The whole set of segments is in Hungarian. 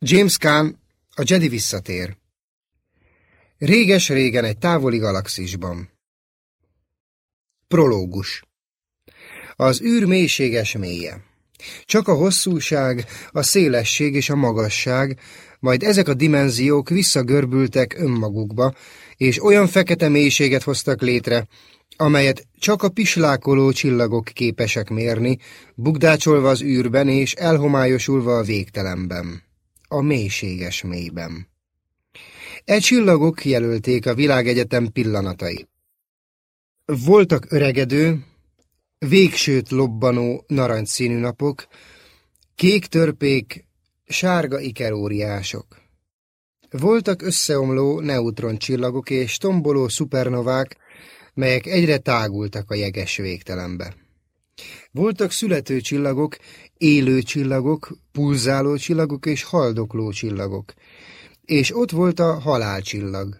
James Caan, a Jedi visszatér. Réges-régen egy távoli galaxisban. Prológus Az űr mélységes mélye. Csak a hosszúság, a szélesség és a magasság, majd ezek a dimenziók visszagörbültek önmagukba, és olyan fekete mélységet hoztak létre, amelyet csak a pislákoló csillagok képesek mérni, bugdácsolva az űrben és elhomályosulva a végtelenben, a mélységes mélyben. E csillagok jelölték a világegyetem pillanatai. Voltak öregedő, végsőt lobbanó narancsszínű napok, kék törpék, sárga ikeróriások. Voltak összeomló neutroncsillagok és tomboló szupernovák, melyek egyre tágultak a jeges végtelenbe. Voltak születő csillagok, élő csillagok, pulzáló csillagok és haldokló csillagok, és ott volt a halálcsillag.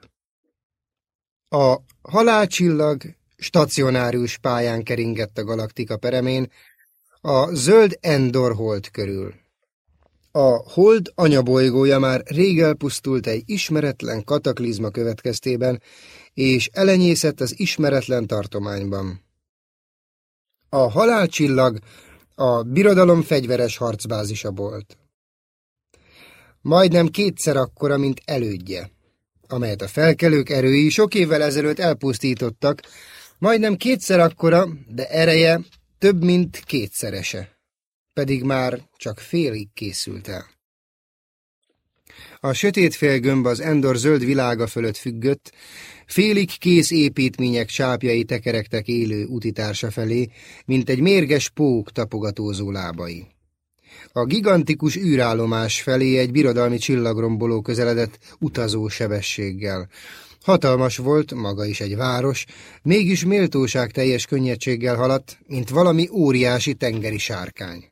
A halálcsillag stacionárius pályán keringett a galaktika peremén, a zöld Endor hold körül. A hold anyabolygója már rég elpusztult egy ismeretlen kataklizma következtében, és elenyészett az ismeretlen tartományban. A halálcsillag a birodalom fegyveres harcbázisa volt. Majdnem kétszer akkora, mint elődje, amelyet a felkelők erői sok évvel ezelőtt elpusztítottak, majdnem kétszer akkora, de ereje több, mint kétszerese pedig már csak félig készült el. A sötét félgömb az Endor zöld világa fölött függött, félig kész építmények csápjai tekerektek élő utitársa felé, mint egy mérges pók tapogatózó lábai. A gigantikus űrállomás felé egy birodalmi csillagromboló közeledett utazó sebességgel. Hatalmas volt, maga is egy város, mégis méltóság teljes könnyedséggel haladt, mint valami óriási tengeri sárkány.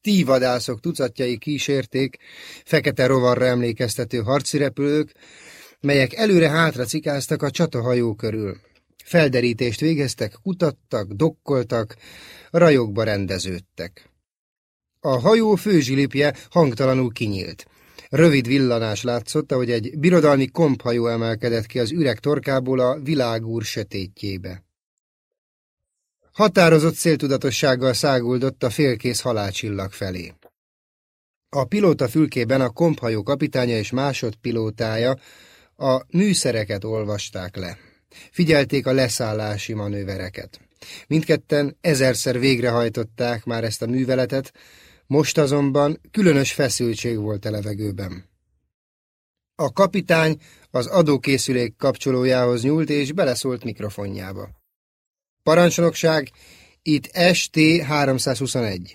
Tívadászok tucatjai kísérték, fekete rovarra emlékeztető harci repülők, melyek előre-hátra cikáztak a csatahajó körül. Felderítést végeztek, kutattak, dokkoltak, rajokba rendeződtek. A hajó főzsilipje hangtalanul kinyílt. Rövid villanás látszott, ahogy egy birodalmi komphajó emelkedett ki az üreg torkából a világúr sötétjébe. Határozott széltudatossággal száguldott a félkész halálcsillag felé. A pilóta fülkében a komphajó kapitánya és másodpilótája a műszereket olvasták le. Figyelték a leszállási manővereket. Mindketten ezerszer végrehajtották már ezt a műveletet, most azonban különös feszültség volt a levegőben. A kapitány az adókészülék kapcsolójához nyúlt és beleszólt mikrofonjába. Parancsnokság, itt ST-321.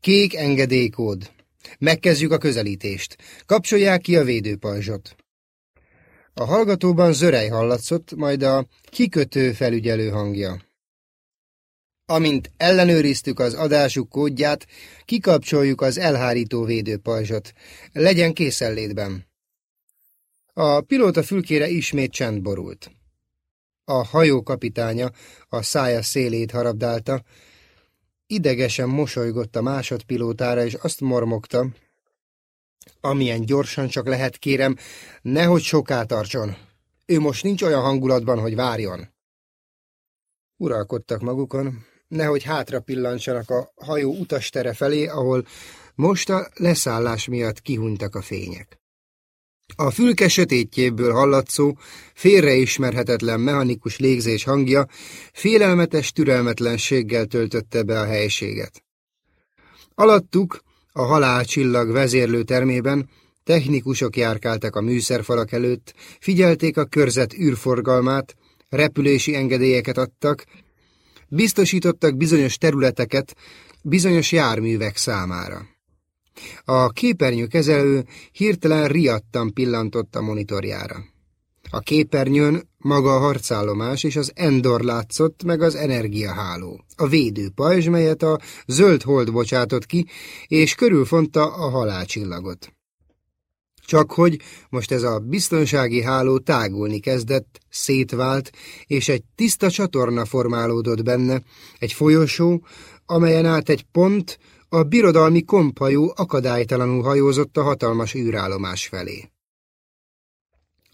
Kék engedélykód. Megkezdjük a közelítést. Kapcsolják ki a védőpajzsot. A hallgatóban zörej hallatszott, majd a kikötő felügyelő hangja. Amint ellenőriztük az adásuk kódját, kikapcsoljuk az elhárító védőpajzsot. Legyen készenlétben. A pilóta fülkére ismét csend borult. A hajó kapitánya a szája szélét harabdálta, idegesen mosolygott a másodpilótára, és azt mormogta, amilyen gyorsan csak lehet, kérem, nehogy soká tartson. Ő most nincs olyan hangulatban, hogy várjon. Uralkodtak magukon, nehogy hátra pillantsanak a hajó utastere felé, ahol most a leszállás miatt kihunytak a fények. A fülke sötétjéből hallatszó, félreismerhetetlen mechanikus légzés hangja félelmetes türelmetlenséggel töltötte be a helységet. Alattuk, a halálcsillag vezérlő termében technikusok járkáltak a műszerfalak előtt, figyelték a körzet űrforgalmát, repülési engedélyeket adtak, biztosítottak bizonyos területeket bizonyos járművek számára. A képernyőkezelő hirtelen riadtan pillantott a monitorjára. A képernyőn maga a harcállomás és az Endor látszott, meg az energiaháló, a védőpajzs, melyet a zöld hold bocsátott ki, és körülfonta a halálcsillagot. Csak hogy most ez a biztonsági háló tágulni kezdett, szétvált, és egy tiszta csatorna formálódott benne, egy folyosó, amelyen át egy pont, A birodalmi kompajó akadálytalanul hajózott a hatalmas űrállomás felé.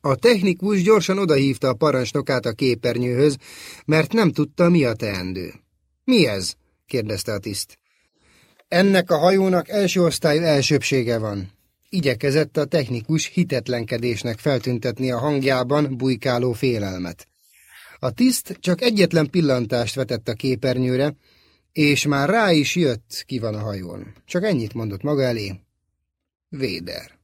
A technikus gyorsan odahívta a parancsnokát a képernyőhöz, mert nem tudta, mi a teendő. Mi ez? kérdezte a tiszt. Ennek a hajónak első osztályú elsőbsége van. Igyekezett a technikus hitetlenkedésnek feltüntetni a hangjában bujkáló félelmet. A tiszt csak egyetlen pillantást vetett a képernyőre, és már rá is jött, ki van a hajón. Csak ennyit mondott maga elé. Véder.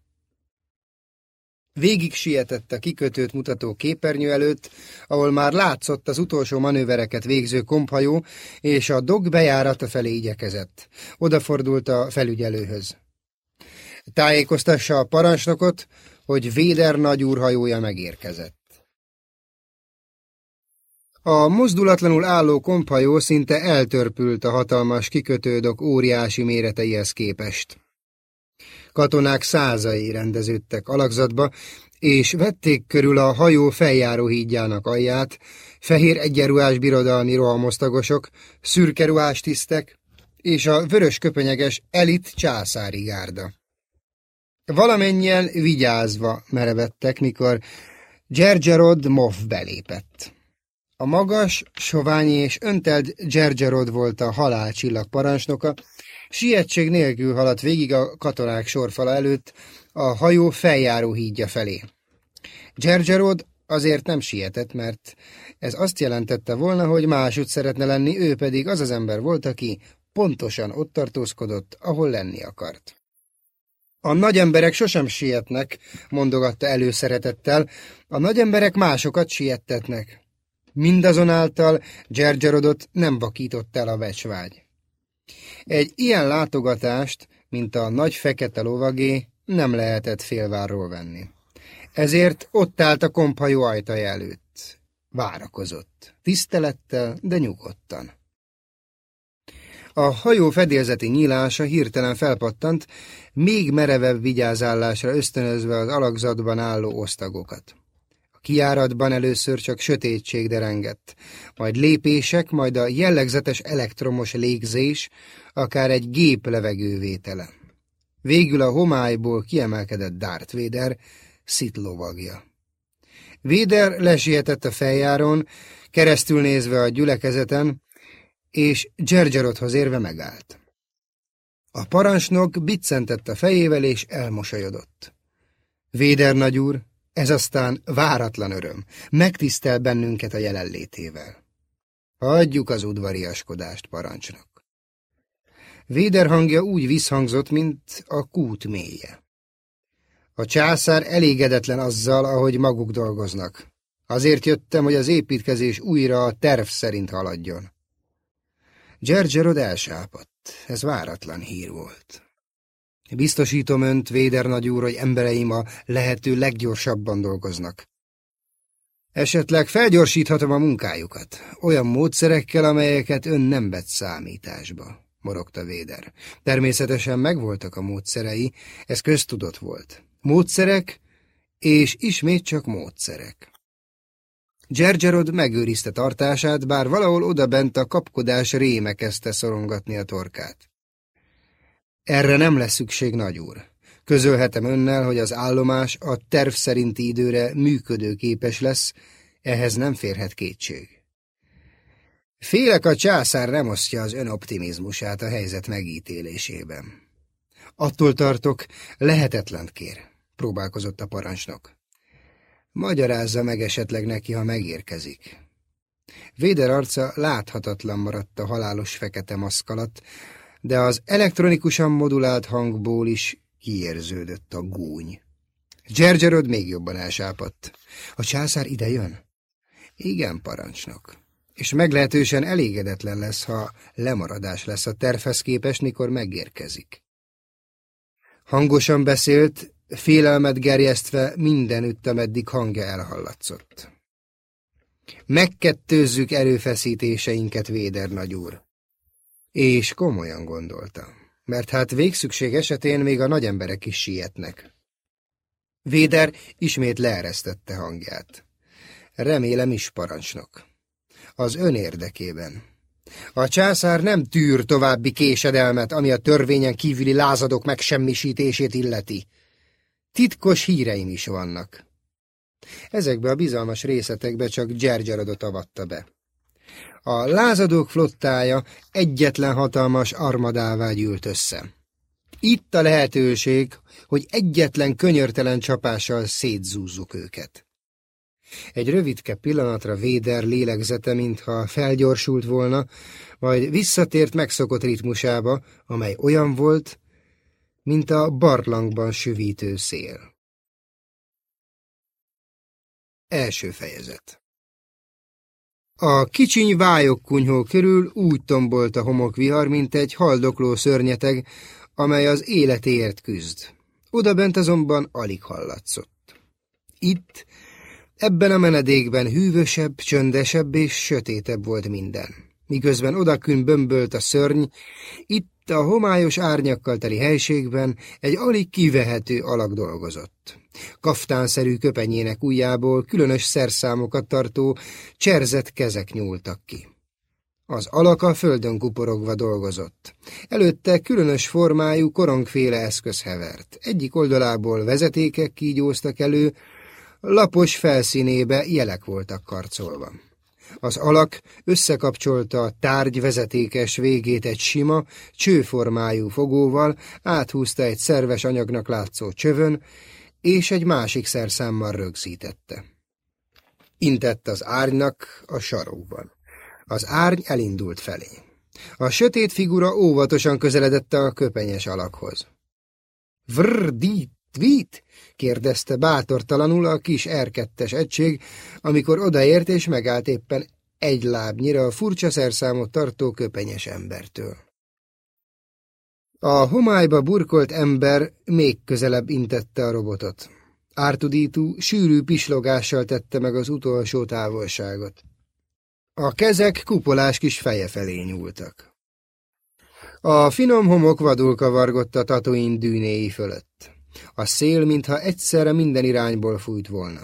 Végig sietett a kikötőt mutató képernyő előtt, ahol már látszott az utolsó manővereket végző komphajó, és a dog bejárata felé igyekezett. Odafordult a felügyelőhöz. Tájékoztassa a parancsnokot, hogy Véder nagyúrhajója megérkezett. A mozdulatlanul álló komphajó szinte eltörpült a hatalmas kikötődök óriási méreteihez képest. Katonák százai rendeződtek alakzatba, és vették körül a hajó feljáró hídjának alját, fehér egyenruhás birodalmi rohamosztagosok, szürke ruhás tisztek, és a vörös köpenyeges elit császári gárda. Valamennyien vigyázva merevettek, mikor Gergerod Moff belépett. A magas, sovány és öntelt Gergerod volt a halálcsillag parancsnoka, Sietség nélkül haladt végig a katonák sorfala előtt a hajó feljáró hídja felé. Gergerod azért nem sietett, mert ez azt jelentette volna, hogy másút szeretne lenni, ő pedig az az ember volt, aki pontosan ott tartózkodott, ahol lenni akart. A nagy emberek sosem sietnek, mondogatta előszeretettel, a nagy emberek másokat siettetnek. Mindazonáltal Gergerodot nem vakított el a vecsvágy. Egy ilyen látogatást, mint a nagy fekete lovagé, nem lehetett félvárról venni. Ezért ott állt a komphajó ajtaja előtt. Várakozott. Tisztelettel, de nyugodtan. A hajó fedélzeti nyílása hirtelen felpattant, még merevebb vigyázállásra ösztönözve az alakzatban álló osztagokat. Kiáratban először csak sötétség derengett, majd lépések, majd a jellegzetes elektromos légzés, akár egy gép levegővétele. Végül a homályból kiemelkedett Darth Vader, szitlovagja. Vader lesietett a feljáron, keresztül nézve a gyülekezeten, és Gergerodhoz érve megállt. A parancsnok biccentett a fejével, és elmosolyodott. Véder nagyúr, ez aztán váratlan öröm, megtisztel bennünket a jelenlétével. Hagyjuk az udvariaskodást, parancsnok. Véder hangja úgy visszhangzott, mint a kút mélye. A császár elégedetlen azzal, ahogy maguk dolgoznak. Azért jöttem, hogy az építkezés újra a terv szerint haladjon. Gergerod elsápadt. Ez váratlan hír volt. Biztosítom önt, Véder nagyúr, hogy embereim a lehető leggyorsabban dolgoznak. Esetleg felgyorsíthatom a munkájukat, olyan módszerekkel, amelyeket ön nem vett számításba, morogta Véder. Természetesen megvoltak a módszerei, ez köztudott volt. Módszerek, és ismét csak módszerek. Gergerod megőrizte tartását, bár valahol odabent a kapkodás réme kezdte szorongatni a torkát. Erre nem lesz szükség, nagyúr. Közölhetem önnel, hogy az állomás a terv szerinti időre működőképes lesz, ehhez nem férhet kétség. Félek a császár nem osztja az ön optimizmusát a helyzet megítélésében. Attól tartok, lehetetlen kér, próbálkozott a parancsnok. Magyarázza meg esetleg neki, ha megérkezik. Véder arca láthatatlan maradt a halálos fekete maszk alatt, de az elektronikusan modulált hangból is kiérződött a gúny. Gergerod még jobban elsápadt. A császár ide jön? Igen, parancsnok. És meglehetősen elégedetlen lesz, ha lemaradás lesz a tervhez képest, mikor megérkezik. Hangosan beszélt, félelmet gerjesztve mindenütt, ameddig hangja elhallatszott. Megkettőzzük erőfeszítéseinket, Véder nagyúr. És komolyan gondolta, mert hát végszükség esetén még a nagy emberek is sietnek. Véder ismét leeresztette hangját. Remélem is parancsnok. Az ön érdekében. A császár nem tűr további késedelmet, ami a törvényen kívüli lázadók megsemmisítését illeti. Titkos híreim is vannak. Ezekbe a bizalmas részletekbe csak Gyergyarodot avatta be. A lázadók flottája egyetlen hatalmas armadává gyűlt össze. Itt a lehetőség, hogy egyetlen könyörtelen csapással szétzúzzuk őket. Egy rövidke pillanatra Véder lélegzete, mintha felgyorsult volna, majd visszatért megszokott ritmusába, amely olyan volt, mint a barlangban süvítő szél. Első fejezet A kicsiny kunyhó körül úgy tombolt a homokvihar, mint egy haldokló szörnyeteg, amely az életéért küzd. Oda bent azonban alig hallatszott. Itt, ebben a menedékben hűvösebb, csöndesebb és sötétebb volt minden. Miközben odakün bömbölt a szörny, itt a homályos árnyakkal teli helységben egy alig kivehető alak dolgozott. Kaftánszerű köpenyének ujjából különös szerszámokat tartó, cserzett kezek nyúltak ki. Az alaka földön kuporogva dolgozott. Előtte különös formájú korongféle eszköz hevert. Egyik oldalából vezetékek kígyóztak elő, lapos felszínébe jelek voltak karcolva. Az alak összekapcsolta a tárgy vezetékes végét egy sima, csőformájú fogóval, áthúzta egy szerves anyagnak látszó csövön, és egy másik szerszámmal rögzítette. Intett az árnynak a sarokban. Az árny elindult felé. A sötét figura óvatosan közeledett a köpenyes alakhoz. Vrr, dit, vít? Kérdezte bátortalanul a kis erkettes egység, amikor odaért és megállt éppen egy lábnyira a furcsa szerszámot tartó köpenyes embertől. A homályba burkolt ember még közelebb intette a robotot. Ártudítú sűrű pislogással tette meg az utolsó távolságot. A kezek kupolás kis feje felé nyúltak. A finom homok vadul kavargott a tatuin dűnéi fölött. A szél, mintha egyszerre minden irányból fújt volna.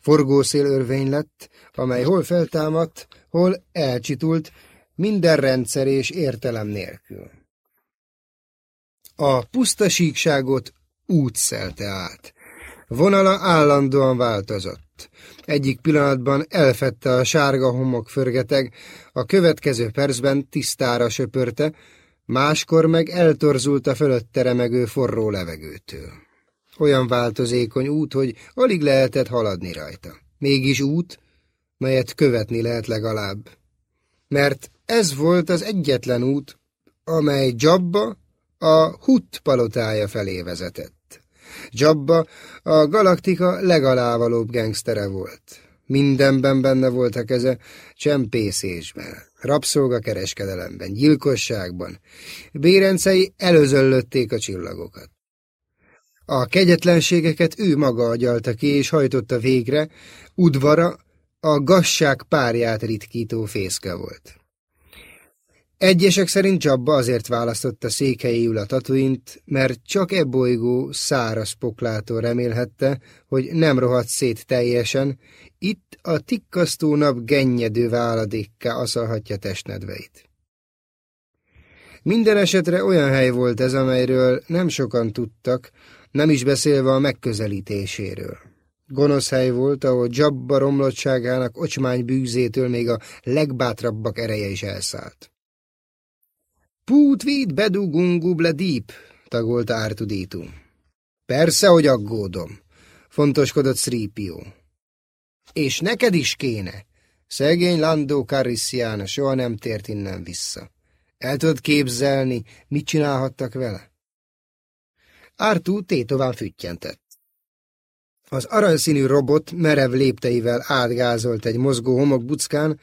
Forgószél örvény lett, amely hol feltámadt, hol elcsitult, minden rendszer és értelem nélkül. A puszta síkságot út szelte át. Vonala állandóan változott. Egyik pillanatban elfette a sárga homok förgeteg, a következő percben tisztára söpörte, máskor meg eltorzult a fölötte remegő forró levegőtől. Olyan változékony út, hogy alig lehetett haladni rajta. Mégis út, melyet követni lehet legalább. Mert ez volt az egyetlen út, amely Jabba a Hutt palotája felé vezetett. Jabba a galaktika legalávalóbb gengsztere volt. Mindenben benne volt a keze, csempészésben, rabszolgakereskedelemben, gyilkosságban. Bérencei előzöllötték a csillagokat. A kegyetlenségeket ő maga agyalta ki és hajtotta végre, udvara a gasság párját ritkító fészke volt. Egyesek szerint Csabba azért választotta székhelyéül a tatuint, mert csak e bolygó száraz poklától remélhette, hogy nem rohadt szét teljesen, itt a tikkasztó nap gennyedő váladékká aszalhatja testnedveit. Minden esetre olyan hely volt ez, amelyről nem sokan tudtak, nem is beszélve a megközelítéséről. Gonosz hely volt, ahol Jabba romlottságának ocsmány bűzétől még a legbátrabbak ereje is elszállt. Pútvít bedugungu bledíp, tagolta Ártudítú. Persze, hogy aggódom, fontoskodott Szrípió. És neked is kéne. Szegény Landó Carissiana soha nem tért innen vissza. El tudod képzelni, mit csinálhattak vele? Ártú tétován füttyentett. Az aranyszínű robot merev lépteivel átgázolt egy mozgó homokbuckán,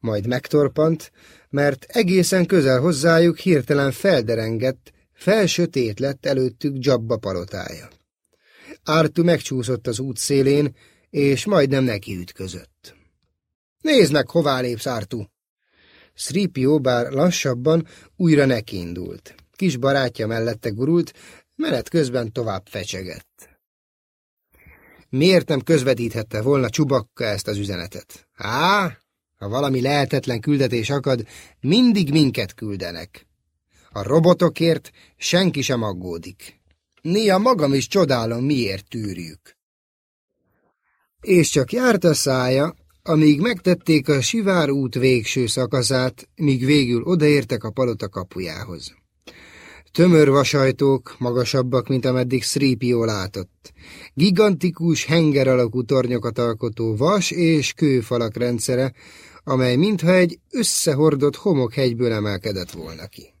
majd megtorpant, mert egészen közel hozzájuk hirtelen felderengett, felsötét lett előttük Jabba palotája. Ártu megcsúszott az út szélén, és majdnem neki ütközött. Nézd meg, hová lépsz, Ártu! Sripio bár lassabban újra nekiindult. Kis barátja mellette gurult, menet közben tovább fecsegett. Miért nem közvetíthette volna Csubakka ezt az üzenetet? Á, Ha valami lehetetlen küldetés akad, mindig minket küldenek. A robotokért senki sem aggódik. Néha magam is csodálom, miért tűrjük. És csak járt a szája, amíg megtették a Sivár út végső szakaszát, míg végül odaértek a palota kapujához. Tömör vasajtók, magasabbak, mint ameddig Sripio látott. Gigantikus, henger alakú tornyokat alkotó vas és kőfalak rendszere, amely mintha egy összehordott homokhegyből emelkedett volna ki.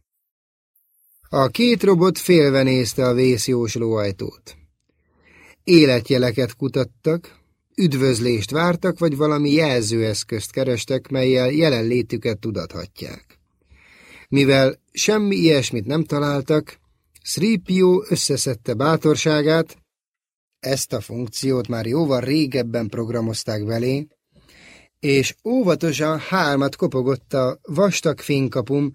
A két robot félve nézte a vészjósló ajtót. Életjeleket kutattak, üdvözlést vártak, vagy valami jelzőeszközt kerestek, melyel jelenlétüket tudathatják. Mivel semmi ilyesmit nem találtak, Sripio összeszedte bátorságát, ezt a funkciót már jóval régebben programozták velé, és óvatosan hármat kopogott a vastag fénykapum,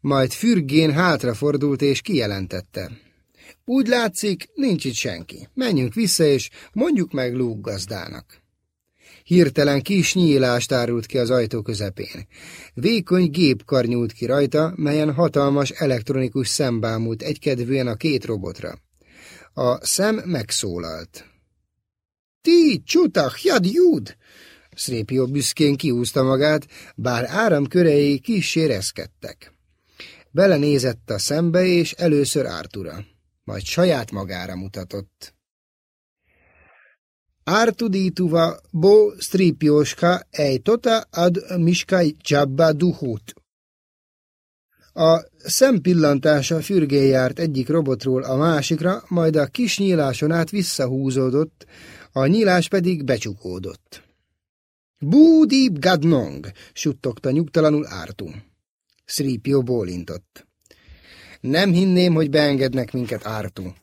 majd fürgén hátrafordult és kijelentette. Úgy látszik, nincs itt senki. Menjünk vissza, és mondjuk meg Luke gazdának. Hirtelen kis nyílást árult ki az ajtó közepén. Vékony gépkar nyúlt ki rajta, melyen hatalmas elektronikus szem bámult egykedvűen a két robotra. A szem megszólalt. Ti, csutach, jad júd! Szrépio büszkén kiúzta magát, bár áramkörei kissé reszkedtek. Belenézett a szembe, és először Ártura, majd saját magára mutatott. Ártudítuva bo stripioska ejtota ad miskai csabba duhut. A szempillantása fürgén járt egyik robotról a másikra, majd a kis nyíláson át visszahúzódott, a nyílás pedig becsukódott. Búdib gadnong, suttogta nyugtalanul Ártú. Szrípió bólintott. Nem hinném, hogy beengednek minket, Ártú.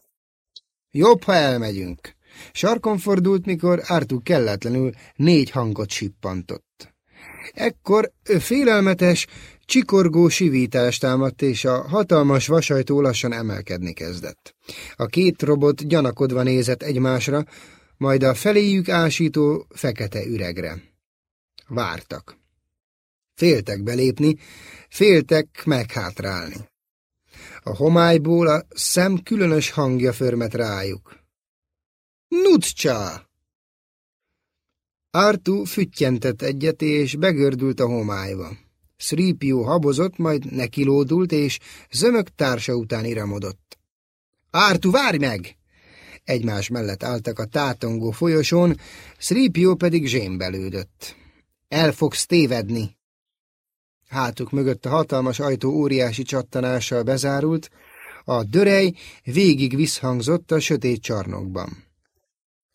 Jobb, ha elmegyünk. Sarkon fordult, mikor Ártú kelletlenül négy hangot sippantott. Ekkor félelmetes, csikorgó sivítást támadt, és a hatalmas vasajtó lassan emelkedni kezdett. A két robot gyanakodva nézett egymásra, majd a feléjük ásító fekete üregre. Vártak. Féltek belépni, féltek meghátrálni. A homályból a szem különös hangja förmet rájuk. Nutscsa! Artu füttyentett egyet, és begördült a homályba. Sripio habozott, majd nekilódult, és zömök társa után iramodott. Artu, várj meg! Egymás mellett álltak a tátongó folyosón, Sripio pedig zsémbelődött. El fogsz tévedni! Hátuk mögött a hatalmas ajtó óriási csattanással bezárult, a dörej végig visszhangzott a sötét csarnokban.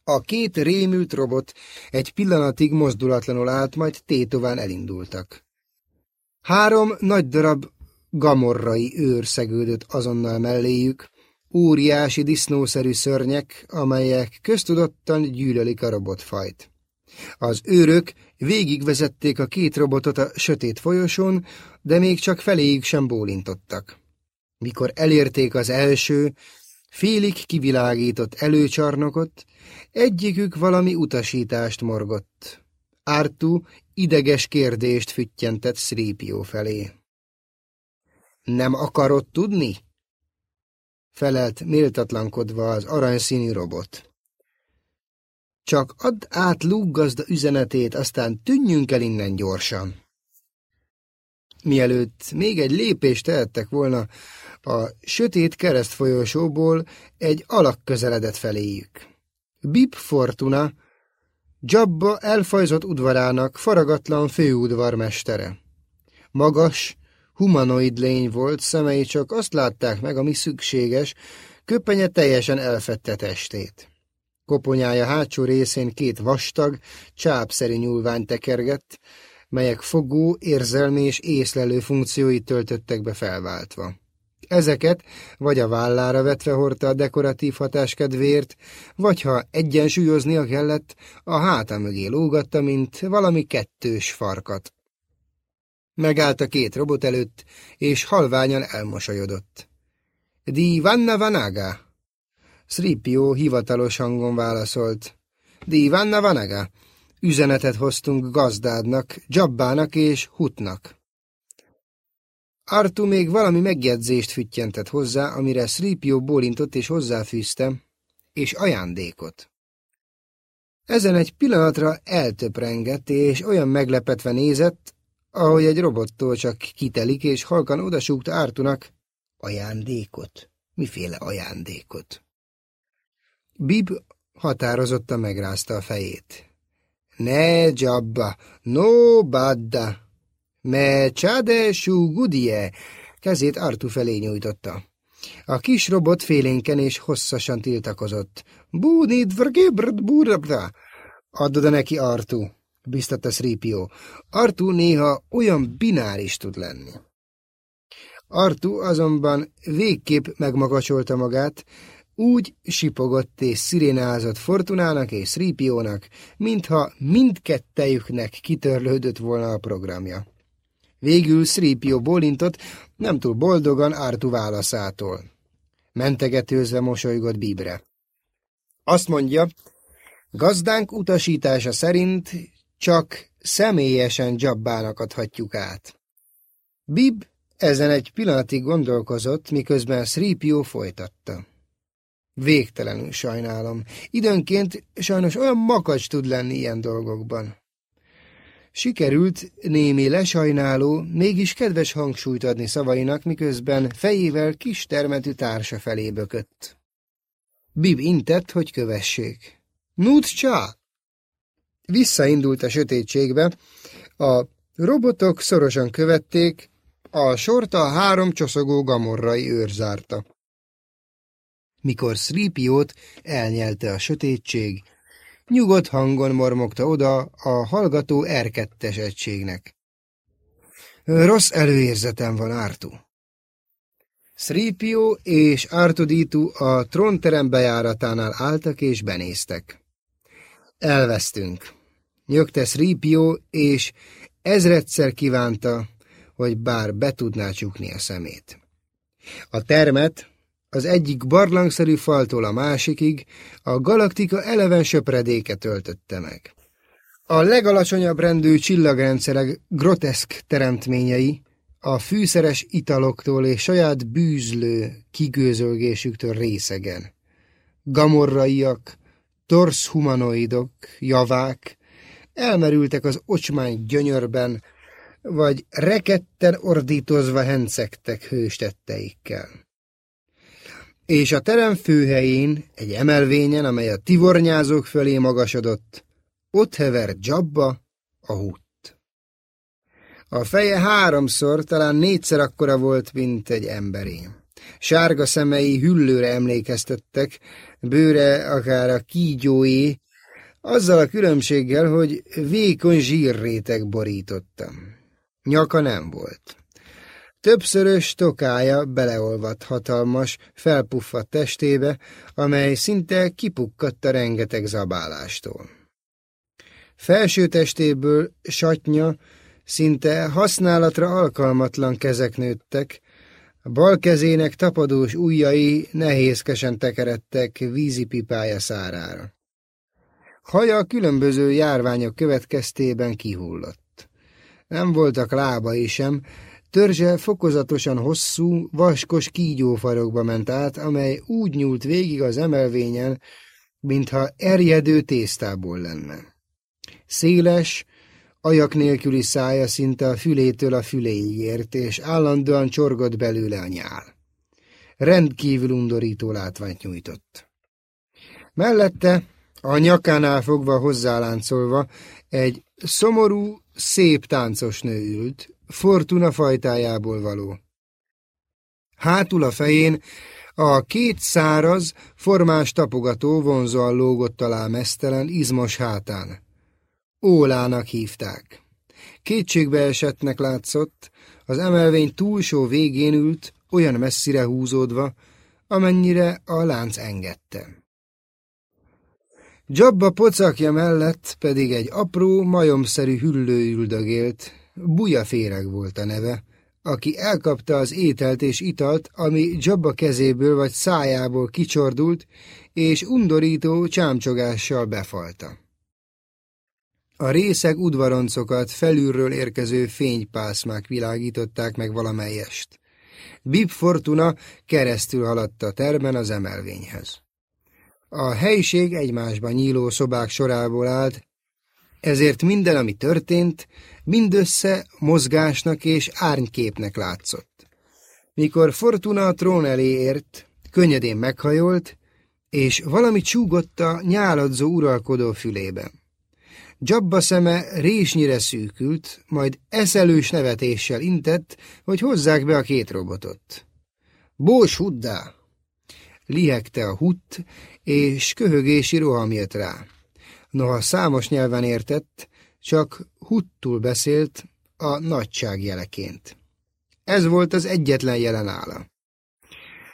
A két rémült robot egy pillanatig mozdulatlanul állt, majd tétován elindultak. Három nagy darab gamorrai őr szegődött azonnal melléjük, óriási disznószerű szörnyek, amelyek köztudottan gyűlölik a robotfajt. Az őrök végigvezették a két robotot a sötét folyosón, de még csak feléjük sem bólintottak. Mikor elérték az első, félig kivilágított előcsarnokot, egyikük valami utasítást morgott. Ártú ideges kérdést füttyentett Szrípió felé. Nem akarod tudni? Felelt méltatlankodva az aranyszínű robot. Csak add át lúggazda üzenetét, aztán tűnjünk el innen gyorsan. Mielőtt még egy lépést tehettek volna, a sötét keresztfolyósóból egy alak közeledett feléjük. Bip Fortuna, Jabba elfajzott udvarának faragatlan főudvarmestere. Magas, humanoid lény volt, szemei csak azt látták meg, ami szükséges, köpenye teljesen elfette testét. Koponyája hátsó részén két vastag, csápszerű nyúlvány tekergett, melyek fogó, érzelmi és észlelő funkcióit töltöttek be felváltva. Ezeket vagy a vállára vetve hordta a dekoratív hatás kedvéért, vagy ha egyensúlyoznia kellett, a háta mögé lógatta, mint valami kettős farkat. Megállt a két robot előtt, és halványan elmosolyodott. Di Vanna Vanaga, Sripio hivatalos hangon válaszolt. Dívanna vanaga? Üzenetet hoztunk gazdádnak, Jabbának és Hutnak. Artu még valami megjegyzést füttyentett hozzá, amire Sripio bólintott és hozzáfűzte, és ajándékot. Ezen egy pillanatra eltöprengett, és olyan meglepetve nézett, ahogy egy robottól csak kitelik, és halkan odasúgta Artunak ajándékot. Miféle ajándékot? Bib határozottan megrázta a fejét. Ne, Jabba, no badda, me csade gudie, kezét Artu felé nyújtotta. A kis robot félénken és hosszasan tiltakozott. Búnid vrgebrd burabda! Add oda neki, Artu, biztatta Sripio. Artu néha olyan bináris tud lenni. Artu azonban végképp megmagacsolta magát, úgy sipogott és szirénázott Fortunának és Sripiónak, mintha mindkettejüknek kitörlődött volna a programja. Végül Sripio bólintott, nem túl boldogan Artu válaszától. Mentegetőzve mosolygott Bibre. Azt mondja, gazdánk utasítása szerint csak személyesen Jabbának adhatjuk át. Bib ezen egy pillanatig gondolkozott, miközben Sripio folytatta. Végtelenül sajnálom. Időnként sajnos olyan makacs tud lenni ilyen dolgokban. Sikerült némi lesajnáló, mégis kedves hangsúlyt adni szavainak, miközben fejével kis termetű társa felé bökött. Bib intett, hogy kövessék. Nut csá! Visszaindult a sötétségbe, a robotok szorosan követték, a sort a három csoszogó gamorrai őr zárta. Mikor Sripiót elnyelte a sötétség, nyugodt hangon mormogta oda a hallgató erkettes egységnek. Rossz előérzetem van, Ártú. Sripio és Artuditu a trónterem bejáratánál álltak és benéztek. Elvesztünk. Nyögte Sripio, és ezredszer kívánta, hogy bár be tudná csukni a szemét. A termet az egyik barlangszerű faltól a másikig a galaktika eleven söpredéke töltötte meg. A legalacsonyabb rendű csillagrendszerek groteszk teremtményei a fűszeres italoktól és saját bűzlő kigőzölgésüktől részegen. Gamorraiak, torszhumanoidok, javák elmerültek az ocsmány gyönyörben, vagy reketten ordítozva hencegtek hőstetteikkel. És a terem főhelyén, egy emelvényen, amely a tivornyázók fölé magasodott, ott hevert Jabba, a hút. A feje háromszor, talán négyszer akkora volt, mint egy emberé. Sárga szemei hüllőre emlékeztettek, bőre akár a kígyóé, azzal a különbséggel, hogy vékony zsírréteg borítottam. Nyaka nem volt. Többszörös tokája beleolvadt hatalmas, felpuffadt testébe, amely szinte kipukkadt a rengeteg zabálástól. Felső testéből satnya, szinte használatra alkalmatlan kezek nőttek, bal kezének tapadós ujjai nehézkesen tekeredtek vízipipája szárára. Haja különböző járványok következtében kihullott nem voltak lábai sem, törzse fokozatosan hosszú, vaskos kígyófarokba ment át, amely úgy nyúlt végig az emelvényen, mintha erjedő tésztából lenne. Széles, ajak nélküli szája szinte a fülétől a füléig ért, és állandóan csorgott belőle a nyál. Rendkívül undorító látványt nyújtott. Mellette, a nyakánál fogva hozzáláncolva, egy szomorú, szép táncos nő ült, Fortuna fajtájából való. Hátul a fején a két száraz, formás tapogató vonzóan lógott alá mesztelen, izmos hátán. Ólának hívták. Kétségbe esettnek látszott, az emelvény túlsó végén ült, olyan messzire húzódva, amennyire a lánc engedte. Jabba pocakja mellett pedig egy apró, majomszerű hüllő üldögélt, Féreg volt a neve, aki elkapta az ételt és italt, ami Jabba kezéből vagy szájából kicsordult, és undorító csámcsogással befalta. A részeg udvaroncokat felülről érkező fénypászmák világították meg valamelyest. Bib Fortuna keresztül haladt a terben az emelvényhez. A helyiség egymásban nyíló szobák sorából állt, ezért minden, ami történt, mindössze mozgásnak és árnyképnek látszott. Mikor Fortuna a trón elé ért, könnyedén meghajolt, és valami csúgott a nyáladzó uralkodó fülébe. Jabba szeme résnyire szűkült, majd eszelős nevetéssel intett, hogy hozzák be a két robotot. Bós huddá! Lihegte a hutt, és köhögési roham jött rá. Noha számos nyelven értett, csak huttul beszélt a nagyság jeleként. Ez volt az egyetlen jelenála.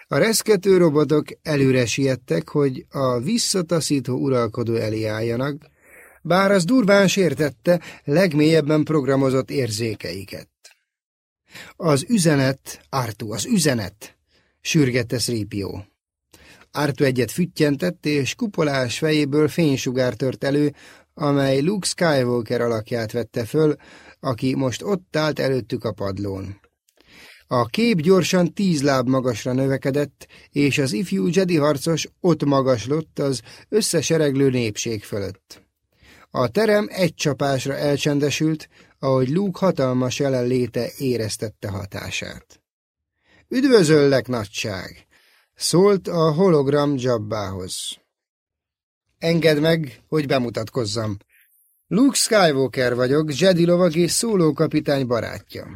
A reszkető robotok előre siettek, hogy a visszataszító uralkodó elé álljanak, bár az durván sértette legmélyebben programozott érzékeiket. Az üzenet, Artu, az üzenet, sürgette Sripió. Artu egyet füttyentett, és kupolás fejéből fénysugár tört elő, amely Luke Skywalker alakját vette föl, aki most ott állt előttük a padlón. A kép gyorsan tíz láb magasra növekedett, és az ifjú Jedi harcos ott magaslott az összesereglő népség fölött. A terem egy csapásra elcsendesült, ahogy Luke hatalmas jelenléte éreztette hatását. Üdvözöllek, nagyság! Szólt a hologram Jabbához. Engedd meg, hogy bemutatkozzam. Luke Skywalker vagyok, Jedi lovag és szólókapitány barátja.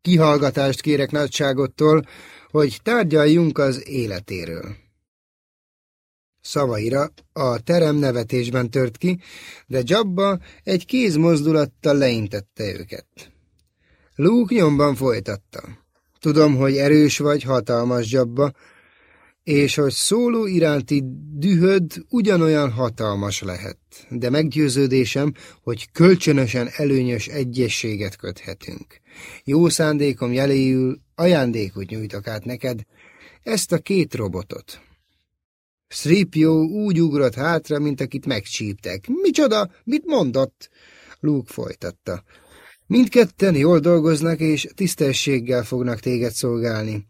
Kihallgatást kérek nagyságottól, hogy tárgyaljunk az életéről. Szavaira a terem nevetésben tört ki, de Jabba egy kézmozdulattal leintette őket. Luke nyomban folytatta. Tudom, hogy erős vagy, hatalmas Jabba, és hogy szóló iránti dühöd ugyanolyan hatalmas lehet, de meggyőződésem, hogy kölcsönösen előnyös egyességet köthetünk. Jó szándékom jeléül ajándékot nyújtok át neked, ezt a két robotot. Sripio úgy ugrott hátra, mint akit megcsíptek. Micsoda? Mit mondott? Luke folytatta. Mindketten jól dolgoznak, és tisztességgel fognak téged szolgálni.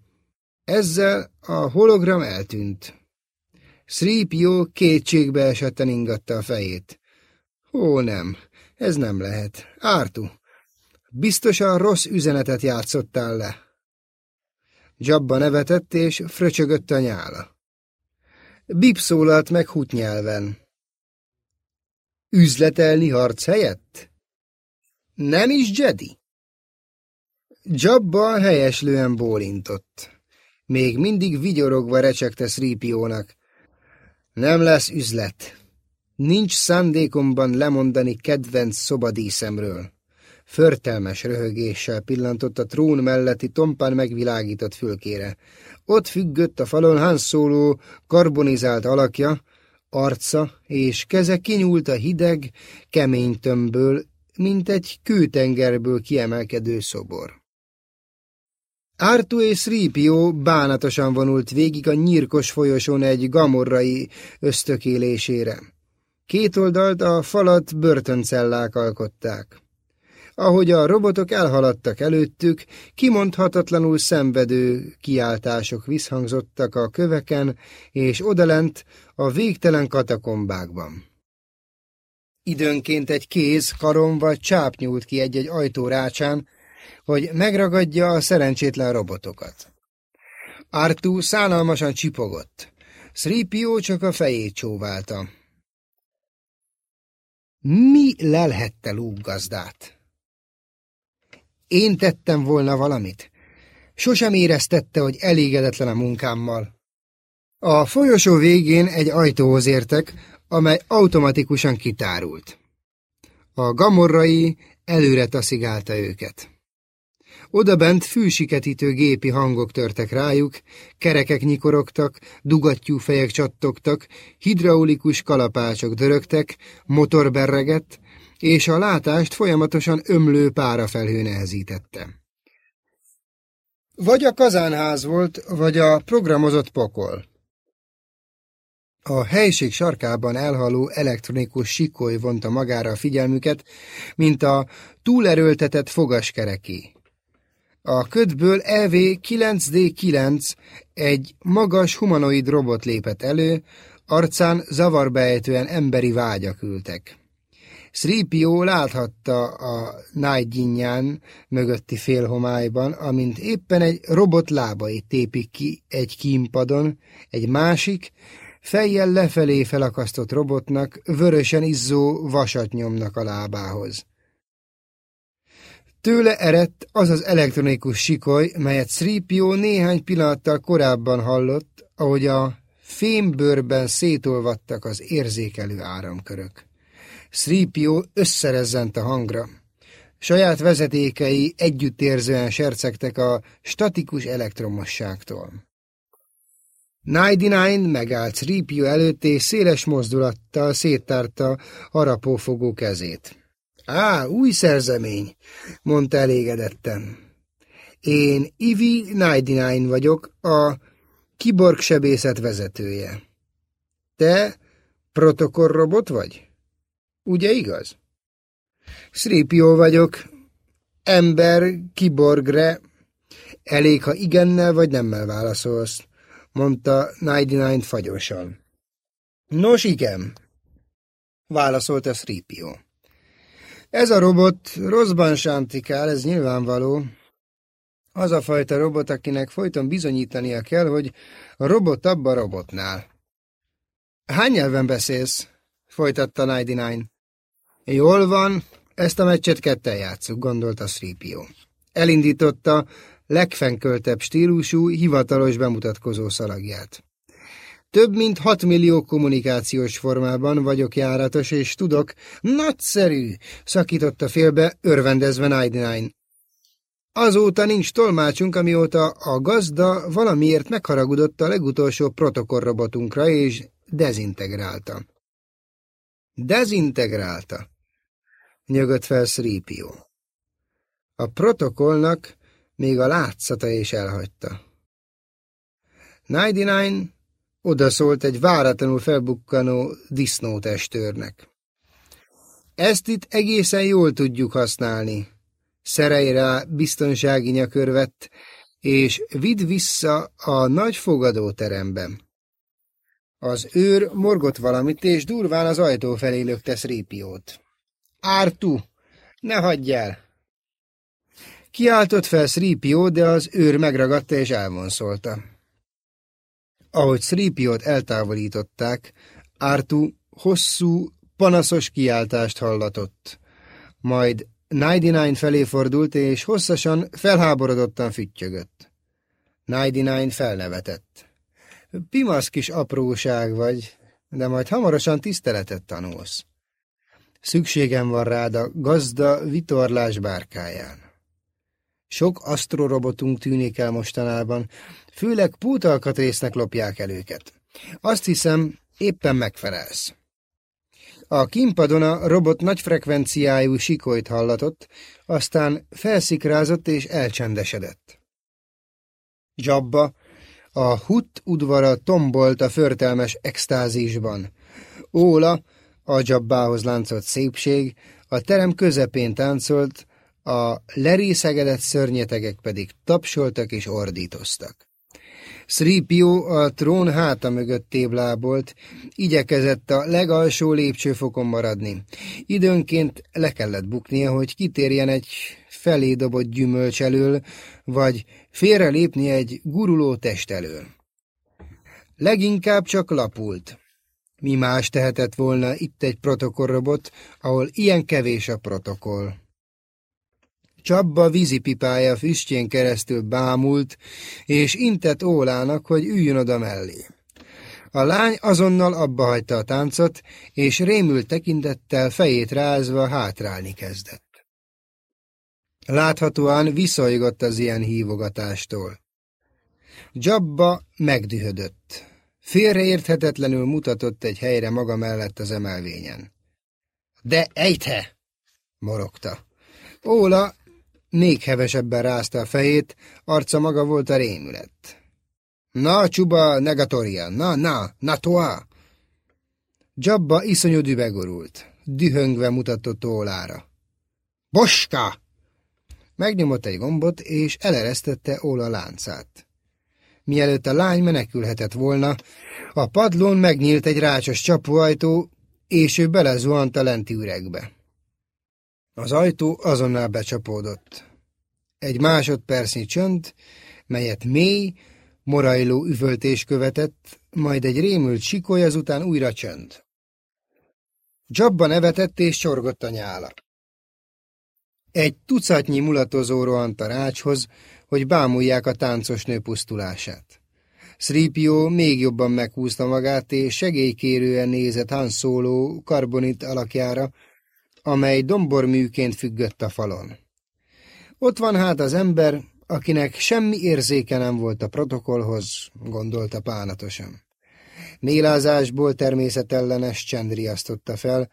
Ezzel a hologram eltűnt. Sripio kétségbe esetten ingatta a fejét. Ó, nem, ez nem lehet. Ártu, biztosan rossz üzenetet játszottál le. Jabba nevetett, és fröcsögött a nyála. Bib szólalt meg hut. Üzletelni harc helyett? Nem is Jedi? Jabba helyeslően bólintott. Még mindig vigyorogva recsegte Sripiónak. Nem lesz üzlet. Nincs szándékomban lemondani kedvenc szobadíszemről. Förtelmes röhögéssel pillantott a trón melletti tompán megvilágított fülkére. Ott függött a falon Han karbonizált alakja, arca és keze kinyúlt a hideg, kemény tömbből, mint egy kőtengerből kiemelkedő szobor. Artu és Sripio bánatosan vonult végig a nyírkos folyosón egy gamorrai ösztökélésére. Két oldalt a falat börtöncellák alkották. Ahogy a robotok elhaladtak előttük, kimondhatatlanul szenvedő kiáltások visszhangzottak a köveken, és odalent a végtelen katakombákban. Időnként egy kéz, karom vagy csáp nyúlt ki egy-egy ajtó rácsán, hogy megragadja a szerencsétlen robotokat. Artú szánalmasan csipogott. Sripio csak a fejét csóválta. Mi lelhette Luke gazdát? Én tettem volna valamit. Sosem éreztette, hogy elégedetlen a munkámmal. A folyosó végén egy ajtóhoz értek, amely automatikusan kitárult. A gamorrai előre taszigálta őket. Odabent fűsiketítő gépi hangok törtek rájuk, kerekek nyikorogtak, dugattyú fejek csattogtak, hidraulikus kalapácsok dörögtek, motor berregett, és a látást folyamatosan ömlő párafelhő nehezítette. Vagy a kazánház volt, vagy a programozott pokol. A helység sarkában elhaló elektronikus sikoly vonta magára a figyelmüket, mint a túlerőltetett fogaskereké. A ködből EV-9D9 egy magas humanoid robot lépett elő, arcán zavarbejtően emberi vágyak ültek. Sripio láthatta a nájgyinján mögötti félhomályban, amint éppen egy robot lábai tépik ki egy kímpadon, egy másik, fejjel lefelé felakasztott robotnak vörösen izzó vasat nyomnak a lábához. Tőle erett az az elektronikus sikoly, melyet Sripio néhány pillanattal korábban hallott, ahogy a fémbőrben szétolvattak az érzékelő áramkörök. Sripio összerezzent a hangra. Saját vezetékei együttérzően sercegtek a statikus elektromosságtól. Ninety-Nine megállt Sripio előtt, és széles mozdulattal széttárta harapófogó kezét. Á, új szerzemény, mondta elégedetten. Én Ivi Ninety-Nine vagyok, a kiborg sebészet vezetője. Te protokollrobot vagy? Ugye igaz? Sripio vagyok, ember, kiborgre. Elég, ha igennel vagy nemmel válaszolsz mondta Ninety-Nine fagyosan. Nos, igen, válaszolta Sripio. Ez a robot rosszban sántikál, ez nyilvánvaló. Az a fajta robot, akinek folyton bizonyítania kell, hogy a robot abba a robotnál. Hány nyelven beszélsz? folytatta Ninety-Nine. Jól van, ezt a meccset ketten játsszuk, gondolta Sripio. Elindította legfenköltebb stílusú, hivatalos bemutatkozó szalagját. Több mint hat millió kommunikációs formában vagyok járatos, és tudok, nagyszerű, szakította félbe, örvendezve Nine. Azóta nincs tolmácsunk, amióta a gazda valamiért megharagudott a legutolsó protokollrobotunkra, és dezintegrálta. Dezintegrálta, nyögött fel Sripio. A protokollnak még a látszata is elhagyta. Ninety-Nine odaszólt egy váratlanul felbukkanó disznótestőrnek. Ezt itt egészen jól tudjuk használni. Szerelj rá biztonsági nyakörvet, és vidd vissza a nagy fogadóteremben. Az őr morgott valamit, és durván az ajtó felé lökte Szrépiót. Ártu, ne hagyjál! Kiáltott fel Sripio, de az őr megragadta és elvonszolta. Ahogy Sripiot eltávolították, Artu hosszú, panaszos kiáltást hallatott. Majd Ninety-Nine felé fordult, és hosszasan, felháborodottan füttyögött. Ninety-Nine felnevetett. Pimasz kis apróság vagy, de majd hamarosan tiszteletet tanulsz. Szükségem van rád a gazda vitorlás bárkáján. Sok asztrorobotunk tűnik el mostanában, főleg pútalkatrésznek lopják el őket. Azt hiszem, éppen megfelelsz. A kimpadon a robot nagy frekvenciájú sikolyt hallatott, aztán felszikrázott és elcsendesedett. Jabba, a hut udvara tombolt a förtelmes extázisban. Óla, a Jabbához láncolt szépség, a terem közepén táncolt, a lerészegedett szörnyetegek pedig tapsoltak és ordítoztak. Sripio a trón háta mögött téblábolt, igyekezett a legalsó lépcsőfokon maradni. Időnként le kellett buknia, hogy kitérjen egy felé dobott gyümölcs elől, vagy félrelépni egy guruló test elől. Leginkább csak lapult. Mi más tehetett volna itt egy protokollrobot, ahol ilyen kevés a protokoll. Csabba vízipipája füstjén keresztül bámult, és intett Ólának, hogy üljön oda mellé. A lány azonnal abbahagyta a táncot, és rémült tekintettel fejét rázva hátrálni kezdett. Láthatóan viszolygott az ilyen hívogatástól. Jabba megdühödött. Félreérthetetlenül mutatott egy helyre maga mellett az emelvényen. De ejthe! morogta. Óla még hevesebben rázta a fejét, arca maga volt a rémület. Na, csuba negatoria, na, na, na toa! Jabba iszonyú dübegorult, dühöngve mutatott ólára. Boska! Megnyomott egy gombot, és eleresztette Óla láncát. Mielőtt a lány menekülhetett volna, a padlón megnyílt egy rácsos csapóajtó, és ő belezuhant a lenti üregbe. Az ajtó azonnal becsapódott. Egy másodpercnyi csönd, melyet mély, morajló üvöltés követett, majd egy rémült sikoly, azután újra csönd. Jabba nevetett és csorgott a nyála. Egy tucatnyi mulatozó rohant a rácshoz, hogy bámulják a táncos nő pusztulását. Sripio még jobban meghúzta magát, és segélykérően nézett Han Solo karbonit alakjára, amely domborműként függött a falon. Ott van hát az ember, akinek semmi érzéke nem volt a protokollhoz, gondolta pánatosan. Mélázásból természetellenes csend riasztotta fel,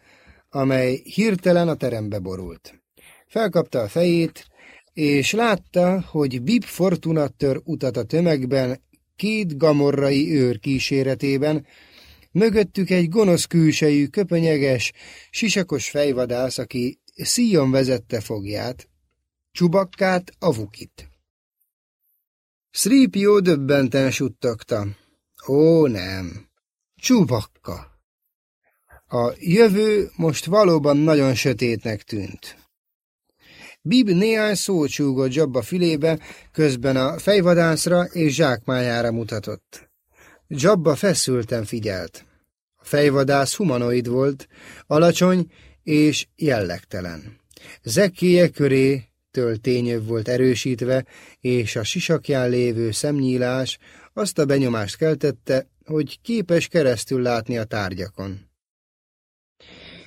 amely hirtelen a terembe borult. Felkapta a fejét, és látta, hogy Bib Fortuna tör utat a tömegben, két gamorrai őr kíséretében, mögöttük egy gonosz külsejű, köpönyeges, sisakos fejvadász, aki szíjon vezette fogját, csubakkát, avukit. Szrípió döbbenten suttogta. Ó, nem! Csubakka! A jövő most valóban nagyon sötétnek tűnt. Bib néhány szót súgott Jabba fülébe, közben a fejvadászra és zsákmájára mutatott. Jabba feszülten figyelt. A fejvadász humanoid volt, alacsony és jellegtelen. Zekkéje köré töltényöv volt erősítve, és a sisakján lévő szemnyílás azt a benyomást keltette, hogy képes keresztül látni a tárgyakon.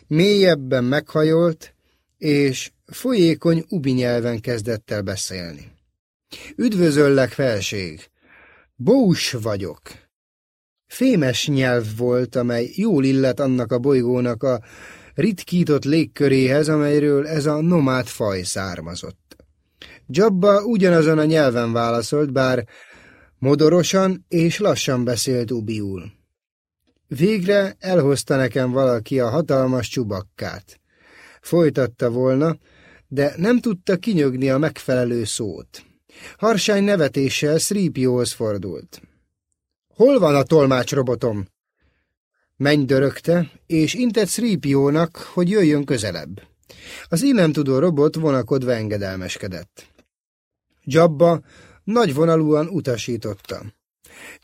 Mélyebben meghajolt, és folyékony ubi nyelven kezdett el beszélni. Üdvözöllek, felség! Bós vagyok! Fémes nyelv volt, amely jól illet annak a bolygónak a ritkított légköréhez, amelyről ez a nomád faj származott. Jabba ugyanazon a nyelven válaszolt, bár modorosan és lassan beszélt Ubiul. Végre elhozta nekem valaki a hatalmas csubakkát. Folytatta volna, de nem tudta kinyögni a megfelelő szót. Harsány nevetéssel Sripióhoz fordult. Hol van a tolmácsrobotom? Mennydörögte, és intett Sripiónak, hogy jöjjön közelebb. Az innen tudó robot vonakodva engedelmeskedett. Jabba nagyvonalúan utasította.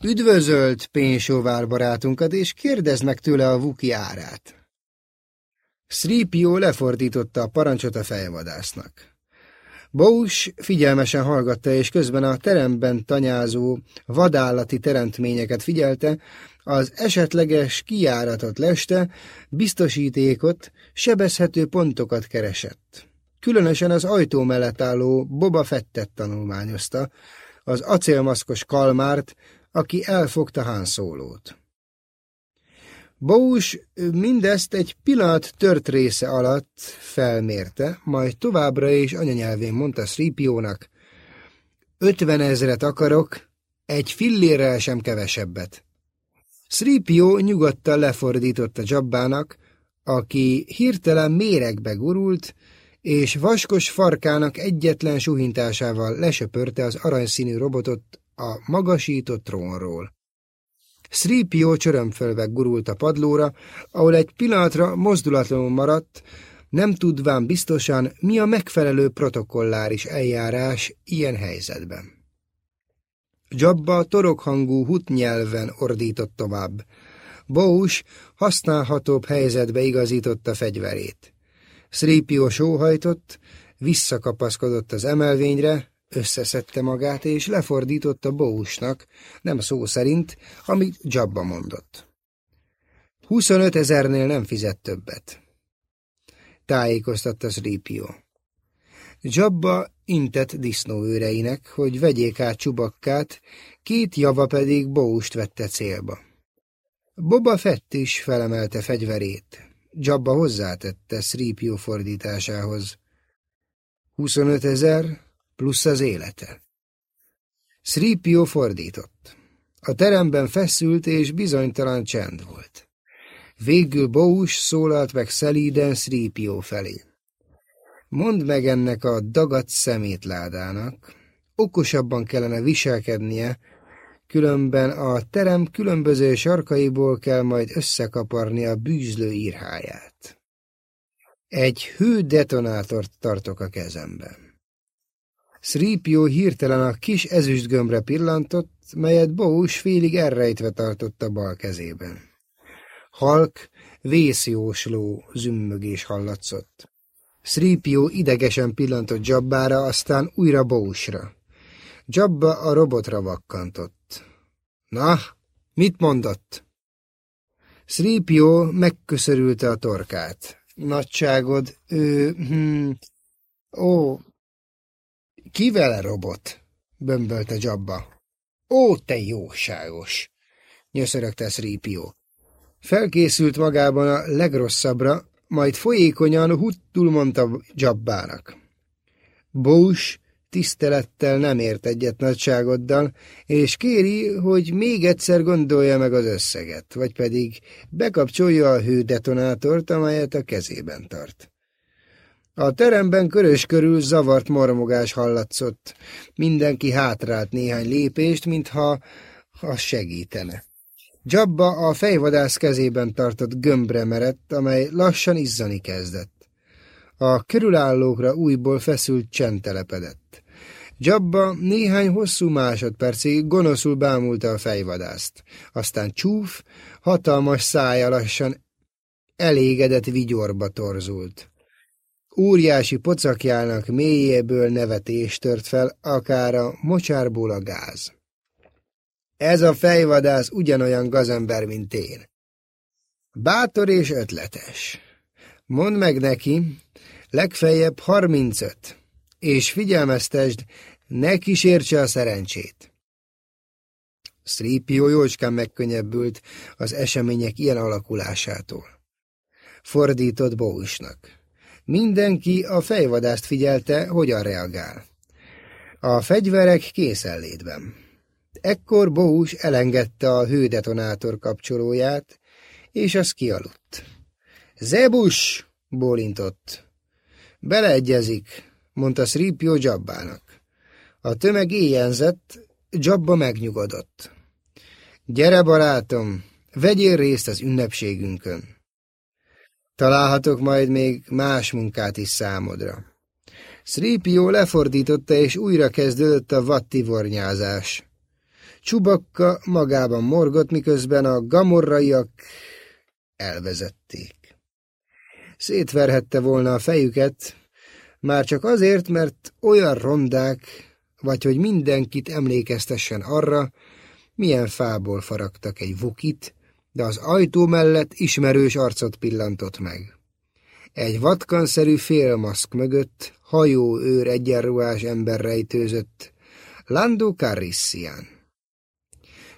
Üdvözölt pénzsóvár barátunkat, és kérdezd meg tőle a vuki árát. Sripio lefordította a parancsot a fejvadásznak. Bous figyelmesen hallgatta, és közben a teremben tanyázó vadállati teremtményeket figyelte, az esetleges kijáratot leste, biztosítékot, sebezhető pontokat keresett. Különösen az ajtó mellett álló Boba Fettet tanulmányozta, az acélmaszkos kalmárt, aki elfogta Han szólót. Bous mindezt egy pillanat tört része alatt felmérte, majd továbbra is anyanyelvén mondta Sripiónak, ötven ezret akarok, egy fillérrel sem kevesebbet. Sripio nyugodtan lefordította Jabbának, aki hirtelen méregbe gurult, és vaskos farkának egyetlen suhintásával lesöpörte az aranyszínű robotot a magasított trónról. Sripio csörömfölve gurult a padlóra, ahol egy pillanatra mozdulatlanul maradt, nem tudván biztosan, mi a megfelelő protokolláris eljárás ilyen helyzetben. Jabba torokhangú hut nyelven ordított tovább. Bous használhatóbb helyzetbe igazította fegyverét. Sripio sóhajtott, visszakapaszkodott az emelvényre, összeszedte magát, és lefordította Bousnak, nem szó szerint, amit Jabba mondott. 25 ezernél nem fizet többet. Tájékoztatta Sripio. Jabba intett disznóőreinek, hogy vegyék át csubakkát, két java pedig Boust vette célba. Boba Fett is felemelte fegyverét. Jabba hozzátette Sripio fordításához. 25 ezer, plusz az élete. Sripio fordított. A teremben feszült és bizonytalan csend volt. Végül Bous szólalt meg szelíden Szrípió felé. Mondd meg ennek a dagat szemétládának, okosabban kellene viselkednie, különben a terem különböző sarkaiból kell majd összekaparni a bűzlő írháját. Egy hő detonátort tartok a kezemben. Sripio hirtelen a kis ezüstgömbre pillantott, melyet Bous félig elrejtve tartotta bal kezében. Halk, vészjósló zümmögés hallatszott. Sripio idegesen pillantott Jabbára, aztán újra Bousra. Jabba a robotra vakkantott. Na, mit mondott? Sripio megköszörülte a torkát. Nagyságod, ő... Hm, ó, kivel robot? bömbölte Jabba. Ó, te jóságos! nyöszörögte Sripio. Felkészült magában a legrosszabbra, majd folyékonyan huttul mondta Jabbának. Bós tisztelettel nem ért egyet nagyságoddal, és kéri, hogy még egyszer gondolja meg az összeget, vagy pedig bekapcsolja a hődetonátort, amelyet a kezében tart. A teremben körös körül zavart mormogás hallatszott. Mindenki hátrált néhány lépést, mintha az segítene. Jabba a fejvadász kezében tartott gömbre merett, amely lassan izzani kezdett. A körülállókra újból feszült csend telepedett. Jabba néhány hosszú másodpercig gonoszul bámulta a fejvadászt. Aztán csúf, hatalmas szája lassan elégedett vigyorba torzult. Óriási pocakjának mélyéből nevetés tört fel, akár a mocsárból a gáz. Ez a fejvadász ugyanolyan gazember, mint én. Bátor és ötletes. Mondd meg neki, legfeljebb harmincöt, és figyelmeztesd, ne kísértse a szerencsét. Szrípió jócskán megkönnyebbült az események ilyen alakulásától. Fordított Bóusnak. Mindenki a fejvadászt figyelte, hogyan reagál. A fegyverek készenlétben. Ekkor Bous elengedte a hődetonátor kapcsolóját, és az kialudt. Zebus! bólintott. Beleegyezik, mondta Sripio Jabbának. A tömeg éjjenzett, Jabba megnyugodott. Gyere, barátom, vegyél részt az ünnepségünkön. Találhatok majd még más munkát is számodra. Sripio lefordította, és újra kezdődött a vattivornyázás. Csubakka magában morgott, miközben a gamorraiak elvezették. Szétverhette volna a fejüket, már csak azért, mert olyan rondák, vagy hogy mindenkit emlékeztessen arra, milyen fából faragtak egy vukit, de az ajtó mellett ismerős arcot pillantott meg. Egy vatkanszerű félmaszk mögött hajóőr egyenruhás ember rejtőzött, Lando Carrissian.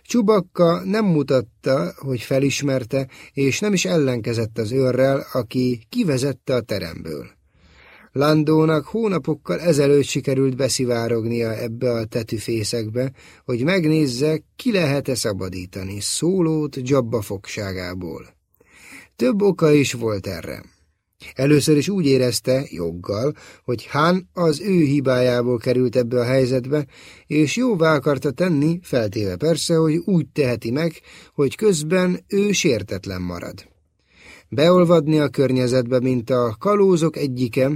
Csubakka nem mutatta, hogy felismerte, és nem is ellenkezett az őrrel, aki kivezette a teremből. Landónak hónapokkal ezelőtt sikerült beszivárognia ebbe a tetűfészekbe, hogy megnézze, ki lehet-e szabadítani szólót Jabba fogságából. Több oka is volt erre. Először is úgy érezte, joggal, hogy Hán az ő hibájából került ebbe a helyzetbe, és jóvá akarta tenni, feltéve persze, hogy úgy teheti meg, hogy közben ő sértetlen marad. Beolvadni a környezetbe, mint a kalózok egyike,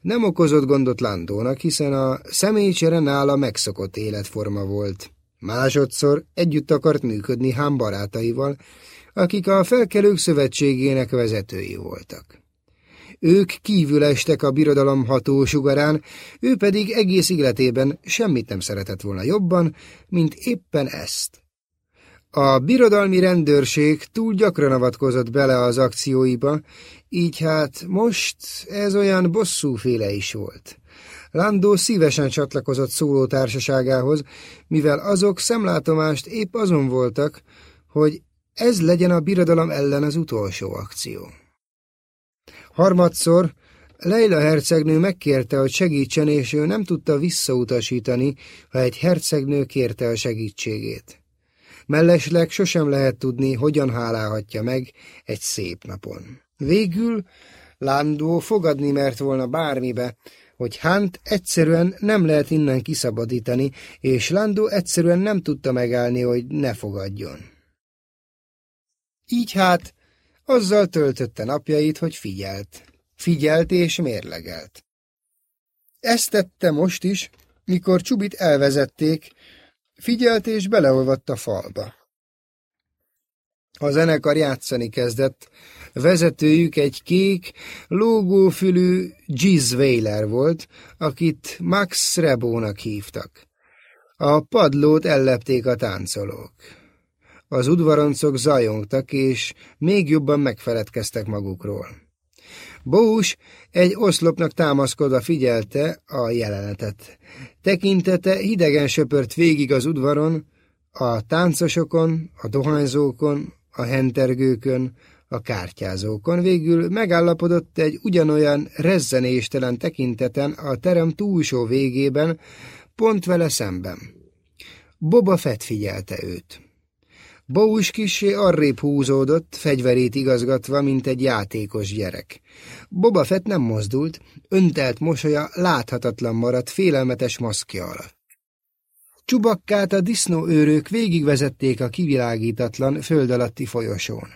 nem okozott gondot Landónak, hiszen a személycsere nála megszokott életforma volt. Másodszor együtt akart működni Hán barátaival, akik a felkelők szövetségének vezetői voltak. Ők kívül estek a birodalom hatósugarán, ő pedig egész életében semmit nem szeretett volna jobban, mint éppen ezt. A birodalmi rendőrség túl gyakran avatkozott bele az akcióiba, így hát most ez olyan bosszúféle is volt. Landó szívesen csatlakozott szólótársaságához, mivel azok szemlátomást épp azon voltak, hogy ez legyen a birodalom ellen az utolsó akció. Harmadszor Leila hercegnő megkérte, hogy segítsen, és ő nem tudta visszautasítani, ha egy hercegnő kérte a segítségét. Mellesleg sosem lehet tudni, hogyan hálálhatja meg egy szép napon. Végül Landó fogadni mert volna bármibe, hogy Hunt egyszerűen nem lehet innen kiszabadítani, és Landó egyszerűen nem tudta megállni, hogy ne fogadjon. Így hát azzal töltötte napjait, hogy figyelt. Figyelt és mérlegelt. Ezt tette most is, mikor Csubit elvezették, figyelt és beleolvadt a falba. A zenekar játszani kezdett, vezetőjük egy kék, lógófülű Giz Wailer volt, akit Max Rebónak hívtak. A padlót ellepték a táncolók. Az udvaroncok zajongtak, és még jobban megfeledkeztek magukról. Bós egy oszlopnak támaszkodva figyelte a jelenetet. Tekintete hidegen söpört végig az udvaron, a táncosokon, a dohányzókon, a hentergőkön, a kártyázókon. Végül megállapodott egy ugyanolyan rezzenéstelen tekinteten a terem túlsó végében, pont vele szemben. Boba Fett figyelte őt. Bous kisé arrébb húzódott, fegyverét igazgatva, mint egy játékos gyerek. Boba Fett nem mozdult, öntelt mosolya láthatatlan maradt félelmetes maszkja alatt. Csubakkát a disznóőrök végigvezették a kivilágítatlan föld alatti folyosón.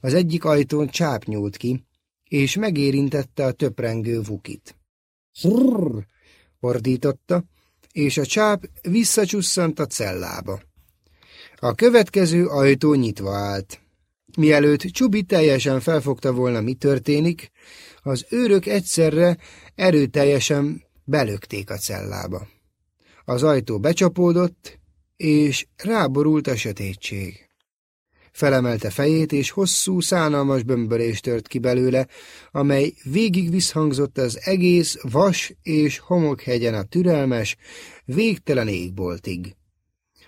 Az egyik ajtón csáp nyúlt ki, és megérintette a töprengő vukit. Frrrr! ordította, és a csáp visszacsusszant a cellába. A következő ajtó nyitva állt. Mielőtt Csubi teljesen felfogta volna, mi történik, az őrök egyszerre erőteljesen belökték a cellába. Az ajtó becsapódott, és ráborult a sötétség. Felemelte fejét, és hosszú, szánalmas bömbölés tört ki belőle, amely végig visszhangzott az egész vas és homokhegyen a türelmes, végtelen égboltig.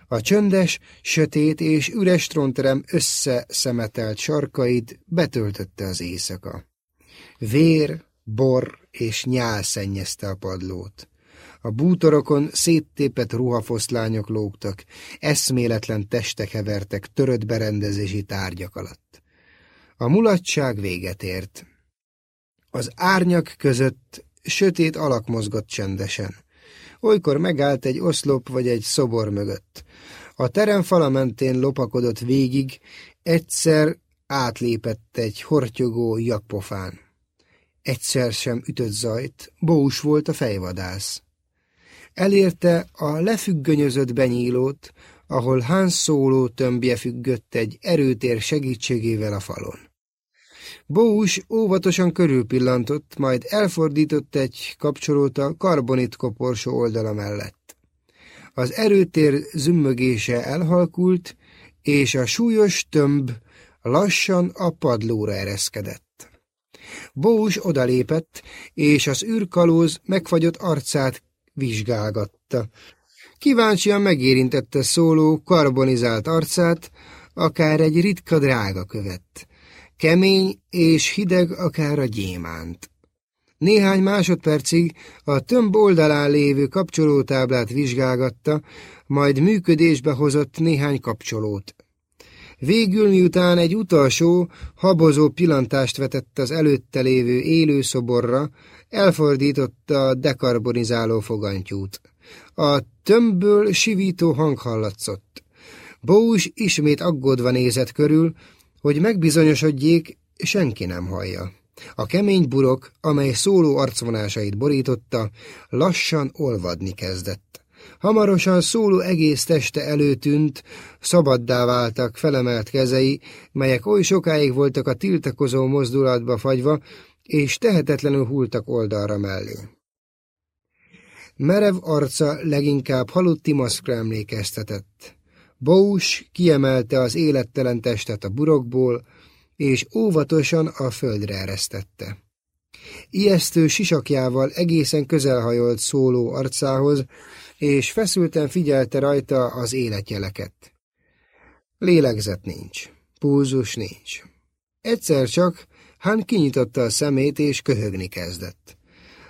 A csöndes, sötét és üres trónterem összeszemetelt sarkait betöltötte az éjszaka. Vér, bor és nyál szennyezte a padlót. A bútorokon széttépett ruhafoszlányok lógtak, eszméletlen testek hevertek törött berendezési tárgyak alatt. A mulatság véget ért. Az árnyak között sötét alak mozgott csendesen. Olykor megállt egy oszlop vagy egy szobor mögött. A terem fala mentén lopakodott végig, egyszer átlépett egy hortyogó jakpofán. Egyszer sem ütött zajt, bós volt a fejvadász. Elérte a lefüggönyözött benyílót, ahol Hans szóló tömbje függött egy erőtér segítségével a falon. Bós óvatosan körülpillantott, majd elfordított egy kapcsolót a karbonit koporsó oldala mellett. Az erőtér zümmögése elhalkult, és a súlyos tömb lassan a padlóra ereszkedett. Bós odalépett, és az űrkalóz megfagyott arcát vizsgálgatta. Kíváncsian megérintette szóló karbonizált arcát, akár egy ritka drága követ. Kemény és hideg akár a gyémánt. Néhány másodpercig a tömb oldalán lévő kapcsolótáblát vizsgálgatta, majd működésbe hozott néhány kapcsolót. Végül, miután egy utolsó, habozó pillantást vetett az előtte lévő élőszoborra, elfordította a dekarbonizáló fogantyút. A tömbből sivító hang hallatszott. Bós ismét aggódva nézett körül, hogy megbizonyosodjék, senki nem hallja. A kemény burok, amely szóló arcvonásait borította, lassan olvadni kezdett. Hamarosan szóló egész teste előtűnt, szabaddá váltak felemelt kezei, melyek oly sokáig voltak a tiltakozó mozdulatba fagyva, és tehetetlenül hultak oldalra mellé. Merev arca leginkább halotti maszkra emlékeztetett. Bous kiemelte az élettelen testet a burokból, és óvatosan a földre eresztette. Ijesztő sisakjával egészen közelhajolt szóló arcához, és feszülten figyelte rajta az életjeleket. Lélegzet nincs, pulzus nincs. Egyszer csak Han kinyitotta a szemét, és köhögni kezdett.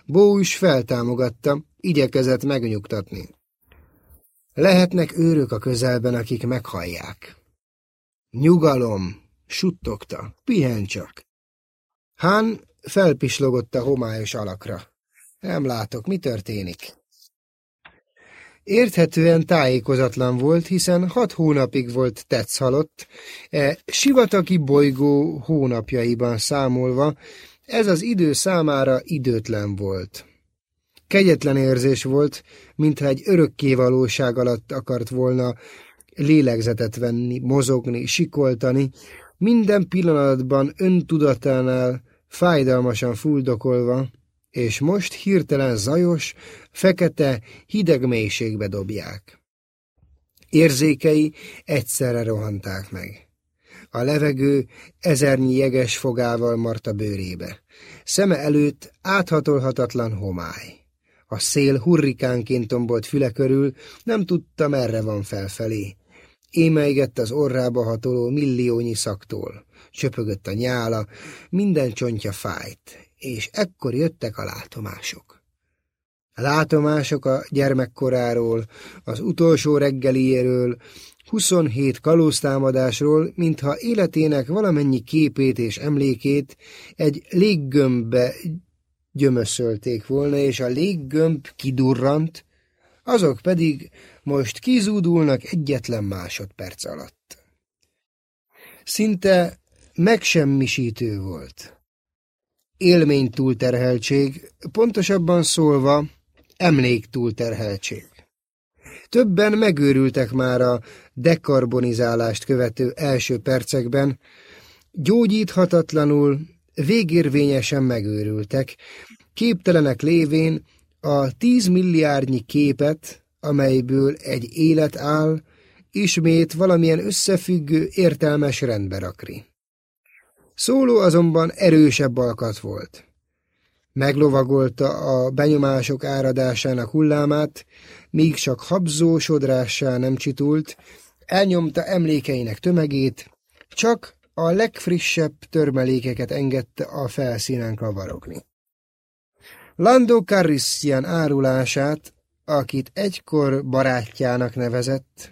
Bó is feltámogatta, igyekezett megnyugtatni. Lehetnek őrök a közelben, akik meghallják. Nyugalom, suttogta, pihen csak. Hán felpislogott a homályos alakra. Nem látok, mi történik. Érthetően tájékozatlan volt, hiszen hat hónapig volt tetsz halott, e sivatagi bolygó hónapjaiban számolva, ez az idő számára időtlen volt. Kegyetlen érzés volt, mintha egy örökké valóság alatt akart volna lélegzetet venni, mozogni, sikoltani, minden pillanatban öntudatánál fájdalmasan fuldokolva, és most hirtelen zajos, fekete, hideg mélységbe dobják. Érzékei egyszerre rohanták meg. A levegő ezernyi jeges fogával marta bőrébe. Szeme előtt áthatolhatatlan homály. A szél hurrikánként tombolt füle körül, nem tudta, merre van felfelé. Émeigett az orrába hatoló milliónyi szaktól. Csöpögött a nyála, minden csontja fájt, és ekkor jöttek a látomások. A látomások a gyermekkoráról, az utolsó reggeliéről, 27 kalóztámadásról, mintha életének valamennyi képét és emlékét egy léggömbbe gyömöszölték volna, és a léggömb kidurrant, azok pedig most kizúdulnak egyetlen másodperc alatt. Szinte megsemmisítő volt. Élmény túlterheltség, pontosabban szólva emlék túlterheltség. Többen megőrültek már a dekarbonizálást követő első percekben, gyógyíthatatlanul, végérvényesen megőrültek, képtelenek lévén a tíz milliárdnyi képet, amelyből egy élet áll, ismét valamilyen összefüggő, értelmes rendbe rakni. Szóló azonban erősebb alkat volt. Meglovagolta a benyomások áradásának hullámát, míg csak habzó sodrássá nem csitult, elnyomta emlékeinek tömegét, csak a legfrissebb törmelékeket engedte a felszínen kavarogni. Lando Carrissian árulását, akit egykor barátjának nevezett,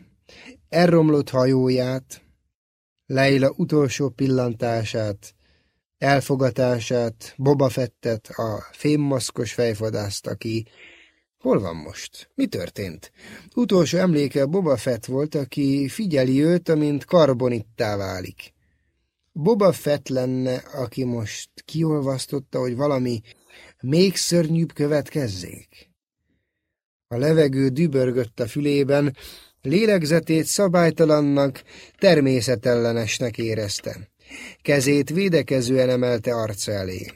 elromlott hajóját, Leila utolsó pillantását, elfogatását, Boba Fettet, a fémmaszkos fejfadászt, aki... Hol van most? Mi történt? Utolsó emléke Boba Fett volt, aki figyeli őt, amint karbonittá válik. Boba Fett lenne, aki most kiolvasztotta, hogy valami még szörnyűbb következzék. A levegő dübörgött a fülében, lélegzetét szabálytalannak, természetellenesnek érezte. Kezét védekezően emelte arca elé.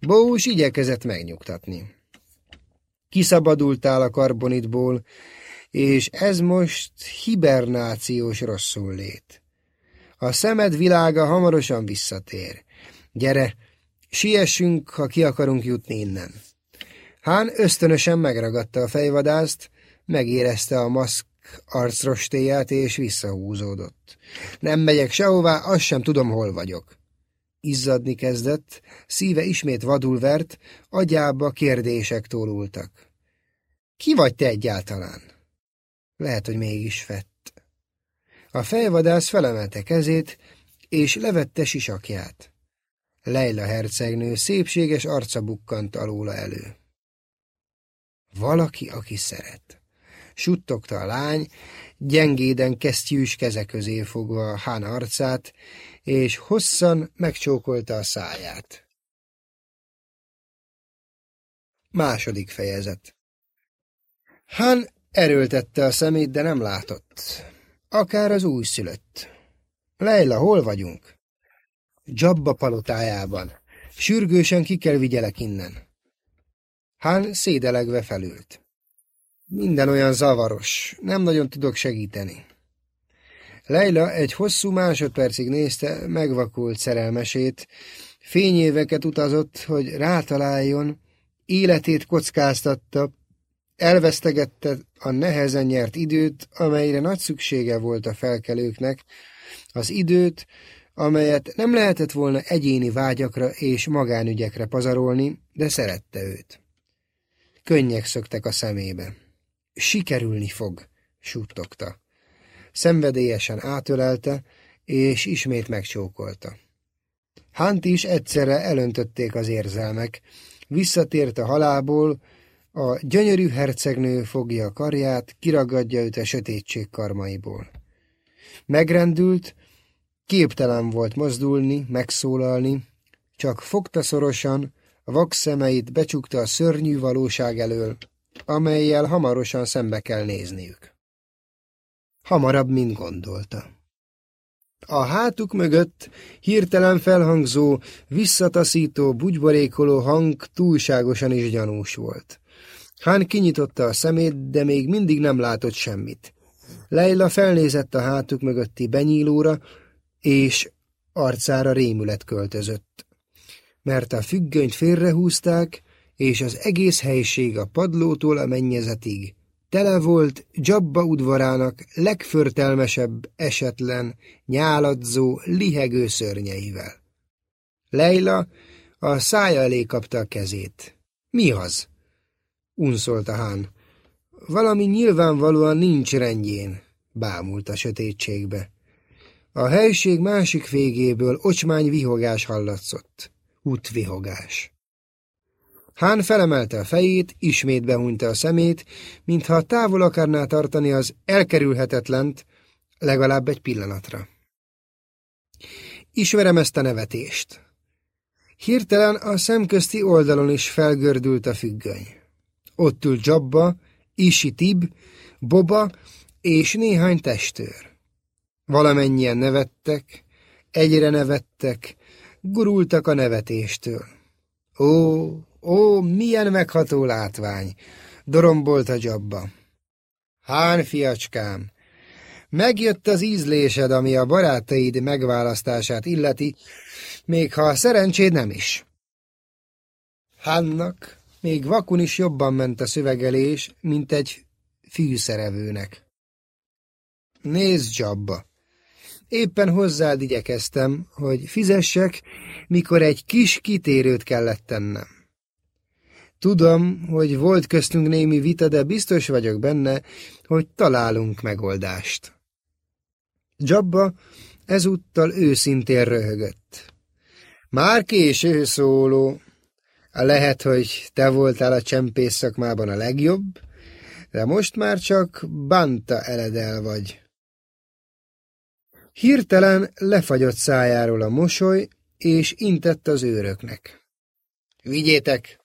Bós igyekezett megnyugtatni. Kiszabadultál a karbonitból, és ez most hibernációs rosszul lét. A szemed világa hamarosan visszatér. Gyere, siessünk, ha ki akarunk jutni innen. Hán ösztönösen megragadta a fejvadászt, megérezte a maszk arcrostéját, és visszahúzódott. Nem megyek sehová, azt sem tudom, hol vagyok. Izzadni kezdett, szíve ismét vadul vert, agyába kérdések tólultak. Ki vagy te egyáltalán? Lehet, hogy mégis fett. A fejvadász felemelte kezét, és levette sisakját. Leila hercegnő szépséges arca bukkant alóla elő. Valaki, aki szeret. Suttogta a lány, gyengéden kesztyűs keze közé fogva Hán arcát, és hosszan megcsókolta a száját. Második fejezet Hán erőltette a szemét, de nem látott. Akár az újszülött. Leila, hol vagyunk? Jabba palotájában. Sürgősen ki kell vigyelek innen. Hán szédelegve felült. Minden olyan zavaros, nem nagyon tudok segíteni. Leila egy hosszú másodpercig nézte megvakult szerelmesét, fényéveket utazott, hogy rátaláljon, életét kockáztatta, elvesztegette a nehezen nyert időt, amelyre nagy szüksége volt a felkelőknek, az időt, amelyet nem lehetett volna egyéni vágyakra és magánügyekre pazarolni, de szerette őt. Könnyek szöktek a szemébe. Sikerülni fog, suttogta. Szenvedélyesen átölelte, és ismét megcsókolta. Hánt is egyszerre elöntötték az érzelmek. Visszatért a halából, a gyönyörű hercegnő fogja a karját, kiragadja őt a sötétség karmaiból. Megrendült, képtelen volt mozdulni, megszólalni, csak fogta szorosan, vak szemeit becsukta a szörnyű valóság elől, amelyel hamarosan szembe kell nézniük. Hamarabb, mint gondolta. A hátuk mögött hirtelen felhangzó, visszataszító, bugyborékoló hang túlságosan is gyanús volt. Hán kinyitotta a szemét, de még mindig nem látott semmit. Leila felnézett a hátuk mögötti benyílóra, és arcára rémület költözött. Mert a függönyt félrehúzták, és az egész helység a padlótól a mennyezetig tele volt Jabba udvarának legförtelmesebb, esetlen, nyáladzó, lihegő szörnyeivel. Leila a szája elé kapta a kezét. Mi az? unszolta Hán. Valami nyilvánvalóan nincs rendjén, bámult a sötétségbe. A helység másik végéből ocsmány vihogás hallatszott. Útvihogás. Hán felemelte a fejét, ismét behúnyta a szemét, mintha távol akarná tartani az elkerülhetetlent, legalább egy pillanatra. Ismerem ezt a nevetést. Hirtelen a szemközti oldalon is felgördült a függöny. Ott ült Jabba, Isi Tib, Boba és néhány testőr. Valamennyien nevettek, egyre nevettek, gurultak a nevetéstől. Ó, Ó, milyen megható látvány! Dorombolt a Jabba. Hán, fiacskám! Megjött az ízlésed, ami a barátaid megválasztását illeti, még ha a szerencséd nem is. Hánnak még vakun is jobban ment a szövegelés, mint egy fűszerevőnek. Nézd, Jabba! Éppen hozzád igyekeztem, hogy fizessek, mikor egy kis kitérőt kellett tennem. Tudom, hogy volt köztünk némi vita, de biztos vagyok benne, hogy találunk megoldást. Jabba ezúttal őszintén röhögött. Már késő szóló. Lehet, hogy te voltál a csempész szakmában a legjobb, de most már csak banta eledel vagy. Hirtelen lefagyott szájáról a mosoly, és intett az őröknek. Vigyétek,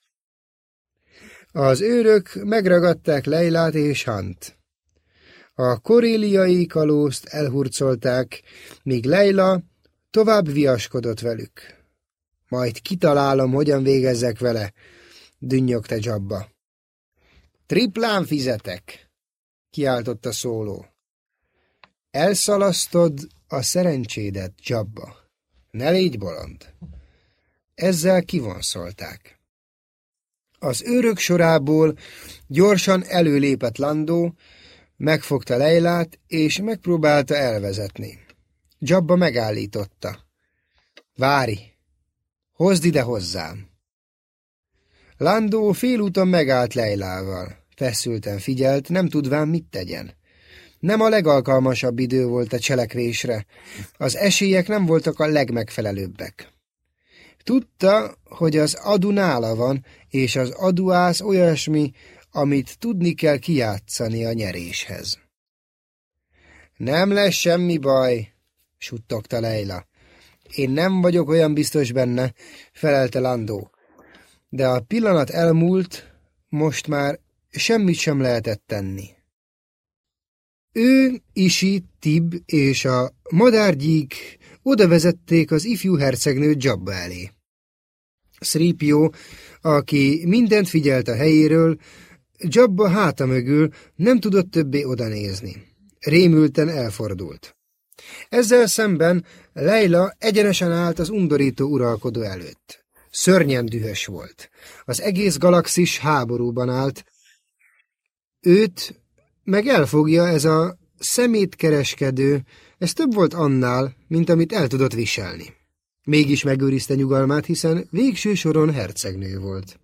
az őrök megragadták Leilát és Hant. A koréliai kalózt elhurcolták, míg Leila tovább viaskodott velük. Majd kitalálom, hogyan végezzek vele, dünnyögte Jabba. Triplán fizetek, kiáltotta szóló. Elszalasztod a szerencsédet, Jabba. Ne légy bolond. Ezzel kivonszolták. Az őrök sorából gyorsan előlépett Landó, megfogta Leilát, és megpróbálta elvezetni. Jabba megállította. Vári, hozd ide hozzám. Landó félúton megállt Leilával. Feszülten figyelt, nem tudván mit tegyen. Nem a legalkalmasabb idő volt a cselekvésre, az esélyek nem voltak a legmegfelelőbbek. Tudta, hogy az adu nála van, és az aduász olyasmi, amit tudni kell kijátszani a nyeréshez. Nem lesz semmi baj, suttogta Leila. Én nem vagyok olyan biztos benne, felelte Landó. De a pillanat elmúlt, most már semmit sem lehetett tenni. Ő, Isi, Tib és a madárgyík oda vezették az ifjú hercegnő Jabba elé. Sripió, aki mindent figyelt a helyéről, Jabba háta mögül nem tudott többé oda nézni. Rémülten elfordult. Ezzel szemben Leila egyenesen állt az undorító uralkodó előtt. Szörnyen dühös volt. Az egész galaxis háborúban állt. Őt meg elfogja ez a szemétkereskedő, ez több volt annál, mint amit el tudott viselni. Mégis megőrizte nyugalmát, hiszen végső soron hercegnő volt.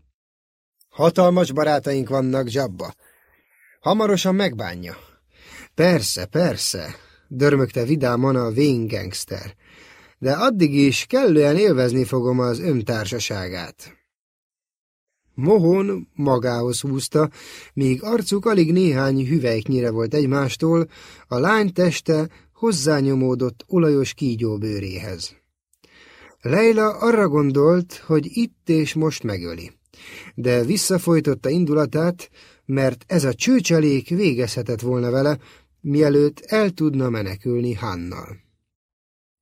Hatalmas barátaink vannak, Jabba. Hamarosan megbánja. Persze, persze, dörmögte vidáman a Wayne gangster, de addig is kellően élvezni fogom az öntársaságát. Mohon magához húzta, míg arcuk alig néhány hüvelyknyire volt egymástól, a lány teste hozzányomódott olajos kígyóbőréhez. Leila arra gondolt, hogy itt és most megöli, de visszafolytotta indulatát, mert ez a csőcselék végezhetett volna vele, mielőtt el tudna menekülni Hannal.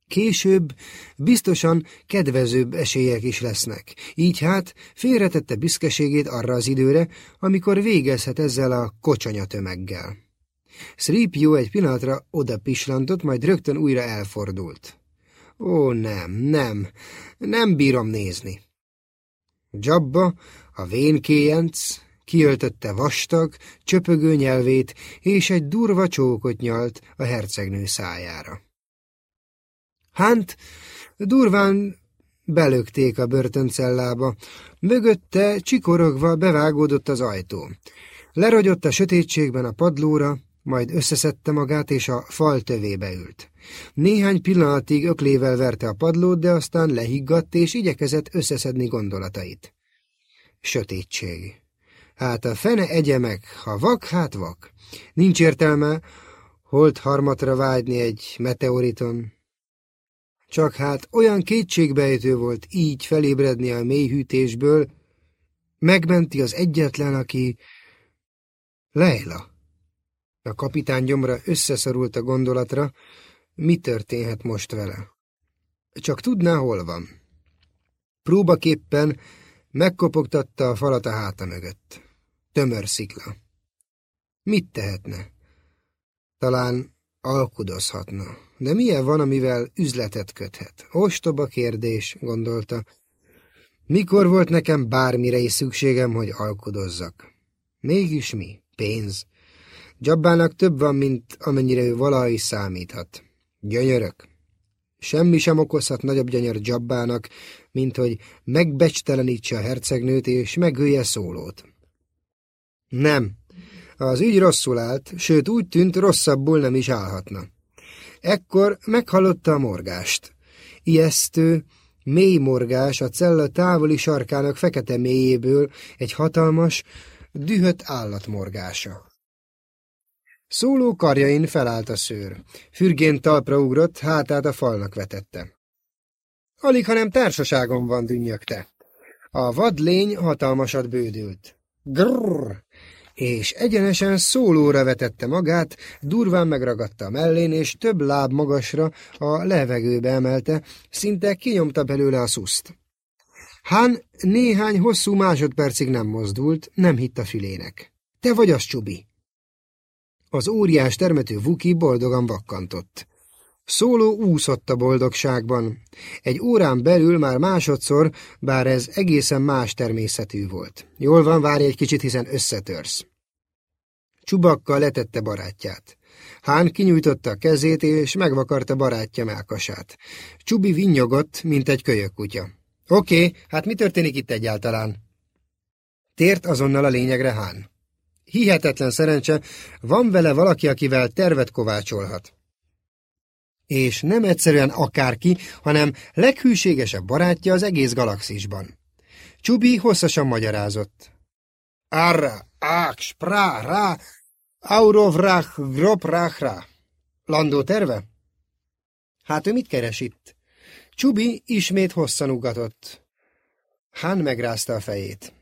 Később biztosan kedvezőbb esélyek is lesznek, így hát félretette büszkeségét arra az időre, amikor végezhet ezzel a kocsanya tömeggel. Sripio egy pillanatra oda pislantott, majd rögtön újra elfordult. Ó, nem, nem, nem bírom nézni. Jabba, a vénkéjenc, kiöltötte vastag, csöpögő nyelvét, és egy durva csókot nyalt a hercegnő szájára. Hánt durván belökték a börtöncellába, mögötte csikorogva bevágódott az ajtó. Lerogyott a sötétségben a padlóra, majd összeszedte magát, és a fal tövébe ült. Néhány pillanatig öklével verte a padlót, de aztán lehiggadt, és igyekezett összeszedni gondolatait. Sötétség. Hát a fene egye meg, ha vak, hát vak. Nincs értelme holt harmatra vágyni egy meteoriton. Csak hát olyan kétségbejtő volt így felébredni a mélyhűtésből, megmenti az egyetlen, aki... Leila. A kapitány gyomra összeszorult a gondolatra, mi történhet most vele. Csak tudná, hol van. Próbaképpen megkopogtatta a falat a háta mögött. Tömör szikla. Mit tehetne? Talán alkudozhatna. De milyen van, amivel üzletet köthet? Ostoba kérdés, gondolta. Mikor volt nekem bármire is szükségem, hogy alkudozzak? Mégis mi? Pénz. Dzsabbának több van, mint amennyire ő valaha is számíthat. Gyönyörök. Semmi sem okozhat nagyobb gyönyör Dzsabbának, mint hogy megbecstelenítse a hercegnőt és megölje szólót. Nem. Az ügy rosszul állt, sőt úgy tűnt, rosszabbul nem is állhatna. Ekkor meghallotta a morgást. Ijesztő, mély morgás a cella távoli sarkának fekete mélyéből egy hatalmas, dühött állat morgása. Szóló karjain felállt a szőr. Fürgén talpra ugrott, hátát a falnak vetette. Alig, hanem társaságom van, dünnyögte. A vadlény hatalmasat bődült. Grrr! És egyenesen szólóra vetette magát, durván megragadta a mellén, és több láb magasra a levegőbe emelte, szinte kinyomta belőle a szuszt. Hán néhány hosszú másodpercig nem mozdult, nem hitt a fülének. Te vagy az, Csubi? Az óriás termető Vuki boldogan vakkantott. Szóló úszott a boldogságban. Egy órán belül már másodszor, bár ez egészen más természetű volt. Jól van, várj egy kicsit, hiszen összetörsz. Csubakkal letette barátját. Hán kinyújtotta a kezét, és megvakarta barátja melkasát. Csubi vinnyogott, mint egy kölyök kutya. Oké, hát mi történik itt egyáltalán? Tért azonnal a lényegre Hán. Hihetetlen szerencse, van vele valaki, akivel tervet kovácsolhat. És nem egyszerűen akárki, hanem leghűségesebb barátja az egész galaxisban. Csubi hosszasan magyarázott. Arra, ák, sprá, rá, aurovrach, groprachra. Landó terve? Hát ő mit keres itt? Csubi ismét hosszan ugatott. Hán megrázta a fejét.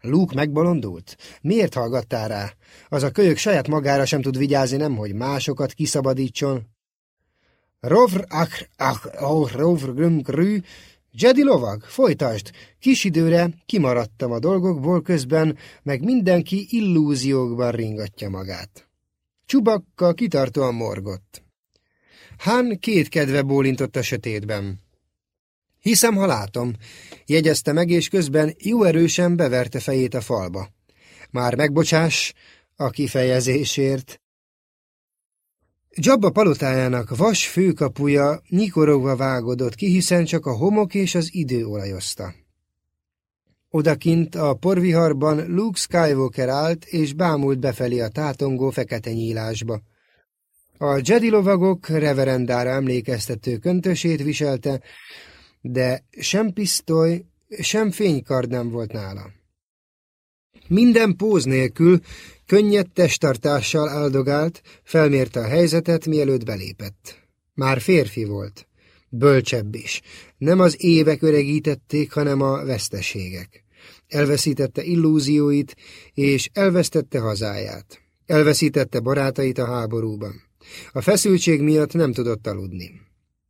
Luke megbolondult? Miért hallgattál rá? Az a kölyök saját magára sem tud vigyázni, nemhogy másokat kiszabadítson. Rovr akr ach oh, rovr grüm grü, Jedi lovag, folytasd! Kis időre kimaradtam a dolgokból, közben meg mindenki illúziókban ringatja magát. Csubakka kitartóan morgott. Hán két kedve bólintott a sötétben. Hiszem, ha látom, jegyezte meg, és közben jó erősen beverte fejét a falba. Már megbocsás a kifejezésért. Jabba palotájának vas főkapuja nyikorogva vágódott ki, hiszen csak a homok és az idő olajozta. Odakint a porviharban Luke Skywalker állt, és bámult befelé a tátongó fekete nyílásba. A Jedi lovagok reverendára emlékeztető köntösét viselte, de sem pisztoly, sem fénykard nem volt nála. Minden póz nélkül, könnyed testtartással áldogált, felmérte a helyzetet, mielőtt belépett. Már férfi volt. Bölcsebb is. Nem az évek öregítették, hanem a veszteségek. Elveszítette illúzióit, és elvesztette hazáját. Elveszítette barátait a háborúban. A feszültség miatt nem tudott aludni.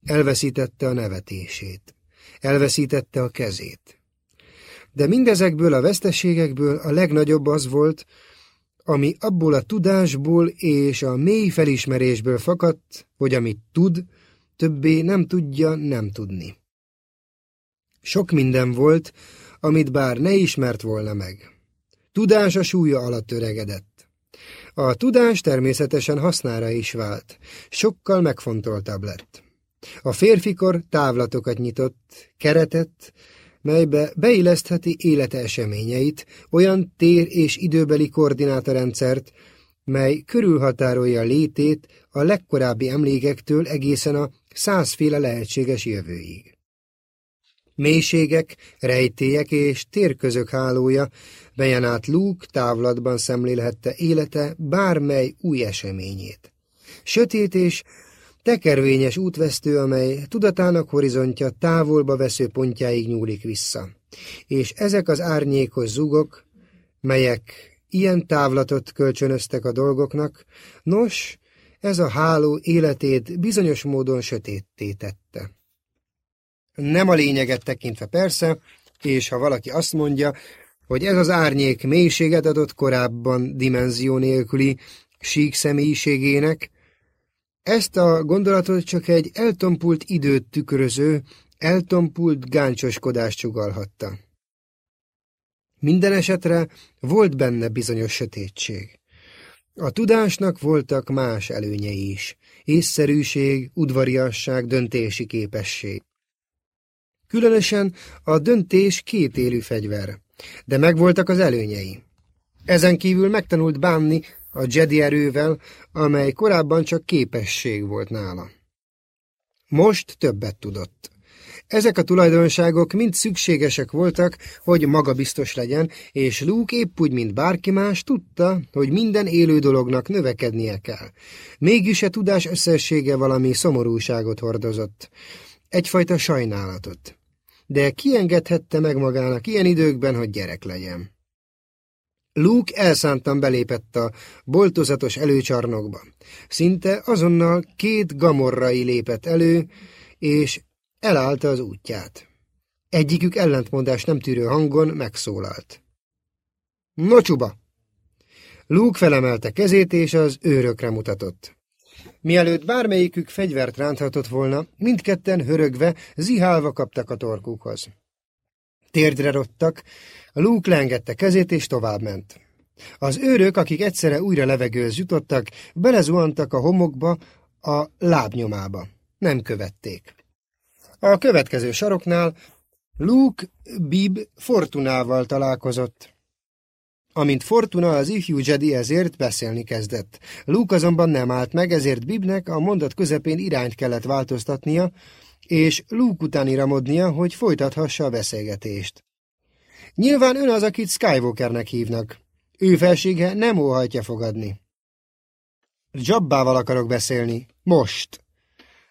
Elveszítette a nevetését. Elveszítette a kezét. De mindezekből a veszteségekből a legnagyobb az volt, ami abból a tudásból és a mély felismerésből fakadt, hogy amit tud, többé nem tudja nem tudni. Sok minden volt, amit bár ne ismert volna meg. Tudás a súlya alatt öregedett. A tudás természetesen hasznára is vált, sokkal megfontoltabb lett. A férfikor távlatokat nyitott, keretet, melybe beillesztheti élete eseményeit, olyan tér- és időbeli koordinátorrendszert, mely körülhatárolja létét a legkorábbi emlékektől egészen a százféle lehetséges jövőig. Mélységek, rejtélyek és térközök hálója, melyen át Luke távlatban szemlélhette élete bármely új eseményét. Sötét és tekervényes útvesztő, amely tudatának horizontja távolba vesző pontjáig nyúlik vissza. És ezek az árnyékos zugok, melyek ilyen távlatot kölcsönöztek a dolgoknak, nos, ez a háló életét bizonyos módon sötétté tette. Nem a lényeget tekintve persze, és ha valaki azt mondja, hogy ez az árnyék mélységet adott korábban dimenzió nélküli sík személyiségének, ezt a gondolatot csak egy eltompult időt tükröző, eltompult gáncsoskodás csugalhatta. Minden esetre volt benne bizonyos sötétség. A tudásnak voltak más előnyei is, észszerűség, udvariasság, döntési képesség. Különösen a döntés kétélű fegyver, de megvoltak az előnyei. Ezen kívül megtanult bánni a Jedi erővel, amely korábban csak képesség volt nála. Most többet tudott. Ezek a tulajdonságok mind szükségesek voltak, hogy magabiztos legyen, és Luke épp úgy, mint bárki más, tudta, hogy minden élő dolognak növekednie kell. Mégis a tudás összessége valami szomorúságot hordozott. Egyfajta sajnálatot. De kiengedhette meg magának ilyen időkben, hogy gyerek legyen. Luke elszántan belépett a boltozatos előcsarnokba. Szinte azonnal két gamorrai lépett elő, és elállta az útját. Egyikük ellentmondás nem tűrő hangon megszólalt. Nocsuba! Luke felemelte kezét, és az őrökre mutatott. Mielőtt bármelyikük fegyvert ránthatott volna, mindketten hörögve, zihálva kaptak a torkukhoz. Térdre rottak, Luke leengedte kezét és továbbment. Az őrök, akik egyszerre újra levegőhöz jutottak, belezuhantak a homokba, a lábnyomába. Nem követték. A következő saroknál Luke Bib Fortunával találkozott. Amint Fortuna az ifjú Jedi ezért beszélni kezdett. Luke azonban nem állt meg, ezért Bibnek a mondat közepén irányt kellett változtatnia, és Luke után iramodnia, hogy folytathassa a beszélgetést. Nyilván ön az, akit Skywalkernek hívnak. Ő felsége nem óhajtja fogadni. Jabbával akarok beszélni. Most,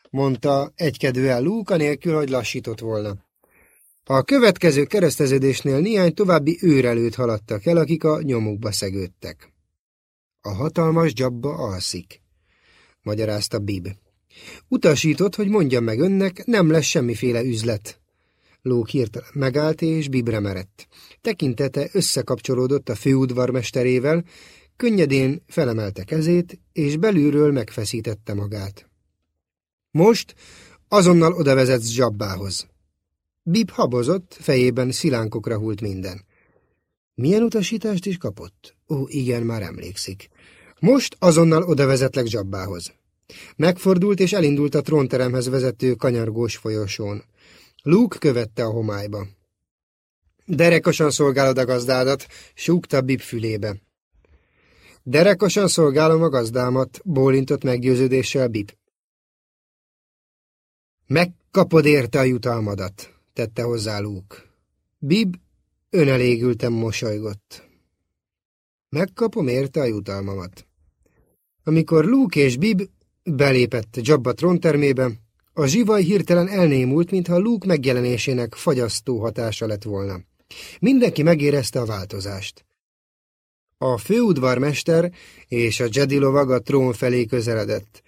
mondta egykedően Luke, anélkül, hogy lassított volna. A következő kereszteződésnél néhány további őrelőt haladtak el, akik a nyomukba szegődtek. A hatalmas Jabba alszik, magyarázta Bib. Utasított, hogy mondjam meg önnek, nem lesz semmiféle üzlet. Lók hirtelen megállt és Bibre merett. Tekintete összekapcsolódott a főudvarmesterével, könnyedén felemelte kezét, és belülről megfeszítette magát. Most azonnal odavezet Zsabbához. Bib habozott, fejében szilánkokra hult minden. Milyen utasítást is kapott? Ó, igen, már emlékszik. Most azonnal odavezetlek Zsabbához. Megfordult és elindult a trónteremhez vezető kanyargós folyosón. Luke követte a homályba. Derekosan szolgálod a gazdádat, súgta Bib fülébe. Derekosan szolgálom a gazdámat, bólintott meggyőződéssel Bib. Megkapod érte a jutalmadat, tette hozzá Luke. Bib önelégültem mosolygott. Megkapom érte a jutalmamat. Amikor Luke és Bib belépett Jabba tróntermébe, a zsivaj hirtelen elnémult, mintha Luke megjelenésének fagyasztó hatása lett volna. Mindenki megérezte a változást. A főudvarmester és a Jedi lovag a trón felé közeledett.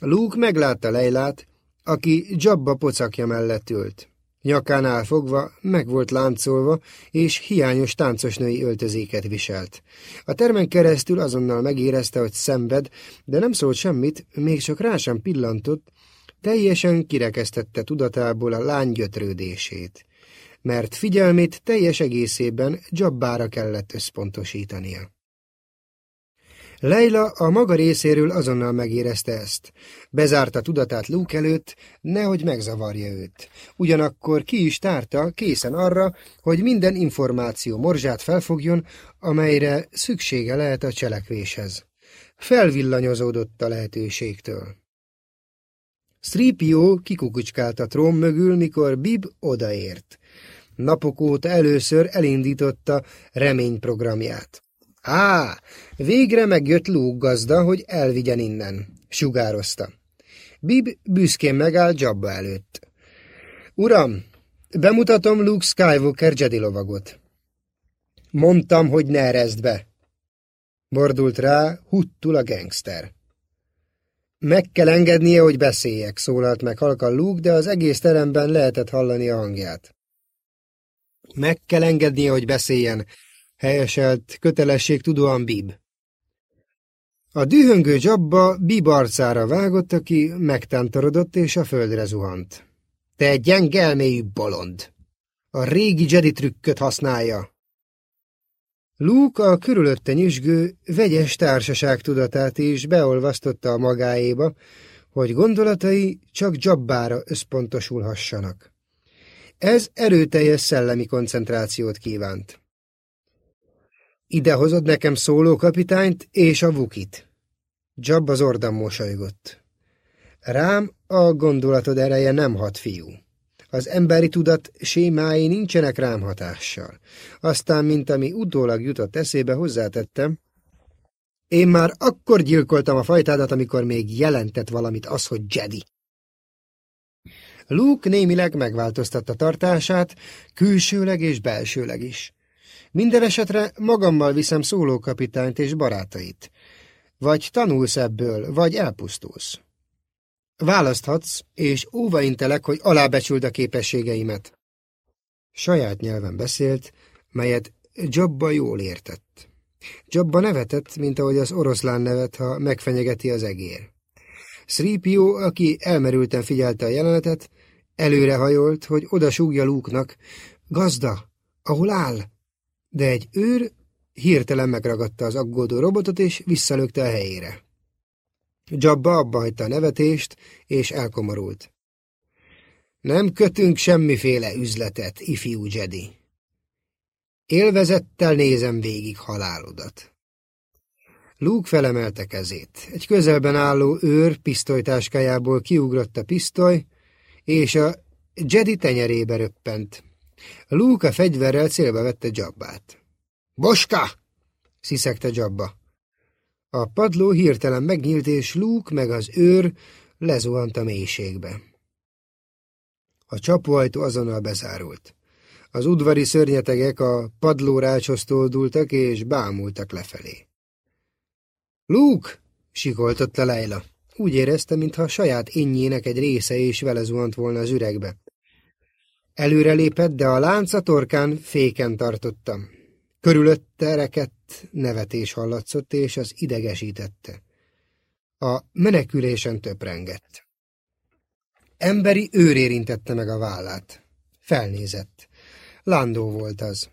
Luke meglátta Leilát, aki Jabba pocakja mellett ült. Nyakánál fogva meg volt láncolva, és hiányos táncosnői öltözéket viselt. A termen keresztül azonnal megérezte, hogy szenved, de nem szólt semmit, még csak rá sem pillantott, teljesen kirekesztette tudatából a lány gyötrődését, mert figyelmét teljes egészében Jabbára kellett összpontosítania. Leila a maga részéről azonnal megérezte ezt. Bezárta tudatát Luke előtt, nehogy megzavarja őt. Ugyanakkor ki is tárta, készen arra, hogy minden információ morzsát felfogjon, amelyre szüksége lehet a cselekvéshez. Felvillanyozódott a lehetőségtől. Stripio kikukucskált a trón mögül, mikor Bib odaért. Napok óta először elindította reményprogramját. Á, végre megjött Luke gazda, hogy elvigyen innen, sugározta. Bib büszkén megállt Jabba előtt. Uram, bemutatom Luke Skywalker Jedi lovagot. Mondtam, hogy ne erezd be. Mordult rá, huttul a gangster. Meg kell engednie, hogy beszéljek, szólalt meg halkan Luke, de az egész teremben lehetett hallani a hangját. Meg kell engednie, hogy beszéljen, helyeselt tudóan Bib. A dühöngő dzsabba Bib arcára vágott, aki megtántorodott és a földre zuhant. Te gyenge elmélyű bolond! A régi Jedi trükköt használja! Luke a körülötte nyüzsgő, vegyes társaság tudatát is beolvasztotta a magáéba, hogy gondolatai csak Jabbára összpontosulhassanak. Ez erőteljes szellemi koncentrációt kívánt. Idehozod nekem szólókapitányt és a vukit. Jabb az ordan mosolygott. Rám a gondolatod ereje nem hat, fiú. Az emberi tudat sémái nincsenek rám hatással. Aztán, mint ami utólag jutott eszébe, hozzátettem, én már akkor gyilkoltam a fajtádat, amikor még jelentett valamit az, hogy Jedi. Luke némileg megváltoztatta tartását, külsőleg és belsőleg is. Minden esetre magammal viszem szólókapitányt és barátait. Vagy tanulsz ebből, vagy elpusztulsz. Választhatsz, és óvaintelek, hogy alábecsüld a képességeimet. Saját nyelven beszélt, melyet Jabba jól értett. Jabba nevetett, mint ahogy az oroszlán nevet, ha megfenyegeti az egér. Sripio, aki elmerülten figyelte a jelenetet, előrehajolt, hogy oda súgja Lúknak, gazda, ahol áll, de egy őr hirtelen megragadta az aggódó robotot, és visszalökte a helyére. Jabba abba hagyta a nevetést, és elkomorult. Nem kötünk semmiféle üzletet, ifjú Jedi. Élvezettel nézem végig halálodat. Luke felemelte kezét. Egy közelben álló őr pisztolytáskájából kiugrott a pisztoly, és a Jedi tenyerébe röppent. Luke a fegyverrel célba vette Jabbát. Boska! sziszegte Jabba. A padló hirtelen megnyílt, és Luke meg az őr lezuhant a mélységbe. A csapóajtó azonnal bezárult. Az udvari szörnyetegek a padlórácshoz toldultak, és bámultak lefelé. Luke! sikoltotta Leila. Úgy érezte, mintha a saját énjének egy része is vele zuhant volna az üregbe. Előrelépett, de a lánc a torkán féken tartotta. Körülötte nevetés hallatszott, és az idegesítette. A menekülésen töprengett. Emberi őr érintette meg a vállát. Felnézett. Lándó volt az.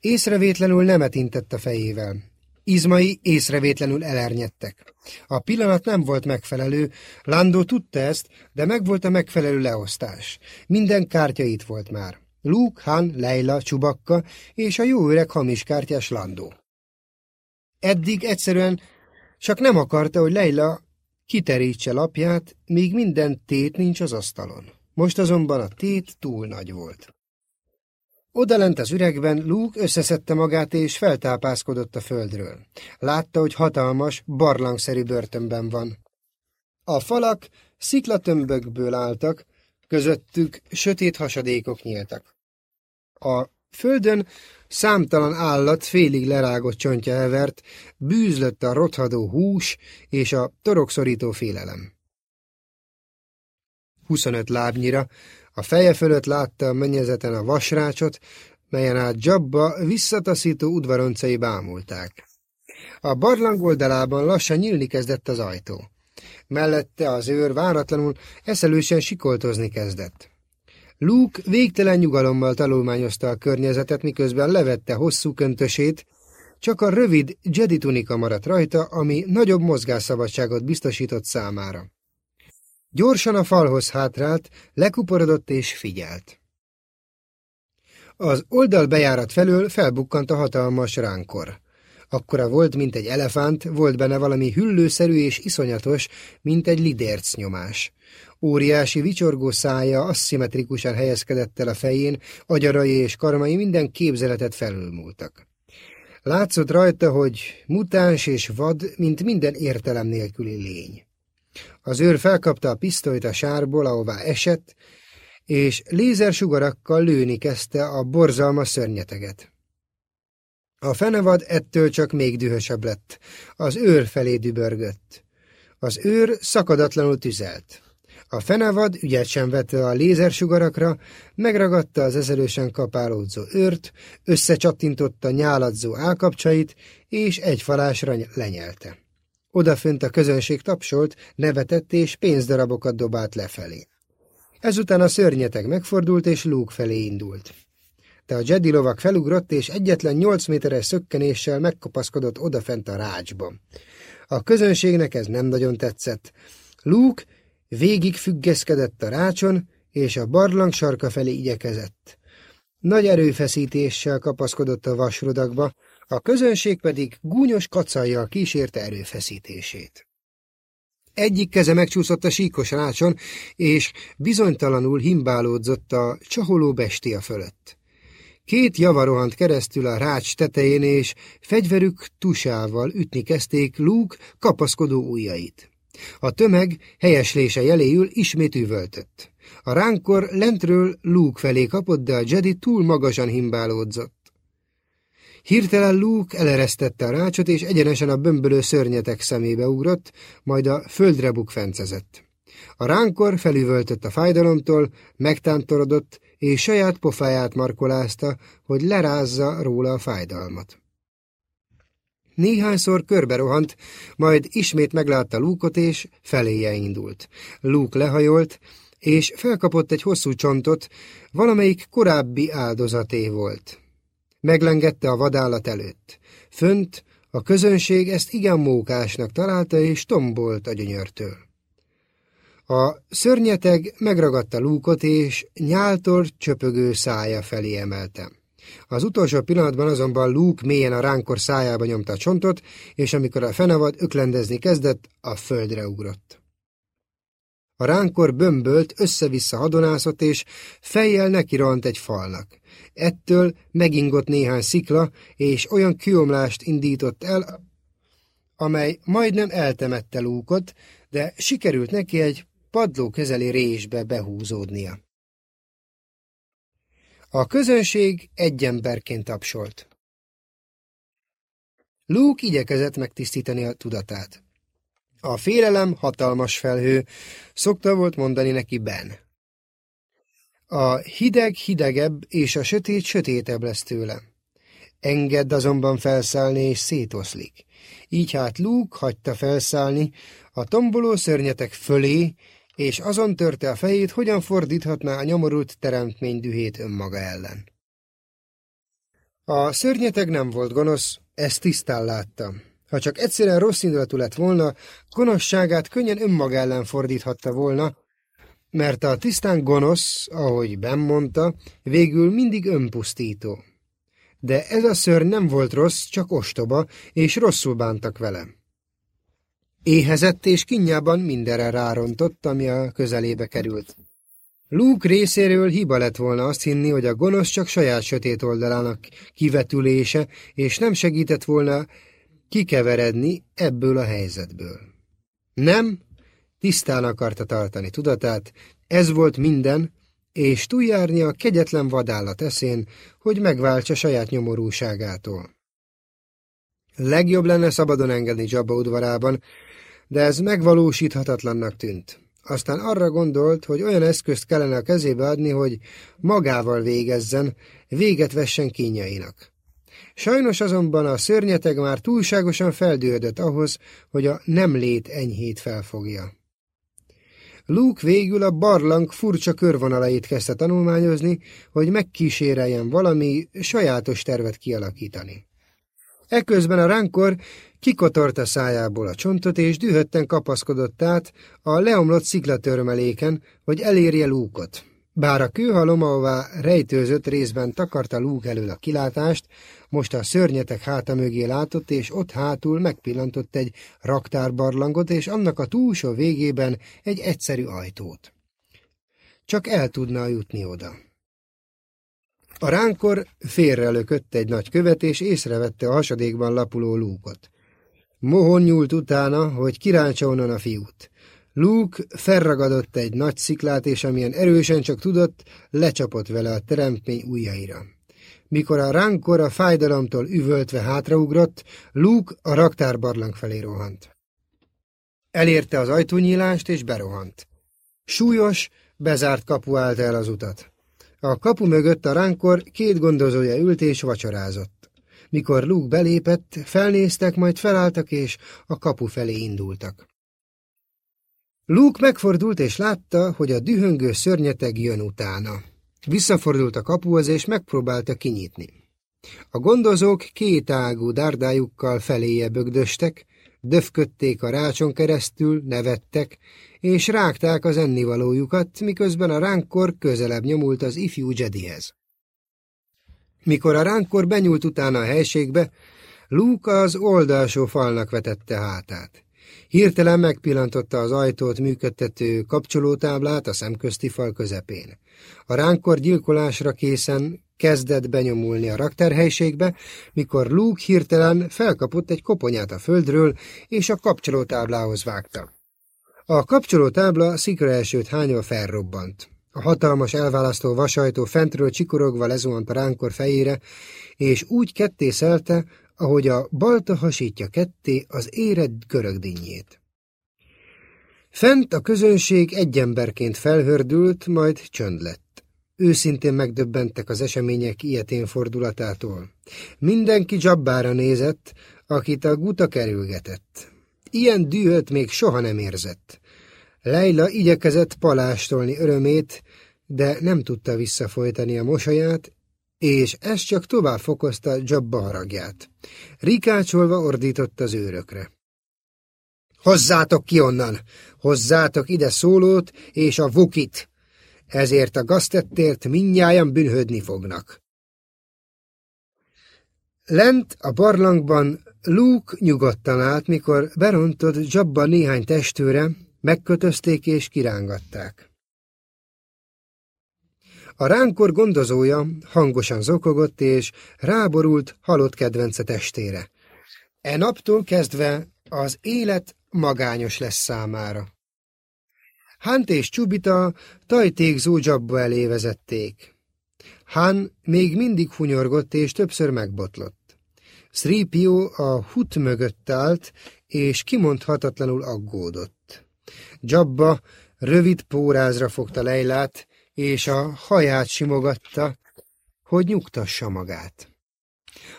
Észrevétlenül nemet intett a fejével. Izmai észrevétlenül elernyedtek. A pillanat nem volt megfelelő, Landó tudta ezt, de megvolt a megfelelő leosztás. Minden kártya itt volt már. Luke, Han, Leila, Csubakka és a jó öreg hamiskártyás Landó. Eddig egyszerűen csak nem akarta, hogy Leila kiterítse lapját, míg minden tét nincs az asztalon. Most azonban a tét túl nagy volt. Odalent az üregben Luke összeszedte magát és feltápászkodott a földről. Látta, hogy hatalmas, barlangszerű börtönben van. A falak sziklatömbökből álltak, közöttük sötét hasadékok nyíltak. A földön számtalan állat félig lerágott csontja evert, bűzlött a rothadó hús és a torokszorító félelem. 25 lábnyira, a feje fölött látta a mennyezeten a vasrácsot, melyen át Jabba visszataszító udvaroncai bámulták. A barlang oldalában lassan nyílni kezdett az ajtó. Mellette az őr váratlanul eszelősen sikoltozni kezdett. Luke végtelen nyugalommal tanulmányozta a környezetet, miközben levette hosszú köntösét, csak a rövid Jedi tunika maradt rajta, ami nagyobb mozgásszabadságot biztosított számára. Gyorsan a falhoz hátrált, lekuporodott és figyelt. Az oldal bejárat felől felbukkant a hatalmas ránkor. Akkora volt, mint egy elefánt, volt benne valami hüllőszerű és iszonyatos, mint egy lidérc nyomás. Óriási vicsorgó szája aszimmetrikusan helyezkedett el a fején, agyarai és karmai minden képzeletet felülmúltak. Látszott rajta, hogy mutáns és vad, mint minden értelem nélküli lény. Az őr felkapta a pisztolyt a sárból, ahová esett, és lézersugarakkal lőni kezdte a borzalmas szörnyeteget. A fenevad ettől csak még dühösebb lett. Az őr felé dübörgött. Az őr szakadatlanul tüzelt. A fenevad ügyet sem vette a lézersugarakra, megragadta az ezelősen kapálódzó őrt, összecsattintotta nyáladzó állkapcsait, és egy falásra lenyelte. Odafönt a közönség tapsolt, nevetett és pénzdarabokat dobált lefelé. Ezután a szörnyeteg megfordult és Luke felé indult. De a Jedi lovak felugrott, és egyetlen nyolc méteres szökkenéssel megkapaszkodott odafent a rácsba. A közönségnek ez nem nagyon tetszett. Luke végig függeszkedett a rácson, és a barlang sarka felé igyekezett. Nagy erőfeszítéssel kapaszkodott a vasrudakba, a közönség pedig gúnyos kacajjal kísérte erőfeszítését. Egyik keze megcsúszott a síkos rácson, és bizonytalanul himbálódzott a csaholó bestia fölött. Két java rohant keresztül a rács tetején, és fegyverük tusával ütni kezdték Luke kapaszkodó ujjait. A tömeg helyeslése jeléül ismét üvöltött. A ránkor lentről Luke felé kapott, de a Jedi túl magasan himbálódzott. Hirtelen Luke eleresztette a rácsot, és egyenesen a bömbölő szörnyetek szemébe ugrott, majd a földre bukfencezett. A ránkor felüvöltött a fájdalomtól, megtántorodott, és saját pofáját markolázta, hogy lerázza róla a fájdalmat. Néhányszor körbe rohant, majd ismét meglátta Lúkot, és feléje indult. Lúk lehajolt, és felkapott egy hosszú csontot, valamelyik korábbi áldozaté volt. Meglengette a vadállat előtt. Fönt a közönség ezt igen mókásnak találta, és tombolt a gyönyörtől. A szörnyeteg megragadta lúkot, és nyáltor csöpögő szája felé emelte. Az utolsó pillanatban azonban Luke mélyen a ránkor szájába nyomta a csontot, és amikor a fenevad öklendezni kezdett, a földre ugrott. A ránkor bömbölt, össze-vissza hadonászott, és fejjel nekirant egy falnak. Ettől megingott néhány szikla, és olyan kiomlást indított el, amely majdnem eltemette lúkot, de sikerült neki egy padló kezeli résbe behúzódnia. A közönség egy emberként tapsolt. Luke igyekezett megtisztítani a tudatát. A félelem hatalmas felhő, szokta volt mondani neki Ben. A hideg hidegebb, és a sötét sötétebb lesz tőle. Engedd azonban felszállni, és szétoszlik. Így hát Luke hagyta felszállni a tomboló szörnyetek fölé, és azon törte a fejét, hogyan fordíthatná a nyomorult teremtmény dühét önmaga ellen. A szörnyeteg nem volt gonosz, ezt tisztán látta. Ha csak egyszerűen rossz indulatú lett volna, gonoszságát könnyen önmaga ellen fordíthatta volna, mert a tisztán gonosz, ahogy mondta, végül mindig önpusztító. De ez a ször nem volt rossz, csak ostoba, és rosszul bántak vele. Éhezett és kinyában mindenre rárontott, ami a közelébe került. Luke részéről hiba lett volna azt hinni, hogy a gonosz csak saját sötét oldalának kivetülése, és nem segített volna kikeveredni ebből a helyzetből. Nem, tisztán akarta tartani tudatát, ez volt minden, és túljárni a kegyetlen vadállat eszén, hogy megváltsa saját nyomorúságától. Legjobb lenne szabadon engedni Jabba udvarában, de ez megvalósíthatatlannak tűnt. Aztán arra gondolt, hogy olyan eszközt kellene a kezébe adni, hogy magával végezzen, véget vessen kínjainak. Sajnos azonban a szörnyeteg már túlságosan feldődött ahhoz, hogy a nem lét enyhét felfogja. Luke végül a barlang furcsa körvonalait kezdte tanulmányozni, hogy megkíséreljen valami sajátos tervet kialakítani. Eközben a ránkor kikotorta szájából a csontot, és dühötten kapaszkodott át a leomlott sziklatörmeléken, hogy elérje lúkot. Bár a kőhalom, ahová rejtőzött részben takarta lúg elől a kilátást, most a szörnyetek háta mögé látott, és ott hátul megpillantott egy raktárbarlangot, és annak a túlsó végében egy egyszerű ajtót. Csak el tudna jutni oda. A ránkor félrelökött egy nagy követ, és észrevette a hasadékban lapuló lúkot. Mohon nyúlt utána, hogy kirántsa onnan a fiút. Luke felragadott egy nagy sziklát, és amilyen erősen csak tudott, lecsapott vele a teremtmény ujjaira. Mikor a ránkor a fájdalomtól üvöltve hátraugrott, Luke a raktárbarlang felé rohant. Elérte az ajtónyílást, és berohant. Súlyos, bezárt kapu állt el az utat. A kapu mögött a ránkor két gondozója ült és vacsorázott. Mikor Luke belépett, felnéztek, majd felálltak és a kapu felé indultak. Luke megfordult és látta, hogy a dühöngő szörnyeteg jön utána. Visszafordult a kapuhoz és megpróbálta kinyitni. A gondozók kétágú dárdájukkal feléje bögdöstek, döfködték a rácson keresztül, nevettek, és rágták az ennivalójukat, miközben a ránkkor közelebb nyomult az ifjú Jedihez. Mikor a ránkkor benyúlt utána a helységbe, Luke az oldalsó falnak vetette hátát. Hirtelen megpillantotta az ajtót működtető kapcsolótáblát a szemközti fal közepén. A ránkkor gyilkolásra készen kezdett benyomulni a raktárhelységbe, mikor Luke hirtelen felkapott egy koponyát a földről, és a kapcsolótáblához vágta. A kapcsolótábla szikra elsőt hányva felrobbant. A hatalmas elválasztó vasajtó fentről csikorogva lezuhant a ránkor fejére, és úgy ketté szelte, ahogy a balta hasítja ketté az éred görögdínyét. Fent a közönség egy emberként felhördült, majd csönd lett. Őszintén megdöbbentek az események ilyetén fordulatától. Mindenki dzsabbára nézett, akit a guta kerülgetett. Ilyen dühöt még soha nem érzett. Leila igyekezett palástolni örömét, de nem tudta visszafolytani a mosolyát, és ez csak tovább fokozta Jabba haragját. Rikácsolva ordított az őrökre. Hozzátok ki onnan! Hozzátok ide szólót és a vukit! Ezért a gaztettért minnyáján bűnhödni fognak. Lent a barlangban Luke nyugodtan állt, mikor berontott Jabba néhány testőre, megkötözték és kirángatták. A ránkor gondozója hangosan zokogott, és ráborult halott kedvence testére. E naptól kezdve az élet magányos lesz számára. Hunt és Csubita tajtékzó dzsabba elé vezették. Han még mindig hunyorgott, és többször megbotlott. Sripio a hut mögött állt, és kimondhatatlanul aggódott. Jabba rövid pórázra fogta Leilát, és a haját simogatta, hogy nyugtassa magát.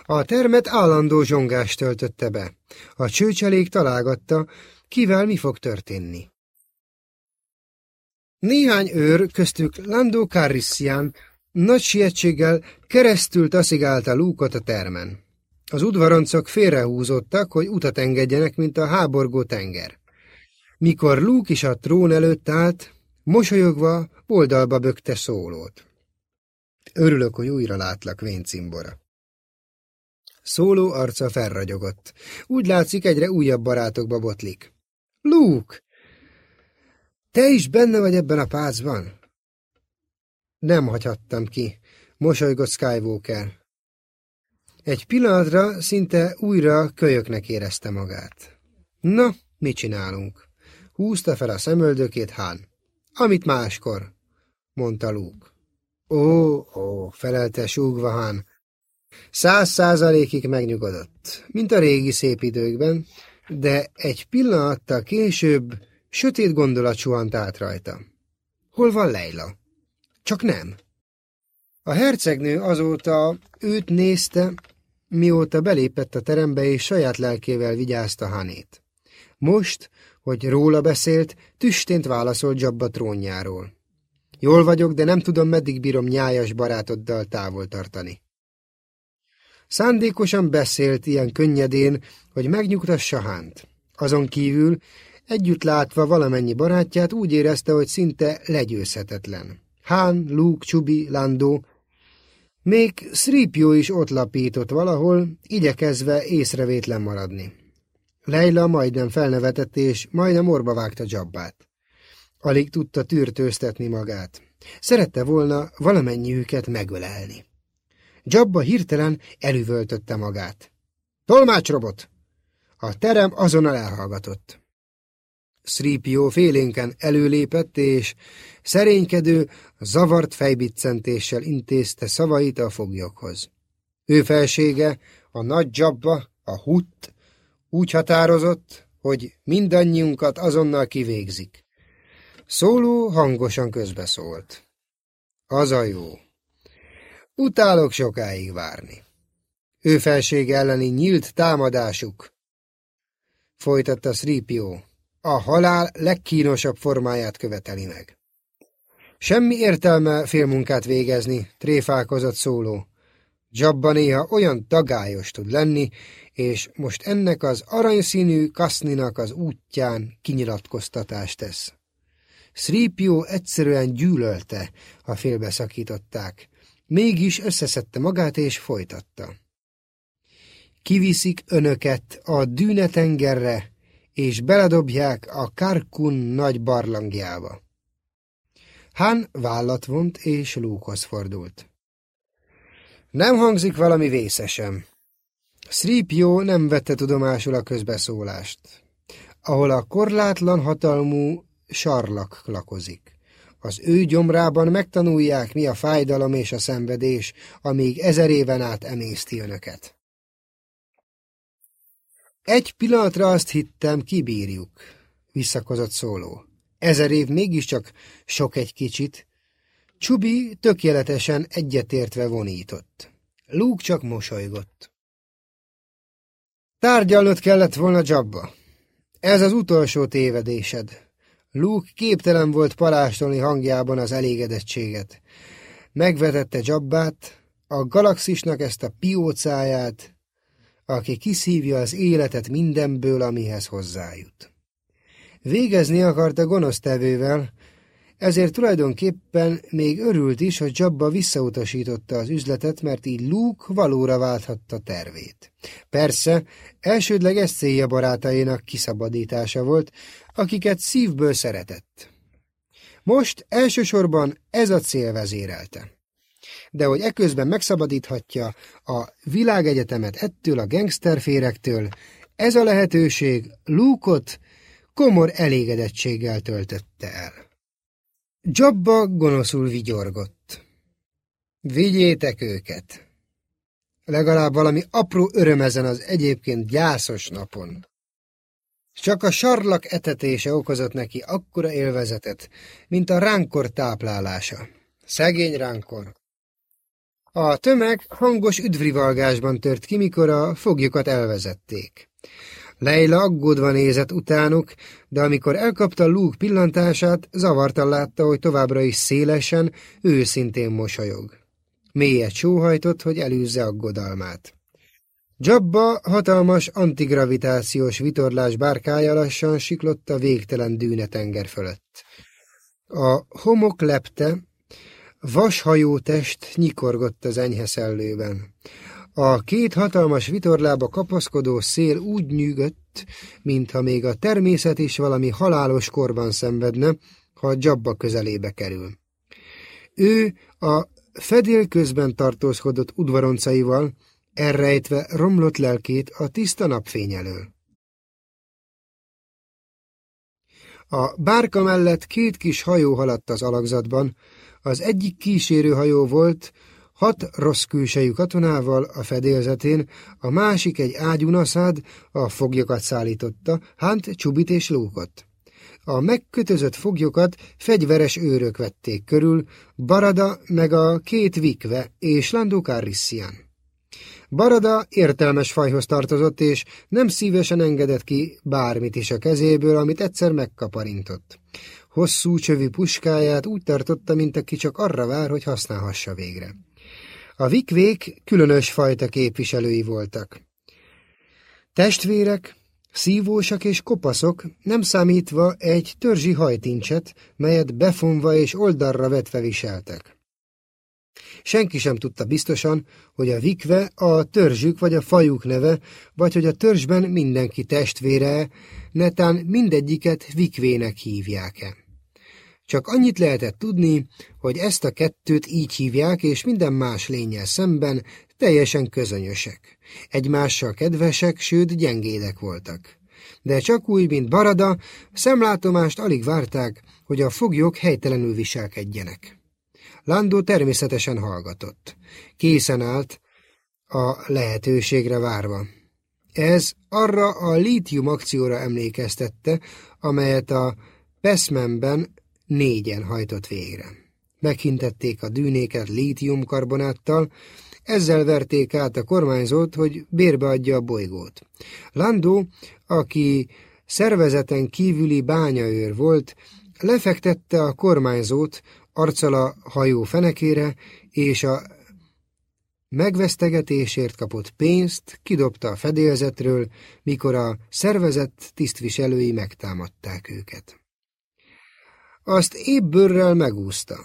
A termet állandó zsongást töltötte be. A csőcselék találgatta, kivel mi fog történni. Néhány őr, köztük Lando Carrissian, nagy sietséggel keresztül taszigálta lúkot a termen. Az udvaroncok félrehúzottak, hogy utat engedjenek, mint a háborgó tenger. Mikor Luke is a trón előtt állt, Mosolyogva oldalba bökte szólót. Örülök, hogy újra látlak, véncimbora. Szóló arca felragyogott. Úgy látszik, egyre újabb barátokba botlik. Luke! Te is benne vagy ebben a pácban? Nem hagyhattam ki, mosolygott Skywalker. Egy pillanatra szinte újra kölyöknek érezte magát. Na, mit csinálunk? Húzta fel a szemöldökét Han. Amit máskor, mondta Luke. Ó, ó, felelte súgva Han. Száz százalékig megnyugodott, mint a régi szép időkben, de egy pillanattal később sötét gondolat suhant át rajta. Hol van Leila? Csak nem. A hercegnő azóta őt nézte, mióta belépett a terembe, és saját lelkével vigyázta Hanét. Most, hogy róla beszélt, tüstént válaszolt Jabba trónjáról. Jól vagyok, de nem tudom, meddig bírom nyájas barátoddal távol tartani. Szándékosan beszélt ilyen könnyedén, hogy megnyugtassa Hánt. Azon kívül, együtt látva valamennyi barátját, úgy érezte, hogy szinte legyőzhetetlen. Hán, Luke, Csubi, Landó, még Sripio is ott lapított valahol, igyekezve észrevétlen maradni. Leila majdnem felnevetett, és majdnem orba vágta Jabbát. Alig tudta tűrtőztetni magát. Szerette volna valamennyiüket megölelni. Jabba hirtelen elüvöltötte magát. Tolmácsrobot! A terem azonnal elhallgatott. Sripio félénken előlépett, és szerénykedő, zavart fejbiccentéssel intézte szavait a foglyokhoz. Ő felsége, a nagy Jabba, a Hutt, úgy határozott, hogy mindannyiunkat azonnal kivégzik. Szóló hangosan közbeszólt. Az a jó. Utálok sokáig várni. Ő felség elleni nyílt támadásuk. Folytatta Sripio. A halál legkínosabb formáját követeli meg. Semmi értelme félmunkát végezni, tréfálkozott szóló. Jabba néha olyan tagályos tud lenni, és most ennek az aranyszínű kaszninak az útján kinyilatkoztatást tesz. Sripio egyszerűen gyűlölte, ha félbeszakították. Mégis összeszedte magát és folytatta. Kiviszik önöket a dűnetengerre, és beledobják a Karkun nagy barlangjába. Han vállat vont, és Lúkhoz fordult. Nem hangzik valami vészesen. Sripio nem vette tudomásul a közbeszólást, ahol a korlátlan hatalmú sarlak lakozik. Az ő gyomrában megtanulják, mi a fájdalom és a szenvedés, amíg ezer éven át emészti önöket. Egy pillanatra azt hittem, kibírjuk, visszakozott szóló. Ezer év mégiscsak sok egy kicsit. Csubi tökéletesen egyetértve vonított. Luke csak mosolygott. Tárgyalnod kellett volna Jabba. Ez az utolsó tévedésed. Luke képtelen volt parástolni hangjában az elégedettséget. Megvetette Jabbát, a galaxisnak ezt a piócáját, aki kiszívja az életet mindenből, amihez hozzájut. Végezni akarta gonosztevővel, ezért tulajdonképpen még örült is, hogy Jabba visszautasította az üzletet, mert így Luke valóra válthatta tervét. Persze, elsődleges célja barátainak kiszabadítása volt, akiket szívből szeretett. Most elsősorban ez a cél vezérelte. De hogy eközben megszabadíthatja a világegyetemet ettől a gangsterférektől, ez a lehetőség Luke-ot komor elégedettséggel töltötte el. Jabba gonoszul vigyorgott. Vigyétek őket! Legalább valami apró öröm ezen az egyébként gyászos napon. Csak a sarlak etetése okozott neki akkora élvezetet, mint a ránkor táplálása. Szegény ránkor. A tömeg hangos üdvrivalgásban tört ki, mikor a foglyokat elvezették. Leila aggódva nézett utánuk, de amikor elkapta Luke pillantását, zavartan látta, hogy továbbra is szélesen, őszintén mosolyog. Mélyet sóhajtott, hogy elűzze aggodalmát. Jabba hatalmas antigravitációs vitorlás bárkája lassan siklott a végtelen dűnetenger fölött. A homok lepte, vashajó test nyikorgott az enyhe szellőben. A két hatalmas vitorlába kapaszkodó szél úgy nyűgött, mintha még a természet is valami halálos korban szenvedne, ha a dzsabba közelébe kerül. Ő a fedél közben tartózkodott udvaroncaival, elrejtve romlott lelkét a tiszta napfény elől. A bárka mellett két kis hajó haladt az alakzatban, az egyik kísérőhajó volt, hat rossz külsejű katonával a fedélzetén, a másik egy ágyúnaszád a foglyokat szállította, Hánt, Csubit és Lókot. A megkötözött foglyokat fegyveres őrök vették körül, Barada meg a két vikve és Landó Carrissian. Barada értelmes fajhoz tartozott, és nem szívesen engedett ki bármit is a kezéből, amit egyszer megkaparintott. Hosszú csövi puskáját úgy tartotta, mint aki csak arra vár, hogy használhassa végre. A vikvék különös fajta képviselői voltak. Testvérek, szívósak és kopaszok, nem számítva egy törzsi hajtincset, melyet befonva és oldalra vetve viseltek. Senki sem tudta biztosan, hogy a vikve a törzsük vagy a fajuk neve, vagy hogy a törzsben mindenki testvére, netán mindegyiket vikvének hívják-e. Csak annyit lehetett tudni, hogy ezt a kettőt így hívják, és minden más lényel szemben teljesen közönyösek. Egymással kedvesek, sőt gyengédek voltak. De csak úgy, mint Barada, szemlátomást alig várták, hogy a foglyok helytelenül viselkedjenek. Landó természetesen hallgatott. Készen állt, a lehetőségre várva. Ez arra a lítium akcióra emlékeztette, amelyet a Peszmenben négyen hajtott végre. Meghintették a dűnéket lítiumkarbonáttal, ezzel verték át a kormányzót, hogy bérbeadja a bolygót. Landó, aki szervezeten kívüli bányaőr volt, lefektette a kormányzót arccal a hajó fenekére, és a megvesztegetésért kapott pénzt kidobta a fedélzetről, mikor a szervezett tisztviselői megtámadták őket. Azt épp bőrrel megúszta.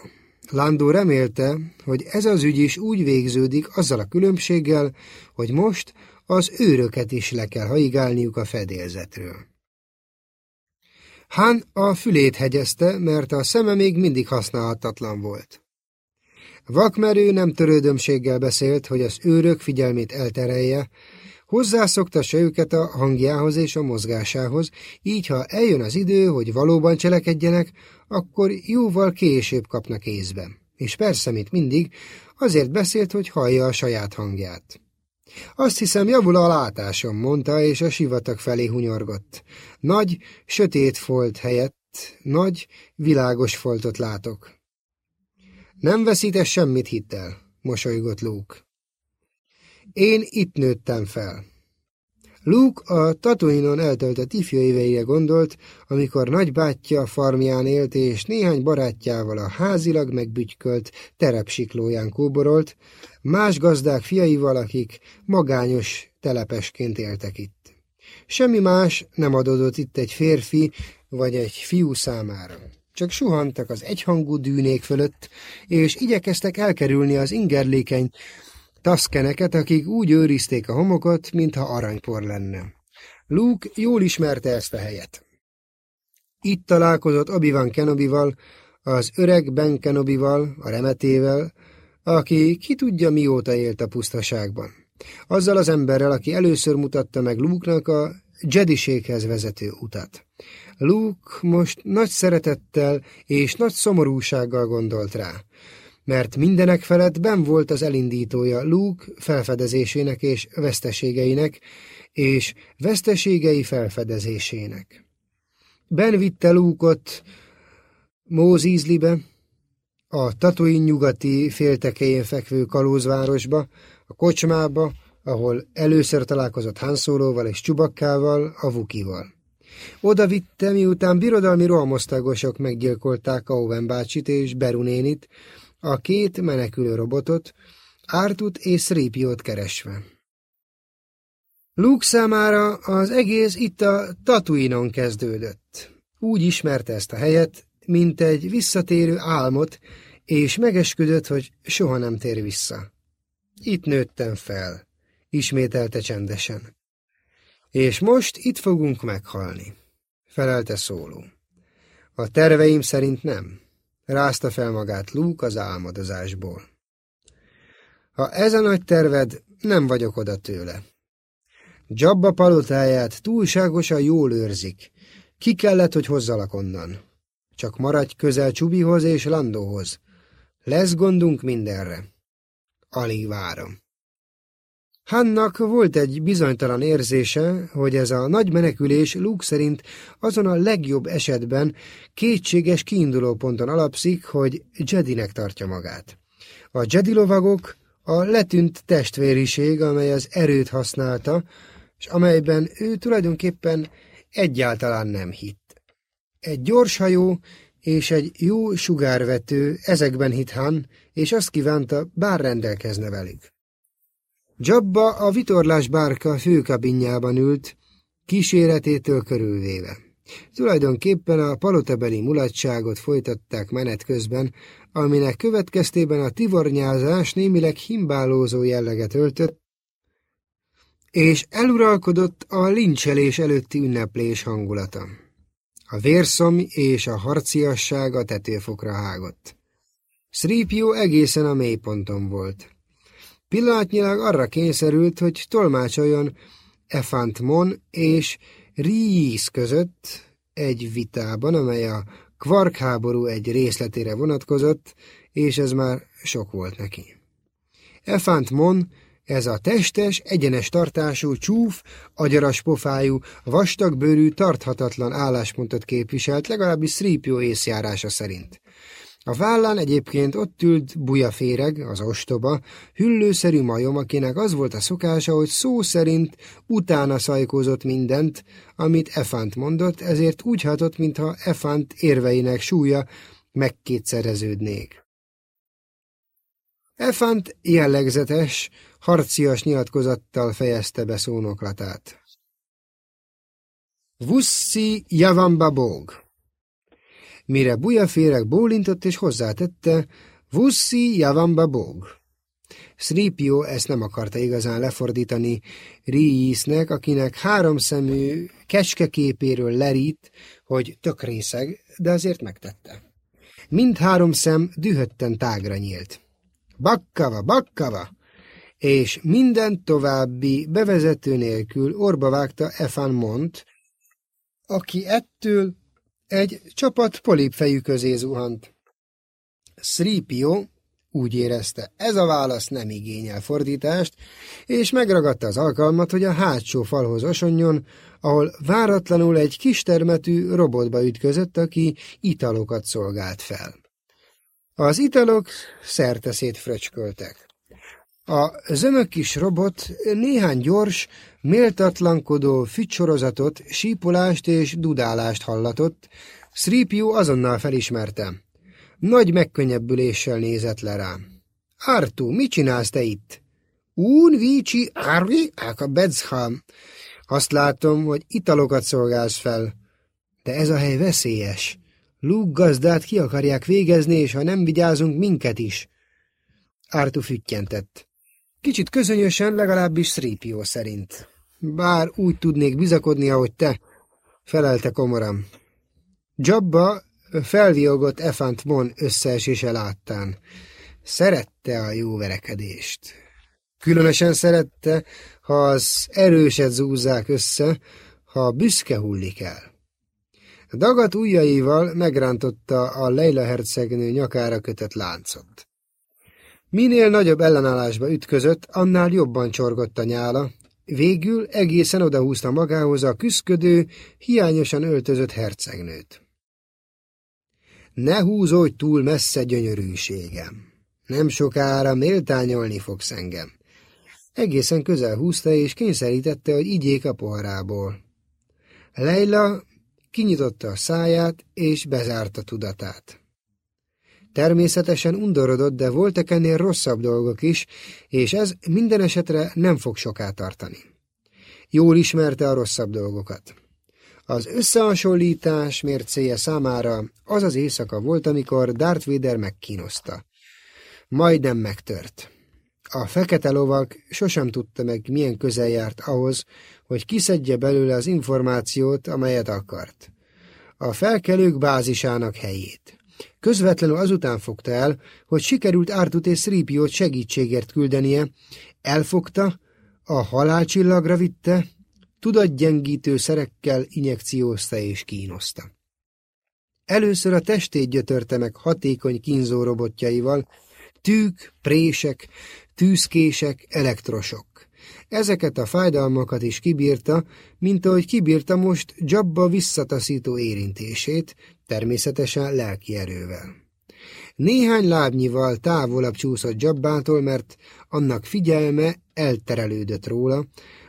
Landó remélte, hogy ez az ügy is úgy végződik azzal a különbséggel, hogy most az őröket is le kell haigálniuk a fedélzetről. Hán a fülét hegyezte, mert a szeme még mindig használhatatlan volt. Vakmerő nem törődömséggel beszélt, hogy az őrök figyelmét elterelje, hozzászoktassa őket a hangjához és a mozgásához, így ha eljön az idő, hogy valóban cselekedjenek, akkor jóval később kapnak észbe. És persze, mint mindig, azért beszélt, hogy hallja a saját hangját. Azt hiszem, javul a látásom, mondta, és a sivatag felé hunyorgott. Nagy, sötét folt helyett, nagy, világos foltot látok. Nem veszítes semmit hittel, mosolygott Luke. Én itt nőttem fel. Luke a Tatooine-on eltöltött ifjú éveire gondolt, amikor nagybátyja farmján élt és néhány barátjával a házilag megbütykölt terepsiklóján kóborolt, más gazdák fiaival, akik magányos telepesként éltek itt. Semmi más nem adódott itt egy férfi vagy egy fiú számára. Csak suhantak az egyhangú dűnék fölött, és igyekeztek elkerülni az ingerlékeny taszkeneket, akik úgy őrizték a homokot, mintha aranypor lenne. Luke jól ismerte ezt a helyet. Itt találkozott Obi-Wan Kenobival, az öreg Ben Kenobival, a remetével, aki ki tudja mióta élt a pusztaságban. Azzal az emberrel, aki először mutatta meg Luke-nak a Jediséghez vezető utat. Luke most nagy szeretettel és nagy szomorúsággal gondolt rá, mert mindenek felett ben volt az elindítója Luke felfedezésének és veszteségeinek, és veszteségei felfedezésének. Ben vitte Luke-ot Mózízlibe, a Tatuin nyugati féltekején fekvő kalózvárosba, a kocsmába, ahol először találkozott Hanszólóval és Csubakkával, a Vukival. Oda vitte, miután birodalmi rohamosztagosok meggyilkolták Owen bácsit és Berunénit, a két menekülő robotot, Ártut és Szrépiót keresve. Luke számára az egész itt a Tatooine-on kezdődött. Úgy ismerte ezt a helyet, mint egy visszatérő álmot, és megesküdött, hogy soha nem tér vissza. Itt nőttem fel, ismételte csendesen. És most itt fogunk meghalni, felelte szóló. A terveim szerint nem, rázta fel magát Luke az álmodozásból. Ha ez a nagy terved, nem vagyok oda tőle. Jabba palotáját túlságosan jól őrzik. Ki kellett, hogy hozzalak onnan. Csak maradj közel Csubihoz és Landóhoz. Lesz gondunk mindenre. Alig várom. Hannak volt egy bizonytalan érzése, hogy ez a nagy menekülés Luke szerint azon a legjobb esetben kétséges kiinduló ponton alapszik, hogy Jedinek tartja magát. A Jedi lovagok a letűnt testvériség, amely az erőt használta, és amelyben ő tulajdonképpen egyáltalán nem hitt. Egy gyors hajó és egy jó sugárvető ezekben hit Han, és azt kívánta, bár rendelkezne velük. Jabba a vitorlás bárka főkabinjában ült, kíséretétől körülvéve. Tulajdonképpen a palotabeli mulatságot folytatták menet közben, aminek következtében a tivornyázás némileg himbálózó jelleget öltött, és eluralkodott a lincselés előtti ünneplés hangulata. A vérszom és a harciasság a tetőfokra hágott. Sripio egészen a mélyponton volt. Pillanatnyilag arra kényszerült, hogy tolmácsoljon Efant Mon és Ríz között egy vitában, amely a Kvark háború egy részletére vonatkozott, és ez már sok volt neki. Efant Mon ez a testes, egyenes tartású, csúf, agyaras pofájú, vastagbőrű, tarthatatlan álláspontot képviselt, legalábbis Szrípió észjárása szerint. A vállán egyébként ott ült bujaféreg, az ostoba, hüllőszerű majom, akinek az volt a szokása, hogy szó szerint utána szajkózott mindent, amit Efant mondott, ezért úgy hatott, mintha Efant érveinek súlya megkétszereződnék. Efant jellegzetes, harcias nyilatkozattal fejezte be szónoklatát. Vussi javamba bog. Mire bujaféreg bólintott és hozzátette, Vussi javamba bog. Sripio ezt nem akarta igazán lefordítani Riisnek, akinek háromszemű kecskeképéről lerít, hogy tök részeg, de azért megtette. Mind három szem dühötten tágra nyílt. Bakkava, bakkava! És minden további bevezető nélkül orba vágta Efan Mont, aki ettől egy csapat polipfejű közé zuhant. Sripio úgy érezte, ez a válasz nem igényel fordítást, és megragadta az alkalmat, hogy a hátsó falhoz osonjon, ahol váratlanul egy kistermetű robotba ütközött, aki italokat szolgált fel. Az italok szerteszét fröcsköltek. A zömök kis robot néhány gyors, méltatlankodó fügysorozatot, sípolást és dudálást hallatott, Sripiu azonnal felismerte. Nagy megkönnyebbüléssel nézett le rá. Artu, mit csinálsz te itt? Un vici arvi a bedzham. Azt látom, hogy italokat szolgálsz fel. De ez a hely veszélyes. Luke gazdát ki akarják végezni, és ha nem vigyázunk, minket is. Artu füttyentett. Kicsit közönösen, legalábbis Sripio szerint. Bár úgy tudnék bizakodni, ahogy te, felelte komoran. Jabba felviogott Efant Mon összeesése láttán. Szerette a jó verekedést. Különösen szerette, ha az erőset zúzzák össze, ha büszke hullik el. Dagat ujjaival megrántotta a Leila hercegnő nyakára kötött láncot. Minél nagyobb ellenállásba ütközött, annál jobban csorgott a nyála, végül egészen odahúzta magához a küszködő, hiányosan öltözött hercegnőt. Ne húzódj túl messze gyönyörűségem. Nem sokára méltányolni fogsz engem. Egészen közel húzta, és kényszerítette, hogy igyék a poharából. Leila kinyitotta a száját, és bezárta tudatát. Természetesen undorodott, de voltak ennél rosszabb dolgok is, és ez minden esetre nem fog soká tartani. Jól ismerte a rosszabb dolgokat. Az összehasonlítás mércéje számára az az éjszaka volt, amikor Darth Vader megkínoszta. Majdnem megtört. A fekete lovak sosem tudta meg, milyen közel járt ahhoz, hogy kiszedje belőle az információt, amelyet akart. A felkelők bázisának helyét. Közvetlenül azután fogta el, hogy sikerült Artut és Sripiót segítségért küldenie, elfogta, a halálcsillagra vitte, tudatgyengítő szerekkel injekciózta és kínoszta. Először a testét gyötörte meg hatékony kínzó robotjaival, tűk, prések, tűzkések, elektrosok. Ezeket a fájdalmakat is kibírta, mint ahogy kibírta most Jabba visszataszító érintését, természetesen lelki erővel. Néhány lábnyival távolabb csúszott Jabbától, mert annak figyelme elterelődött róla,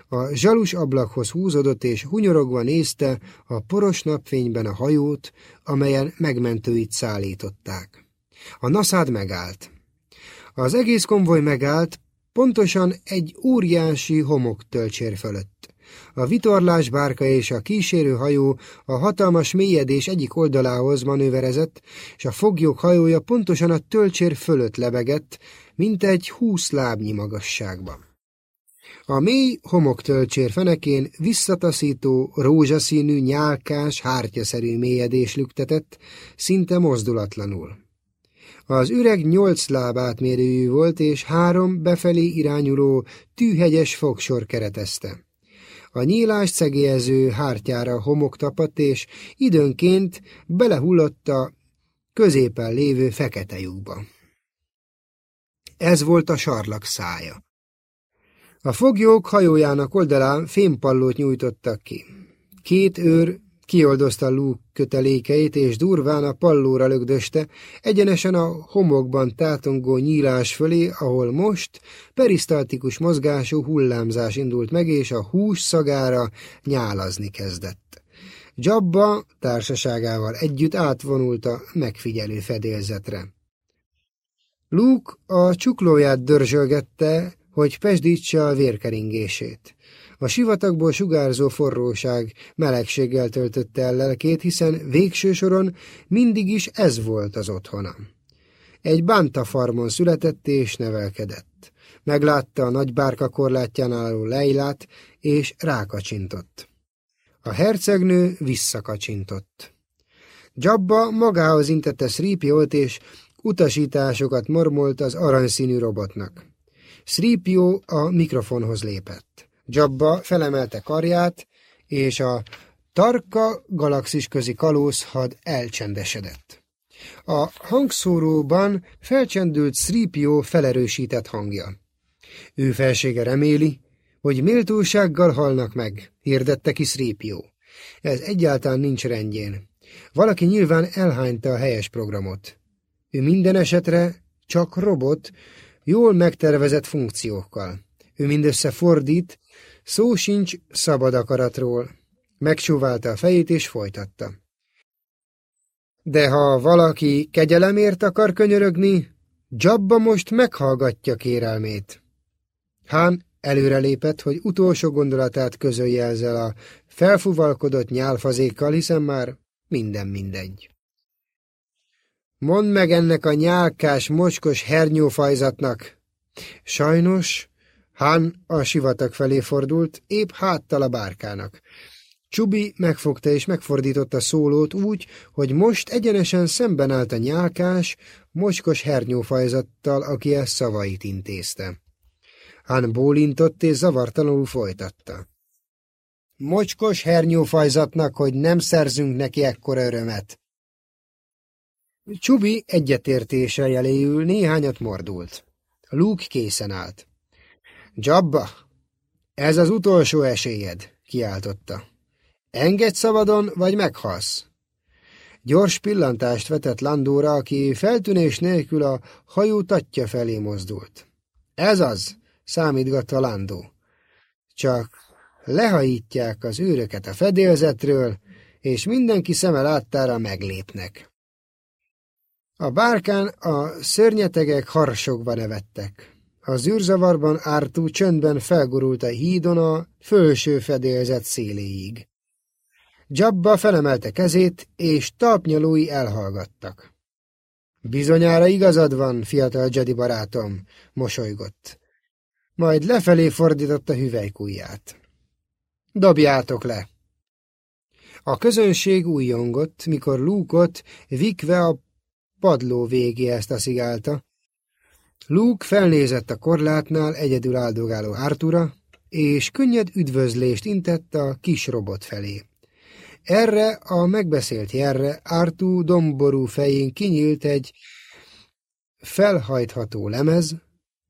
a zsalus ablakhoz húzódott és hunyorogva nézte a poros napfényben a hajót, amelyen megmentőit szállították. A naszád megállt. Az egész konvoj megállt, pontosan egy óriási homoktölcsér fölött. A vitorlás bárka és a kísérő hajó a hatalmas mélyedés egyik oldalához manőverezett, és a foglyok hajója pontosan a tölcsér fölött lebegett, mint egy húsz lábnyi magasságban. A mély homoktölcsér fenekén visszataszító, rózsaszínű, nyálkás, hártyaszerű mélyedés lüktetett, szinte mozdulatlanul. Az üreg nyolc lábát mérőjű volt, és három befelé irányuló, tűhegyes fogsor keretezte. A nyílás szegélyező hártyára homok tapadt, és időnként belehullott a középen lévő fekete lyukba. Ez volt a sarlak szája. A foglyók hajójának oldalán fémpallót nyújtottak ki. Két őr Kioldozta Luke kötelékeit, és durván a pallóra lögdöste, egyenesen a homokban tátongó nyílás fölé, ahol most perisztaltikus mozgású hullámzás indult meg, és a hús szagára nyálazni kezdett. Jabba társaságával együtt átvonult a megfigyelő fedélzetre. Luke a csuklóját dörzsölgette, hogy pesdítse a vérkeringését. A sivatagból sugárzó forróság melegséggel töltötte el lelkét, hiszen végső soron mindig is ez volt az otthona. Egy bánta farmon született és nevelkedett. Meglátta a nagy bárka korlátján álló Leilát, és rákacsintott. A hercegnő visszakacsintott. Jabba magához intette Sripiót, és utasításokat mormolt az aranyszínű robotnak. Sripio a mikrofonhoz lépett. Jabba felemelte karját, és a tarka galaxis közi kalózhad elcsendesedett. A hangszóróban felcsendült Sripio felerősített hangja. Ő felsége reméli, hogy méltósággal halnak meg, hirdette ki Sripio. Ez egyáltalán nincs rendjén. Valaki nyilván elhányta a helyes programot. Ő minden esetre csak robot, jól megtervezett funkciókkal. Ő mindössze fordít, Szó sincs szabad akaratról. Megsúválta a fejét és folytatta. De ha valaki kegyelemért akar könyörögni, Jabba most meghallgatja kérelmét. Hán előrelépett, hogy utolsó gondolatát közölje ezzel a felfuvalkodott nyálfazékkal, hiszen már minden mindegy. Mondd meg ennek a nyálkás, mocskos hernyófajzatnak. Sajnos Hán a sivatag felé fordult, épp háttal a bárkának. Csubi megfogta és megfordította szólót úgy, hogy most egyenesen szemben állt a nyálkás, mocskos hernyófajzattal, aki ezt szavait intézte. Hán bólintott és zavartalanul folytatta. Mocskos hernyófajzatnak, hogy nem szerzünk neki ekkora örömet. Csubi egyetértése jeléül néhányat mordult. Luke készen állt. Jabba, ez az utolsó esélyed, kiáltotta. Engedj szabadon, vagy meghalsz. Gyors pillantást vetett Landóra, aki feltűnés nélkül a hajó tatja felé mozdult. Ez az, számítgatta Landó. Csak lehajítják az őröket a fedélzetről, és mindenki szeme láttára meglépnek. A bárkán a szörnyetegek harsogva nevettek. Az űrzavarban ártú csöndben felgurult a hídon a fölső fedélzet széléig. Jabba felemelte kezét, és talpnyalói elhallgattak. Bizonyára igazad van, fiatal Jedi barátom, mosolygott. Majd lefelé fordította hüvelykújját. Dobjátok le! A közönség újjongott, mikor Luke-ot vikve a padló végéhez taszigálta. Luke felnézett a korlátnál egyedül áldogáló Artura, és könnyed üdvözlést intett a kis robot felé. Erre a megbeszélt jelre Artú domború fején kinyílt egy felhajtható lemez,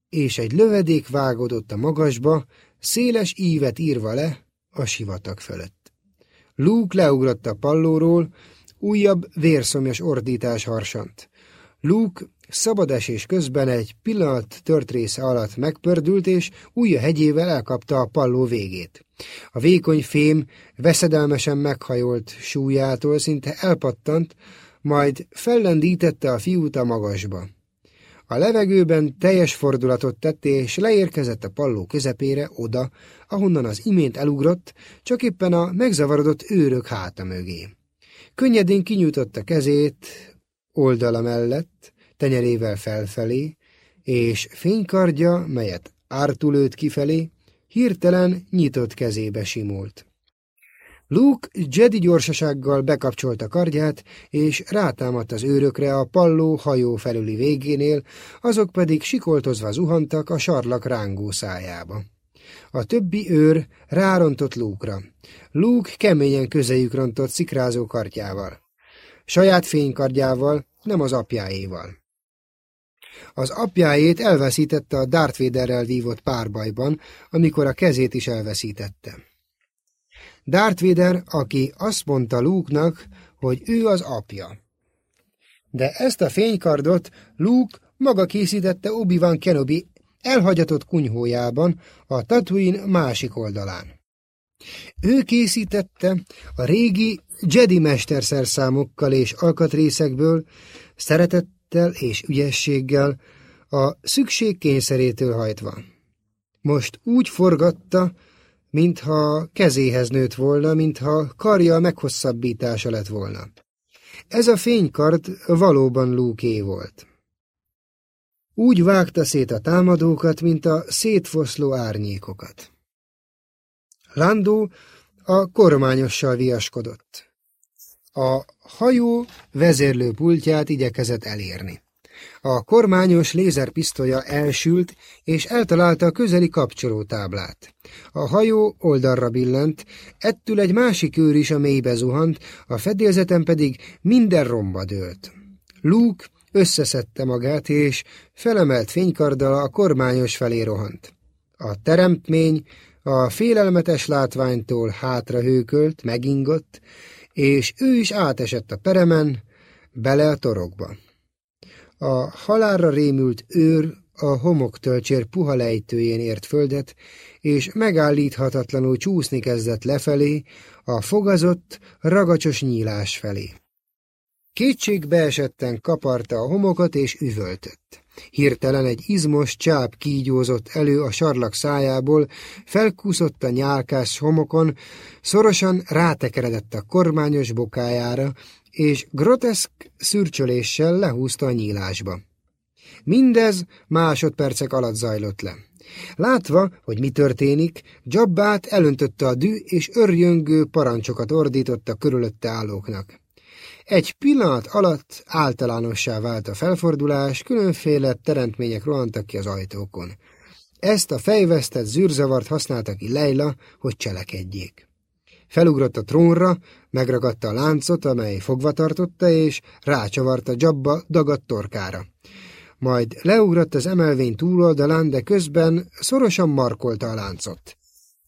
és egy lövedék vágódott a magasba, széles ívet írva le a sivatag fölött. Luke leugrott a pallóról, újabb vérszomjas ordítás harsant. Luke szabadesés közben egy pillanat tört része alatt megpördült, és újja hegyével elkapta a palló végét. A vékony fém veszedelmesen meghajolt súlyától szinte elpattant, majd fellendítette a fiút a magasba. A levegőben teljes fordulatot tett, és leérkezett a palló közepére, oda, ahonnan az imént elugrott, csak éppen a megzavarodott őrök háta mögé. Könnyedén kinyújtotta kezét oldala mellett, tenyerével felfelé, és fénykardja, melyet ártulőt kifelé, hirtelen nyitott kezébe simult. Luke Jedi gyorsasággal bekapcsolta kardját, és rátámadt az őrökre a palló hajó felüli végénél, azok pedig sikoltozva zuhantak a sarlak rángó szájába. A többi őr rárontott Luke-ra. Luke keményen közejük rontott szikrázó kardjával. Saját fénykardjával, nem az apjáéval. Az apjáét elveszítette a Darth Vaderrel vívott párbajban, amikor a kezét is elveszítette. Darth Vader, aki azt mondta Luke-nak, hogy ő az apja. De ezt a fénykardot Luke maga készítette Obi-Wan Kenobi elhagyatott kunyhójában, a Tatooine másik oldalán. Ő készítette a régi Jedi mesterszerszámokkal és alkatrészekből, szeretettel és ügyességgel, a szükség kényszerétől hajtva. Most úgy forgatta, mintha kezéhez nőtt volna, mintha karja meghosszabbítása lett volna. Ez a fénykard valóban lúké volt. Úgy vágta szét a támadókat, mint a szétfoszló árnyékokat. Landó a kormányossal viaskodott. A hajó vezérlő pultját igyekezett elérni. A kormányos lézerpisztolya elsült, és eltalálta a közeli kapcsolótáblát. A hajó oldalra billent, ettől egy másik őr is a mélybe zuhant, a fedélzeten pedig minden romba dőlt. Luke összeszedte magát, és felemelt fénykarddal a kormányos felé rohant. A teremtmény a félelmetes látványtól hátra hőkölt, megingott, és ő is átesett a peremen, bele a torokba. A halálra rémült őr a homoktölcsér puha lejtőjén ért földet, és megállíthatatlanul csúszni kezdett lefelé, a fogazott, ragacsos nyílás felé. Kétségbe esetten kaparta a homokot és üvöltött. Hirtelen egy izmos csáp kígyózott elő a sarlak szájából, felkúszott a nyálkás homokon, szorosan rátekeredett a kormányos bokájára, és groteszk szürcsöléssel lehúzta a nyílásba. Mindez másodpercek alatt zajlott le. Látva, hogy mi történik, Jabbát elöntötte a dű, és örjöngő parancsokat ordította körülötte állóknak. Egy pillanat alatt általánossá vált a felfordulás, különféle teremtmények rohantak ki az ajtókon. Ezt a fejvesztett zűrzavart használta ki Leila, hogy cselekedjék. Felugrott a trónra, megragadta a láncot, amely fogva tartotta, és rácsavarta Jabba dagadt torkára. Majd leugrott az emelvény túloldalán, de közben szorosan markolta a láncot.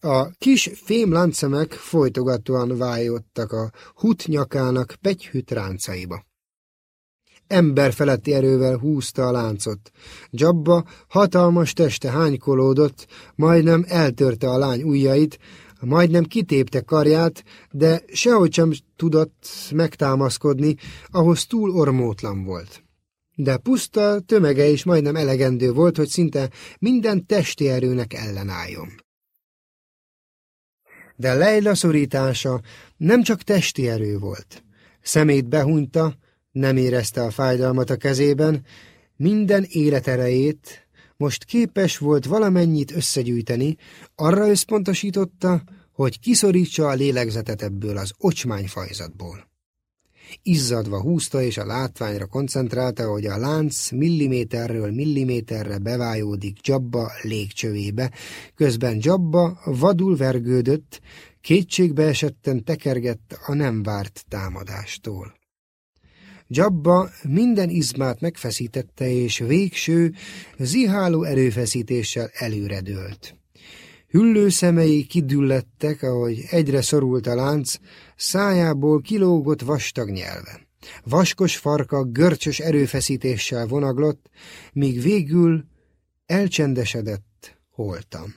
A kis fém láncszemek folytogatóan vájottak a hut nyakának pegyhűt ráncaiba. Ember feletti erővel húzta a láncot. Jabba hatalmas teste hánykolódott, majdnem eltörte a lány ujjait, majdnem kitépte karját, de sehogy sem tudott megtámaszkodni, ahhoz túl ormótlan volt. De puszta tömege is majdnem elegendő volt, hogy szinte minden testi erőnek ellenálljon. De Leila szorítása nem csak testi erő volt. Szemét behunyta, nem érezte a fájdalmat a kezében, minden életerejét most képes volt valamennyit összegyűjteni, arra összpontosította, hogy kiszorítsa a lélegzetet ebből az ocsmányfajzatból. Izzadva húzta és a látványra koncentrálta, hogy a lánc milliméterről milliméterre bevájódik Jabba légcsövébe, közben Jabba vadul vergődött, kétségbe esetten tekergett a nem várt támadástól. Jabba minden izmát megfeszítette, és végső, ziháló erőfeszítéssel előredőlt. Hüllő szemei kidüllettek, ahogy egyre szorult a lánc, szájából kilógott vastag nyelve. Vaskos farka görcsös erőfeszítéssel vonaglott, míg végül elcsendesedett holtam.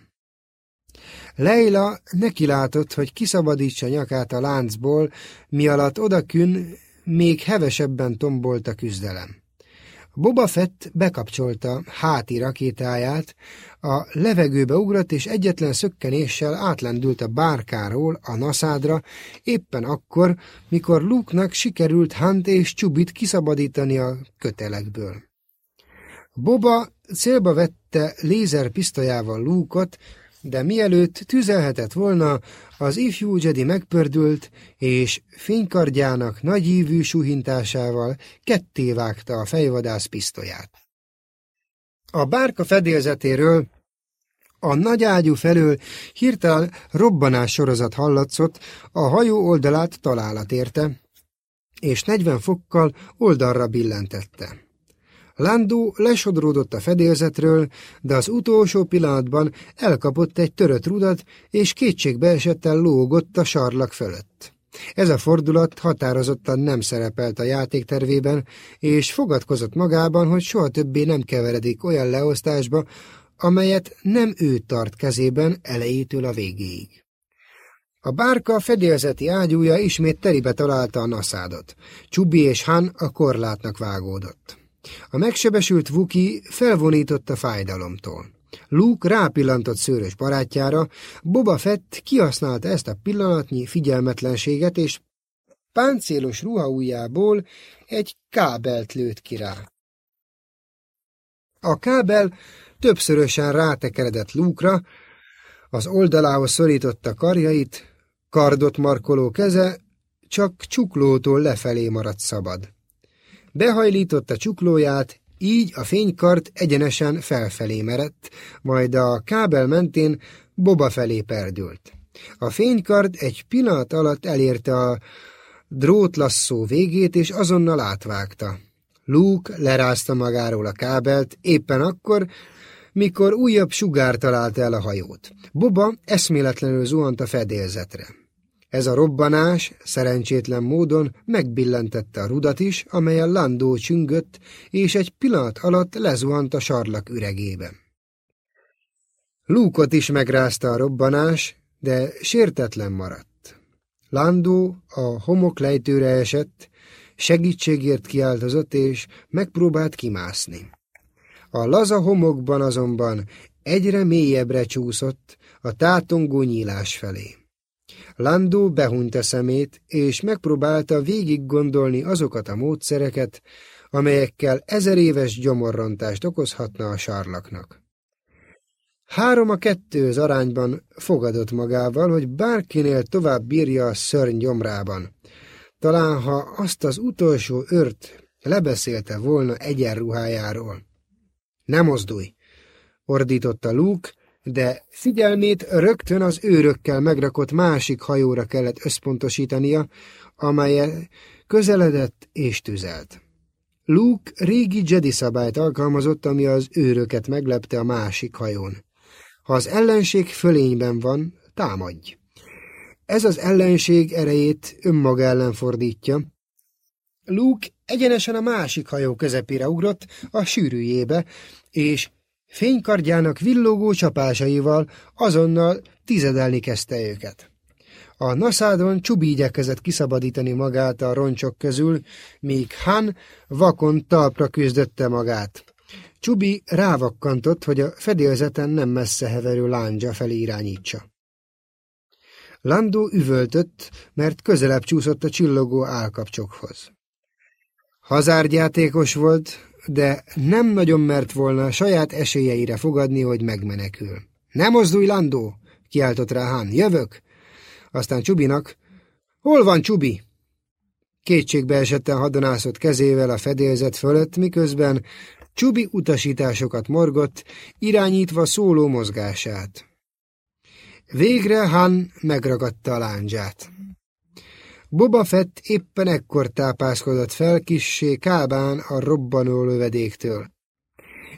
Leila nekilátott, hogy kiszabadítsa nyakát a láncból, mi alatt odakün még hevesebben tombolt a küzdelem. Boba Fett bekapcsolta háti rakétáját, a levegőbe ugrott, és egyetlen szökkenéssel átlendült a bárkáról a naszádra, éppen akkor, mikor Luke-nak sikerült Hunt és Csubit kiszabadítani a kötelekből. Boba célba vette lézerpisztolyával Luke-ot, de mielőtt tüzelhetett volna, az ifjú Jedi megpördült, és fénykardjának nagyívű suhintásával ketté vágta a fejvadász pisztolyát. A bárka fedélzetéről a nagy ágyú felől hirtelen robbanás sorozat hallatszott, a hajó oldalát találat érte, és 40 fokkal oldalra billentette. Landó lesodródott a fedélzetről, de az utolsó pillanatban elkapott egy törött rudat, és kétségbe esetten lógott a sarlak fölött. Ez a fordulat határozottan nem szerepelt a játéktervében, és fogadkozott magában, hogy soha többé nem keveredik olyan leosztásba, amelyet nem ő tart kezében elejétől a végéig. A bárka fedélzeti ágyúja ismét teribe találta a naszádot. Csubi és Han a korlátnak vágódott. A megsebesült Vuki felvonított fájdalomtól. Luke rápillantott szőrös barátjára, Boba Fett kihasználta ezt a pillanatnyi figyelmetlenséget, és páncélos ruhaujjából egy kábelt lőtt ki rá. A kábel többszörösen rátekeredett Luke-ra, az oldalához szorította karjait, kardot markoló keze csak csuklótól lefelé maradt szabad. Behajlította csuklóját, így a fénykart egyenesen felfelé merett, majd a kábel mentén Boba felé perdült. A fénykard egy pillanat alatt elérte a drótlasszó végét, és azonnal átvágta. Luke lerázta magáról a kábelt, éppen akkor, mikor újabb sugár találta el a hajót. Boba eszméletlenül zuhant a fedélzetre. Ez a robbanás szerencsétlen módon megbillentette a rudat is, amelyen Landó csüngött, és egy pillanat alatt lezuhant a sarlak üregébe. Lúkot is megrázta a robbanás, de sértetlen maradt. Landó a homok lejtőre esett, segítségért kiáltozott, és megpróbált kimászni. A laza homokban azonban egyre mélyebbre csúszott a tátongó nyílás felé. Landó behunyta szemét, és megpróbálta végig gondolni azokat a módszereket, amelyekkel ezer éves gyomorrontást okozhatna a sarlaknak. Három a kettő az arányban fogadott magával, hogy bárkinél tovább bírja a szörny gyomrában. Talán ha azt az utolsó ört lebeszélte volna egyenruhájáról. Ne mozdulj! ordította Luke, de figyelmét rögtön az őrökkel megrakott másik hajóra kellett összpontosítania, amely közeledett és tüzelt. Luke régi Jedi szabályt alkalmazott, ami az őröket meglepte a másik hajón. Ha az ellenség fölényben van, támadj. Ez az ellenség erejét önmaga ellen fordítja. Luke egyenesen a másik hajó közepére ugrott, a sűrűjébe, és Fénykardjának villogó csapásaival azonnal tizedelni kezdte őket. A naszádon Csubi igyekezett kiszabadítani magát a roncsok közül, míg Han vakon talpra küzdötte magát. Csubi rávakkantott, hogy a fedélzeten nem messze heverő lándzsa felé irányítsa. Landó üvöltött, mert közelebb csúszott a csillogó állkapcsokhoz. Hazárgyátékos volt, de nem nagyon mert volna saját esélyeire fogadni, hogy megmenekül. Nem mozdulj, Landó! kiáltott rá Han. Jövök! Aztán Csubinak. Hol van Csubi? Kétségbe esetten hadonászott kezével a fedélzet fölött, miközben Csubi utasításokat morgott, irányítva szóló mozgását. Végre Han megragadta a láncsát. Boba Fett éppen ekkor tápászkodott fel kissé kábán a robbanó lövedéktől.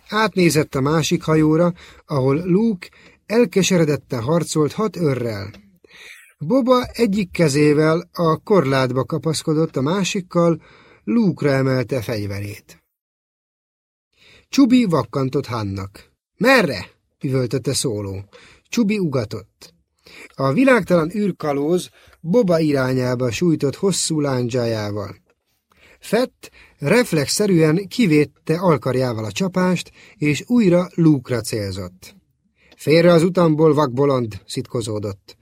Átnézett a másik hajóra, ahol Luke elkeseredetten harcolt hat örrel. Boba egyik kezével a korlátba kapaszkodott, a másikkal Luke-ra emelte fegyverét. Csubi vakkantott Hannak. Merre? üvöltötte szóló. Csubi ugatott. A világtalan űrkalóz Boba irányába sújtott hosszú lándzsájával. Fett reflexzerűen kivédte alkarjával a csapást, és újra lúkra célzott. Félre az utamból, vakbolond, szitkozódott.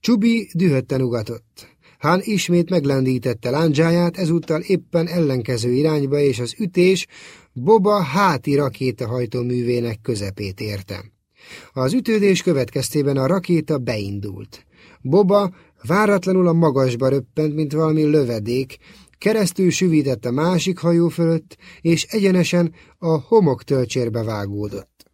Csubi dühötten ugatott. Hán ismét meglendítette lándzsáját, ezúttal éppen ellenkező irányba, és az ütés Boba háti rakétahajtó művének közepét érte. Az ütődés következtében a rakéta beindult. Boba váratlanul a magasba röppent, mint valami lövedék, keresztül süvített a másik hajó fölött, és egyenesen a homok tölcsérbe vágódott.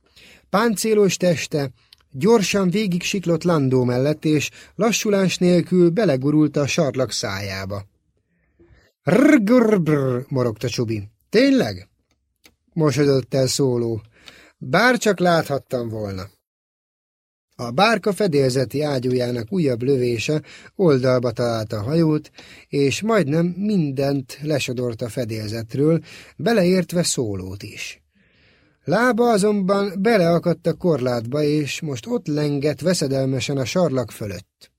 Páncélos teste gyorsan végig siklott Landó mellett, és lassulás nélkül belegurult a sarlak szájába. Rrgrbrr, morogta Csubi. Tényleg? Mosodott el. Bár csak láthattam volna. A bárka fedélzeti ágyújának újabb lövése oldalba találta a hajót, és majdnem mindent lesodort a fedélzetről, beleértve szólót is. Lába azonban beleakadt a korlátba, és most ott lengett veszedelmesen a sarlak fölött.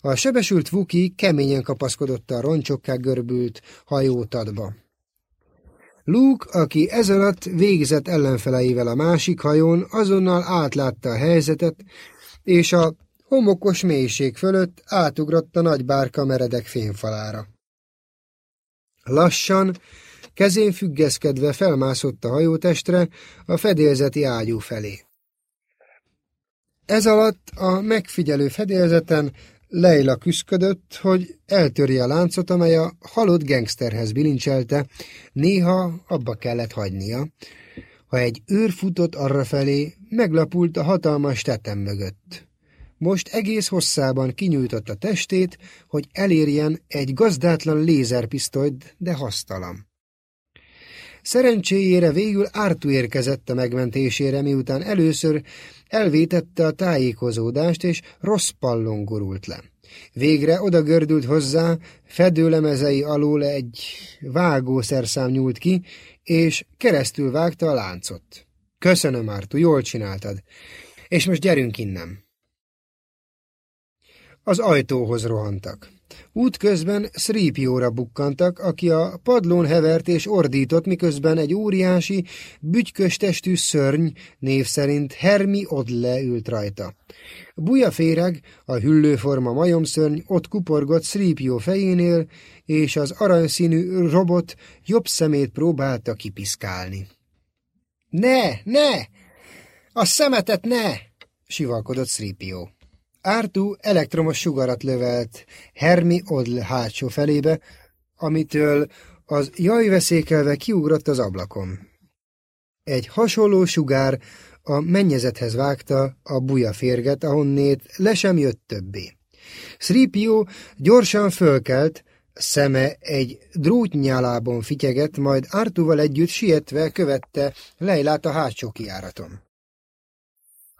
A sebesült Vuki keményen kapaszkodott a roncsokká görbült hajótadba. Luke, aki ez alatt végzett ellenfeleivel a másik hajón, azonnal átlátta a helyzetet, és a homokos mélység fölött átugrott a nagy bárka meredek fényfalára. Lassan, kezén függeszkedve felmászott a hajótestre a fedélzeti ágyú felé. Ez alatt a megfigyelő fedélzeten Leila küszködött, hogy eltörje a láncot, amely a halott gengszterhez bilincselte, néha abba kellett hagynia. Ha egy őr futott arrafelé, meglapult a hatalmas tetem mögött. Most egész hosszában kinyújtotta testét, hogy elérjen egy gazdátlan lézerpisztolyt, de hasztalan. Szerencséjére végül Ártu érkezett a megmentésére, miután először elvétette a tájékozódást, és rossz pallon gurult le. Végre oda gördült hozzá, fedőlemezei alól egy vágószerszám nyúlt ki, és keresztül vágta a láncot. Köszönöm, Ártu, jól csináltad. És most gyerünk innen. Az ajtóhoz rohantak. Útközben Szrípióra bukkantak, aki a padlón hevert és ordított, miközben egy óriási, bütykös testű szörny, név szerint Hermi Odle ült rajta. Buja féreg, a hüllőforma majomszörny ott kuporgott Szrípió fejénél, és az aranyszínű robot jobb szemét próbálta kipiszkálni. Ne, ne! A szemetet ne! sivalkodott Szrípió. Ártú elektromos sugarat lövelt Hermi Odl hátsó felébe, amitől az jajveszékelve kiugrott az ablakon. Egy hasonló sugár a mennyezethez vágta a buja férget, ahonnét le sem jött többé. Szrípió gyorsan fölkelt, szeme egy drótnyálában fityegett, majd Artúval együtt sietve követte Leilát a hátsó kiáraton.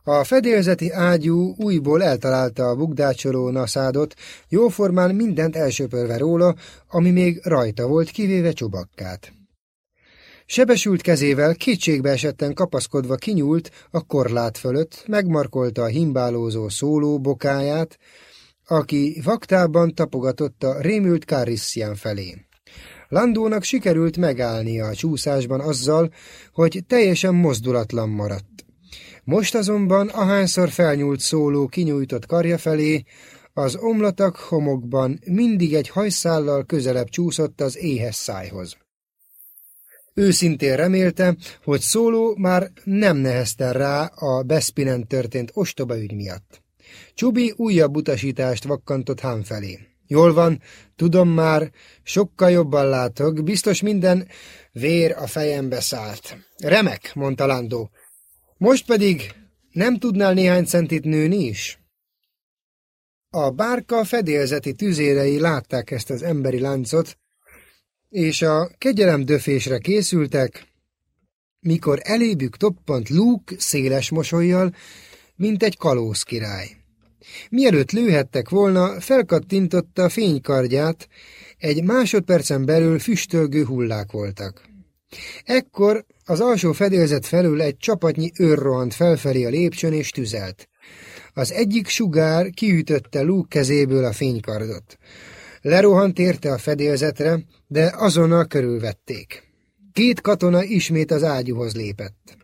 A fedélzeti ágyú újból eltalálta a bugdácsoló naszádot, jóformán mindent elsöpörve róla, ami még rajta volt, kivéve csubakkát. Sebesült kezével kétségbe esetten kapaszkodva kinyúlt a korlát fölött, megmarkolta a himbálózó szóló bokáját, aki vaktában tapogatott rémült Karissian felé. Landónak sikerült megállnia a csúszásban azzal, hogy teljesen mozdulatlan maradt. Most azonban, ahányszor felnyúlt szóló kinyújtott karja felé, Az omlatak homokban mindig egy hajszállal közelebb csúszott az éhes szájhoz. Őszintén remélte, hogy szóló már nem nehezten rá a Bespinen történt ostoba ügy miatt. Csubi újabb utasítást vakkantott Hán felé. Jól van, tudom már, sokkal jobban látok, biztos minden vér a fejembe szállt. Remek, mondta Landó. Most pedig nem tudnál néhány centit nőni is? A bárka fedélzeti tüzérei látták ezt az emberi láncot, és a kegyelemdöfésre készültek, mikor elébük toppant Luke széles mosolyjal, mint egy kalóz király. Mielőtt lőhettek volna, felkattintotta a fénykardját, egy másodpercen belül füstölgő hullák voltak. Ekkor az alsó fedélzet felül egy csapatnyi őr rohant felfelé a lépcsőn és tüzelt. Az egyik sugár kiütötte Luke kezéből a fénykardot. Lerohant érte a fedélzetre, de azonnal körülvették. Két katona ismét az ágyúhoz lépett.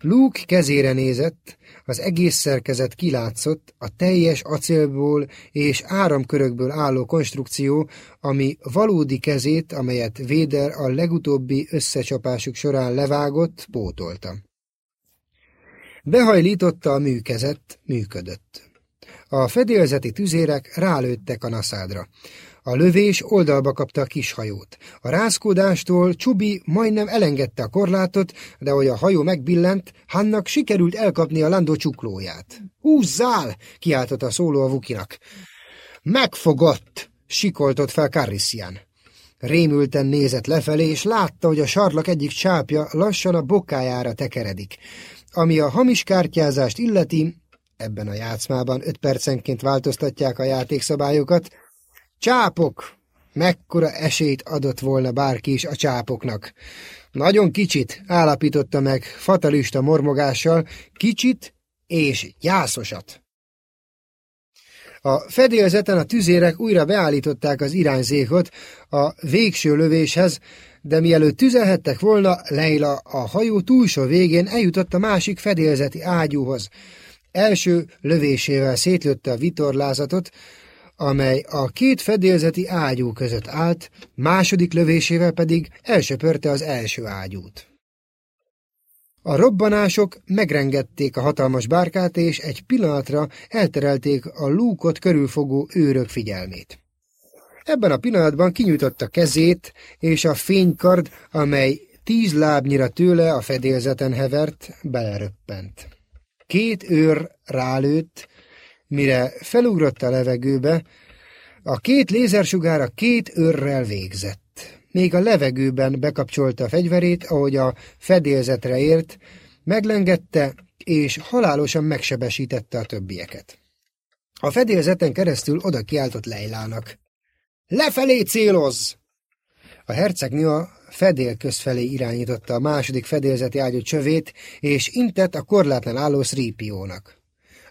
Luke kezére nézett, az egész szerkezet kilátszott, a teljes acélból és áramkörökből álló konstrukció, ami valódi kezét, amelyet Véder a legutóbbi összecsapásuk során levágott, pótolta. Behajlította a műkezet, működött. A fedélzeti tüzérek rálőttek a naszádra. A lövés oldalba kapta a kis hajót. A rázkódástól Csubi majdnem elengedte a korlátot, de hogy a hajó megbillent, Hannak sikerült elkapni a landó csuklóját. Húzzál! kiáltott a szóló a Vukinak. Megfogott! sikoltott fel Carrissian. Rémülten nézett lefelé, és látta, hogy a sarlak egyik csápja lassan a bokájára tekeredik. Ami a hamis kártyázást illeti, ebben a játszmában öt percenként változtatják a játékszabályokat, Csápok! Mekkora esélyt adott volna bárki is a csápoknak. Nagyon kicsit, állapította meg fatalista mormogással, kicsit és gyászosat. A fedélzeten a tüzérek újra beállították az irányzékot a végső lövéshez, de mielőtt tüzelhettek volna, Leila a hajó túlsó végén eljutott a másik fedélzeti ágyúhoz. Első lövésével szétlőtte a vitorlázatot, amely a két fedélzeti ágyú között állt, második lövésével pedig elsöpörte az első ágyút. A robbanások megrengették a hatalmas bárkát, és egy pillanatra elterelték a lúkot körülfogó őrök figyelmét. Ebben a pillanatban kinyújtotta kezét, és a fénykard, amely tíz lábnyira tőle a fedélzeten hevert, beleröppent. Két őr rálőtt, Mire felugrott a levegőbe, a két lézersugára két őrrel végzett. Még a levegőben bekapcsolta a fegyverét, ahogy a fedélzetre ért, meglengette és halálosan megsebesítette a többieket. A fedélzeten keresztül oda kiáltott Leilának. Lefelé célozz! A hercegnő a fedél közfelé irányította a második fedélzeti ágyú csövét, és intett a korlátlan álló Szrípiónak.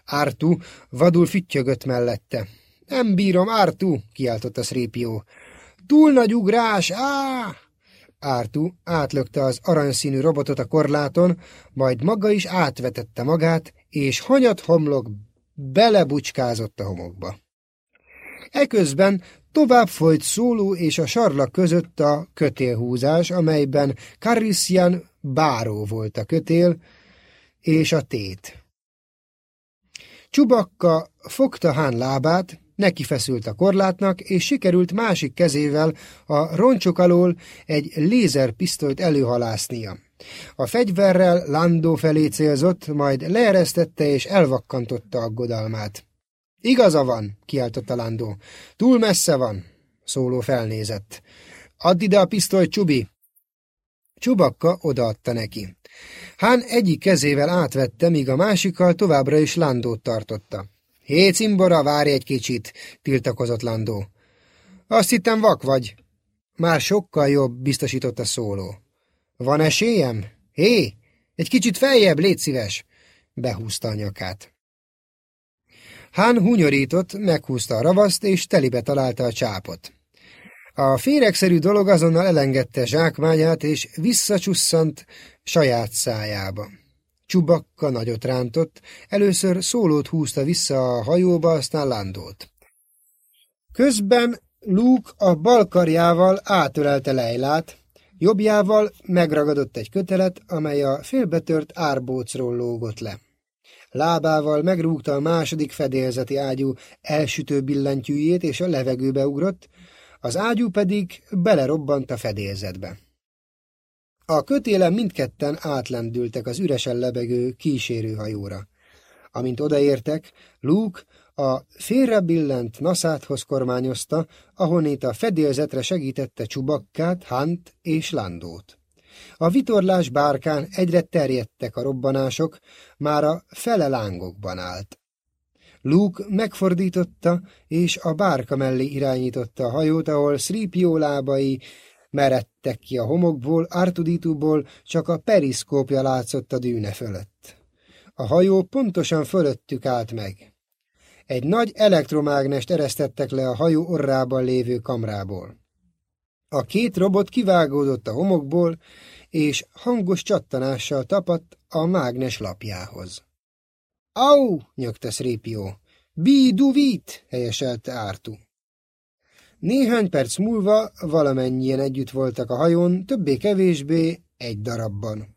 Ártú vadul füttyögött mellette. Nem bírom, Ártú, kiáltotta Szrépió. Túl nagy ugrás, á! Ártú átlökte az aranyszínű robotot a korláton, majd maga is átvetette magát, és hanyat homlok belebucskázott a homokba. Eközben tovább folyt szóló és a sarlak között a kötélhúzás, amelyben Carissian báró volt a kötél, és a tét. Csubakka fogta Hán lábát, neki feszült a korlátnak, és sikerült másik kezével a roncsok alól egy lézerpisztolyt előhalásznia. A fegyverrel Landó felé célzott, majd leeresztette és elvakkantotta aggodalmát. Igaza van, kiáltotta Landó. Túl messze van, szóló felnézett. Add ide a pisztolyt, Csubi! Csubakka odaadta neki. Hán egyik kezével átvette, míg a másikkal továbbra is Landót tartotta. Hé, cimbora, várj egy kicsit, tiltakozott Landó. Azt hittem vak vagy. Már sokkal jobb, biztosította szóló. Van esélyem? Hé, egy kicsit feljebb, légy szíves! Behúzta a nyakát. Hán hunyorított, meghúzta a ravaszt, és telibe találta a csápot. A féregszerű dolog azonnal elengedte zsákmányát, és visszacsusszant saját szájába. Csubakka nagyot rántott, először szólót húzta vissza a hajóba, aztán landolt. Közben Luke a bal karjával átölelte Leilát, jobbjával megragadott egy kötelet, amely a félbetört árbócról lógott le. Lábával megrúgta a második fedélzeti ágyú elsütő billentyűjét, és a levegőbe ugrott, az ágyú pedig belerobbant a fedélzetbe. A kötélen mindketten átlendültek az üresen lebegő kísérőhajóra. Amint odaértek, Luke a félre billent naszáthoz kormányozta, ahonnét a fedélzetre segítette Csubakkát, Hunt és Landót. A vitorlás bárkán egyre terjedtek a robbanások, már a fele lángokban állt. Luke megfordította, és a bárka mellé irányította a hajót, ahol Sripio lábai meredtek ki a homokból, Artuditúból csak a periszkópja látszott a dűne fölött. A hajó pontosan fölöttük állt meg. Egy nagy elektromágnest eresztettek le a hajó orrában lévő kamrából. A két robot kivágódott a homokból, és hangos csattanással tapadt a mágnes lapjához. Au! nyögte Szrépió. Bi duvit! helyeselte Ártu. Néhány perc múlva valamennyien együtt voltak a hajón, többé-kevésbé egy darabban.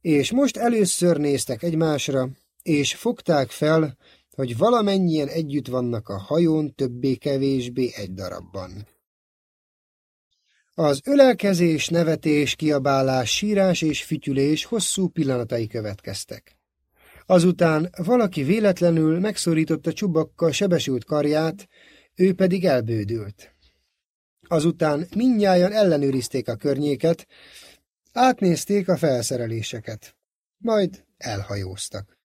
És most először néztek egymásra, és fogták fel, hogy valamennyien együtt vannak a hajón többé-kevésbé egy darabban. Az ölelkezés, nevetés, kiabálás, sírás és fütyülés hosszú pillanatai következtek. Azután valaki véletlenül megszorította csubakkal sebesült karját, ő pedig elbődült. Azután mindnyájan ellenőrizték a környéket, átnézték a felszereléseket, majd elhajóztak.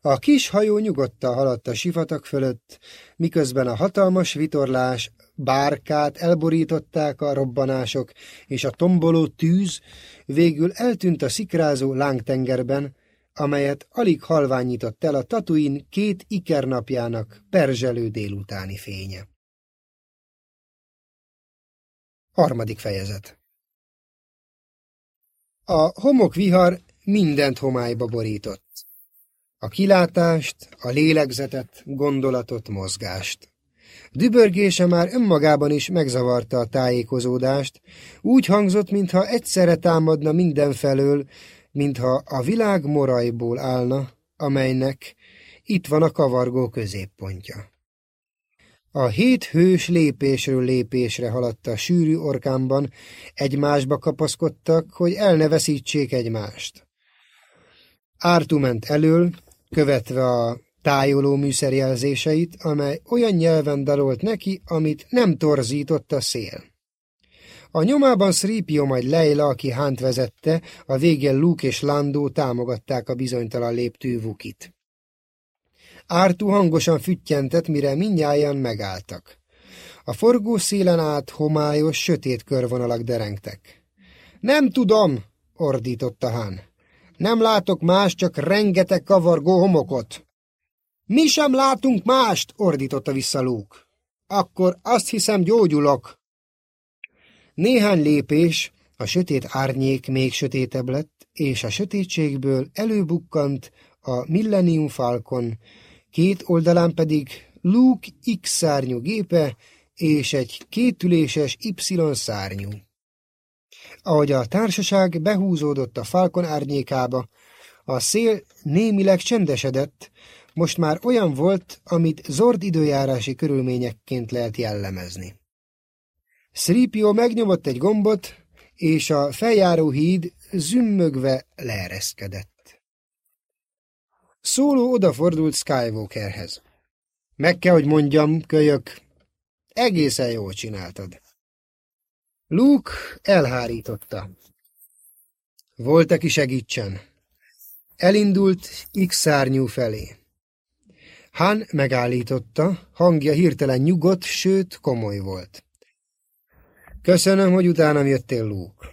A kis hajó nyugodtan haladt a sivatag fölött, miközben a hatalmas vitorlás bárkát elborították a robbanások, és a tomboló tűz végül eltűnt a szikrázó lángtengerben, amelyet alig halványított el a Tatuin két ikernapjának perzselő délutáni fénye. Harmadik fejezet A homokvihar mindent homályba borított. A kilátást, a lélegzetet, gondolatot, mozgást. Dübörgése már önmagában is megzavarta a tájékozódást, úgy hangzott, mintha egyszerre támadna mindenfelől, mintha a világ morajból állna, amelynek itt van a kavargó középpontja. A hét hős lépésről lépésre haladt a sűrű orkámban, egymásba kapaszkodtak, hogy el ne veszítsék egymást. Ártu ment elől, követve a tájoló műszerjelzéseit, amely olyan nyelven dalolt neki, amit nem torzított a szél. A nyomában Sripio majd Leila, aki Hánt vezette, a végén Luke és Landó támogatták a bizonytalan léptő Vukit. Ártú hangosan füttyentett, mire mindnyájan megálltak. A forgószélen át homályos, sötét körvonalak derengtek. Nem tudom, ordította Hán. Nem látok más, csak rengeteg kavargó homokot. Mi sem látunk mást, ordította vissza Luke. Akkor azt hiszem gyógyulok. Néhány lépés, a sötét árnyék még sötétebb lett, és a sötétségből előbukkant a Millennium Falcon, két oldalán pedig Luke X szárnyú gépe és egy kétüléses Y szárnyú. Ahogy a társaság behúzódott a Falcon árnyékába, a szél némileg csendesedett, most már olyan volt, amit zord időjárási körülményekként lehet jellemezni. Sripio megnyomott egy gombot, és a feljáró híd zümmögve leereszkedett. Szóló odafordult Skywalkerhez. Meg kell, hogy mondjam, kölyök, egészen jól csináltad. Luke elhárította. Volt, aki segítsen. Elindult X-szárnyú felé. Han megállította, hangja hirtelen nyugodt, sőt komoly volt. Köszönöm, hogy utánam jöttél, Luke.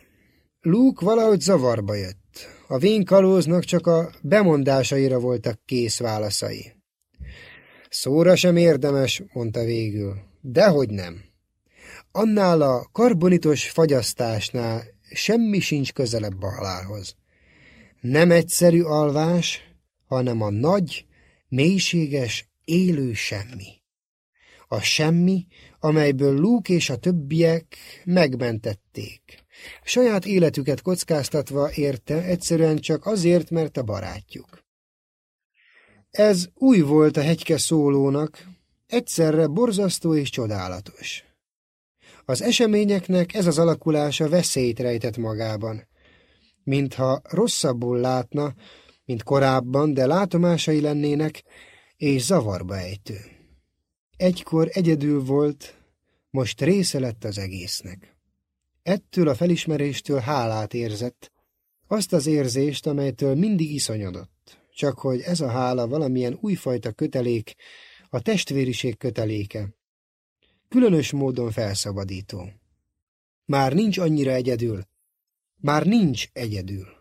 Luke valahogy zavarba jött. A vénkalóznak csak a bemondásaira voltak kész válaszai. Szóra sem érdemes, mondta végül. Dehogy nem. Annál a karbonitos fagyasztásnál semmi sincs közelebb a halálhoz. Nem egyszerű alvás, hanem a nagy, mélységes, élő semmi. A semmi, amelyből Luke és a többiek megmentették. Saját életüket kockáztatva érte, egyszerűen csak azért, mert a barátjuk. Ez új volt a hegyke szólónak, egyszerre borzasztó és csodálatos. Az eseményeknek ez az alakulása veszélyt rejtett magában. Mintha rosszabbul látna, mint korábban, de látomásai lennének, és zavarba ejtő. Egykor egyedül volt, most része lett az egésznek. Ettől a felismeréstől hálát érzett, azt az érzést, amelytől mindig iszonyodott, csak hogy ez a hála valamilyen újfajta kötelék, a testvériség köteléke. Különös módon felszabadító. Már nincs annyira egyedül. Már nincs egyedül.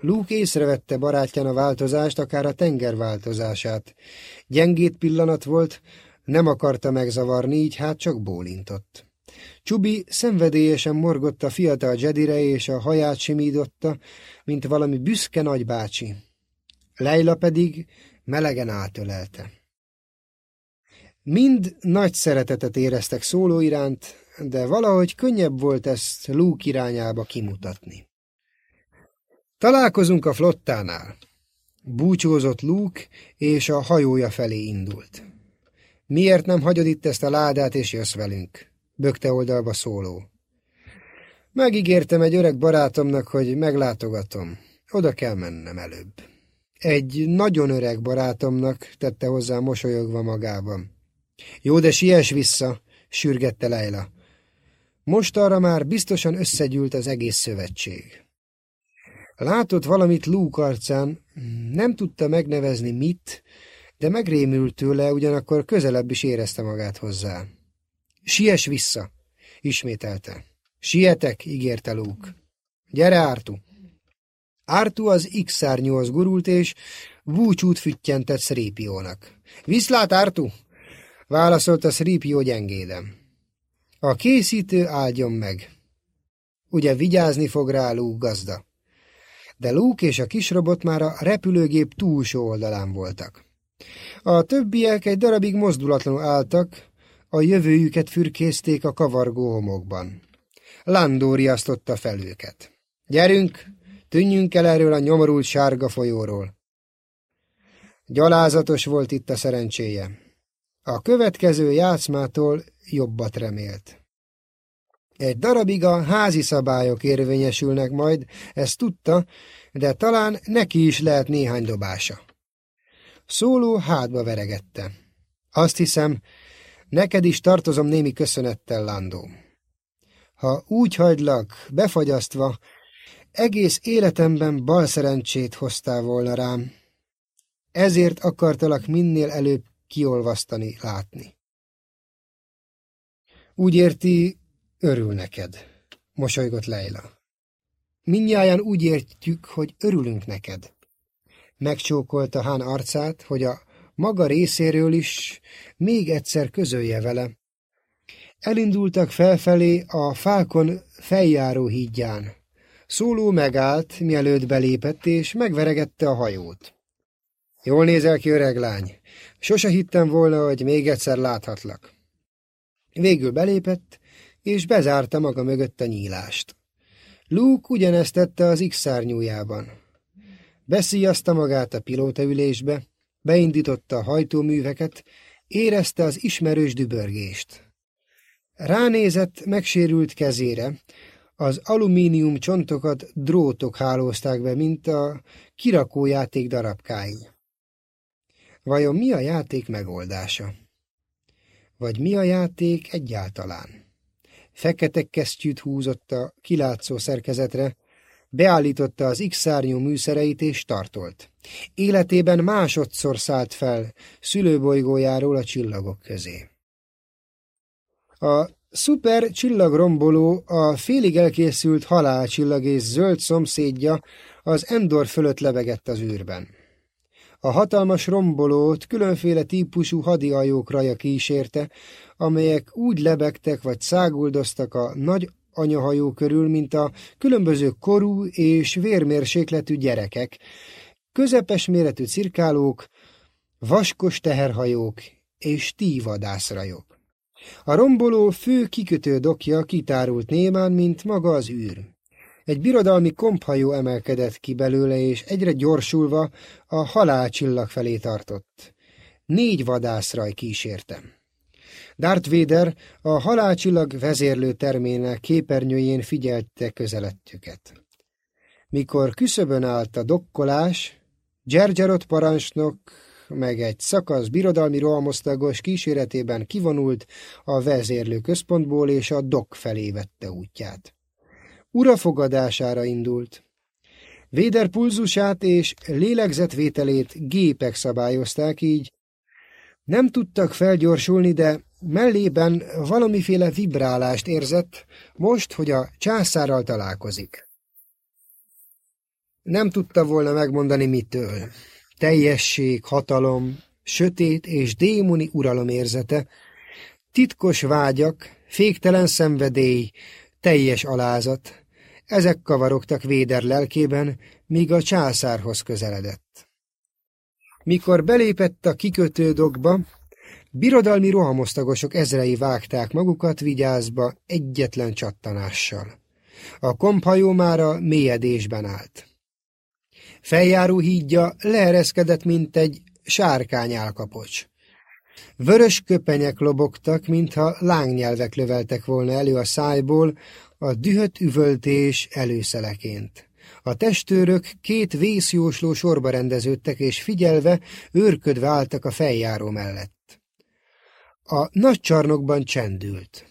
Luke észrevette barátján a változást, akár a tenger változását. Gyengét pillanat volt, nem akarta megzavarni, így hát csak bólintott. Csubi szenvedélyesen morgott a fiatal Jedire, és a haját simította, mint valami büszke nagybácsi. Leila pedig melegen átölelte. Mind nagy szeretetet éreztek szóló iránt, de valahogy könnyebb volt ezt Luke irányába kimutatni. Találkozunk a flottánál. Búcsúzott Luke, és a hajója felé indult. Miért nem hagyod itt ezt a ládát, és jössz velünk? Bökte oldalba szóló. Megígértem egy öreg barátomnak, hogy meglátogatom. Oda kell mennem előbb. Egy nagyon öreg barátomnak, tette hozzá mosolyogva magában. Jó, de siess vissza, sürgette Leila. Most arra már biztosan összegyűlt az egész szövetség. Látott valamit Luke arcán, nem tudta megnevezni mit, de megrémült tőle, ugyanakkor közelebb is érezte magát hozzá. Siess vissza, ismételte. Sietek, ígérte Luke. Gyere, Ártu! Ártu az X-szárnyúhoz gurult, és búcsút füttyentett Szrépiónak. Viszlát, Ártu! válaszolta Szrípió gyengéden. A készítő áldjon meg. Ugye vigyázni fog rá Luke gazda. De Luke és a kisrobot már a repülőgép túlsó oldalán voltak. A többiek egy darabig mozdulatlanul álltak, a jövőjüket fürkészték a kavargó homokban. Landó riasztotta fel őket. Gyerünk, tűnjünk el erről a nyomorult sárga folyóról. Gyalázatos volt itt a szerencséje. A következő játszmától jobbat remélt. Egy darabig a házi szabályok érvényesülnek majd, ezt tudta, de talán neki is lehet néhány dobása. Szóló hátba veregette. Azt hiszem, neked is tartozom némi köszönettel, Landó. Ha úgy hagylak, befagyasztva, egész életemben bal szerencsét hoztál volna rám. Ezért akartalak minél előbb kiolvasztani, látni. Úgy érti, örül neked, mosolygott Leila. Mindnyáján úgy értjük, hogy örülünk neked. Megcsókolta Hán arcát, hogy a maga részéről is még egyszer közölje vele. Elindultak felfelé a fákon feljáró hídján. Szóló megállt, mielőtt belépett, és megveregette a hajót. Jól nézel ki, öreg lány. Sose hittem volna, hogy még egyszer láthatlak. Végül belépett, és bezárta maga mögött a nyílást. Luke ugyanezt tette az X-szárnyújában. Beszíjazta magát a pilótaülésbe, beindította a hajtóműveket, érezte az ismerős dübörgést. Ránézett megsérült kezére, az alumínium csontokat drótok hálózták be, mint a kirakójáték darabkái. Vajon mi a játék megoldása? Vagy mi a játék egyáltalán? Fekete kesztyűt húzott a kilátszó szerkezetre, beállította az X-szárnyú műszereit és tartolt. Életében másodszor szállt fel szülőbolygójáról a csillagok közé. A szuper csillagromboló a félig elkészült halálcsillag és zöld szomszédja az Endor fölött lebegett az űrben. A hatalmas rombolót különféle típusú hadihajók raja kísérte, amelyek úgy lebegtek vagy száguldoztak a nagy anyahajó körül, mint a különböző korú és vérmérsékletű gyerekek, közepes méretű cirkálók, vaskos teherhajók és tívadászrajok. A romboló fő kikötő dokja kitárult némán, mint maga az űr. Egy birodalmi komphajó emelkedett ki belőle, és egyre gyorsulva a halálcsillag felé tartott. Négy vadászraj kísértem. Darth Vader a halálcsillag vezérlő termének képernyőjén figyelte közelettüket. Mikor küszöbön állt a dokkolás, Gyergyarot parancsnok meg egy szakasz birodalmi rohamosztagos kíséretében kivonult a vezérlő központból és a dok felé vette útját. Urafogadására indult. Véder pulzusát és lélegzetvételét gépek szabályozták, így nem tudtak felgyorsulni, de mellében valamiféle vibrálást érzett, most, hogy a császárral találkozik. Nem tudta volna megmondani mitől. Teljesség, hatalom, sötét és démoni uralom érzete, titkos vágyak, féktelen szenvedély, teljes alázat, ezek kavarogtak Véder lelkében, míg a császárhoz közeledett. Mikor belépett a kikötődokba, birodalmi rohamosztagosok ezrei vágták magukat vigyázba egyetlen csattanással. A komphajó a mélyedésben állt. Feljáró hídja leereszkedett, mint egy sárkány álkapocs. Vörös köpenyek lobogtak, mintha lángnyelvek löveltek volna elő a szájból, a dühött üvöltés előszeleként. A testőrök két vészjósló sorba rendeződtek, és figyelve, őrködve álltak a feljáró mellett. A nagy csarnokban csendült.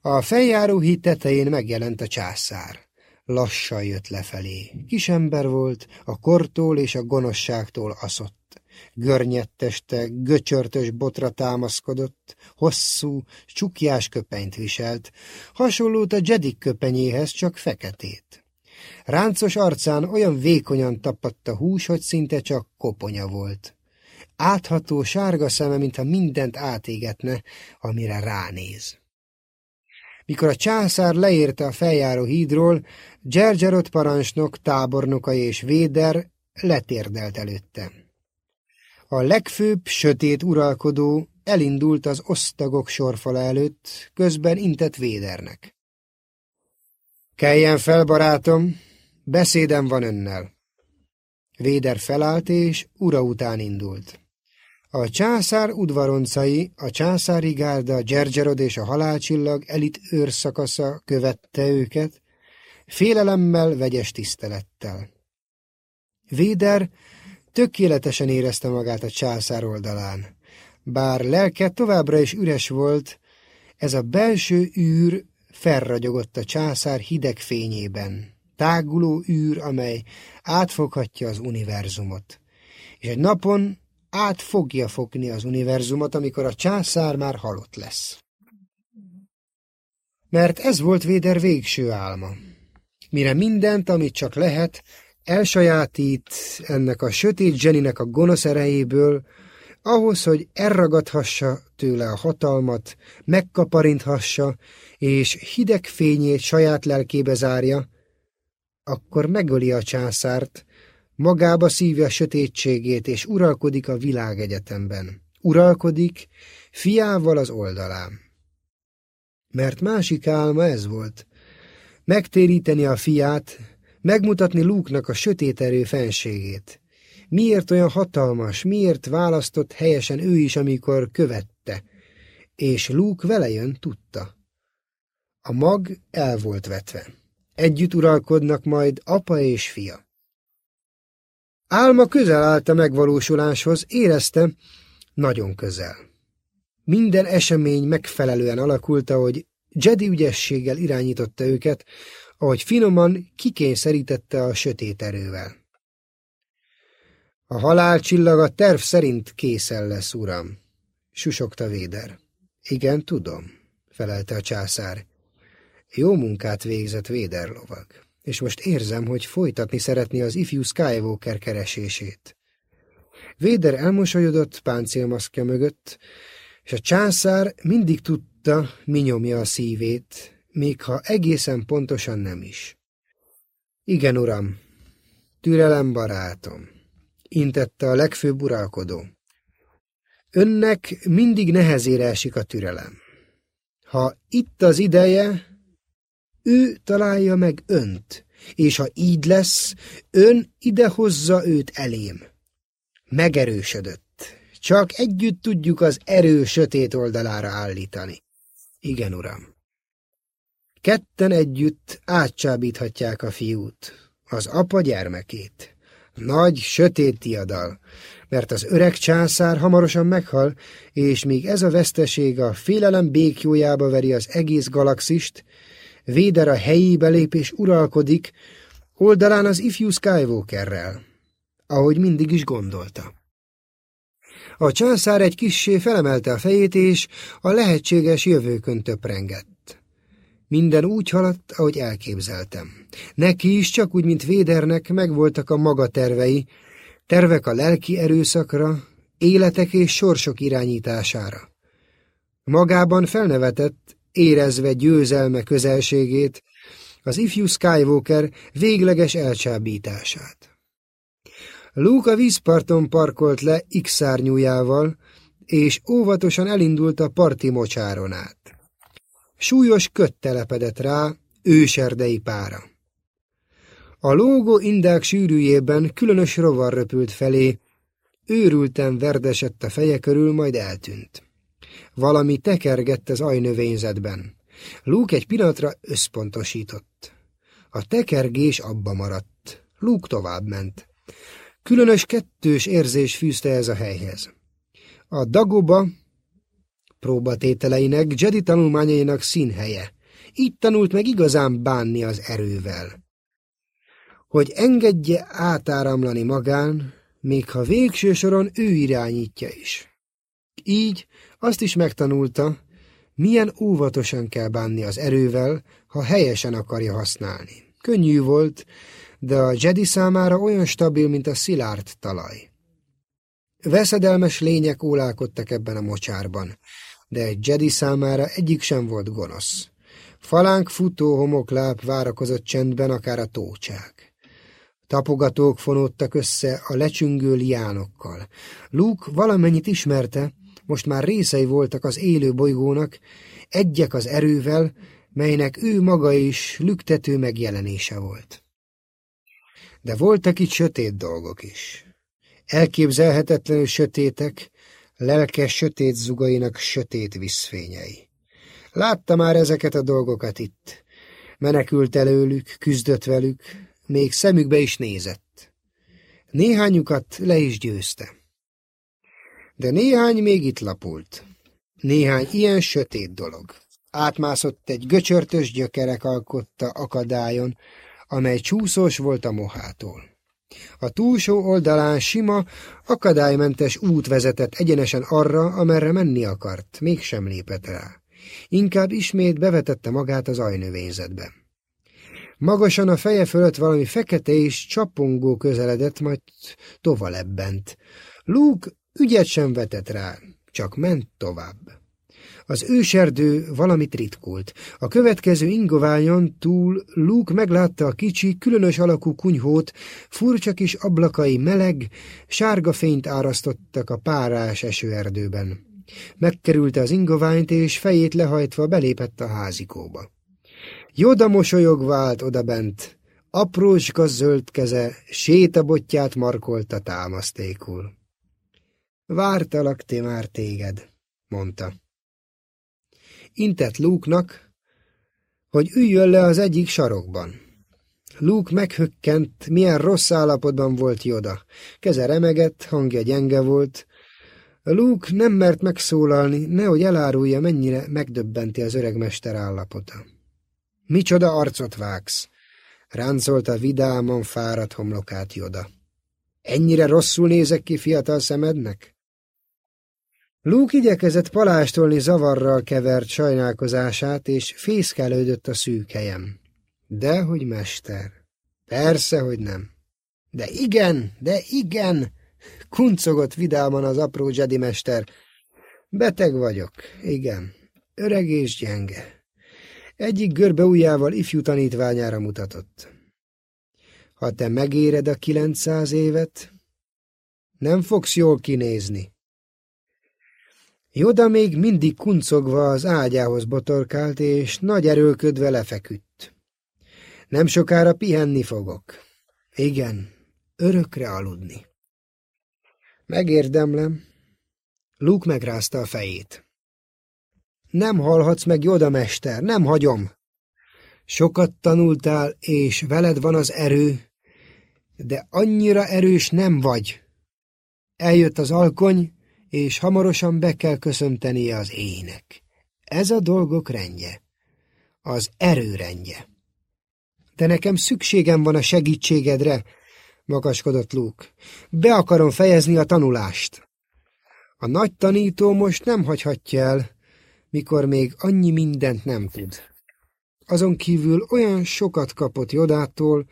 A feljáró híd tetején megjelent a császár. Lassan jött lefelé. Kisember volt, a kortól és a gonoszságtól aszott. Görnyetteste, göcsörtös botra támaszkodott, hosszú, csukjás köpenyt viselt, hasonlót a Jedik köpenyéhez, csak feketét. Ráncos arcán olyan vékonyan tapadt a hús, hogy szinte csak koponya volt. Átható sárga szeme, mintha mindent átégetne, amire ránéz. Mikor a császár leérte a feljáró hídról, Gyergyarot parancsnok, tábornokai és Véder letérdelt előtte. A legfőbb, sötét uralkodó elindult az osztagok sorfala előtt, közben intett Védernek. Keljen fel, barátom, beszédem van önnel. Véder felállt és ura után indult. A császár udvaroncai, a császári gárda, Gyergyarod és a halálcsillag elit őrszakasza követte őket, félelemmel, vegyes tisztelettel. Véder tökéletesen érezte magát a császár oldalán. Bár lelke továbbra is üres volt, ez a belső űr felragyogott a császár hideg fényében. Táguló űr, amely átfoghatja az univerzumot. És egy napon át fogja fogni az univerzumot, amikor a császár már halott lesz. Mert ez volt Véder végső álma. Mire mindent, amit csak lehet, elsajátít ennek a sötét zseninek a gonosz erejéből, ahhoz, hogy elragadhassa tőle a hatalmat, megkaparinthassa, és hideg fényét saját lelkébe zárja, akkor megöli a császárt, magába szívja sötétségét, és uralkodik a világegyetemben. Uralkodik fiával az oldalán. Mert másik álma ez volt. Megtéríteni a fiát, megmutatni Luke-nak a sötét erő fenségét. Miért olyan hatalmas, miért választott helyesen ő is, amikor követte? És Luke vele jön, tudta. A mag el volt vetve. Együtt uralkodnak majd apa és fia. Álma közel állt a megvalósuláshoz, érezte, nagyon közel. Minden esemény megfelelően alakult, ahogy Jedi ügyességgel irányította őket, ahogy finoman kikényszerítette a sötét erővel. A halálcsillag a terv szerint készen lesz, uram, susogta Véder. Igen, tudom, felelte a császár. Jó munkát végzett Véder lovag és most érzem, hogy folytatni szeretné az ifjú Skywalker keresését. Véder elmosolyodott páncélmaszkja mögött, és a császár mindig tudta, mi nyomja a szívét, még ha egészen pontosan nem is. Igen, uram, türelem barátom, intette a legfőbb uralkodó. Önnek mindig nehezére esik a türelem. Ha itt az ideje, ő találja meg önt, és ha így lesz, ön idehozza őt elém. Megerősödött. Csak együtt tudjuk az erő sötét oldalára állítani. Igen, uram. Ketten együtt átcsábíthatják a fiút, az apa gyermekét. Nagy, sötét tiadal, mert az öreg császár hamarosan meghal, és míg ez a veszteség a félelem békjójába veri az egész galaxist, Véder a helyébe lép és uralkodik, oldalán az ifjú Skywalkerrel, ahogy mindig is gondolta. A császár egy kissé felemelte a fejét, és a lehetséges jövőkön töprengett. Minden úgy haladt, ahogy elképzeltem. Neki is, csak úgy, mint Védernek, megvoltak a maga tervei, tervek a lelki erőszakra, életek és sorsok irányítására. Magában felnevetett, érezve győzelme közelségét, az ifjú Skywalker végleges elcsábítását. Luke a vízparton parkolt le X-szárnyújával, és óvatosan elindult a parti mocsáron át. Súlyos köt telepedett rá, őserdei pára. A lógó indák sűrűjében különös rovar röpült felé, őrülten verdesett a feje körül, majd eltűnt. Valami tekergett az ajnövényzetben. Luke egy pillanatra összpontosított. A tekergés abba maradt. Luke tovább ment. Különös kettős érzés fűzte ez a helyhez. A Dagoba próbatételeinek, Jedi tanulmányainak színhelye. Itt tanult meg igazán bánni az erővel. Hogy engedje átáramlani magán, még ha végső soron ő irányítja is. Így azt is megtanulta, milyen óvatosan kell bánni az erővel, ha helyesen akarja használni. Könnyű volt, de a Jedi számára olyan stabil, mint a szilárd talaj. Veszedelmes lények ólálkodtak ebben a mocsárban, de egy Jedi számára egyik sem volt gonosz. Falánk futó homokláp várakozott csendben, akár a tócsák. Tapogatók fonódtak össze a lecsüngő liánokkal. Luke valamennyit ismerte, most már részei voltak az élő bolygónak, egyek az erővel, melynek ő maga is lüktető megjelenése volt. De voltak itt sötét dolgok is. Elképzelhetetlenül sötétek, lelkes sötét zugainak sötét visszfényei. Látta már ezeket a dolgokat itt. Menekült előlük, küzdött velük, még szemükbe is nézett. Néhányukat le is győzte de néhány még itt lapult. Néhány ilyen sötét dolog. Átmászott egy göcsörtös gyökerek alkotta akadályon, amely csúszós volt a mohától. A túlsó oldalán sima, akadálymentes út vezetett egyenesen arra, amerre menni akart, mégsem lépett rá. Inkább ismét bevetette magát az ajnövényzetbe. Magasan a feje fölött valami fekete és csapongó közeledett, majd tovalebb Luke Ügyet sem vetett rá, csak ment tovább. Az őserdő valamit ritkult. A következő ingoványon túl Luke meglátta a kicsi, különös alakú kunyhót, furcsa kis ablakai meleg, sárga fényt árasztottak a párás esőerdőben. Megkerülte az ingoványt, és fejét lehajtva belépett a házikóba. Joda mosolyogva állt odabent, aprócska zöld keze sétabotját markolta támasztékul. Vártalak te már téged, mondta. Intett Luke-nak, hogy üljön le az egyik sarokban. Luke meghökkent, milyen rossz állapotban volt Joda. Keze remegett, hangja gyenge volt. Luke nem mert megszólalni, nehogy elárulja, mennyire megdöbbenti az öregmester állapota. Micsoda arcot vágsz? ráncolta vidáman fáradt homlokát Joda. Ennyire rosszul nézek ki fiatal szemednek? Luke igyekezett palástolni zavarral kevert sajnálkozását, és fészkelődött a szűk helyem. Dehogy, mester. Persze, hogy nem. De igen, de igen, kuncogott vidáman az apró Jedi mester. Beteg vagyok, igen, öreg és gyenge. Egyik görbe ujjával ifjú tanítványára mutatott. Ha te megéred a kilencszáz évet, nem fogsz jól kinézni. Joda még mindig kuncogva az ágyához botorkált, és nagy erőlködve lefeküdt. Nem sokára pihenni fogok. Igen, örökre aludni. Megérdemlem. Luke megrázta a fejét. Nem halhatsz meg, Joda mester, nem hagyom. Sokat tanultál, és veled van az erő, de annyira erős nem vagy. Eljött az alkony, és hamarosan be kell köszöntenie az ének. Ez a dolgok rendje. Az erő rendje. De nekem szükségem van a segítségedre, magaskodott Luke. Be akarom fejezni a tanulást. A nagy tanító most nem hagyhatja el, mikor még annyi mindent nem tud. Azon kívül olyan sokat kapott Jodától,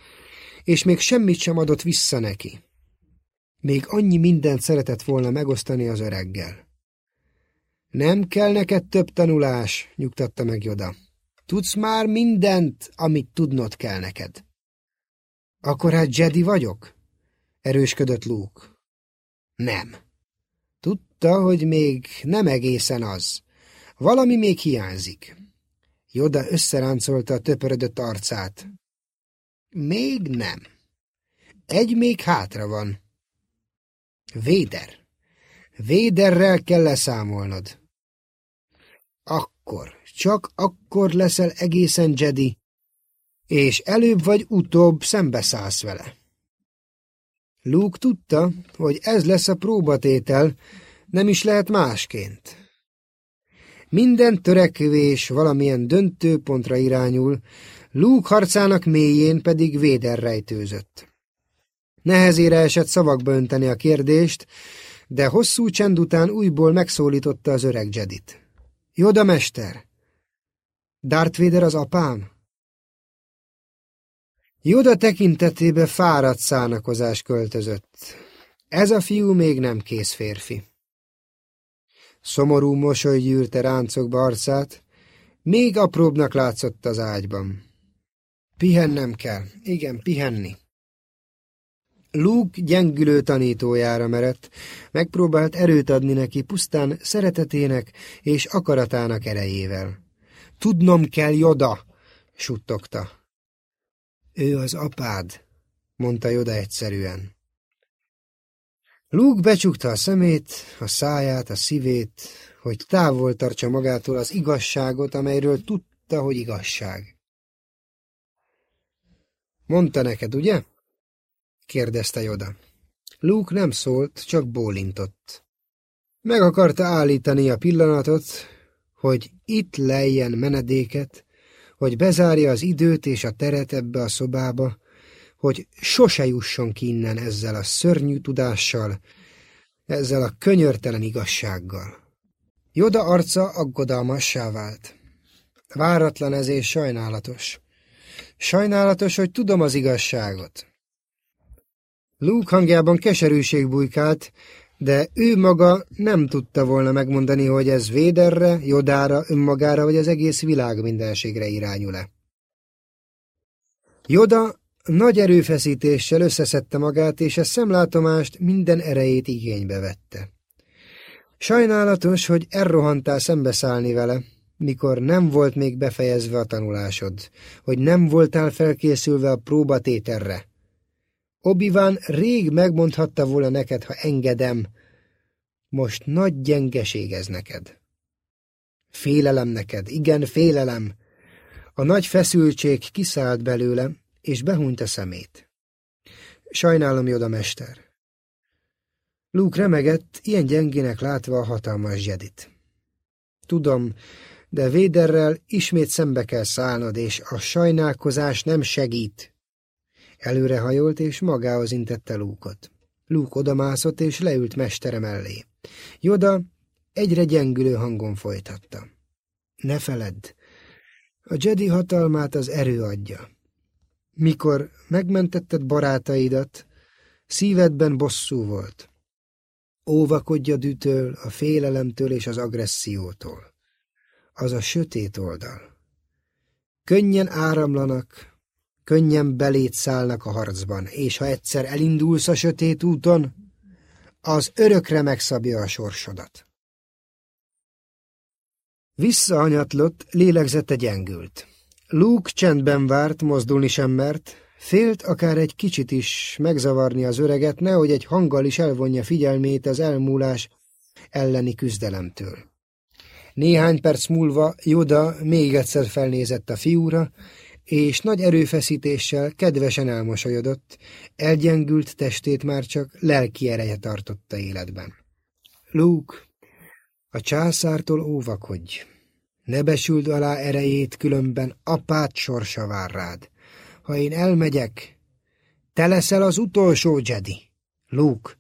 és még semmit sem adott vissza neki. Még annyi mindent szeretett volna megosztani az öreggel. Nem kell neked több tanulás, nyugtatta meg Joda. Tudsz már mindent, amit tudnod kell neked. Akkor hát Jedi vagyok? Erősködött Luke. Nem. Tudta, hogy még nem egészen az. Valami még hiányzik. Joda összeráncolta a töpörödött arcát. Még nem. Egy még hátra van. Véder. Véderrel kell leszámolnod. Akkor, csak akkor leszel egészen Jedi, és előbb vagy utóbb szembeszállsz vele. Luke tudta, hogy ez lesz a próbatétel, nem is lehet másként. Minden törekvés valamilyen döntőpontra irányul, Luke harcának mélyén pedig Véder rejtőzött. Nehezére esett szavakba önteni a kérdést, de hosszú csend után újból megszólította az öreg Jedit. Joda mester! Darth Vader az apám? Joda tekintetébe fáradt szánakozás költözött. Ez a fiú még nem kész férfi. Szomorú mosoly gyűrte ráncokba arcát, még apróbbnak látszott az ágyban. Pihennem kell, igen, pihenni. Luke gyengülő tanítójára merett, megpróbált erőt adni neki pusztán szeretetének és akaratának erejével. Tudnom kell, Joda, suttogta. Ő az apád, mondta Joda egyszerűen. Luke becsukta a szemét, a száját, a szívét, hogy távol tartsa magától az igazságot, amelyről tudta, hogy igazság. Mondta neked, ugye? Kérdezte Joda. Luke nem szólt, csak bólintott. Meg akarta állítani a pillanatot, hogy itt lejjen menedéket, hogy bezárja az időt és a teret ebbe a szobába, hogy sose jusson ki innen ezzel a szörnyű tudással, ezzel a könyörtelen igazsággal. Joda arca aggodalmassá vált. Váratlan ez és sajnálatos. Sajnálatos, hogy tudom az igazságot. Luke hangjában keserűség bujkált, de ő maga nem tudta volna megmondani, hogy ez Véderre, Jodára, önmagára vagy az egész világ mindenségre irányul-e. Joda nagy erőfeszítéssel összeszedte magát, és a szemlátomást minden erejét igénybe vette. Sajnálatos, hogy elrohantál szembeszállni vele, mikor nem volt még befejezve a tanulásod, hogy nem voltál felkészülve a próbatéterre. Obi-Wan rég megmondhatta volna neked, ha engedem. Most nagy gyengeség ez neked. Félelem neked, igen, félelem. A nagy feszültség kiszállt belőle, és behunyt a szemét. Sajnálom, Joda mester. Luke remegett, ilyen gyengének látva a hatalmas zsedit. Tudom, de Véderrel ismét szembe kell szállnod, és a sajnálkozás nem segít. Előrehajolt, és magához intette Lúkot. Lúk odamászott, és leült mestere mellé. Joda egyre gyengülő hangon folytatta. Ne feledd, a Jedi hatalmát az erő adja. Mikor megmentetted barátaidat, szívedben bosszú volt. Óvakodj a dütől, a félelemtől és az agressziótól. Az a sötét oldal. Könnyen áramlanak, könnyen belét szállnak a harcban, és ha egyszer elindulsz a sötét úton, az örökre megszabja a sorsodat. Visszaanyatlott, lélegzete gyengült. Luke csendben várt, mozdulni sem mert, félt akár egy kicsit is megzavarni az öreget, nehogy egy hanggal is elvonja figyelmét az elmúlás elleni küzdelemtől. Néhány perc múlva Joda még egyszer felnézett a fiúra, és nagy erőfeszítéssel kedvesen elmosolyodott, elgyengült testét már csak lelki ereje tartotta életben. Luke, a császártól óvakodj! Ne besüld alá erejét, különben apát sorsa vár rád. Ha én elmegyek, te leszel az utolsó Jedi. Luke,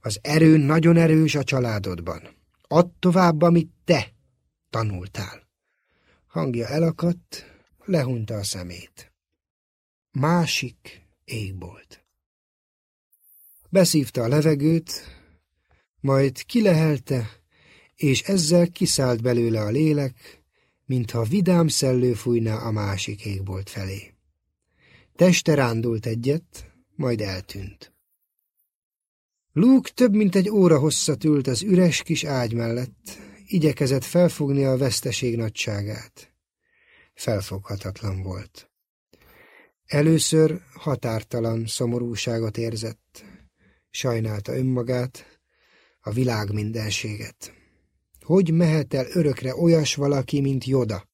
az erő nagyon erős a családodban. Add tovább, amit te tanultál. Hangja elakadt, lehunta a szemét. Másik égbolt. Beszívta a levegőt, majd kilehelte, és ezzel kiszállt belőle a lélek, mintha vidám szellő fújná a másik égbolt felé. Teste rándult egyet, majd eltűnt. Luke több mint egy óra hosszat ült az üres kis ágy mellett, igyekezett felfogni a veszteség nagyságát. Felfoghatatlan volt. Először határtalan szomorúságot érzett, sajnálta önmagát, a világ mindenséget. Hogy mehet el örökre olyas valaki, mint Joda?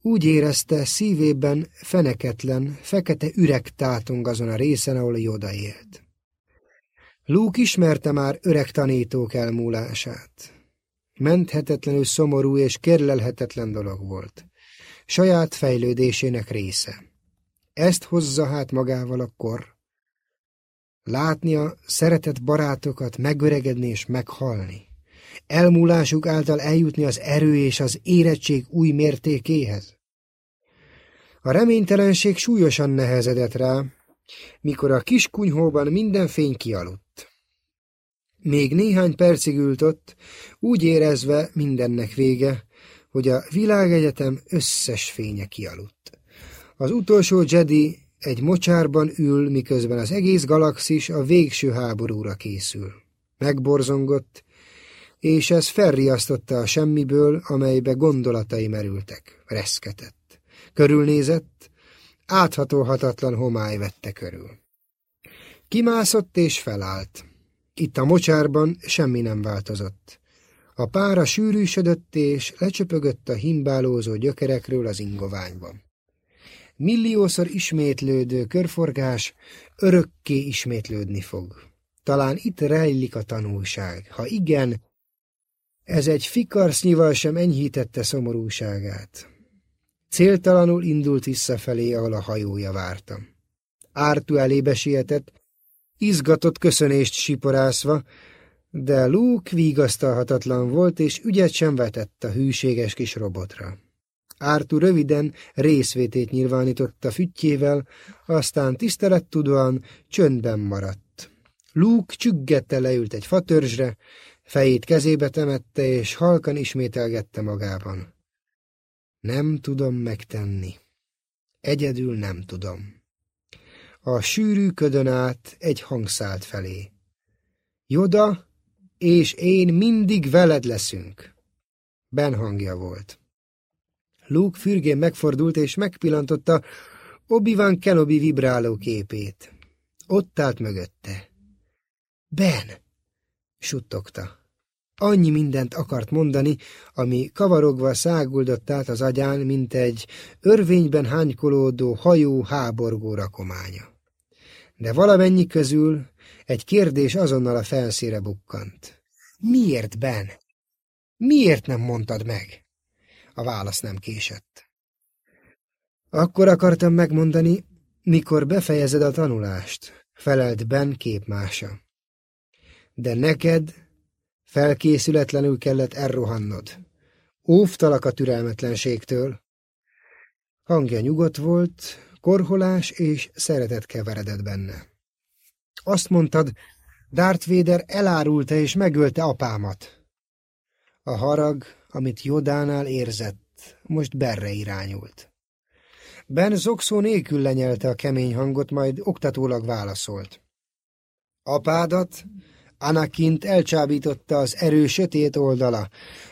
Úgy érezte, szívében feneketlen, fekete üreg tátong azon a részen, ahol Joda élt. Luke ismerte már öreg tanítók elmúlását. Menthetetlenül szomorú és kerlelhetetlen dolog volt. Saját fejlődésének része. Ezt hozza hát magával a kor. Látnia szeretett barátokat megöregedni és meghalni elmúlásuk által eljutni az erő és az érettség új mértékéhez. A reménytelenség súlyosan nehezedett rá, mikor a kis kunyhóban minden fény kialudt. Még néhány percig ült ott, úgy érezve mindennek vége, hogy a világegyetem összes fénye kialudt. Az utolsó Jedi egy mocsárban ül, miközben az egész galaxis a végső háborúra készül. Megborzongott, és ez felriasztotta a semmiből, amelybe gondolatai merültek. Reszketett. Körülnézett, áthatolhatatlan homály vette körül. Kimászott és felállt. Itt a mocsárban semmi nem változott. A pára sűrűsödött és lecsöpögött a himbálózó gyökerekről az ingoványban. Milliószor ismétlődő körforgás örökké ismétlődni fog. Talán itt rejlik a tanulság. Ha igen, ez egy fikarsznyival sem enyhítette szomorúságát. Céltalanul indult visszafelé, ahol a hajója várta. Ártu elébe sietett, izgatott köszönést siporászva, de Luke vigasztalhatatlan volt, és ügyet sem vetett a hűséges kis robotra. Ártu röviden részvétét nyilvánította füttyével, aztán tisztelettudóan csöndben maradt. Luke csüggette leült egy fatörzsre, Fejét kezébe temette, és halkan ismételgette magában. Nem tudom megtenni. Egyedül nem tudom. A sűrű ködön át egy hang felé. Joda és én mindig veled leszünk. Ben hangja volt. Luke fürgén megfordult és megpillantotta Obi-Wan Kenobi vibráló képét. Ott állt mögötte. Ben! suttogta. Annyi mindent akart mondani, ami kavarogva száguldott át az agyán, mint egy örvényben hánykolódó hajó háborgó rakománya. De valamennyi közül egy kérdés azonnal a felszíre bukkant. Miért, Ben? Miért nem mondtad meg? A válasz nem késett. Akkor akartam megmondani, mikor befejezed a tanulást, felelt Ben képmása. De neked Felkészületlenül kellett elrohannod. Óvtalak a türelmetlenségtől. Hangja nyugodt volt, korholás és szeretet keveredett benne. Azt mondtad, Darth Vader elárulta és megölte apámat. A harag, amit Jodánál érzett, most berre irányult. Ben zokszó nélkül lenyelte a kemény hangot, majd oktatólag válaszolt. Apádat Anakint elcsábította az erő sötét oldala.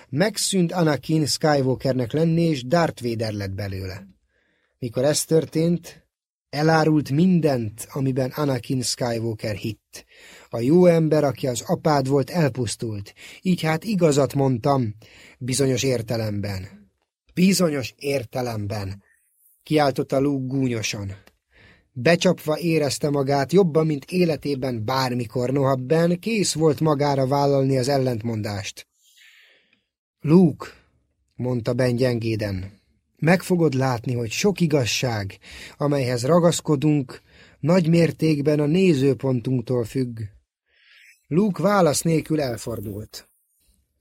Megszűnt Anakin Skywalkernek lenni, és Darth Vader lett belőle. Mikor ez történt, elárult mindent, amiben Anakin Skywalker hitt. A jó ember, aki az apád volt, elpusztult. Így hát igazat mondtam, bizonyos értelemben. Bizonyos értelemben, kiáltotta Luke gúnyosan. Becsapva érezte magát jobban, mint életében bármikor, noha Ben kész volt magára vállalni az ellentmondást. Luke, mondta Ben gyengéden, meg fogod látni, hogy sok igazság, amelyhez ragaszkodunk, nagy mértékben a nézőpontunktól függ. Luke válasz nélkül elfordult.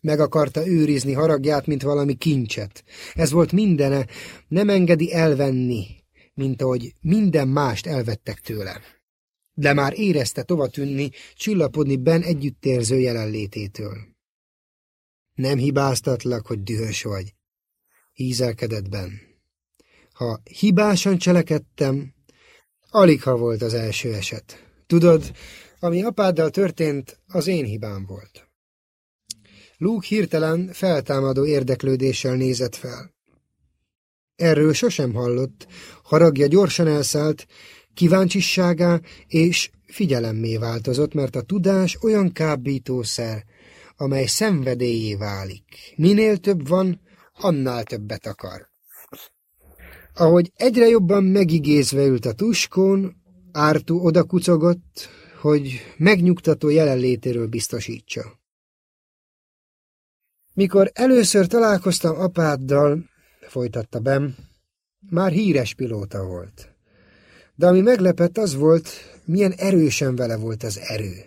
Meg akarta őrizni haragját, mint valami kincset. Ez volt mindene, nem engedi elvenni, mint ahogy minden mást elvettek tőle. De már érezte tovatűnni, csillapodni Ben együttérző jelenlététől. Nem hibáztatlak, hogy dühös vagy, hízelkedett Ben. Ha hibásan cselekedtem, alig ha volt az első eset. Tudod, ami apáddal történt, az én hibám volt. Luke hirtelen feltámadó érdeklődéssel nézett fel. Erről sosem hallott, haragja gyorsan elszállt, kíváncsisságá és figyelemmé változott, mert a tudás olyan kábítószer, amely szenvedélyé válik. Minél több van, annál többet akar. Ahogy egyre jobban megigézve ült a tuskón, Ártú odakucogott, hogy megnyugtató jelenlétéről biztosítsa. Mikor először találkoztam apáddal, folytatta Bem, már híres pilóta volt. De ami meglepett az volt, milyen erősen vele volt az erő.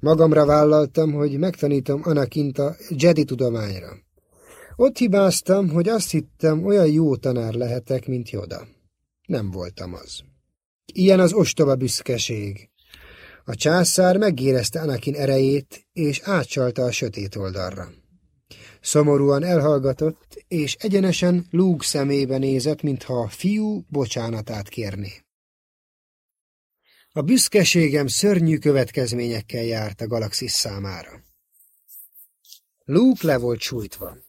Magamra vállaltam, hogy megtanítom Anakint a Jedi tudományra. Ott hibáztam, hogy azt hittem, olyan jó tanár lehetek, mint Joda. Nem voltam az. Ilyen az ostoba büszkeség. A császár megérezte Anakin erejét, és átcsalta a sötét oldalra. Szomorúan elhallgatott, és egyenesen Luke szemébe nézett, mintha a fiú bocsánatát kérné. A büszkeségem szörnyű következményekkel járt a galaxis számára. Luke le volt sújtva.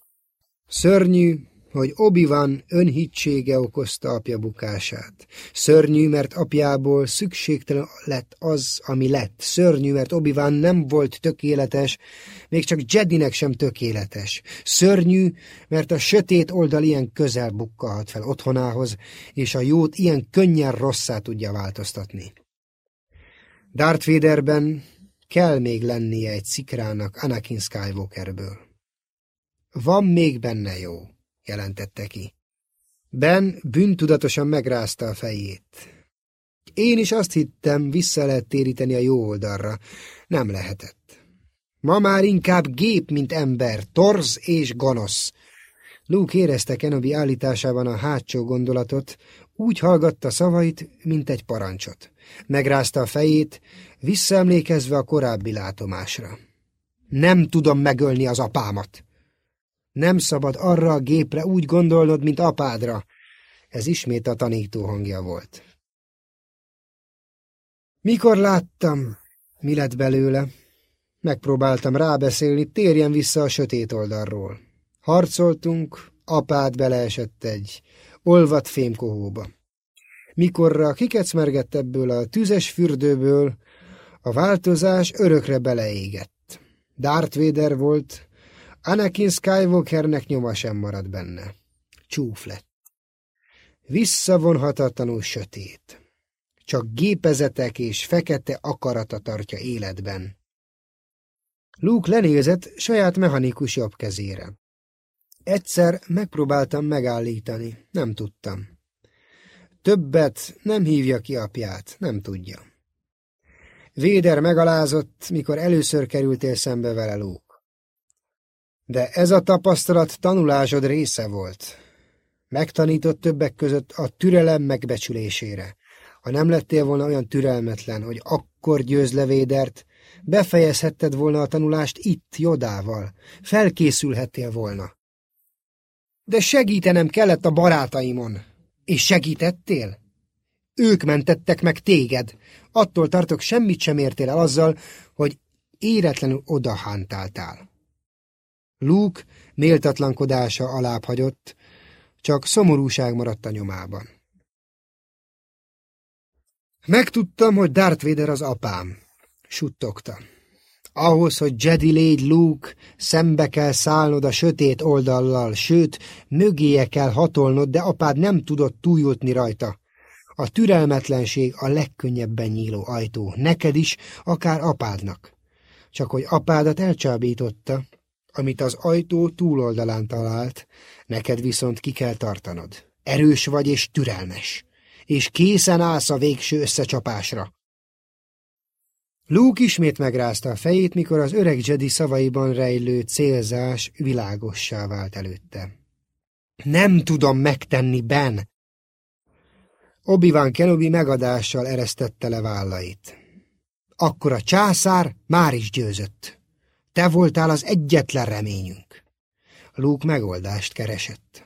Szörnyű, hogy Obi-Wan önhitsége okozta apja bukását. Szörnyű, mert apjából szükségtelen lett az, ami lett. Szörnyű, mert Obi-Wan nem volt tökéletes, még csak Jedinek sem tökéletes. Szörnyű, mert a sötét oldal ilyen közel bukkalhat fel otthonához, és a jót ilyen könnyen rosszá tudja változtatni. Darth Vaderben kell még lennie egy szikrának Anakin Skywalkerből. Van még benne jó jelentette ki. Ben bűntudatosan megrázta a fejét. Én is azt hittem, vissza lehet téríteni a jó oldalra. Nem lehetett. Ma már inkább gép, mint ember, torz és gonosz. Luke érezte Kenobi állításában a hátsó gondolatot, úgy hallgatta szavait, mint egy parancsot. Megrázta a fejét, visszaemlékezve a korábbi látomásra. Nem tudom megölni az apámat. Nem szabad arra a gépre úgy gondolnod, mint apádra. Ez ismét a tanító hangja volt. Mikor láttam, mi lett belőle? Megpróbáltam rábeszélni, térjen vissza a sötét oldalról. Harcoltunk, apád beleesett egy olvat fémkohóba. Mikorra kikecmergett ebből a tüzes fürdőből, a változás örökre beleégett. Darth Vader volt, Anakin Skywalkernek nyoma sem marad benne. Csúf lett. Visszavonhatatlanul sötét. Csak gépezetek és fekete akarata tartja életben. Luke lenézett saját mechanikus jobb kezére. Egyszer megpróbáltam megállítani, nem tudtam. Többet nem hívja ki apját, nem tudja. Véder megalázott, mikor először kerültél szembe vele, Luke. De ez a tapasztalat tanulásod része volt. Megtanított többek között a türelem megbecsülésére. Ha nem lettél volna olyan türelmetlen, hogy akkor győz levédert, befejezhetted volna a tanulást itt, Jodával. Felkészülhettél volna. De segítenem kellett a barátaimon. És segítettél? Ők mentettek meg téged. Attól tartok, semmit sem értél el azzal, hogy éretlenül odahántáltál. Luke méltatlankodása alább hagyott, csak szomorúság maradt a nyomában. Megtudtam, hogy Darth Vader az apám, suttogta. Ahhoz, hogy Jedi légy Luke, szembe kell szállnod a sötét oldallal, sőt, mögéje kell hatolnod, de apád nem tudott túljutni rajta. A türelmetlenség a legkönnyebben nyíló ajtó, neked is, akár apádnak. Csak hogy apádat elcsábította, amit az ajtó túloldalán talált, neked viszont ki kell tartanod. Erős vagy és türelmes, és készen állsz a végső összecsapásra. Luke ismét megrázta a fejét, mikor az öreg Jedi szavaiban rejlő célzás világossá vált előtte. Nem tudom megtenni, Ben! Obi-Wan Kenobi megadással eresztette le vállait. Akkor a császár már is győzött. Te voltál az egyetlen reményünk. Luke megoldást keresett.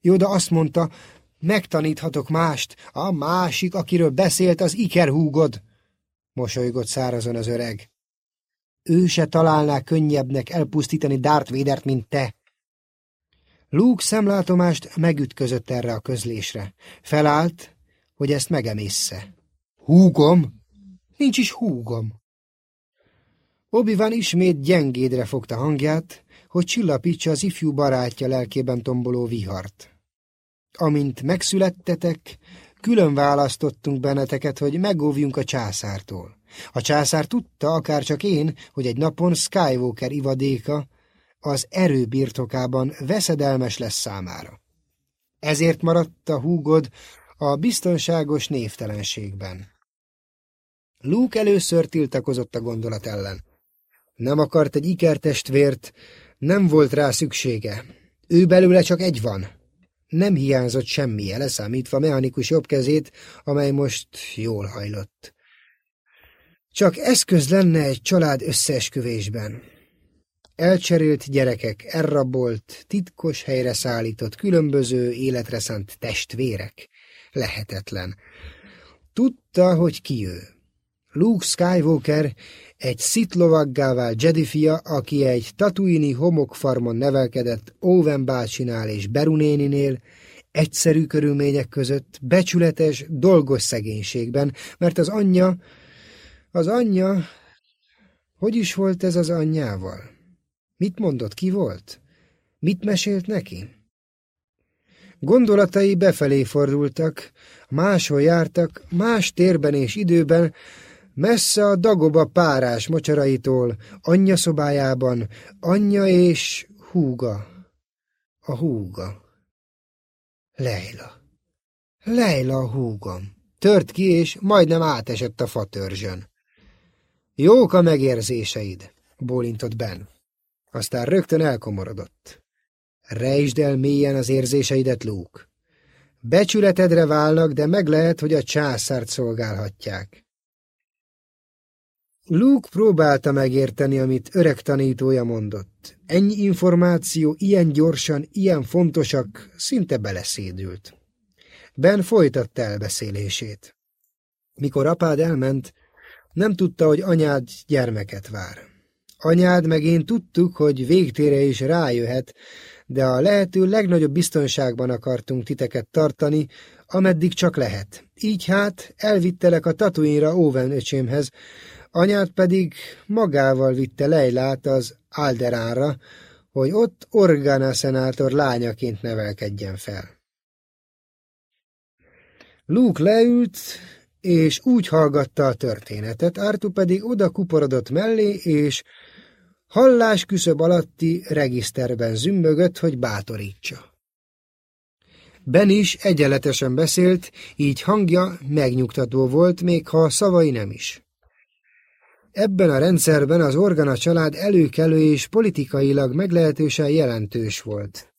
Jóda azt mondta, megtaníthatok mást, a másik, akiről beszélt, az ikerhúgod. Mosolygott szárazon az öreg. Ő se találná könnyebbnek elpusztítani Darth Vadert, mint te. Luke szemlátomást megütközött erre a közlésre. Felállt, hogy ezt megemészze. Húgom? Nincs is húgom. Obi-Wan ismét gyengédre fogta hangját, hogy csillapítsa az ifjú barátja lelkében tomboló vihart. Amint megszülettetek, külön választottunk benneteket, hogy megóvjunk a császártól. A császár tudta, akár csak én, hogy egy napon Skywalker ivadéka az erő birtokában veszedelmes lesz számára. Ezért maradt a húgod a biztonságos névtelenségben. Luke először tiltakozott a gondolat ellen. Nem akart egy ikertestvért, nem volt rá szüksége. Ő belőle csak egy van. Nem hiányzott semmije, leszámítva mechanikus jobbkezét, amely most jól hajlott. Csak eszköz lenne egy család összeesküvésben. Elcserélt gyerekek, elrabolt, titkos helyre szállított, különböző életre szánt testvérek. Lehetetlen. Tudta, hogy ki ő. Luke Skywalker egy szitlovaggá vált Jedi fia, aki egy tatuini homokfarmon nevelkedett Owen bácsinál és Berunéninél, egyszerű körülmények között, becsületes, dolgos szegénységben, mert az anyja, az anyja, hogy is volt ez az anyjával? Mit mondott, ki volt? Mit mesélt neki? Gondolatai befelé fordultak, máshol jártak, más térben és időben, messze a dagoba párás mocsaraitól, anyja szobájában, anyja és húga. A húga. Leila. Leila a húgom. Tört ki, és majdnem átesett a fatörzsön. Jók a megérzéseid, bólintott Ben. Aztán rögtön elkomorodott. Rejtsd el mélyen az érzéseidet, Luke. Becsületedre válnak, de meg lehet, hogy a császárt szolgálhatják. Luke próbálta megérteni, amit öreg tanítója mondott. Ennyi információ ilyen gyorsan, ilyen fontosak, szinte beleszédült. Ben folytatta elbeszélését. Mikor apád elment, nem tudta, hogy anyád gyermeket vár. Anyád meg én tudtuk, hogy végtére is rájöhet, de a lehető legnagyobb biztonságban akartunk titeket tartani, ameddig csak lehet. Így hát elvittelek a tatuinra Óven öcsémhez, anyád pedig magával vitte Leilát az Alderánra, hogy ott Organa szenátor lányaként nevelkedjen fel. Luke leült, és úgy hallgatta a történetet, Artu pedig oda kuporodott mellé, és hallás küszöb alatti regiszterben zümbögött, hogy bátorítsa. Ben is egyenletesen beszélt, így hangja megnyugtató volt, még ha szavai nem is. Ebben a rendszerben az Organa család előkelő és politikailag meglehetősen jelentős volt.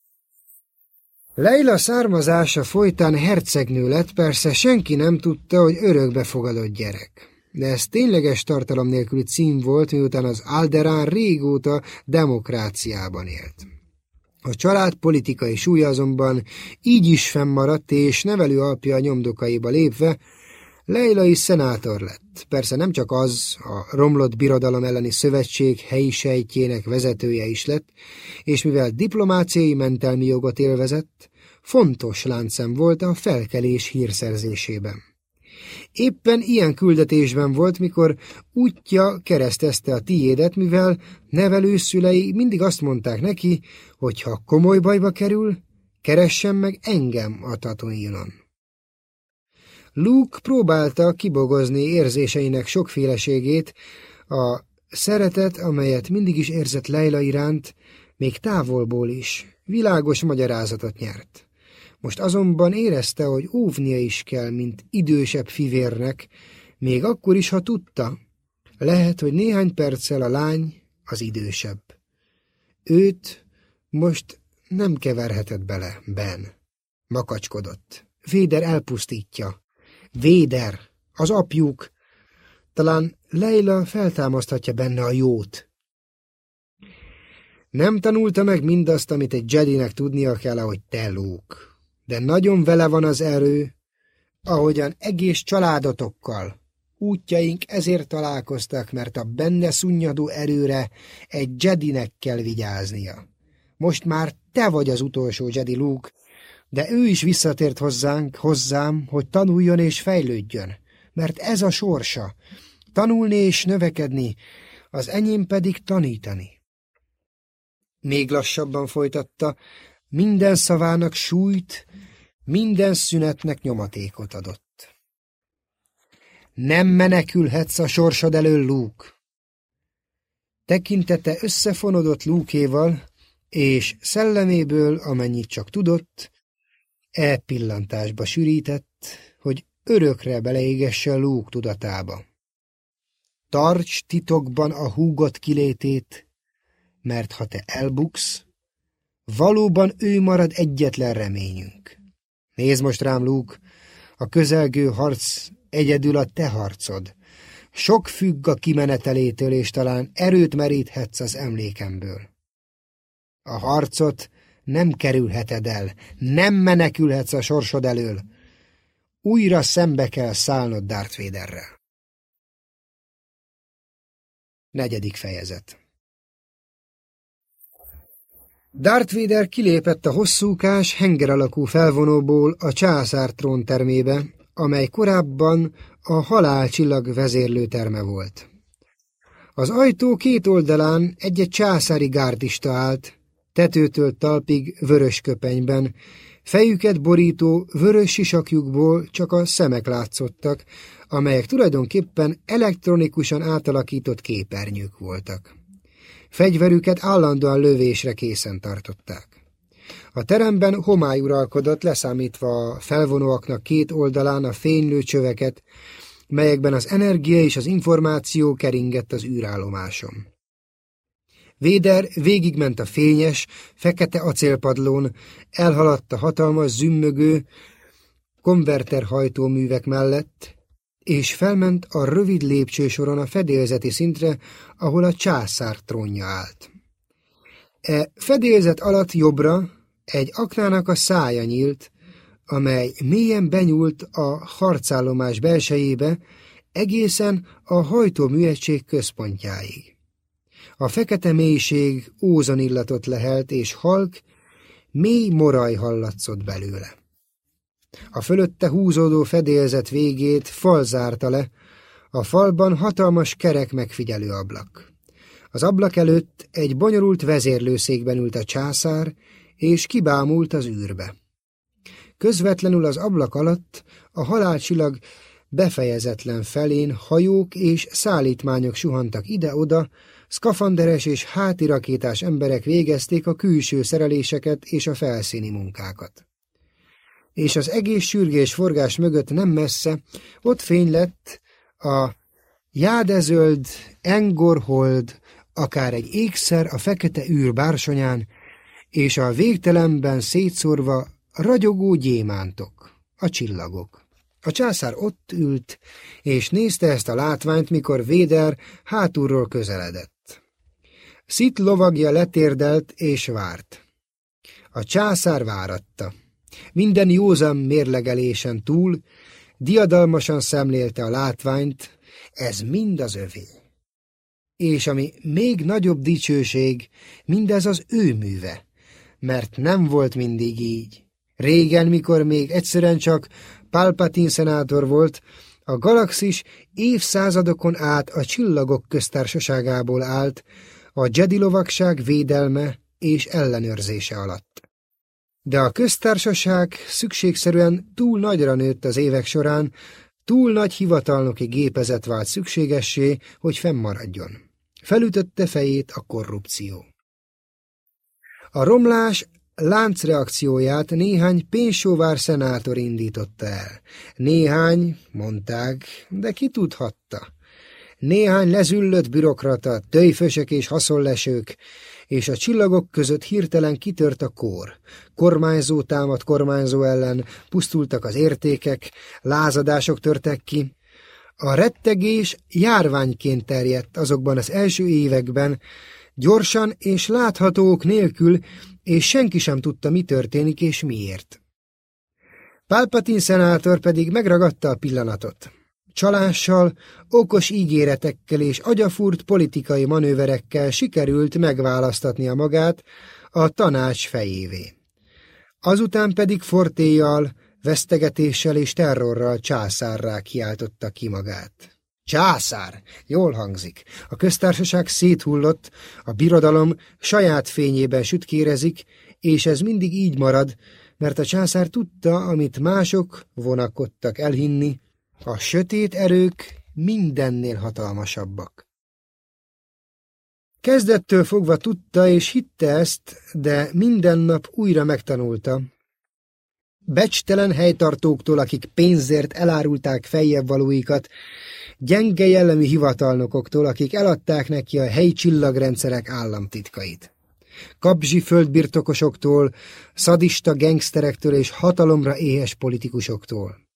Leila származása folytán hercegnő lett, persze senki nem tudta, hogy örökbe fogadott gyerek. De ez tényleges tartalom nélküli cím volt, miután az Alderán régóta demokráciában élt. A család politikai súlya azonban így is fennmaradt, és nevelő apja nyomdokaiba lépve Leila is szenátor lett. Persze nem csak az, a romlott birodalom elleni szövetség helyi sejtjének vezetője is lett, és mivel diplomáciai mentelmi jogot élvezett, fontos láncem volt a felkelés hírszerzésében. Éppen ilyen küldetésben volt, mikor útja keresztezte a tiédet, mivel nevelőszülei mindig azt mondták neki, hogy ha komoly bajba kerül, keressen meg engem a Tatooine-on. Luke próbálta kibogozni érzéseinek sokféleségét, a szeretet, amelyet mindig is érzett Leila iránt, még távolból is, világos magyarázatot nyert. Most azonban érezte, hogy óvnia is kell, mint idősebb fivérnek, még akkor is, ha tudta. Lehet, hogy néhány perccel a lány az idősebb. Őt most nem keverhetett bele, Ben. Makacskodott. Véder elpusztítja. Véder, az apjuk. Talán Leila feltámaszthatja benne a jót. Nem tanulta meg mindazt, amit egy Jedinek tudnia kell, ahogy te, Luke. De nagyon vele van az erő, ahogyan egész családotokkal. Útjaink ezért találkoztak, mert a benne szunnyadó erőre egy Jedinek kell vigyáznia. Most már te vagy az utolsó Jedi Luke, de ő is visszatért hozzánk, hozzám, hogy tanuljon és fejlődjön, mert ez a sorsa, tanulni és növekedni, az enyém pedig tanítani. Még lassabban folytatta, minden szavának súlyt, minden szünetnek nyomatékot adott. Nem menekülhetsz a sorsod elől, Luke. Tekintete összefonodott Lúkéval, és szelleméből, amennyit csak tudott, e pillantásba sűrített, hogy örökre beleégesse Luke tudatába. Tarts titokban a húgot kilétét, mert ha te elbuksz, valóban ő marad egyetlen reményünk. Nézd most rám, Luke, a közelgő harc egyedül a te harcod. Sok függ a kimenetelétől, és talán erőt meríthetsz az emlékemből. A harcot nem kerülheted el, nem menekülhetsz a sorsod elől. Újra szembe kell szállnod Darth Vaderrel. Negyedik fejezet Darth Vader kilépett a hosszúkás, henger alakú felvonóból a császár tróntermébe, amely korábban a halálcsillag vezérlőterme volt. Az ajtó két oldalán egy-egy császári gárdista állt, tetőtől talpig vörös köpenyben, fejüket borító vörös sisakjukból csak a szemek látszottak, amelyek tulajdonképpen elektronikusan átalakított képernyők voltak. Fegyverüket állandóan lövésre készen tartották. A teremben homály uralkodott, leszámítva a felvonóaknak két oldalán a fénylő csöveket, melyekben az energia és az információ keringett az űrállomáson. Véder végigment a fényes, fekete acélpadlón, elhaladt a hatalmas, zümmögő konverterhajtóművek mellett, és felment a rövid lépcsősoron a fedélzeti szintre, ahol a császár trónja állt. E fedélzet alatt jobbra egy aknának a szája nyílt, amely mélyen benyúlt a harcállomás belsejébe, egészen a hajtóműegység központjáig. A fekete mélység ózonillatot lehelt, és halk, mély moraj hallatszott belőle. A fölötte húzódó fedélzet végét fal zárta le, a falban hatalmas kerek megfigyelő ablak. Az ablak előtt egy bonyolult vezérlőszékben ült a császár, és kibámult az űrbe. Közvetlenül az ablak alatt a halálcsillag befejezetlen felén hajók és szállítmányok suhantak ide-oda, szkafanderes és hátirakétás emberek végezték a külső szereléseket és a felszíni munkákat. És az egész sürgés forgás mögött nem messze, ott fény lett a jádezöld, engorhold, akár egy ékszer a fekete űr bársonyán, és a végtelenben szétszórva ragyogó gyémántok, a csillagok. A császár ott ült, és nézte ezt a látványt, mikor Véder hátulról közeledett. Szit lovagja letérdelt és várt. A császár váratta. Minden józan mérlegelésen túl diadalmasan szemlélte a látványt, ez mind az övé. És ami még nagyobb dicsőség, mindez az ő műve, mert nem volt mindig így. Régen, mikor még egyszerűen csak Palpatine szenátor volt, a galaxis évszázadokon át a csillagok köztársaságából állt, a Jedi lovagság védelme és ellenőrzése alatt. De a köztársaság szükségszerűen túl nagyra nőtt az évek során, túl nagy hivatalnoki gépezet vált szükségessé, hogy fennmaradjon. Felütötte fejét a korrupció. A romlás láncreakcióját néhány pénzsóvár szenátor indította el. Néhány, mondták, de ki tudhatta. Néhány lezüllött bürokrata, töjfösek és haszonlesők, és a csillagok között hirtelen kitört a kór. Kormányzó támad kormányzó ellen, pusztultak az értékek, lázadások törtek ki. A rettegés járványként terjedt azokban az első években, gyorsan és láthatók nélkül, és senki sem tudta, mi történik és miért. Pálpatin szenátor pedig megragadta a pillanatot. Csalással, okos ígéretekkel és agyafúrt politikai manőverekkel sikerült megválasztatnia magát a tanács fejévé. Azután pedig fortéjjal, vesztegetéssel és terrorral császárrá kiáltotta ki magát. Császár! Jól hangzik. A köztársaság széthullott, a birodalom saját fényében sütkérezik, és ez mindig így marad, mert a császár tudta, amit mások vonakodtak elhinni, a sötét erők mindennél hatalmasabbak. Kezdettől fogva tudta és hitte ezt, de minden nap újra megtanulta. Becstelen helytartóktól, akik pénzért elárulták feljebb valóikat, gyenge jellemű hivatalnokoktól, akik eladták neki a helyi csillagrendszerek államtitkait. Kapzsi földbirtokosoktól, szadista gengszterektől és hatalomra éhes politikusoktól.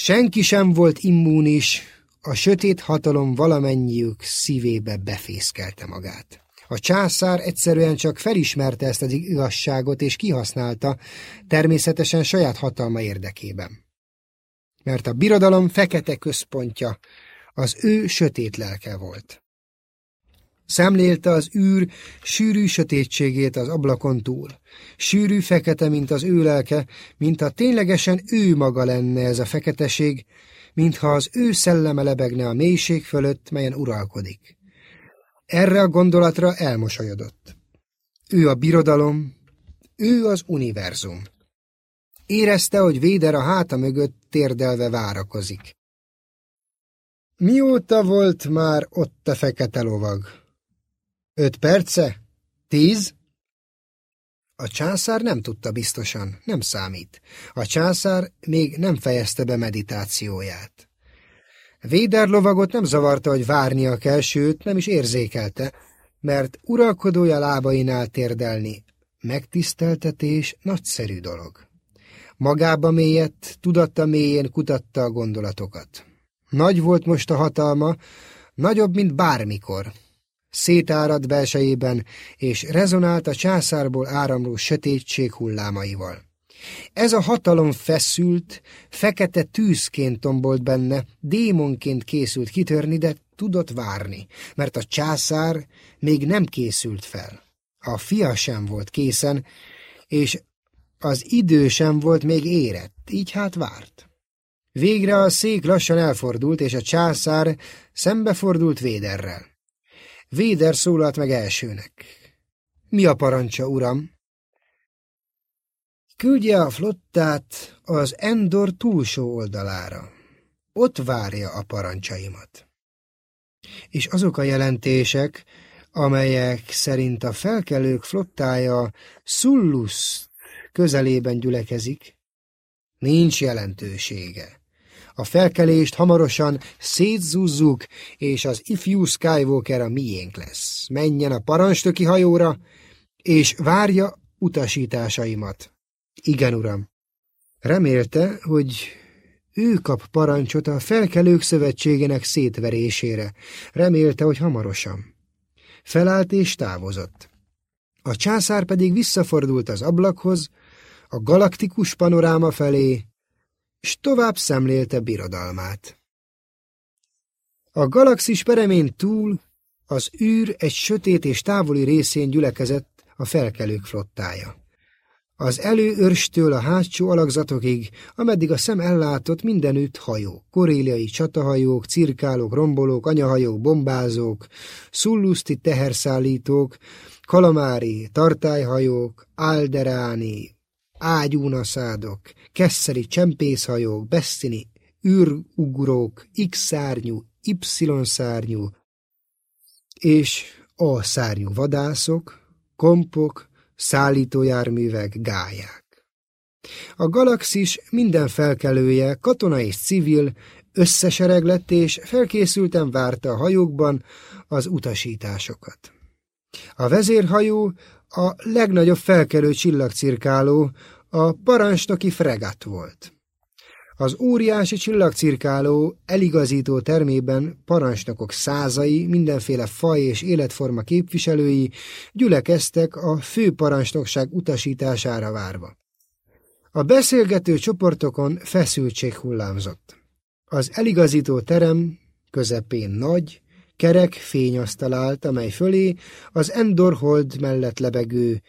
Senki sem volt immunis, a sötét hatalom valamennyiük szívébe befészkelte magát. A császár egyszerűen csak felismerte ezt az igazságot és kihasználta, természetesen saját hatalma érdekében mert a birodalom fekete központja az ő sötét lelke volt. Szemlélte az űr sűrű sötétségét az ablakon túl. Sűrű fekete, mint az ő lelke, mintha ténylegesen ő maga lenne ez a feketeség, mintha az ő szelleme lebegne a mélység fölött, melyen uralkodik. Erre a gondolatra elmosolyodott. Ő a birodalom, ő az univerzum. Érezte, hogy Véder a háta mögött térdelve várakozik. Mióta volt már ott a fekete lovag? Öt perce? Tíz? A császár nem tudta biztosan, nem számít. A császár még nem fejezte be meditációját. Véder lovagot nem zavarta, hogy várnia kell, sőt, nem is érzékelte, mert uralkodója lábainál térdelni, megtiszteltetés nagyszerű dolog. Magába mélyett, tudatta mélyén kutatta a gondolatokat. Nagy volt most a hatalma, nagyobb, mint bármikor. Szétáradt belsejében, és rezonált a császárból áramló sötétség hullámaival. Ez a hatalom feszült, fekete tűzként tombolt benne, démonként készült kitörni, de tudott várni, mert a császár még nem készült fel. A fia sem volt készen, és az idő sem volt még érett, így hát várt. Végre a szék lassan elfordult, és a császár szembefordult Véderrel. Véder szólalt meg elsőnek. Mi a parancsa, uram? Küldje a flottát az Endor túlsó oldalára. Ott várja a parancsaimat. És azok a jelentések, amelyek szerint a felkelők flottája Sullus közelében gyülekezik, nincs jelentősége. A felkelést hamarosan szétzúzzuk, és az ifjú Skywalker a miénk lesz. Menjen a parancstöki hajóra, és várja utasításaimat. Igen, uram. Remélte, hogy ő kap parancsot a felkelők szövetségének szétverésére. Remélte, hogy hamarosan. Felállt és távozott. A császár pedig visszafordult az ablakhoz, a galaktikus panoráma felé, s tovább szemlélte birodalmát. A galaxis peremén túl az űr egy sötét és távoli részén gyülekezett a felkelők flottája. Az előörstől a hátsó alakzatokig, ameddig a szem ellátott mindenütt hajók, koréliai csatahajók, cirkálók, rombolók, anyahajók, bombázók, szulluszti teherszállítók, kalamári, tartályhajók, álderáni, ágyúnaszádok, kesszeri csempészhajók, beszini, űrugrók, X-szárnyú, Y-szárnyú és A-szárnyú vadászok, kompok, szállítójárművek, gályák. A galaxis minden felkelője, katona és civil, összesereg lett és felkészülten várta a hajókban az utasításokat. A vezérhajó a legnagyobb felkelő csillagcirkáló, a parancsnoki fregat volt. Az óriási csillagcirkáló eligazító termében parancsnokok százai, mindenféle faj és életforma képviselői gyülekeztek a fő parancsnokság utasítására várva. A beszélgető csoportokon feszültség hullámzott. Az eligazító terem közepén nagy, kerek fényasztal állt, amely fölé az Endorhold mellett lebegő,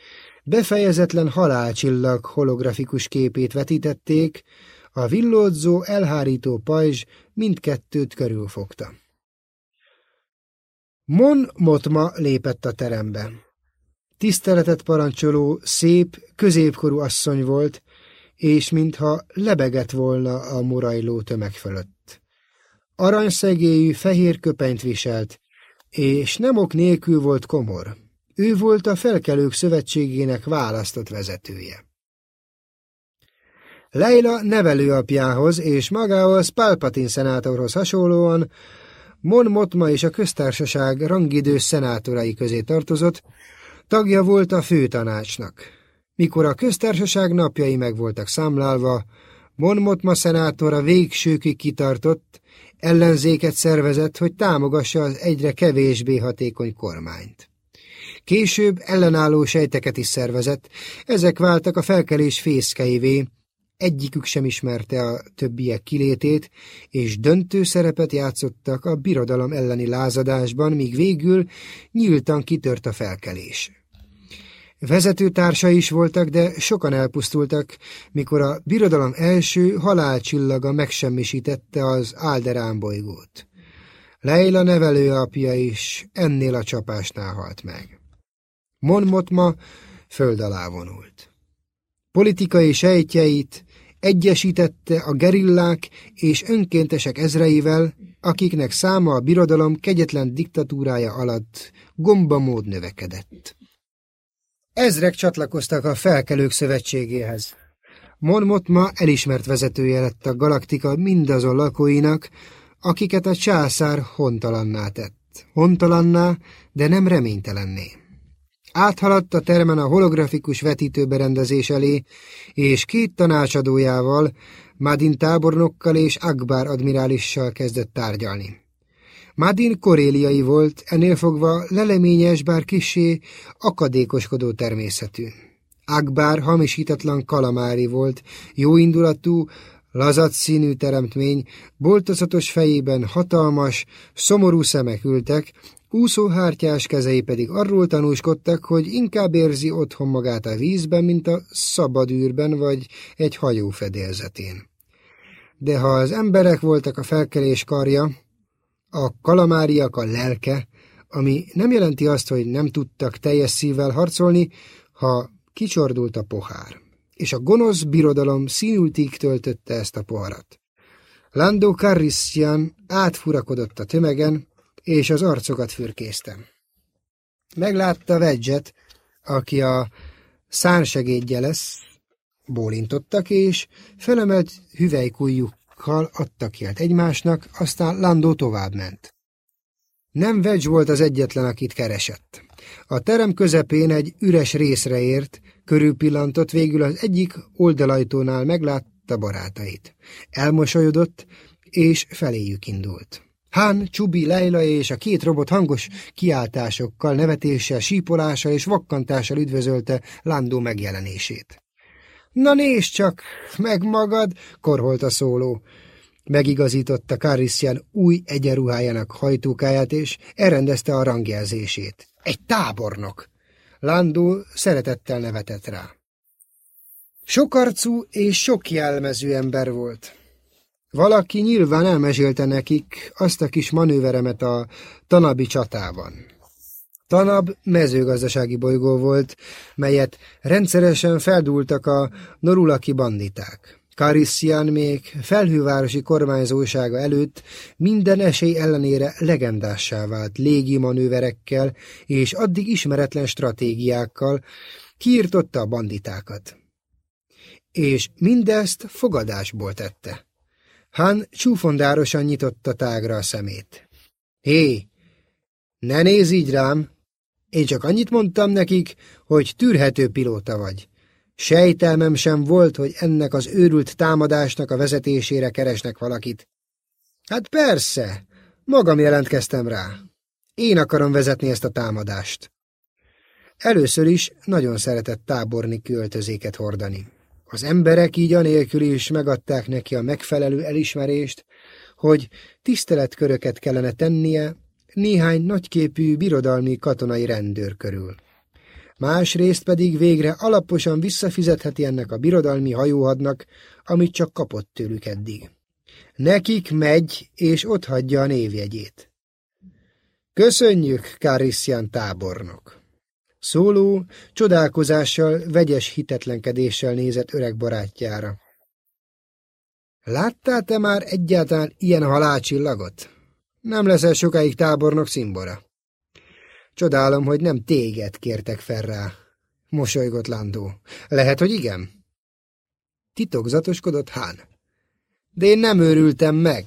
befejezetlen halálcsillag holografikus képét vetítették, a villódzó, elhárító pajzs mindkettőt körülfogta. Mon Motma lépett a terembe. Tiszteletet parancsoló, szép, középkorú asszony volt, és mintha lebegett volna a murajló tömeg fölött. Aranyszegélyű fehér köpenyt viselt, és nem ok nélkül volt komor. Ő volt a Felkelők Szövetségének választott vezetője. Leila nevelőapjához és magához Palpatine szenátorhoz hasonlóan Mon Motma és a köztársaság rangidős szenátorai közé tartozott, tagja volt a főtanácsnak. Mikor a köztársaság napjai meg voltak számlálva, Mon Motma szenátora végsőkig kitartott, ellenzéket szervezett, hogy támogassa az egyre kevésbé hatékony kormányt. Később ellenálló sejteket is szervezett, ezek váltak a felkelés fészkeivé, egyikük sem ismerte a többiek kilétét, és döntő szerepet játszottak a birodalom elleni lázadásban, míg végül nyíltan kitört a felkelés. Vezetőtársai is voltak, de sokan elpusztultak, mikor a birodalom első halálcsillaga megsemmisítette az Alderán bolygót. Leila nevelőapja is ennél a csapásnál halt meg. Monmotma föld alá vonult. Politikai sejtjeit egyesítette a gerillák és önkéntesek ezreivel, akiknek száma a birodalom kegyetlen diktatúrája alatt gombamód növekedett. Ezrek csatlakoztak a felkelők szövetségéhez. Monmot ma elismert vezetője lett a galaktika mindazon lakóinak, akiket a császár hontalanná tett. Hontalanná, de nem reménytelenné. Áthaladt a termen a holografikus vetítőberendezés elé, és két tanácsadójával, Madin tábornokkal és Akbar admirálissal kezdett tárgyalni. Madin koréliai volt, ennél fogva leleményes, bár kisé akadékoskodó természetű. Akbar hamisítatlan kalamári volt, jóindulatú, lazat színű teremtmény, boltozatos fejében hatalmas, szomorú szemek ültek, úszóhártyás kezei pedig arról tanúskodtak, hogy inkább érzi otthon magát a vízben, mint a szabad űrben vagy egy hajó fedélzetén. De ha az emberek voltak a felkelés karja, a kalamáriak a lelke, ami nem jelenti azt, hogy nem tudtak teljes szívvel harcolni, ha kicsordult a pohár. És a gonosz birodalom színültig töltötte ezt a poharat. Lando Carrissian átfurakodott a tömegen, és az arcokat fürkésztem. Meglátta Vedget, aki a szánsegédje lesz, bólintottak, és felemelt hüvelykújjukkal adtak jelt egymásnak, aztán Landó továbbment. Nem Vegy volt az egyetlen, akit keresett. A terem közepén egy üres részre ért, körülpillantott végül az egyik oldalajtónál meglátta barátait. Elmosolyodott, és feléjük indult. Han, Csubi, Leila és a két robot hangos kiáltásokkal, nevetéssel, sípolással és vakkantással üdvözölte Landó megjelenését. Na nézd csak, meg magad, korholt a szóló. Megigazította Karissian új egyenruhájának hajtókáját, és elrendezte a rangjelzését. Egy tábornok! Landó szeretettel nevetett rá. Sokarcú és sok jelmező ember volt. Valaki nyilván elmesélte nekik azt a kis manőveremet a Tanabi csatában. Tanab mezőgazdasági bolygó volt, melyet rendszeresen feldúltak a norulaki banditák. Karissian még felhővárosi kormányzósága előtt minden esély ellenére legendássá vált légi manőverekkel és addig ismeretlen stratégiákkal, kiirtotta a banditákat. És mindezt fogadásból tette. Han csúfondárosan nyitotta tágra a szemét. Hé, ne nézz így rám! Én csak annyit mondtam nekik, hogy tűrhető pilóta vagy. Sejtelmem sem volt, hogy ennek az őrült támadásnak a vezetésére keresnek valakit. Hát persze, magam jelentkeztem rá. Én akarom vezetni ezt a támadást. Először is nagyon szeretett táborni költözéket hordani. Az emberek így anélkül is megadták neki a megfelelő elismerést, hogy tiszteletköröket kellene tennie néhány nagyképű birodalmi katonai rendőr körül. Másrészt pedig végre alaposan visszafizetheti ennek a birodalmi hajóhadnak, amit csak kapott tőlük eddig. Nekik megy, és hagyja a névjegyét. Köszönjük, Karissian tábornok! Szóló csodálkozással, vegyes hitetlenkedéssel nézett öreg barátjára. Láttál te már egyáltalán ilyen halálcsillagot? Nem leszel sokáig tábornok szimbora. Csodálom, hogy nem téged kértek fel rá. Mosolygott Landó. Lehet, hogy igen? Titokzatoskodott Hán. De én nem őrültem meg.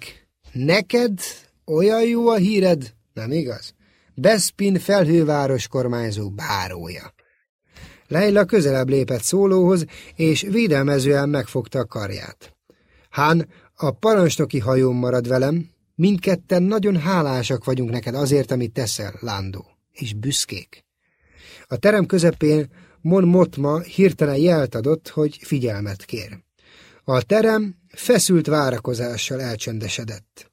Neked olyan jó a híred, nem igaz? Bespin felhőváros kormányzó bárója. Leila közelebb lépett szólóhoz, és védelmezően megfogta a karját. Hán, a parancsnoki hajón marad velem, mindketten nagyon hálásak vagyunk neked azért, amit teszel, Lándó, és büszkék. A terem közepén Mon Motma hirtelen jelt adott, hogy figyelmet kér. A terem feszült várakozással elcsendesedett.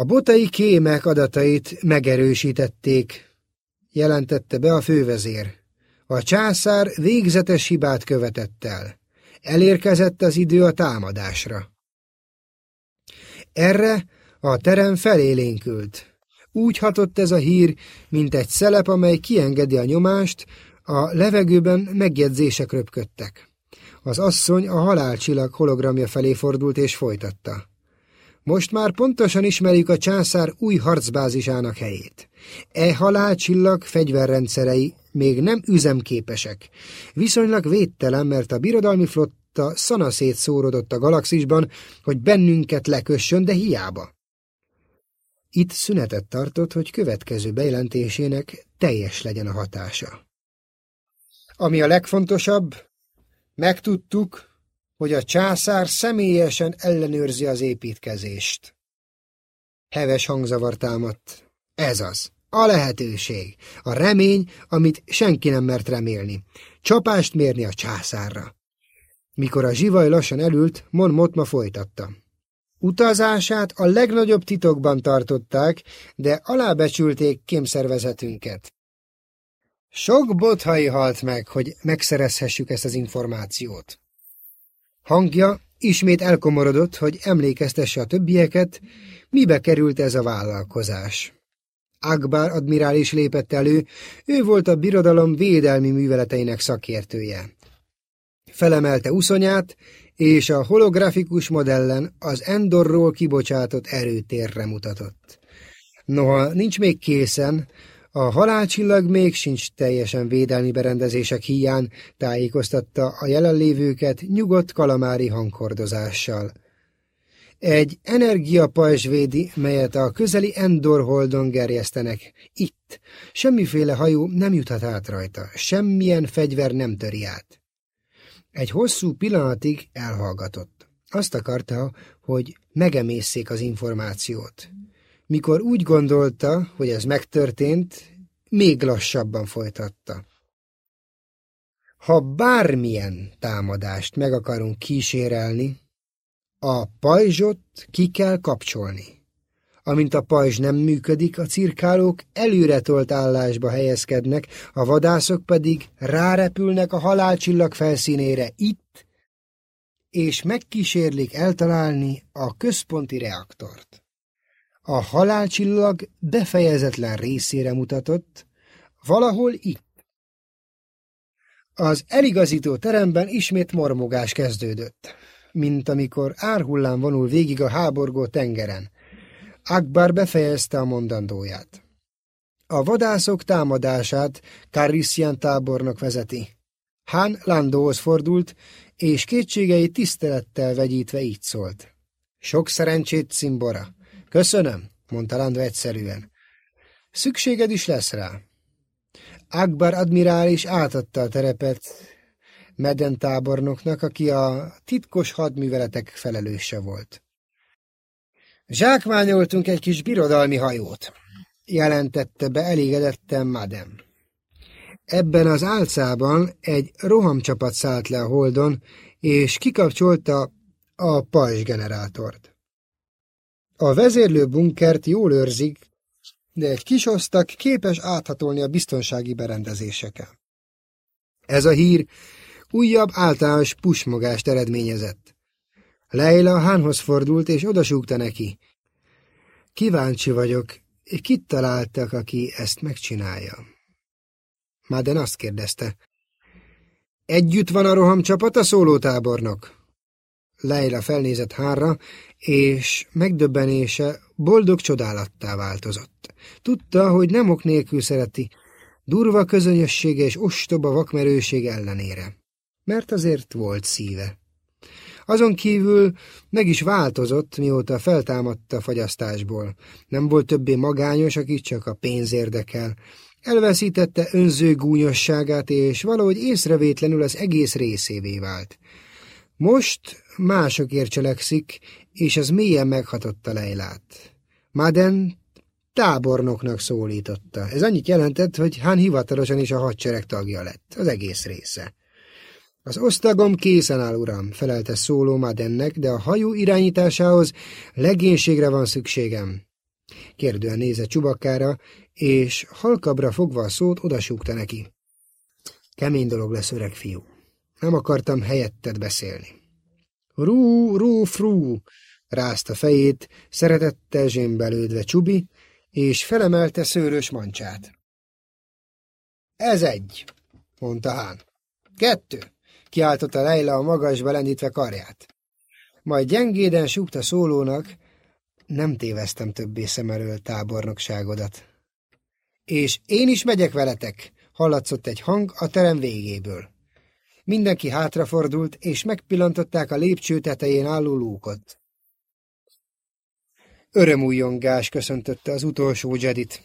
A botai kémek adatait megerősítették, jelentette be a fővezér. A császár végzetes hibát követett el. Elérkezett az idő a támadásra. Erre a terem felélénkült. Úgy hatott ez a hír, mint egy szelep, amely kiengedi a nyomást, a levegőben megjegyzések röpködtek. Az asszony a halálcsillag hologramja felé fordult és folytatta. Most már pontosan ismerjük a császár új harcbázisának helyét. E halálcsillag fegyverrendszerei még nem üzemképesek. Viszonylag védtelen, mert a birodalmi flotta szanaszét szórodott a galaxisban, hogy bennünket lekössön, de hiába. Itt szünetet tartott, hogy következő bejelentésének teljes legyen a hatása. Ami a legfontosabb, megtudtuk, hogy a császár személyesen ellenőrzi az építkezést. Heves hangzavar támadt. Ez az. A lehetőség. A remény, amit senki nem mert remélni. Csapást mérni a császárra. Mikor a zsivaj lassan elült, Mon Motma folytatta. Utazását a legnagyobb titokban tartották, de alábecsülték kémszervezetünket. Sok bothai halt meg, hogy megszerezhessük ezt az információt. Hangja ismét elkomorodott, hogy emlékeztesse a többieket, mibe került ez a vállalkozás. Akbar admirális lépett elő, ő volt a birodalom védelmi műveleteinek szakértője. Felemelte uszonyát, és a holografikus modellen az Endorról kibocsátott erőtérre mutatott. Noha nincs még készen, a halálcsillag még sincs teljesen védelmi berendezések hiány, tájékoztatta a jelenlévőket nyugodt kalamári hangkordozással. Egy energiapajzs védi, melyet a közeli Endor holdon gerjesztenek. Itt. Semmiféle hajó nem juthat át rajta, semmilyen fegyver nem töri át. Egy hosszú pillanatig elhallgatott. Azt akarta, hogy megemészszék az információt. Mikor úgy gondolta, hogy ez megtörtént, még lassabban folytatta. Ha bármilyen támadást meg akarunk kísérelni, a pajzsot ki kell kapcsolni. Amint a pajzs nem működik, a cirkálók előretolt állásba helyezkednek, a vadászok pedig rárepülnek a halálcsillag felszínére itt, és megkísérlik eltalálni a központi reaktort. A halálcsillag befejezetlen részére mutatott, valahol itt. Az eligazító teremben ismét mormogás kezdődött, mint amikor árhullám vonul végig a háborgó tengeren. Akbar befejezte a mondandóját. A vadászok támadását Karissian tábornok vezeti. Hán Landóhoz fordult, és kétségei tisztelettel vegyítve így szólt. Sok szerencsét, Cimbora. Köszönöm, mondta Landó egyszerűen. Szükséged is lesz rá. Akbar admirális átadta a terepet Meden tábornoknak, aki a titkos hadműveletek felelőse volt. Zsákmányoltunk egy kis birodalmi hajót, jelentette be elégedetten Madem. Ebben az álcában egy rohamcsapat szállt le a holdon, és kikapcsolta a pajzsgenerátort. A vezérlő bunkert jól őrzik, de egy kis osztak képes áthatolni a biztonsági berendezéseken. Ez a hír újabb általános pusmogást eredményezett. Leila Hánhoz fordult, és odasúgta neki. Kíváncsi vagyok, kit találtak, aki ezt megcsinálja? Máden azt kérdezte. Együtt van a rohamcsapat a szólótábornok? Leila felnézett Hánra, és megdöbbenése boldog csodálattá változott. Tudta, hogy nem ok nélkül szereti, durva közönössége és ostoba vakmerőség ellenére. Mert azért volt szíve. Azon kívül meg is változott, mióta feltámadta a fagyasztásból. Nem volt többé magányos, aki csak a pénz érdekel. Elveszítette önző gúnyosságát, és valahogy észrevétlenül az egész részévé vált. Most másokért cselekszik, és az mélyen meghatotta Leilát. Maden tábornoknak szólította. Ez annyit jelentett, hogy Hán hivatalosan is a hadsereg tagja lett, az egész része. Az osztagom készen áll, uram, felelte szóló Madennek, de a hajó irányításához legénységre van szükségem. Kérdően nézett Csubakkára, és halkabra fogva a szót odasúgta neki. Kemény dolog lesz, öreg fiú. Nem akartam helyetted beszélni. Rú, rú, frú, rázta fejét, szeretettel zsémbelődve Csubi, és felemelte szőrös mancsát. Ez egy, mondta Hán. Kettő, kiáltotta Leila a magasba lendítve karját. Majd gyengéden súgta szólónak, nem téveztem többé szem elől tábornokságodat. És én is megyek veletek, hallatszott egy hang a terem végéből. Mindenki hátrafordult, és megpillantották a lépcső tetején álló lúkot. Örömújongás köszöntötte az utolsó Jedit.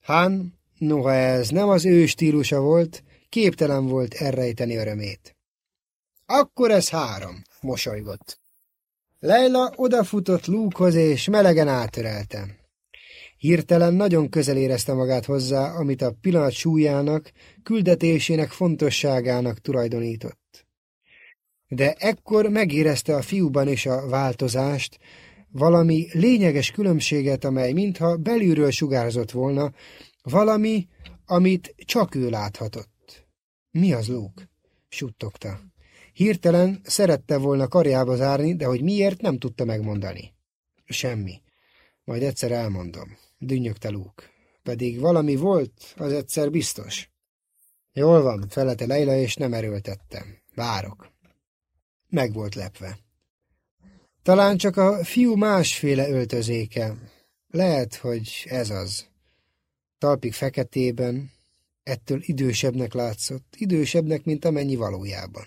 Hán, noha ez nem az ő stílusa volt, képtelen volt elrejteni örömét. Akkor ez három, mosolygott. Leila odafutott Lúkhoz, és melegen átörelte. Hirtelen nagyon közel érezte magát hozzá, amit a pillanat súlyának, küldetésének fontosságának tulajdonított. De ekkor megérezte a fiúban is a változást, valami lényeges különbséget, amely mintha belülről sugárzott volna, valami, amit csak ő láthatott. Mi az, Luke? suttogta. Hirtelen szerette volna karjába zárni, de hogy miért, nem tudta megmondani. Semmi. Majd egyszer elmondom. Dünnyögte Luke. Pedig valami volt, az egyszer biztos. Jól van, felete Leila, és nem erőltettem. Várok. Meg volt lepve. Talán csak a fiú másféle öltözéke. Lehet, hogy ez az. Talpig feketében, ettől idősebbnek látszott, idősebbnek, mint amennyi valójában.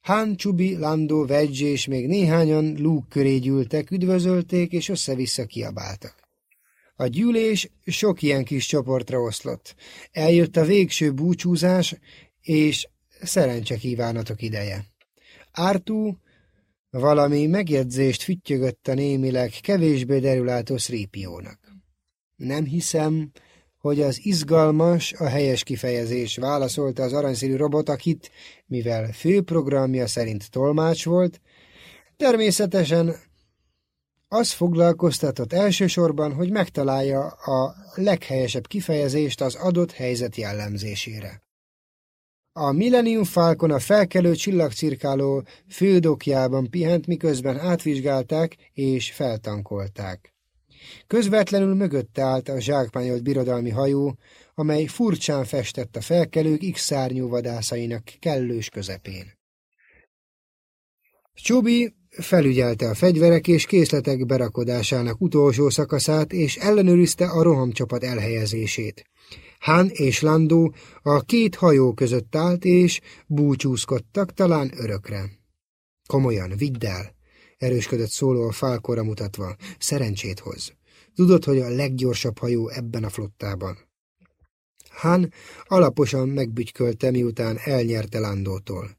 Hán, Csubi, Landó, Vedge és még néhányan Luke köré gyűltek, üdvözölték és össze-vissza kiabáltak. A gyűlés sok ilyen kis csoportra oszlott. Eljött a végső búcsúzás és szerencse kívánatok ideje. Ártú valami megjegyzést füttyögött a némileg kevésbé derülátó Szrípiónak. Nem hiszem, hogy az izgalmas, a helyes kifejezés, válaszolta az aranyszínű robot, akit, mivel főprogramja szerint tolmács volt, természetesen az foglalkoztatott elsősorban, hogy megtalálja a leghelyesebb kifejezést az adott helyzet jellemzésére. A Millennium Falcon a felkelő csillagcirkáló fődokjában pihent, miközben átvizsgálták és feltankolták. Közvetlenül mögötte állt a zsákmányolt birodalmi hajó, amely furcsán festett a felkelők X-szárnyú vadászainak kellős közepén. Csubi felügyelte a fegyverek és készletek berakodásának utolsó szakaszát, és ellenőrizte a rohamcsapat elhelyezését. Han és Landó a két hajó között állt, és búcsúzkodtak talán örökre. Komolyan, vidd el, erősködött szóló a fálkora mutatva. Szerencsét hoz. Tudod, hogy a leggyorsabb hajó ebben a flottában. Han alaposan megbütykölte, miután elnyerte Landótól.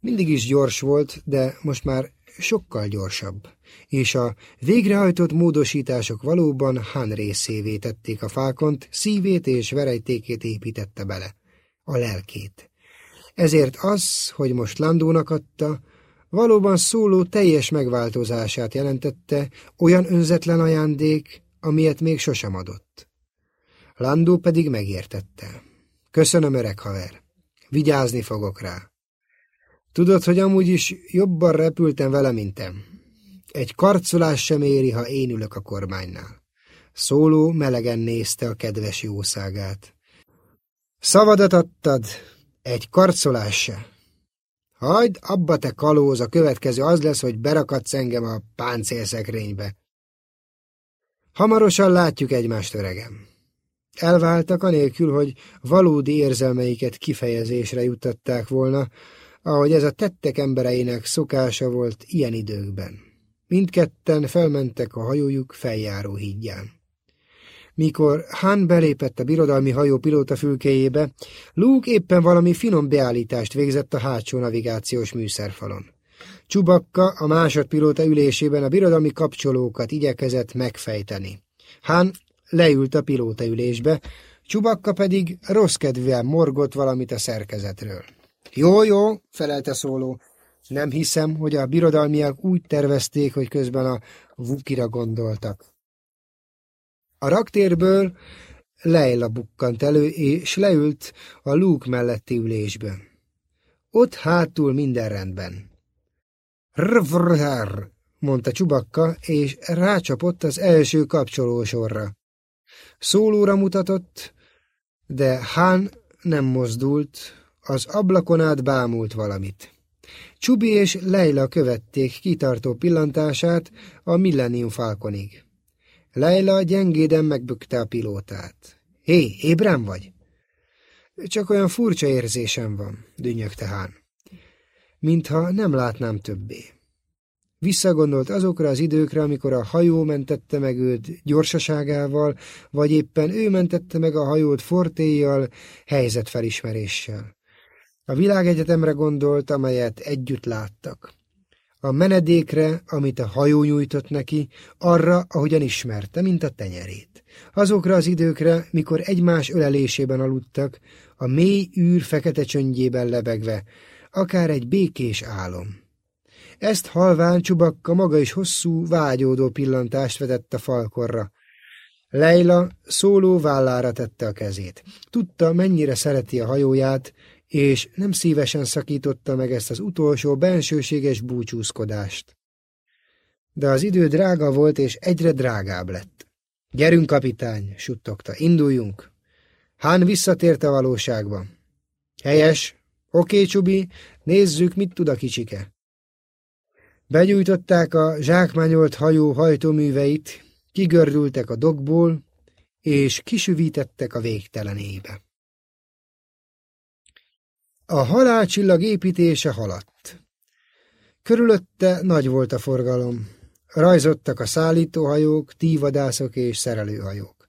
Mindig is gyors volt, de most már sokkal gyorsabb, és a végrehajtott módosítások valóban Han részévé tették a fákont, szívét és verejtékét építette bele, a lelkét. Ezért az, hogy most Landónak adta, valóban szóló teljes megváltozását jelentette, olyan önzetlen ajándék, amilyet még sosem adott. Landó pedig megértette. Köszönöm, öreg haver. Vigyázni fogok rá. Tudod, hogy amúgy is jobban repültem vele, mintem. Egy karcolás sem éri, ha én ülök a kormánynál. Szóló melegen nézte a kedves jószágát. Szavadat adtad, egy karcolás se. Hagyd, abba te kalóz, a következő az lesz, hogy berakadsz engem a páncélszekrénybe. Hamarosan látjuk egymást, öregem. Elváltak anélkül, hogy valódi érzelmeiket kifejezésre juttatták volna, ahogy ez a tettek embereinek szokása volt ilyen időkben. Mindketten felmentek a hajójuk feljáró hídján. Mikor Han belépett a birodalmi hajó pilóta fülkéjébe, Luke éppen valami finom beállítást végzett a hátsó navigációs műszerfalon. Csubakka a másodpilóta ülésében a birodalmi kapcsolókat igyekezett megfejteni. Han leült a pilóta ülésbe, Csubakka pedig rossz kedvűen morgott valamit a szerkezetről. Jó, jó, felelte szóló. Nem hiszem, hogy a birodalmiak úgy tervezték, hogy közben a Vukira gondoltak. A raktérből Leila bukkant elő, és leült a lúk melletti ülésbe. Ott hátul minden rendben. Rvrr, mondta Csubakka, és rácsapott az első kapcsolósorra. Szólóra mutatott, de Hán nem mozdult, az ablakon át bámult valamit. Csubi és Leila követték kitartó pillantását a Millennium Falconig. Leila gyengéden megbökte a pilótát. Hé, ébren vagy? Csak olyan furcsa érzésem van, dünnyögte Hán. Mintha nem látnám többé. Visszagondolt azokra az időkre, amikor a hajó mentette meg őt gyorsaságával, vagy éppen ő mentette meg a hajót fortéjjal, helyzetfelismeréssel. A világegyetemre gondolt, amelyet együtt láttak. A menedékre, amit a hajó nyújtott neki, arra, ahogyan ismerte, mint a tenyerét. Azokra az időkre, mikor egymás ölelésében aludtak, a mély űr fekete csöndjében lebegve, akár egy békés álom. Ezt halván Csubakka maga is hosszú, vágyódó pillantást vetett a falkorra. Leila szóló vállára tette a kezét. Tudta, mennyire szereti a hajóját, és nem szívesen szakította meg ezt az utolsó bensőséges búcsúzkodást. De az idő drága volt, és egyre drágább lett. Gyerünk, kapitány, suttogta, induljunk. Hán visszatért a valóságba. Helyes, oké, Csubi, nézzük, mit tud a kicsike. Begyújtották a zsákmányolt hajó hajtóműveit, kigördültek a dokból, és kisüvítettek a végtelenébe. A halálcsillag építése haladt. Körülötte nagy volt a forgalom. Rajzottak a szállítóhajók, tívadászok és szerelőhajók.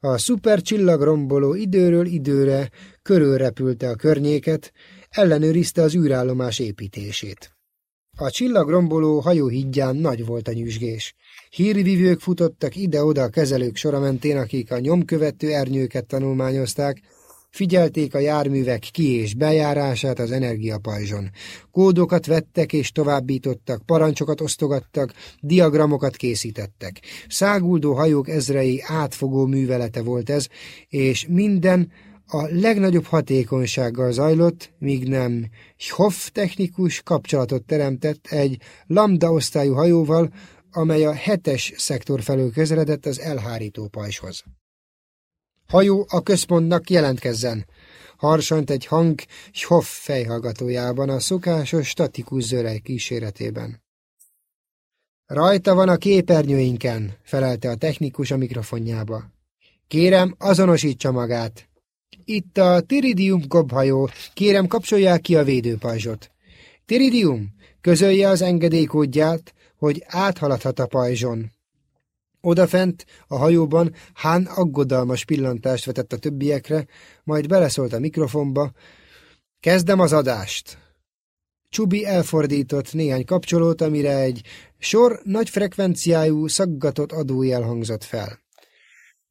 A szupercsillag romboló időről időre körülrepülte a környéket, ellenőrizte az űrállomás építését. A csillagromboló hajóhídján nagy volt a nyüzsgés. Hírvivők futottak ide-oda a kezelők sora mentén, akik a nyomkövető ernyőket tanulmányozták, Figyelték a járművek ki- és bejárását az energiapajzson. Kódokat vettek és továbbítottak, parancsokat osztogattak, diagramokat készítettek. Száguldó hajók ezrei átfogó művelete volt ez, és minden a legnagyobb hatékonysággal zajlott, míg nem Hoff technikus kapcsolatot teremtett egy lambda osztályú hajóval, amely a hetes szektor felől közeledett az elhárító pajzshoz. Hajó a központnak jelentkezzen. Harsant egy hang Hoff fejhallgatójában a szokásos statikus zörej kíséretében. Rajta van a képernyőinken, felelte a technikus a mikrofonjába. Kérem, azonosítsa magát. Itt a Tiridium gobhajó, kérem kapcsolják ki a védőpajzsot. Tiridium, közölje az engedélykódját, hogy áthaladhat a pajzson. Odafent, a hajóban Hán aggodalmas pillantást vetett a többiekre, majd beleszólt a mikrofonba. Kezdem az adást! Csubi elfordított néhány kapcsolót, amire egy sor nagy frekvenciájú, szaggatott adójel hangzott fel.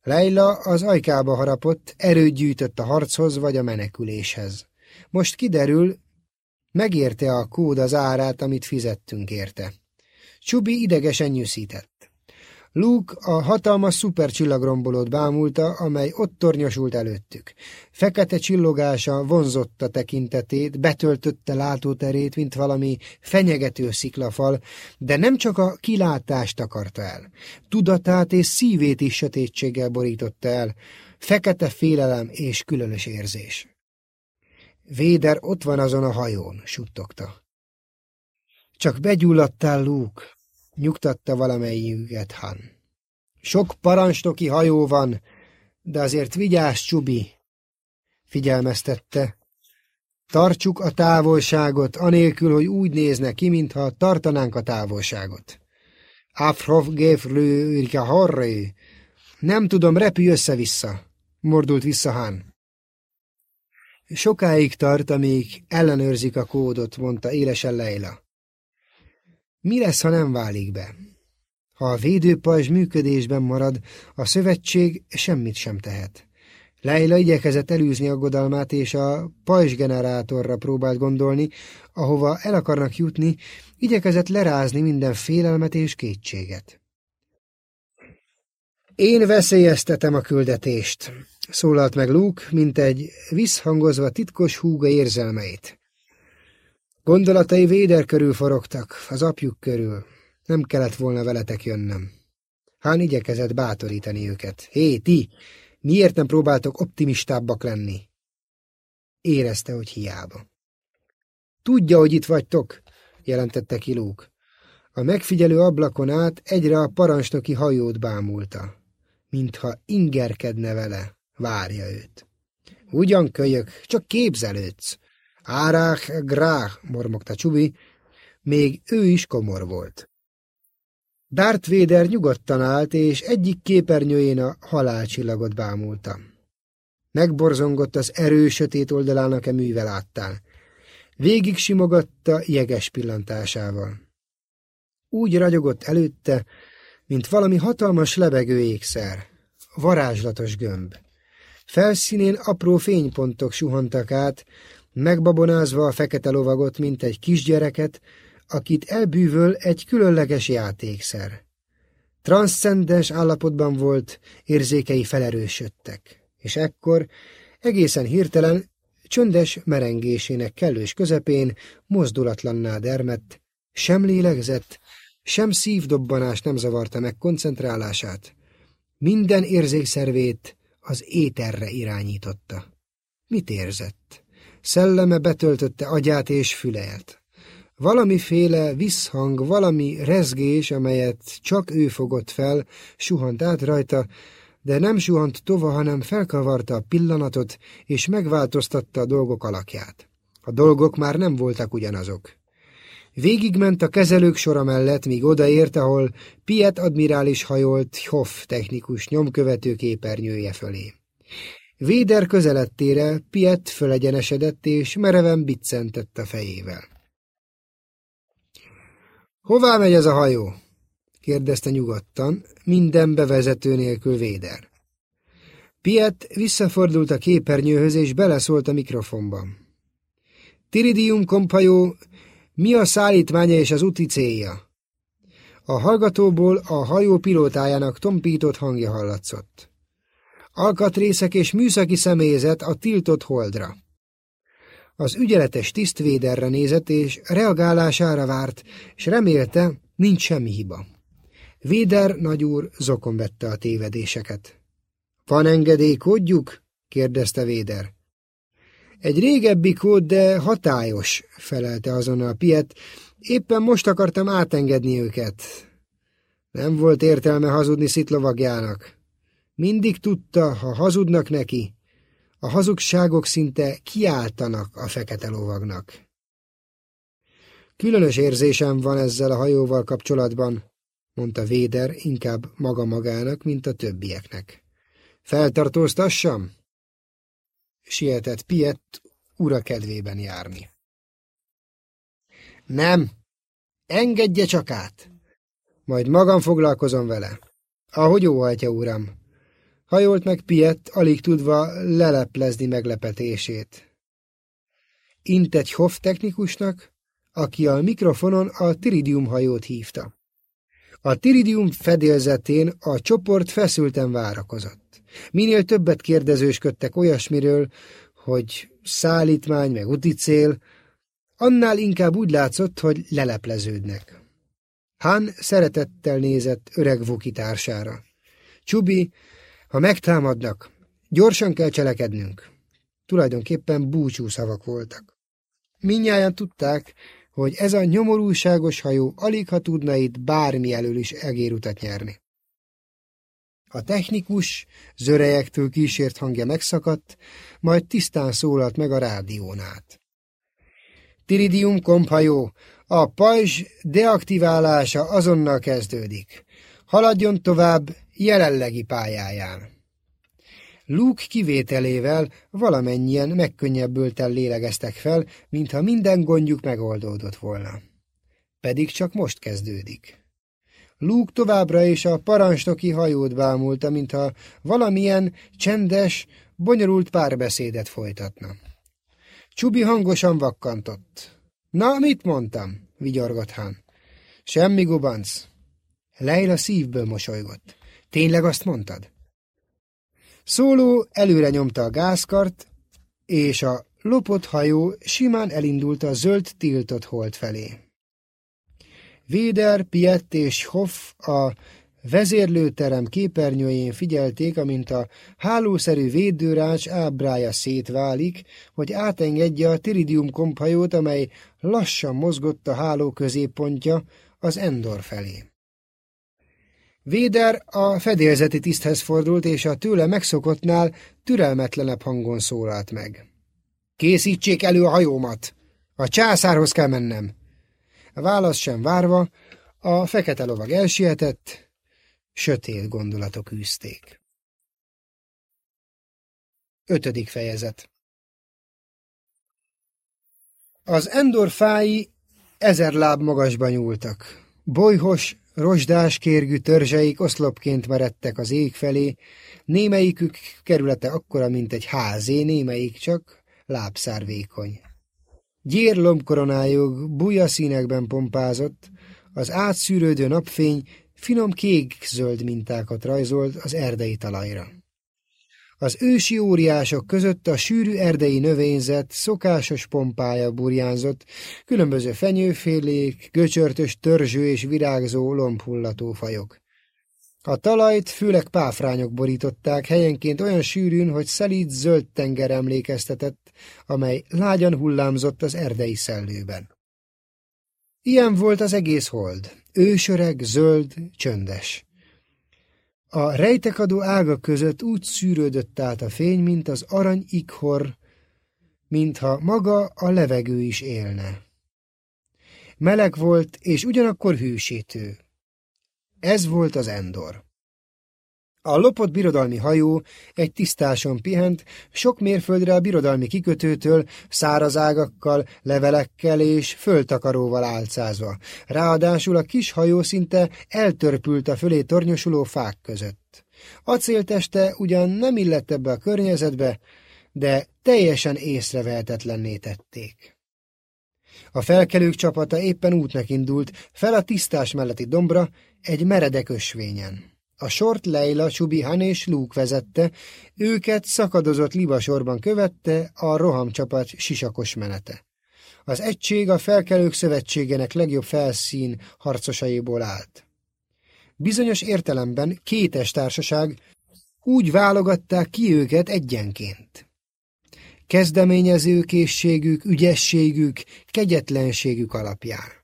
Leila az ajkába harapott, erőt gyűjtött a harchoz vagy a meneküléshez. Most kiderül, megérte a kód az árát, amit fizettünk érte. Csubi idegesen nyűszített. Luke a hatalmas szupercsillagrombolót bámulta, amely ott tornyosult előttük. Fekete csillogása vonzotta tekintetét, betöltötte látóterét, mint valami fenyegető sziklafal, de nem csak a kilátást akarta el. Tudatát és szívét is sötétséggel borította el, fekete félelem és különös érzés. Véder ott van azon a hajón, suttogta. Csak begyulladtál, Luke, nyugtatta valamelyiküket Han. Sok parancsnoki hajó van, de azért vigyázz, Csubi, figyelmeztette. Tartsuk a távolságot, anélkül, hogy úgy nézne ki, mintha tartanánk a távolságot. Afrov geflő horré. Nem tudom, repülj össze-vissza, mordult vissza Han. Sokáig tart, amíg ellenőrzik a kódot, mondta élesen Leila. Mi lesz, ha nem válik be? Ha a védőpajzs működésben marad, a szövetség semmit sem tehet. Leila igyekezett elűzni aggodalmát, és a pajzsgenerátorra próbált gondolni, ahova el akarnak jutni, igyekezett lerázni minden félelmet és kétséget. Én veszélyeztetem a küldetést, szólalt meg Luke, mint egy visszhangozva titkos húga érzelmeit. Gondolatai Véder körül forogtak, az apjuk körül. Nem kellett volna veletek jönnöm. Hán igyekezett bátorítani őket. Hé, ti, miért nem próbáltok optimistábbak lenni? Érezte, hogy hiába. Tudja, hogy itt vagytok, jelentette ki. A megfigyelő ablakon át egyre a parancsnoki hajót bámulta, mintha ingerkedne vele, várja őt. Ugyan kölyök, csak képzelődsz, Árák grá, mormogta Csubi, még ő is komor volt. Darth Vader nyugodtan állt, és egyik képernyőjén a halálcsillagot bámulta. Megborzongott az erős sötét oldalának e művel áttál. Végig simogatta jeges pillantásával. Úgy ragyogott előtte, mint valami hatalmas lebegő ékszer, varázslatos gömb. Felszínén apró fénypontok suhantak át, megbabonázva a fekete lovagot, mint egy kisgyereket, akit elbűvöl egy különleges játékszer. Transzcendens állapotban volt, érzékei felerősödtek, és ekkor egészen hirtelen, csöndes merengésének kellős közepén mozdulatlanná dermett, sem lélegzett, sem szívdobbanás nem zavarta meg koncentrálását. Minden érzékszervét az éterre irányította. Mit érzett? Szelleme betöltötte agyát és fülelt. Valamiféle visszhang, valami rezgés, amelyet csak ő fogott fel, suhant át rajta, de nem suhant tova, hanem felkavarta a pillanatot, és megváltoztatta a dolgok alakját. A dolgok már nem voltak ugyanazok. Végigment a kezelők sora mellett, míg odaért, ahol Piet admirális hajolt Hoff technikus nyomkövető képernyője fölé. Véder közelettére Piet fölegyenesedett és mereven biccentett a fejével. Hová megy ez a hajó? kérdezte nyugodtan, minden bevezető nélkül Véder. Piet visszafordult a képernyőhöz, és beleszólt a mikrofonban. Tiridium kompajó, mi a szállítmánya és az úti célja? A hallgatóból a hajó pilótájának tompított hangja hallatszott. Alkatrészek és műszaki személyzet a tiltott holdra. Az ügyeletes tisztvéderre nézett, és reagálására várt, és remélte, nincs semmi hiba. Véder nagyúr zokon vette a tévedéseket. Van engedélykódjuk? kérdezte Véder. Egy régebbi kód, de hatályos, felelte azonnal Piet. Éppen most akartam átengedni őket. Nem volt értelme hazudni szitlovagjának. Mindig tudta, ha hazudnak neki, a hazugságok szinte kiáltanak a fekete lovagnak. Különös érzésem van ezzel a hajóval kapcsolatban, mondta Véder inkább maga magának, mint a többieknek. Feltartóztassam? Sietett Piet ura kedvében járni. Nem, engedje csak át. Majd magam foglalkozom vele. Ahogy óhajtja, uram. Hajolt meg Piet, alig tudva leleplezni meglepetését. Int egy hoff technikusnak, aki a mikrofonon a Tiridium hajót hívta. A Tiridium fedélzetén a csoport feszülten várakozott. Minél többet kérdezősködtek olyasmiről, hogy szállítmány meg úti cél, annál inkább úgy látszott, hogy lelepleződnek. Han szeretettel nézett öreg Vuki társára. Csubi, ha megtámadnak, gyorsan kell cselekednünk. Tulajdonképpen búcsú szavak voltak. Minnyáján tudták, hogy ez a nyomorúságos hajó alig ha tudna itt bármi elől is egérutat nyerni. A technikus zörejektől kísért hangja megszakadt, majd tisztán szólalt meg a rádión át. Tiridium komphajó, a pajzs deaktiválása azonnal kezdődik. Haladjon tovább jelenlegi pályáján. Luke kivételével valamennyien megkönnyebbülten lélegeztek fel, mintha minden gondjuk megoldódott volna. Pedig csak most kezdődik. Luke továbbra is a parancsnoki hajót bámulta, mintha valamilyen csendes, bonyolult párbeszédet folytatna. Csubi hangosan vakkantott. Na, mit mondtam? vigyorgott Han. Semmi gubanc. Leila szívből mosolygott. Tényleg azt mondtad? Szóló előre nyomta a gázkart, és a lopott hajó simán elindult a zöld tiltott hold felé. Véder, Piett és Hoff a vezérlőterem képernyőjén figyelték, amint a hálószerű védőrács ábrája szétválik, hogy átengedje a Tiridium komphajót, amely lassan mozgott a háló középpontja az Endor felé. Véder a fedélzeti tiszthez fordult, és a tőle megszokottnál türelmetlenebb hangon szólalt meg. Készítsék elő a hajómat! A császárhoz kell mennem! A válasz sem várva, a fekete lovag elsietett, sötét gondolatok űzték. Ötödik fejezet Az Endor fái ezer láb magasba nyúltak. Bolyhos, rozsdás kérgű törzseik oszlopként meredtek az ég felé, némelyikük kerülete akkora, mint egy házé, némelyik csak lábszárvékony. Gyér lombkoronájuk buja színekben pompázott, az átszűrődő napfény finom kék-zöld mintákat rajzolt az erdei talajra. Az ősi óriások között a sűrű erdei növényzet szokásos pompája burjánzott, különböző fenyőfélék, göcsörtös törzső és virágzó lombhullató fajok. A talajt főleg páfrányok borították, helyenként olyan sűrűn, hogy szelíd zöld tenger emlékeztetett, amely lágyan hullámzott az erdei szellőben. Ilyen volt az egész hold, ősöreg, zöld, csöndes. A rejtekadó ága között úgy szűrődött át a fény, mint az arany ikhor, mintha maga a levegő is élne. Meleg volt, és ugyanakkor hűsítő. Ez volt az Endor. A lopott birodalmi hajó egy tisztáson pihent, sok mérföldre a birodalmi kikötőtől, szárazágakkal, levelekkel és föltakaróval álcázva. Ráadásul a kis hajó szinte eltörpült a fölé tornyosuló fák között. Acélteste ugyan nem illett ebbe a környezetbe, de teljesen észrevehetetlenné tették. A felkelők csapata éppen útnak indult, fel a tisztás melletti dombra, egy meredek ösvényen. A sort Leila, Csubihan és Luke vezette, őket szakadozott libasorban követte a rohamcsapat sisakos menete. Az egység a felkelők szövetségének legjobb felszín harcosaiból állt. Bizonyos értelemben kétes társaság úgy válogatták ki őket egyenként. Kezdeményezőkészségük, ügyességük, kegyetlenségük alapján.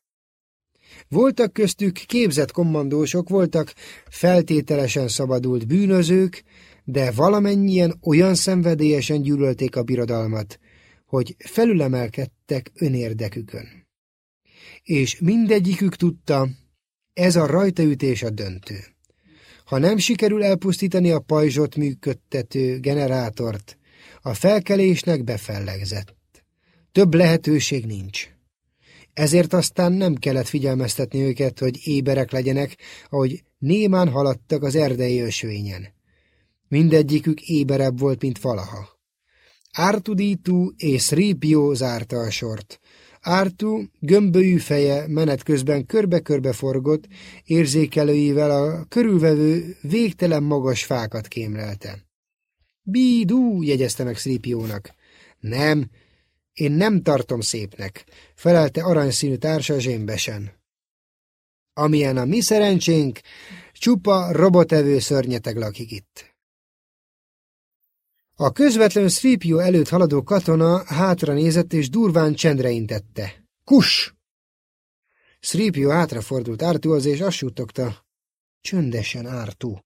Voltak köztük képzett kommandósok, voltak feltételesen szabadult bűnözők, de valamennyien olyan szenvedélyesen gyűlölték a birodalmat, hogy felülemelkedtek önérdekükön. És mindegyikük tudta, ez a rajtaütés a döntő. Ha nem sikerül elpusztítani a pajzsot működtető generátort, a felkelésnek befellegzett. Több lehetőség nincs. Ezért aztán nem kellett figyelmeztetni őket, hogy éberek legyenek, ahogy némán haladtak az erdei ösvényen. Mindegyikük éberebb volt, mint valaha. Ártudítú és Sripio zárta a sort. Ártú gömbölyű feje menet közben körbe-körbe forgott, érzékelőivel a körülvevő végtelen magas fákat kémlelte. Bídú, jegyezte meg Sripiónak. Nem, én nem tartom szépnek, felelte aranyszínű társa zsémbesen. Amilyen a mi szerencsénk, csupa robotevő szörnyeteg lakik itt. A közvetlen Sripio előtt haladó katona hátra nézett és durván csendre intette. Kus! Sripio hátrafordult Ártúhoz és azt suttogta. Csöndesen, Ártú.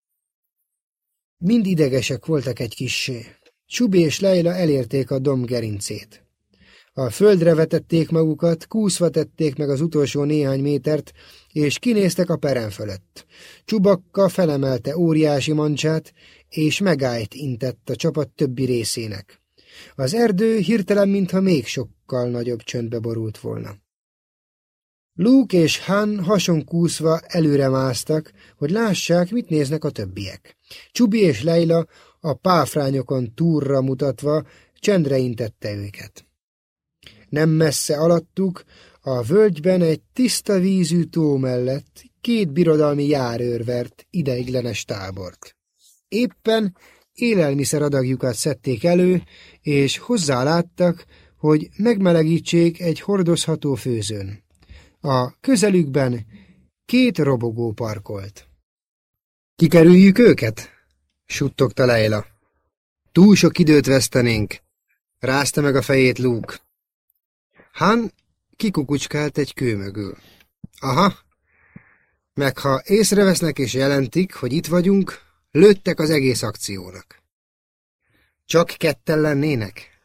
Mind idegesek voltak egy kissé. Csubi és Leila elérték a dom gerincét. A földre vetették magukat, kúszva tették meg az utolsó néhány métert, és kinéztek a perem fölött. Csubakka felemelte óriási mancsát, és megállt intett a csapat többi részének. Az erdő hirtelen, mintha még sokkal nagyobb csöndbe borult volna. Luke és Han hasonkúszva előre másztak, hogy lássák, mit néznek a többiek. Csubi és Leila a páfrányokon túrra mutatva csendre intette őket. Nem messze alattuk, a völgyben egy tiszta vízű tó mellett két birodalmi járőr ideiglenes tábort. Éppen élelmiszeradagjukat szedték elő, és hozzáláttak, hogy megmelegítsék egy hordozható főzőn. A közelükben két robogó parkolt. Kikerüljük őket? suttogta Leila. Túl sok időt vesztenénk, rázta meg a fejét Luke. Han kikukucskált egy kő mögül. Aha, meg ha észrevesznek és jelentik, hogy itt vagyunk, lőttek az egész akciónak. Csak ketten lennének?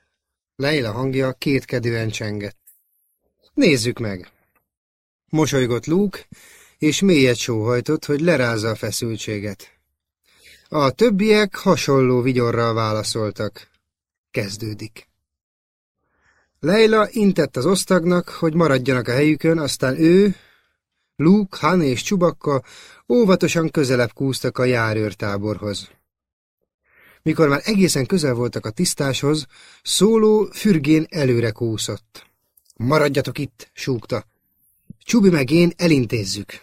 Leila hangja kétkedően csengett. Nézzük meg. Mosolygott Luke, és mélyet sóhajtott, hogy lerázza a feszültséget. A többiek hasonló vigyorral válaszoltak. Kezdődik. Leila intett az osztagnak, hogy maradjanak a helyükön, aztán ő, Luke, Han és Csubakka óvatosan közelebb kúztak a járőrtáborhoz. Mikor már egészen közel voltak a tisztáshoz, szóló fürgén előre kúszott. Maradjatok itt, súgta. Csubi meg én elintézzük.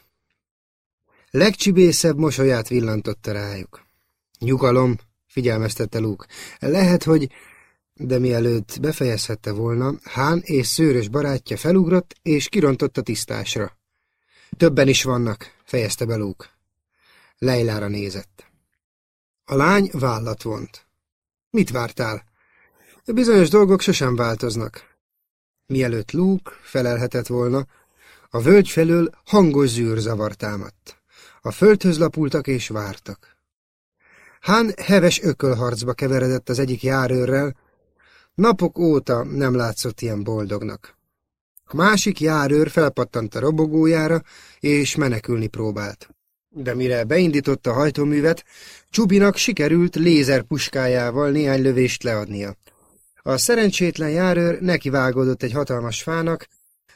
Legcsibészebb mosolyát villantotta rájuk. Nyugalom, figyelmeztette Luke. Lehet, hogy de mielőtt befejezhette volna, Hán és szőrös barátja felugrott és kirontott a tisztásra. Többen is vannak, fejezte be Luke. Leilára nézett. A lány vállat vont. Mit vártál? Bizonyos dolgok sosem változnak. Mielőtt Luke felelhetett volna, a völgy felől hangos zűrzavar támadt. A földhöz lapultak és vártak. Hán heves ökölharcba keveredett az egyik járőrrel, Napok óta nem látszott ilyen boldognak. A másik járőr felpattant a robogójára, és menekülni próbált. De mire beindította a hajtóművet, Csubinak sikerült lézerpuskájával néhány lövést leadnia. A szerencsétlen járőr nekivágódott egy hatalmas fának,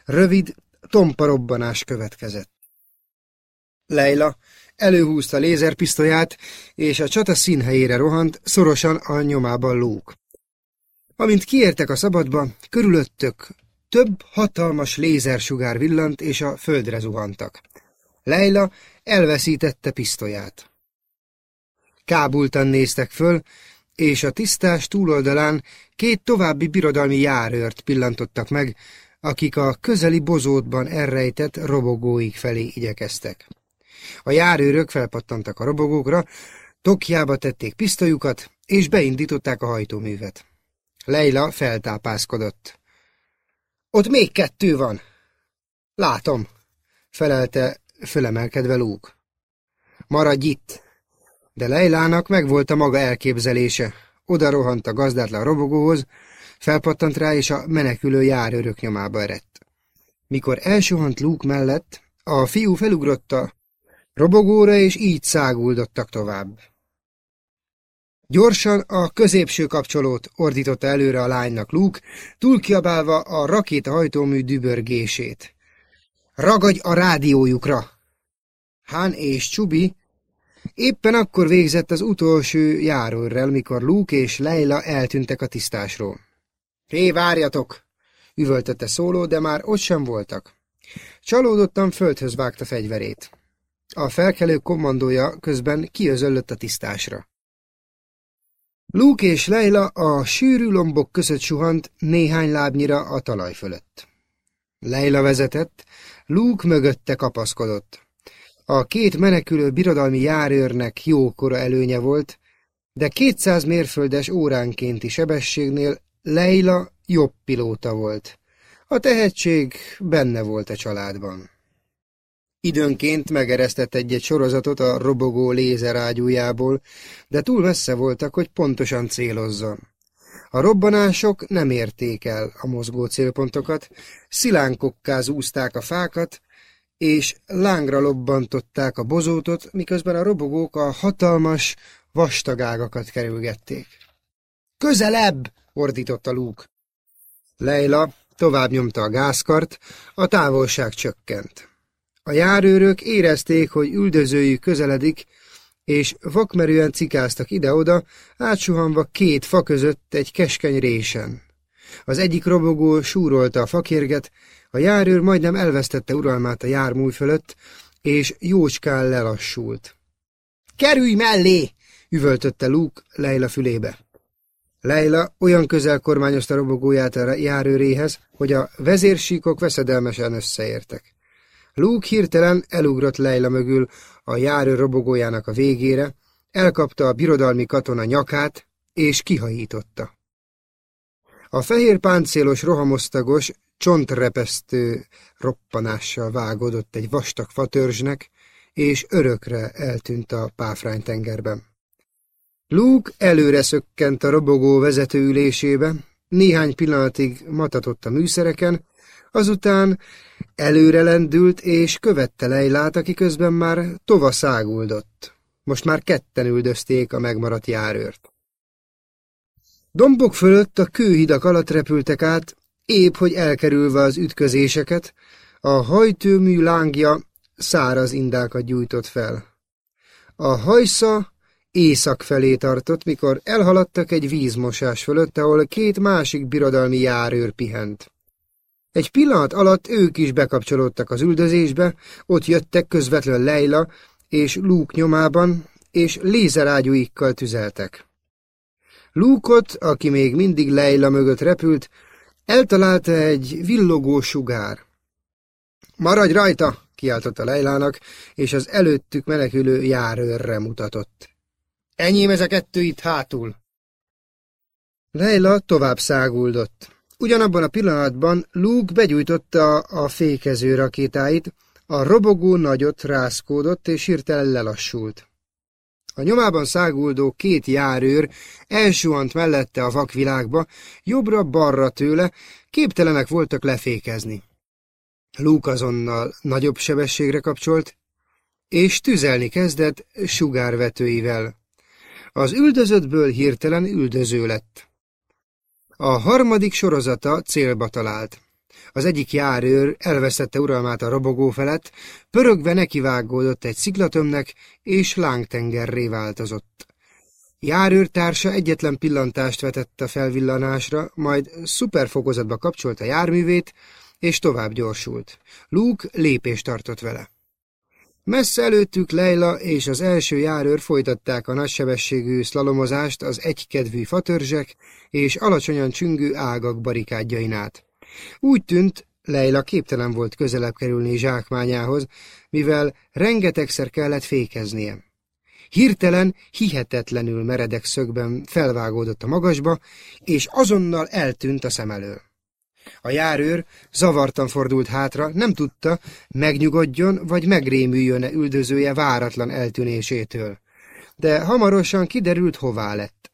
rövid, tompa robbanás következett. Leila előhúzta lézerpisztolyát, és a csata színhelyére rohant, szorosan a nyomában lók. Amint kiértek a szabadba, körülöttök több hatalmas lézersugár villant, és a földre zuhantak. Leila elveszítette pisztolyát. Kábultan néztek föl, és a tisztás túloldalán két további birodalmi járőrt pillantottak meg, akik a közeli bozótban elrejtett robogóik felé igyekeztek. A járőrök felpattantak a robogókra, tokjába tették pisztolyukat, és beindították a hajtóművet. Leila feltápászkodott. Ott még kettő van. Látom, felelte fölemelkedve Luke. Maradj itt! De Leilának megvolt a maga elképzelése. Oda rohant a gazdátlan robogóhoz, felpattant rá, és a menekülő járőrök nyomába eredt. Mikor elsuhant Luke mellett, a fiú felugrotta robogóra, és így száguldottak tovább. Gyorsan a középső kapcsolót ordította előre a lánynak Luke, túlkiabálva a rakétahajtómű dübörgését. Ragadj a rádiójukra! Hán és Csubi éppen akkor végzett az utolsó járőrrel, mikor Luke és Leila eltűntek a tisztásról. Hé, várjatok! üvöltötte szóló, de már ott sem voltak. Csalódottan földhöz vágta fegyverét. A felkelő kommandója közben kiözöllött a tisztásra. Luke és Leila a sűrű lombok között suhant néhány lábnyira a talaj fölött. Leila vezetett, Luke mögötte kapaszkodott. A két menekülő birodalmi járőrnek jókora előnye volt, de 200 mérföldes óránkénti sebességnél Leila jobb pilóta volt. A tehetség benne volt a családban. Időnként megeresztett egy-egy sorozatot a robogó lézerágyújából, de túl messze voltak, hogy pontosan célozzon. A robbanások nem érték el a mozgó célpontokat, szilánkokká zúzták a fákat, és lángra lobbantották a bozótot, miközben a robogók a hatalmas, vastagágakat kerülgették. Közelebb! ordította Luke. Leila tovább nyomta a gázkart, a távolság csökkent. A járőrök érezték, hogy üldözőjük közeledik, és vakmerően cikáztak ide-oda, átsuhanva két fa között egy keskeny résen. Az egyik robogó súrolta a fakérget, a járőr majdnem elvesztette uralmát a jármúj fölött, és jócskán lelassult. – Kerülj mellé! – üvöltötte Luke Leila fülébe. Leila olyan közel kormányozta robogóját a járőréhez, hogy a vezérsíkok veszedelmesen összeértek. Luke hirtelen elugrott Leila mögül a járő robogójának a végére, elkapta a birodalmi katona nyakát, és kihajította. A fehér páncélos rohamosztagos, csontrepesztő roppanással vágódott egy vastag fatörzsnek, és örökre eltűnt a páfránytengerben. Luke előre szökkent a robogó vezetőülésébe, néhány pillanatig matatott a műszereken, azután előre lendült és követte Leilát, aki közben már tova száguldott. Most már ketten üldözték a megmaradt járőrt. Dombok fölött a kőhidak alatt repültek át, épp hogy elkerülve az ütközéseket, a hajtőmű lángja száraz indákat gyújtott fel. A hajsza észak felé tartott, mikor elhaladtak egy vízmosás fölött, ahol két másik birodalmi járőr pihent. Egy pillanat alatt ők is bekapcsolódtak az üldözésbe, ott jöttek közvetlenül Leila és Luke nyomában, és lézerágyúikkal tüzeltek. Lúkot, aki még mindig Leila mögött repült, eltalálta egy villogó sugár. Maradj rajta! kiáltotta Leilának, és az előttük menekülő járőrre mutatott. Enyém ez a kettő itt hátul! Leila tovább száguldott. Ugyanabban a pillanatban Luke begyújtotta a fékező rakétáit, a robogó nagyot rászkódott és hirtelen lelassult. A nyomában száguldó két járőr elsuhant mellette a vakvilágba, jobbra-balra tőle, képtelenek voltak lefékezni. Luke azonnal nagyobb sebességre kapcsolt, és tüzelni kezdett sugárvetőivel. Az üldözöttből hirtelen üldöző lett. A harmadik sorozata célba talált. Az egyik járőr elvesztette uralmát a robogó felett, pörögve nekivágódott egy sziklatömnek, és lángtengerré változott. Járőrtársa egyetlen pillantást vetett a felvillanásra, majd szuperfokozatba kapcsolta járművét, és tovább gyorsult. Luke lépést tartott vele. Messze előttük Leila és az első járőr folytatták a nagysebességű szlalomozást az egykedvű fatörzsek és alacsonyan csüngő ágak barikádjain át. Úgy tűnt, Leila képtelen volt közelebb kerülni zsákmányához, mivel rengetegszer kellett fékeznie. Hirtelen, hihetetlenül meredek szögben felvágódott a magasba, és azonnal eltűnt a szem elől. A járőr zavartan fordult hátra, nem tudta, megnyugodjon vagy megrémüljön-e üldözője váratlan eltűnésétől. De hamarosan kiderült, hová lett.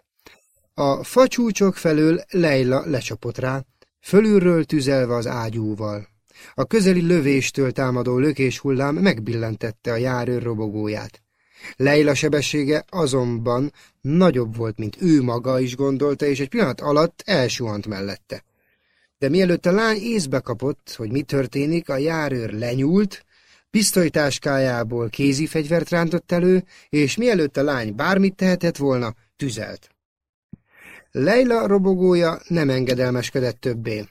A facsúcsok felől Leila lecsapott rá, fölülről tüzelve az ágyúval. A közeli lövéstől támadó lökés hullám megbillentette a járőr robogóját. Leila sebessége azonban nagyobb volt, mint ő maga is gondolta, és egy pillanat alatt elsuhant mellette. De mielőtt a lány észbe kapott, hogy mi történik, a járőr lenyúlt, pisztolytáskájából kézifegyvert rántott elő, és mielőtt a lány bármit tehetett volna, tüzelt. Leila robogója nem engedelmeskedett többé.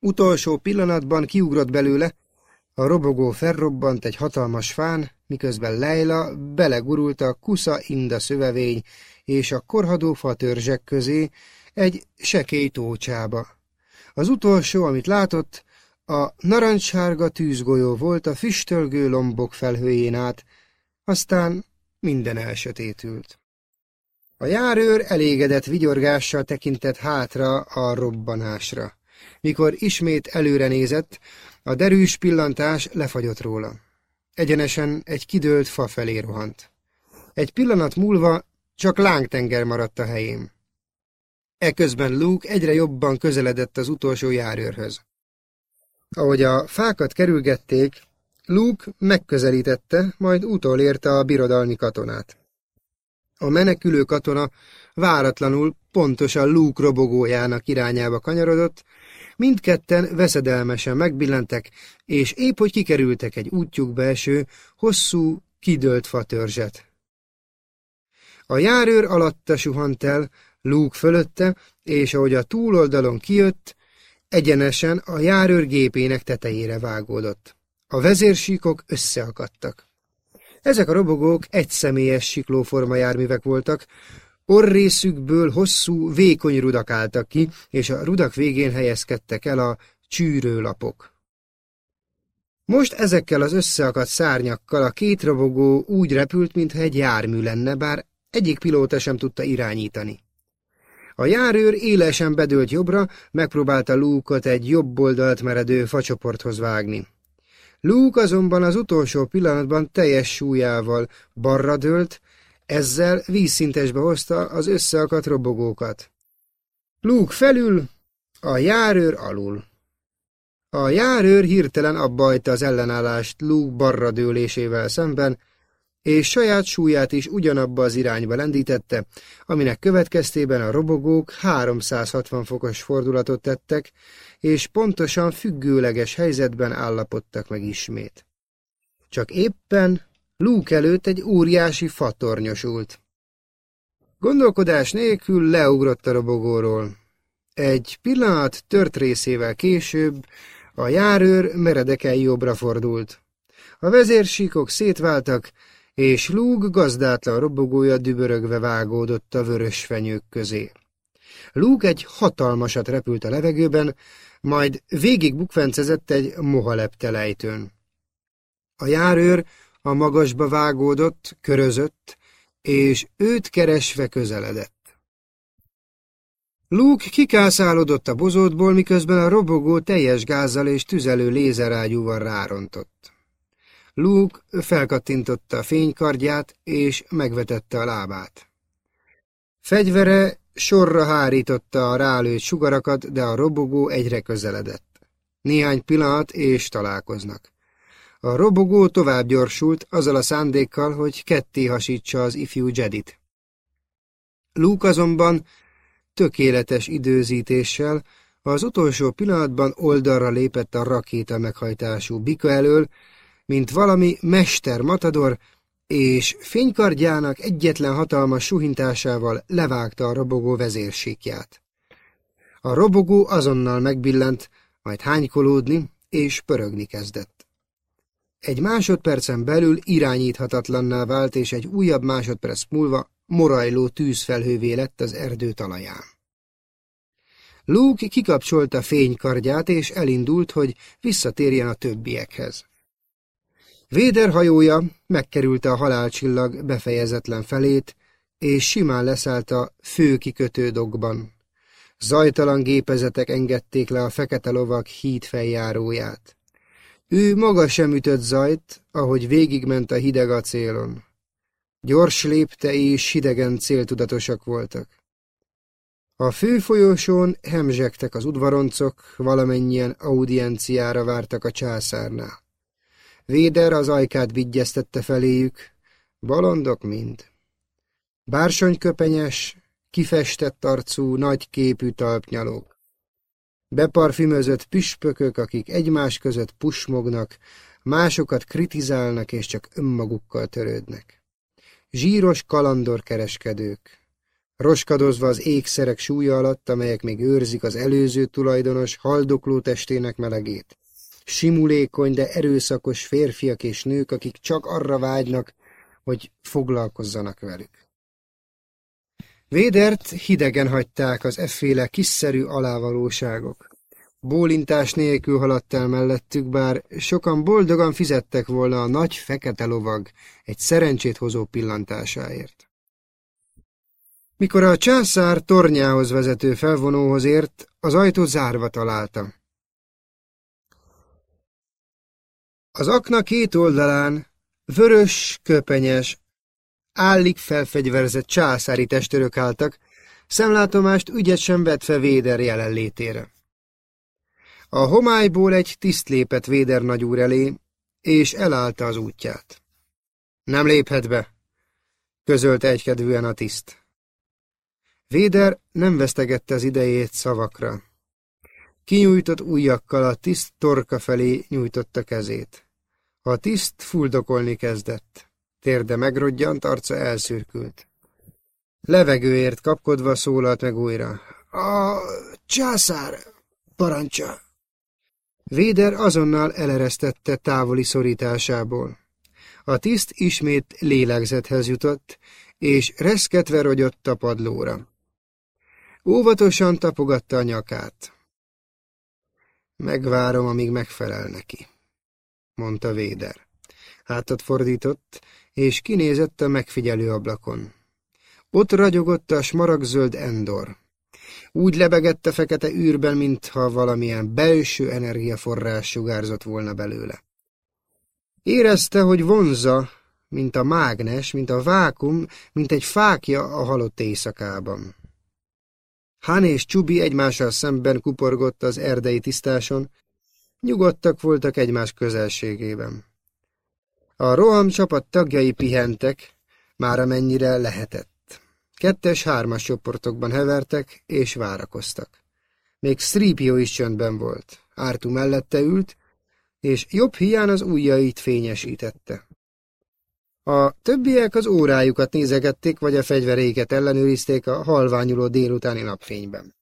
Utolsó pillanatban kiugrott belőle, a robogó felrobbant egy hatalmas fán, miközben Leila belegurult a kusza inda szövevény és a korhadó fatörzsek közé egy sekély tócsába. Az utolsó, amit látott, a narancssárga tűzgolyó volt a füstölgő lombok felhőjén át, aztán minden elsötétült. A járőr elégedett vigyorgással tekintett hátra a robbanásra. Mikor ismét előre nézett, a derűs pillantás lefagyott róla. Egyenesen egy kidőlt fa felé rohant. Egy pillanat múlva csak lángtenger maradt a helyén. Eközben Luke egyre jobban közeledett az utolsó járőrhöz. Ahogy a fákat kerülgették, Luke megközelítette, majd utolérte a birodalmi katonát. A menekülő katona váratlanul pontosan Luke robogójának irányába kanyarodott, mindketten veszedelmesen megbillentek, és épp hogy kikerültek egy útjuk belső, hosszú, kidőlt fatörzset. A járőr alatta suhant el, Luke fölötte, és ahogy a túloldalon kijött, egyenesen a járőr gépének tetejére vágódott. A vezérsíkok összeakadtak. Ezek a robogók egyszemélyes siklóforma járművek voltak, orrészükből hosszú, vékony rudak álltak ki, és a rudak végén helyezkedtek el a csűrőlapok. Most ezekkel az összeakadt szárnyakkal a két robogó úgy repült, mintha egy jármű lenne, bár egyik pilóta sem tudta irányítani. A járőr élesen bedőlt jobbra, megpróbálta Luke-ot egy jobb oldalt meredő facsoporthoz vágni. Luke azonban az utolsó pillanatban teljes súlyával barra dőlt, ezzel vízszintesbe hozta az összeakadt robogókat. Luke felül, a járőr alul. A járőr hirtelen abbajta az ellenállást Luke barra dőlésével szemben, és saját súlyát is ugyanabba az irányba lendítette, aminek következtében a robogók 360 fokos fordulatot tettek, és pontosan függőleges helyzetben állapodtak meg ismét. Csak éppen Luke előtt egy óriási fatornyosult. Gondolkodás nélkül leugrott a robogóról. Egy pillanat tört részével később a járőr meredeken jobbra fordult. A vezérsíkok szétváltak, és Luke gazdátlan robogója dübörögve vágódott a vörös fenyők közé. Luke egy hatalmasat repült a levegőben, majd végig bukfencezett egy mohaleptelejtőn. A járőr a magasba vágódott, körözött, és őt keresve közeledett. Luke kikászálódott a bozótból, miközben a robogó teljes gázzal és tüzelő lézerágyúval rárontott. Luke felkattintotta a fénykardját, és megvetette a lábát. Fegyvere sorra hárította a rálőtt sugarakat, de a robogó egyre közeledett. Néhány pillanat, és találkoznak. A robogó tovább gyorsult, azzal a szándékkal, hogy ketté hasítsa az ifjú Jedit. Luke azonban tökéletes időzítéssel az utolsó pillanatban oldalra lépett a rakéta meghajtású bika elől, mint valami mester matador, és fénykardjának egyetlen hatalmas suhintásával levágta a robogó vezérsíkját. A robogó azonnal megbillent, majd hánykolódni és pörögni kezdett. Egy másodpercen belül irányíthatatlanná vált, és egy újabb másodperc múlva morajló tűzfelhővé lett az erdő talaján. Luke kikapcsolta fénykardját, és elindult, hogy visszatérjen a többiekhez. Véder hajója megkerülte a halálcsillag befejezetlen felét, és simán leszállt a fő kikötő dogban. Zajtalan gépezetek engedték le a fekete lovak híd. Ő maga sem ütött zajt, ahogy végigment a hideg acélon. Gyors lépte és hidegen céltudatosak voltak. A főfolyósón hemzsegtek az udvaroncok, valamennyien audienciára vártak a császárnál. Véder az ajkát vigyeztette feléjük, balondok mind. Bársonyköpenyes, kifestett arcú, nagy képű talpnyalók. Beparfümözött püspökök, akik egymás között pusmognak, másokat kritizálnak és csak önmagukkal törődnek. Zsíros kalandorkereskedők, roskadozva az ékszerek súlya alatt, amelyek még őrzik az előző tulajdonos haldokló testének melegét. Simulékony, de erőszakos férfiak és nők, akik csak arra vágynak, hogy foglalkozzanak velük. Védert hidegen hagyták az efféle kiszerű alávalóságok. Bólintás nélkül haladt el mellettük, bár sokan boldogan fizettek volna a nagy fekete lovag egy szerencsét hozó pillantásáért. Mikor a császár tornyához vezető felvonóhoz ért, az ajtó zárva találta. Az akna két oldalán vörös, köpenyes, állik felfegyverzett császári testőrök álltak, szemlátomást ügyet sem vetve Véder jelenlétére. A homályból egy tiszt lépett Véder nagyúr elé, és elállta az útját. Nem léphet be, közölte egykedvűen a tiszt. Véder nem vesztegette az idejét szavakra. Kinyújtott ujjakkal a tiszt torka felé nyújtotta kezét. A tiszt fuldokolni kezdett. Térde megrodjant, arca elszürkült. Levegőért kapkodva szólalt meg újra. A császár parancsa. Véder azonnal eleresztette távoli szorításából. A tiszt ismét lélegzethez jutott, és reszketve rogyott a padlóra. Óvatosan tapogatta a nyakát. Megvárom, amíg megfelel neki, mondta Véder. Hátat fordított, és kinézett a megfigyelő ablakon. Ott ragyogott a smaragzöld Endor. Úgy lebegett a fekete űrben, mintha valamilyen belső energiaforrás sugárzott volna belőle. Érezte, hogy vonza, mint a mágnes, mint a vákum, mint egy fákja a halott éjszakában. Han és Csubi egymással szemben kuporgott az erdei tisztáson, nyugodtak voltak egymás közelségében. A roham csapat tagjai pihentek, már amennyire lehetett. Kettes-hármas csoportokban hevertek és várakoztak. Még Stripio is csöndben volt. Ártu mellette ült, és jobb hián az ujjait fényesítette. A többiek az órájukat nézegették, vagy a fegyveréket ellenőrizték a halványuló délutáni napfényben.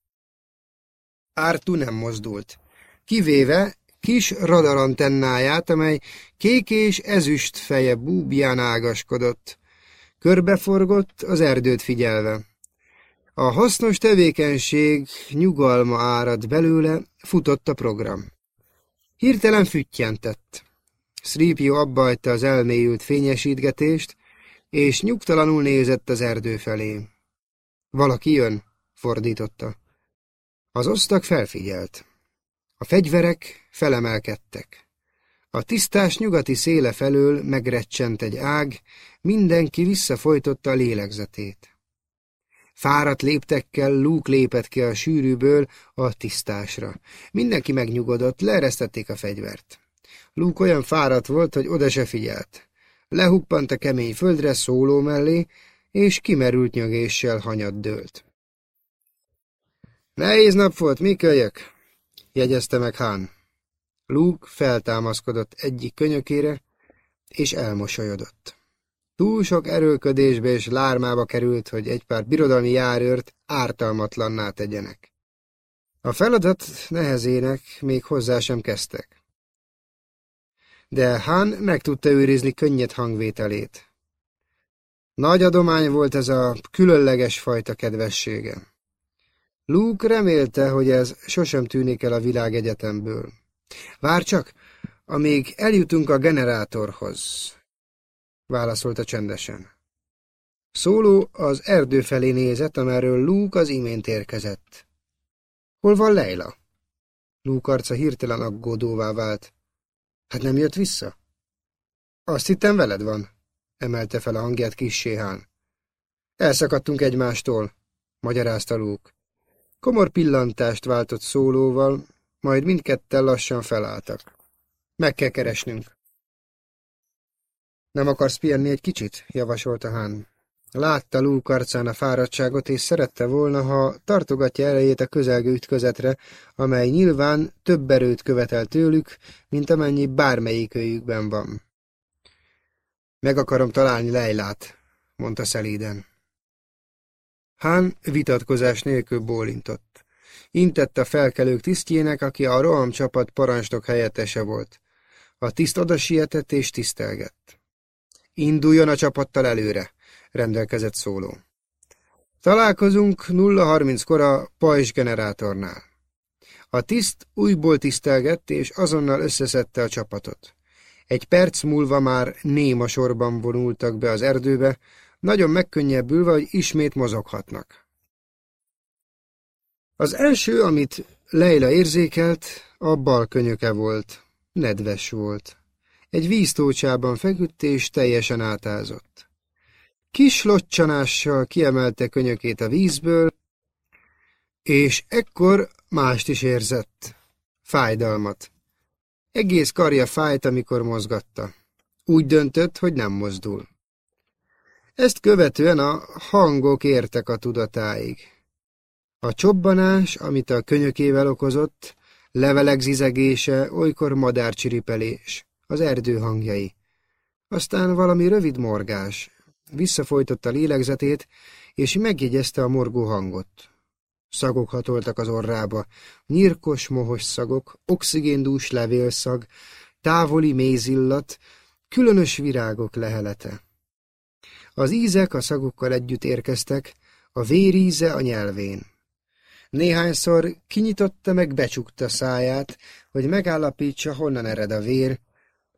Ártu nem mozdult, kivéve kis radarantennáját, amely kék és ezüst feje búbján ágaskodott. Körbeforgott, az erdőt figyelve. A hasznos tevékenység nyugalma árad belőle, futott a program. Hirtelen füttyentett. Sripio abbajta az elmélyült fényesítgetést, és nyugtalanul nézett az erdő felé. Valaki jön, fordította. Az osztag felfigyelt. A fegyverek felemelkedtek. A tisztás nyugati széle felől megrecsent egy ág, mindenki visszafolytotta a lélegzetét. Fáradt léptekkel lúk lépett ki a sűrűből a tisztásra. Mindenki megnyugodott, leeresztették a fegyvert. Luke olyan fáradt volt, hogy oda se figyelt. Lehuppant a kemény földre szóló mellé, és kimerült nyögéssel hanyat dőlt. Nehéz nap volt, mi kölyök? jegyezte meg Hán. Luke feltámaszkodott egyik könyökére, és elmosolyodott. Túl sok erőködésbe és lármába került, hogy egy pár birodalmi járőrt ártalmatlanná tegyenek. A feladat nehezének még hozzá sem kezdtek. De Han meg tudta őrizni könnyed hangvételét. Nagy adomány volt ez a különleges fajta kedvessége. Luke remélte, hogy ez sosem tűnik el a világegyetemből. Vár csak, amíg eljutunk a generátorhoz, válaszolta csendesen. Szóló az erdő felé nézett, amerről Luke az imént érkezett. Hol van Leila? Luke arca hirtelen aggódóvá vált. Hát nem jött vissza? Azt hittem veled van, emelte fel a hangját kisséhán. Elszakadtunk egymástól, magyarázta Luke. Komor pillantást váltott szólóval, majd mindketten lassan felálltak. Meg kell keresnünk. Nem akarsz pihenni egy kicsit? javasolta Hán. Látta Luke arcán a fáradtságot, és szerette volna, ha tartogatja elejét a közelgő ütközetre, amely nyilván több erőt követel tőlük, mint amennyi bármelyikőjükben van. Meg akarom találni Leilát, mondta szelíden. Hán vitatkozás nélkül bólintott. Intett a felkelők tisztjének, aki a roham csapat parancsnok helyettese volt. A tiszt oda sietett és tisztelgett. Induljon a csapattal előre, rendelkezett szóló. Találkozunk 0-30-kor a pajzs generátornál. A tiszt újból tisztelgett, és azonnal összeszedte a csapatot. Egy perc múlva már néma sorban vonultak be az erdőbe, nagyon megkönnyebbülve, hogy ismét mozoghatnak. Az első, amit Leila érzékelt, a bal könyöke volt. Nedves volt. Egy víztócsában feküdt és teljesen átázott. Kis locsanással kiemelte könyökét a vízből, és ekkor mást is érzett. Fájdalmat. Egész karja fájt, amikor mozgatta. Úgy döntött, hogy nem mozdul. Ezt követően a hangok értek a tudatáig. A csobbanás, amit a könyökével okozott, levelek zizegése, olykor madárcsiripelés, az erdő hangjai. Aztán valami rövid morgás. Visszafolytotta lélegzetét, és megjegyezte a morgó hangot. Szagok hatoltak az orrába, nyírkos, mohos szagok, oxigéndús levélszag, távoli mézillat, különös virágok lehelete. Az ízek a szagokkal együtt érkeztek, a véríze a nyelvén. Néhányszor kinyitotta meg becsukta száját, hogy megállapítsa, honnan ered a vér,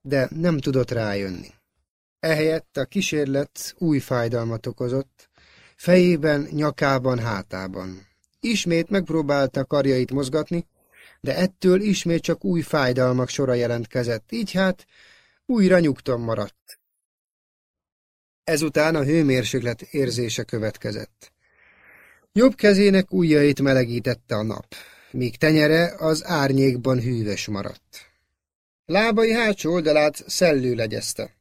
de nem tudott rájönni. Ehelyett a kísérlet új fájdalmat okozott, fejében, nyakában, hátában. Ismét megpróbálta karjait mozgatni, de ettől ismét csak új fájdalmak sora jelentkezett, így hát újra nyugton maradt. Ezután a hőmérséklet érzése következett. Jobb kezének ujjait melegítette a nap, míg tenyere az árnyékban hűvös maradt. Lábai hátsó oldalát szellő legyezte.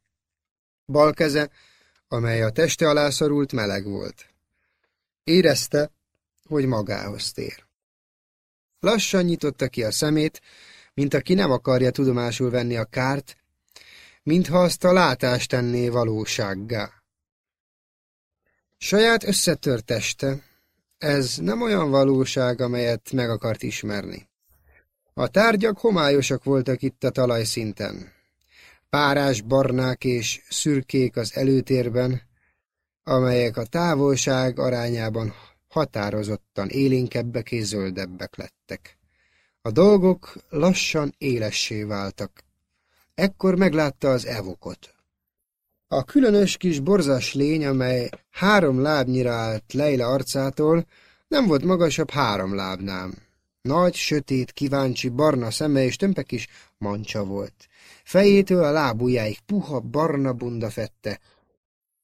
Bal keze, amely a teste alá szorult, meleg volt. Érezte, hogy magához tér. Lassan nyitotta ki a szemét, mint aki nem akarja tudomásul venni a kárt, mintha azt a látást tenné valósággá. Saját összetört teste, ez nem olyan valóság, amelyet meg akart ismerni. A tárgyak homályosak voltak itt a talajszinten. Párás barnák és szürkék az előtérben, amelyek a távolság arányában határozottan élénkebbek és zöldebbek lettek. A dolgok lassan élessé váltak. Ekkor meglátta az evokot. A különös kis borzas lény, amely három lábnyira állt Leila arcától, nem volt magasabb három lábnál. Nagy, sötét, kíváncsi, barna szeme és tömpek is mancsa volt. Fejétől a lábujjáig puha, barna bunda fette,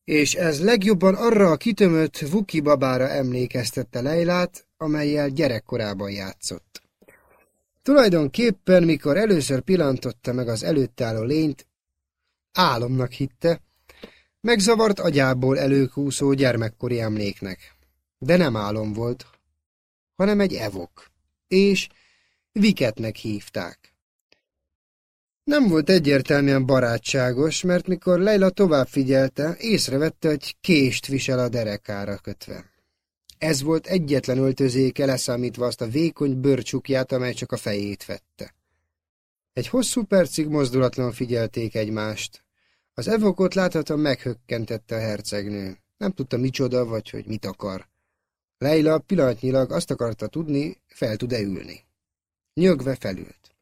és ez legjobban arra a kitömött Vuki babára emlékeztette Leilát, amelyel gyerekkorában játszott. Tulajdonképpen, mikor először pillantotta meg az előtt álló lényt, álomnak hitte, megzavart agyából előkúszó gyermekkori emléknek. De nem álom volt, hanem egy evok, és Viketnek hívták. Nem volt egyértelműen barátságos, mert mikor Leila tovább figyelte, észrevette, hogy kést visel a derekára kötve. Ez volt egyetlen öltözéke, leszámítva azt a vékony bőrcsukját, amely csak a fejét vette. Egy hosszú percig mozdulatlan figyelték egymást. Az evokot láthatóan meghökkentette a hercegnő. Nem tudta micsoda, vagy hogy mit akar. Leila pillanatnyilag azt akarta tudni, fel tud-e ülni. Nyögve felült.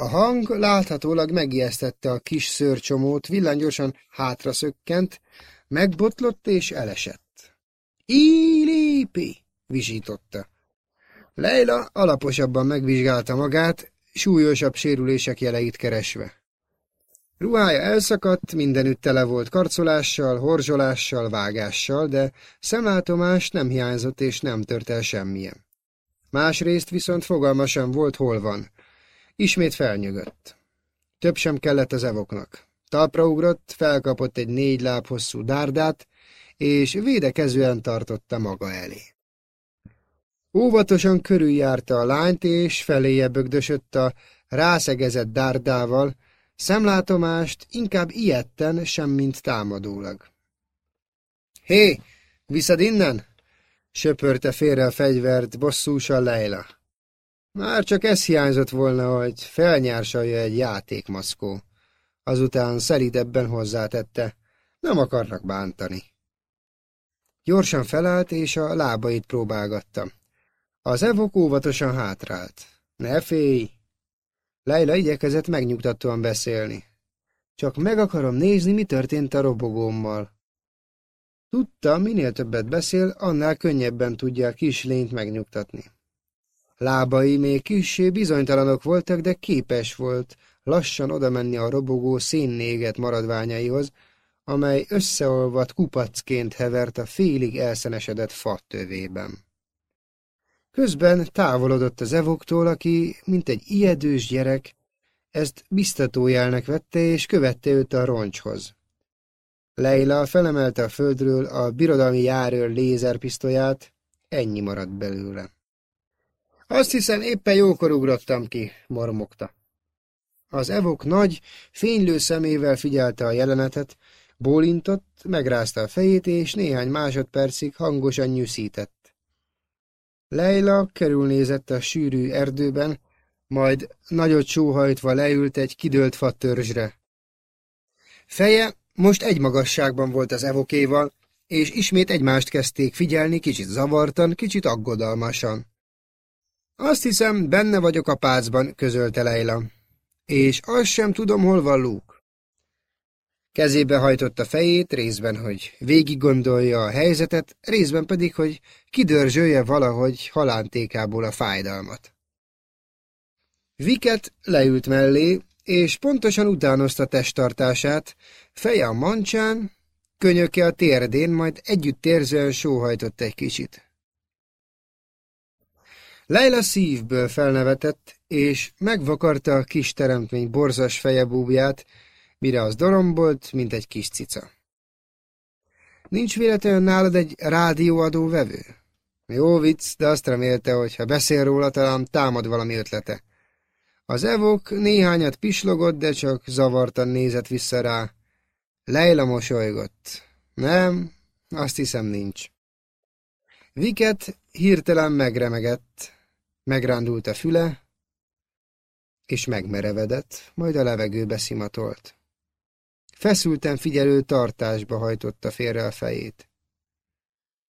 A hang láthatólag megijesztette a kis szőrcsomót, villanygyorsan hátra szökkent, megbotlott és elesett. Ílépi! visította. Leila alaposabban megvizsgálta magát, súlyosabb sérülések jeleit keresve. Ruhája elszakadt, mindenütt tele volt karcolással, horzsolással, vágással, de szemlátomás nem hiányzott és nem tört el semmilyen. Másrészt viszont fogalmasan volt, hol van. Ismét felnyögött. Több sem kellett az evoknak. Talpra ugrott, felkapott egy négy láb hosszú dárdát, és védekezően tartotta maga elé. Óvatosan körüljárta a lányt, és feléje bögdösött a rászegezett dárdával, szemlátomást inkább ilyetten, semmint támadólag. Hé, viszed innen? söpörte félre a fegyvert bosszúsan Leila. Már csak ez hiányzott volna, hogy felnyársalja egy játékmaszkó. Azután szelidebben hozzátette, nem akarnak bántani. Gyorsan felállt, és a lábait próbálgatta. Az evok óvatosan hátrált. Ne félj! Leila igyekezett megnyugtatóan beszélni. Csak meg akarom nézni, mi történt a robogómmal. Tudta, minél többet beszél, annál könnyebben tudja a kis lényt megnyugtatni. Lábai még kissé bizonytalanok voltak, de képes volt lassan odamenni a robogó szénnéget maradványaihoz, amely összeolvadt kupacként hevert a félig elszenesedett fa tövében. Közben távolodott az evoktól, aki, mint egy ijedős gyerek, ezt biztatójelnek vette, és követte őt a roncshoz. Leila felemelte a földről a birodalmi járőr lézerpisztolyát, ennyi maradt belőle. Azt hiszem, éppen jókor ugrottam ki, mormogta. Az evok nagy, fénylő szemével figyelte a jelenetet, bólintott, megrázta a fejét, és néhány másodpercig hangosan nyűszített. Leila körülnézett a sűrű erdőben, majd nagyot sóhajtva leült egy kidőlt fatörzsre. Feje most egy magasságban volt az evokéval, és ismét egymást kezdték figyelni, kicsit zavartan, kicsit aggodalmasan. Azt hiszem, benne vagyok a pácban, közölte Leila. És azt sem tudom, hol van Luke. Kezébe hajtotta fejét, részben, hogy végig gondolja a helyzetet, részben pedig, hogy kidörzsölje valahogy halántékából a fájdalmat. Viket leült mellé, és pontosan utánozta testtartását, feje a mancsán, könyöke a térdén, majd együtt érzően sóhajtott egy kicsit. Leila szívből felnevetett, és megvakarta a kis teremtmény borzas fejebúbját, mire az dorombolt, mint egy kis cica. Nincs véletlenül nálad egy rádióadó vevő? Jó vicc, de azt remélte, hogy ha beszél róla, talán támad valami ötlete. Az evok néhányat pislogott, de csak zavartan nézett vissza rá. Leila mosolygott. Nem, azt hiszem nincs. Viket hirtelen megremegett, megrándult a füle, és megmerevedett, majd a levegőbe szimatolt. Feszülten figyelő tartásba hajtotta félre a fejét.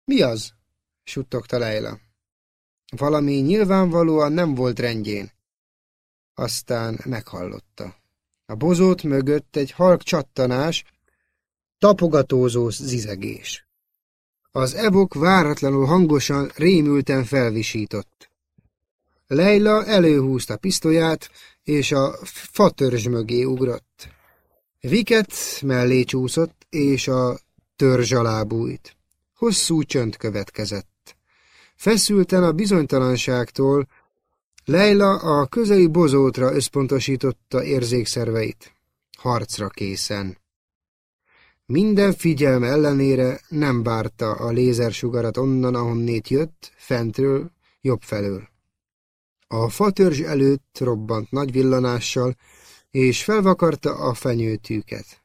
Mi az? suttogta Leila. Valami nyilvánvalóan nem volt rendjén. Aztán meghallotta. A bozót mögött egy halk csattanás, tapogatózó zizegés. Az evok váratlanul hangosan, rémülten felvisított. Leila előhúzta pisztolyát, és a fatörzs mögé ugrott. Viket mellé csúszott, és a törzs alá bújt. Hosszú csönd következett. Feszülten a bizonytalanságtól, Leila a közeli bozótra összpontosította érzékszerveit. Harcra készen. Minden figyelme ellenére nem bárta a lézersugarat onnan, ahonnét jött, fentről, jobb felől. A fatörzs előtt robbant nagy villanással, és felvakarta a fenyőtűket.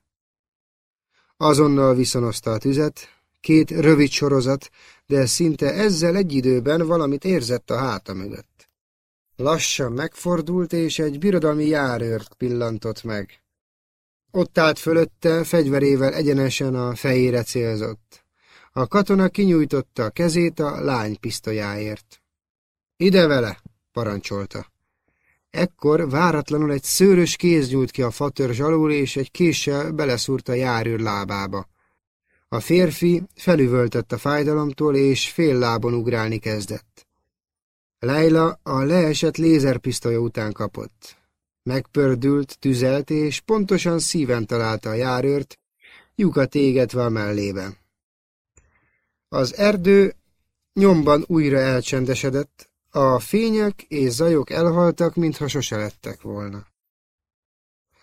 Azonnal viszonozta a tüzet, két rövid sorozat, de szinte ezzel egy időben valamit érzett a háta mögött. Lassan megfordult, és egy birodalmi járőrt pillantott meg. Ott állt fölötte, fegyverével egyenesen a fejére célzott. A katona kinyújtotta a kezét a lány pisztolyáért. Ide vele, parancsolta. Ekkor váratlanul egy szőrös kéz nyújt ki a fatörzs alól, és egy késsel beleszúrt a járőr lábába. A férfi felüvöltött a fájdalomtól, és fél lábon ugrálni kezdett. Leila a leesett lézerpisztolya után kapott. Megpördült, tüzelt, és pontosan szíven találta a járőrt, lyukat égetve a mellébe. Az erdő nyomban újra elcsendesedett, a fények és zajok elhaltak, mintha sose lettek volna.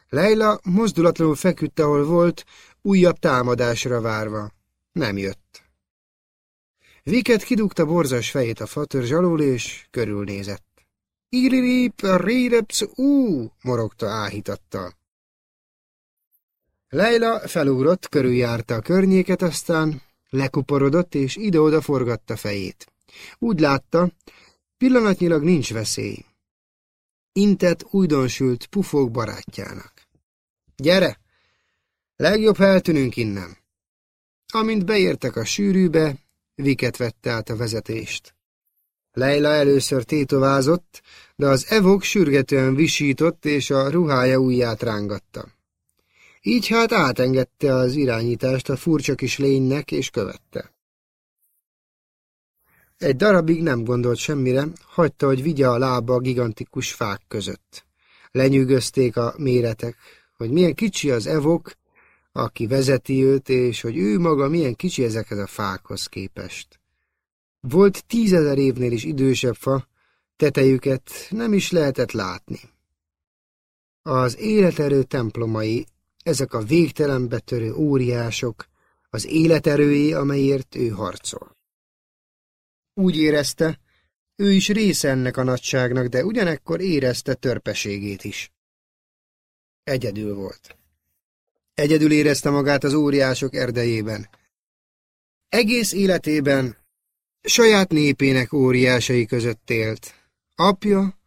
Leila mozdulatlanul feküdt, ahol volt, újabb támadásra várva. Nem jött. Viket kidugta borzas fejét a fatörzs alól, és körülnézett. Iririp, réreps, ú, morogta áhítattal. Leila felugrott, körüljárta a környéket, aztán lekuporodott, és ide-oda forgatta fejét. Úgy látta, pillanatnyilag nincs veszély. Intett újdonsült pufók barátjának. Gyere! Legjobb, ha eltűnünk innen. Amint beértek a sűrűbe, Viket vette át a vezetést. Leila először tétovázott, de az evok sürgetően visított, és a ruhája ujját rángatta. Így hát átengedte az irányítást a furcsa kis lénynek, és követte. Egy darabig nem gondolt semmire, hagyta, hogy vigye a lába a gigantikus fák között. Lenyűgözték a méretek, hogy milyen kicsi az evok, aki vezeti őt, és hogy ő maga milyen kicsi ezekhez a fákhoz képest. Volt tízezer évnél is idősebb fa, tetejüket nem is lehetett látni. Az életerő templomai, ezek a végtelenbe törő óriások, az életerői, amelyért ő harcol. Úgy érezte, ő is része ennek a nagyságnak, de ugyanekkor érezte törpeségét is. Egyedül volt. Egyedül érezte magát az óriások erdejében. Egész életében saját népének óriásai között élt. Apja,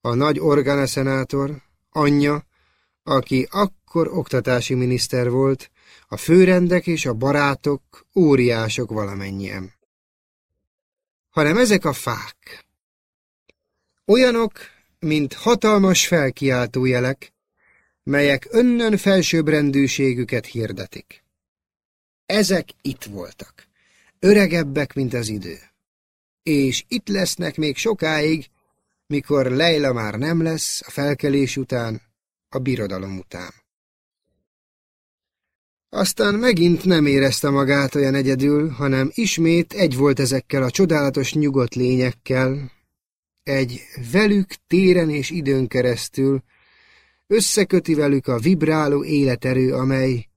a nagy organeszenátor, anyja, aki akkor oktatási miniszter volt, a főrendek és a barátok óriások valamennyien. Hanem ezek a fák. Olyanok, mint hatalmas felkiáltójelek, melyek önnön felsőbbrendűségüket hirdetik. Ezek itt voltak, öregebbek, mint az idő. És itt lesznek még sokáig, mikor Leila már nem lesz a felkelés után, a birodalom után. Aztán megint nem érezte magát olyan egyedül, hanem ismét egy volt ezekkel a csodálatos nyugodt lényekkel, egy velük téren és időn keresztül, Összeköti velük a vibráló életerő, amely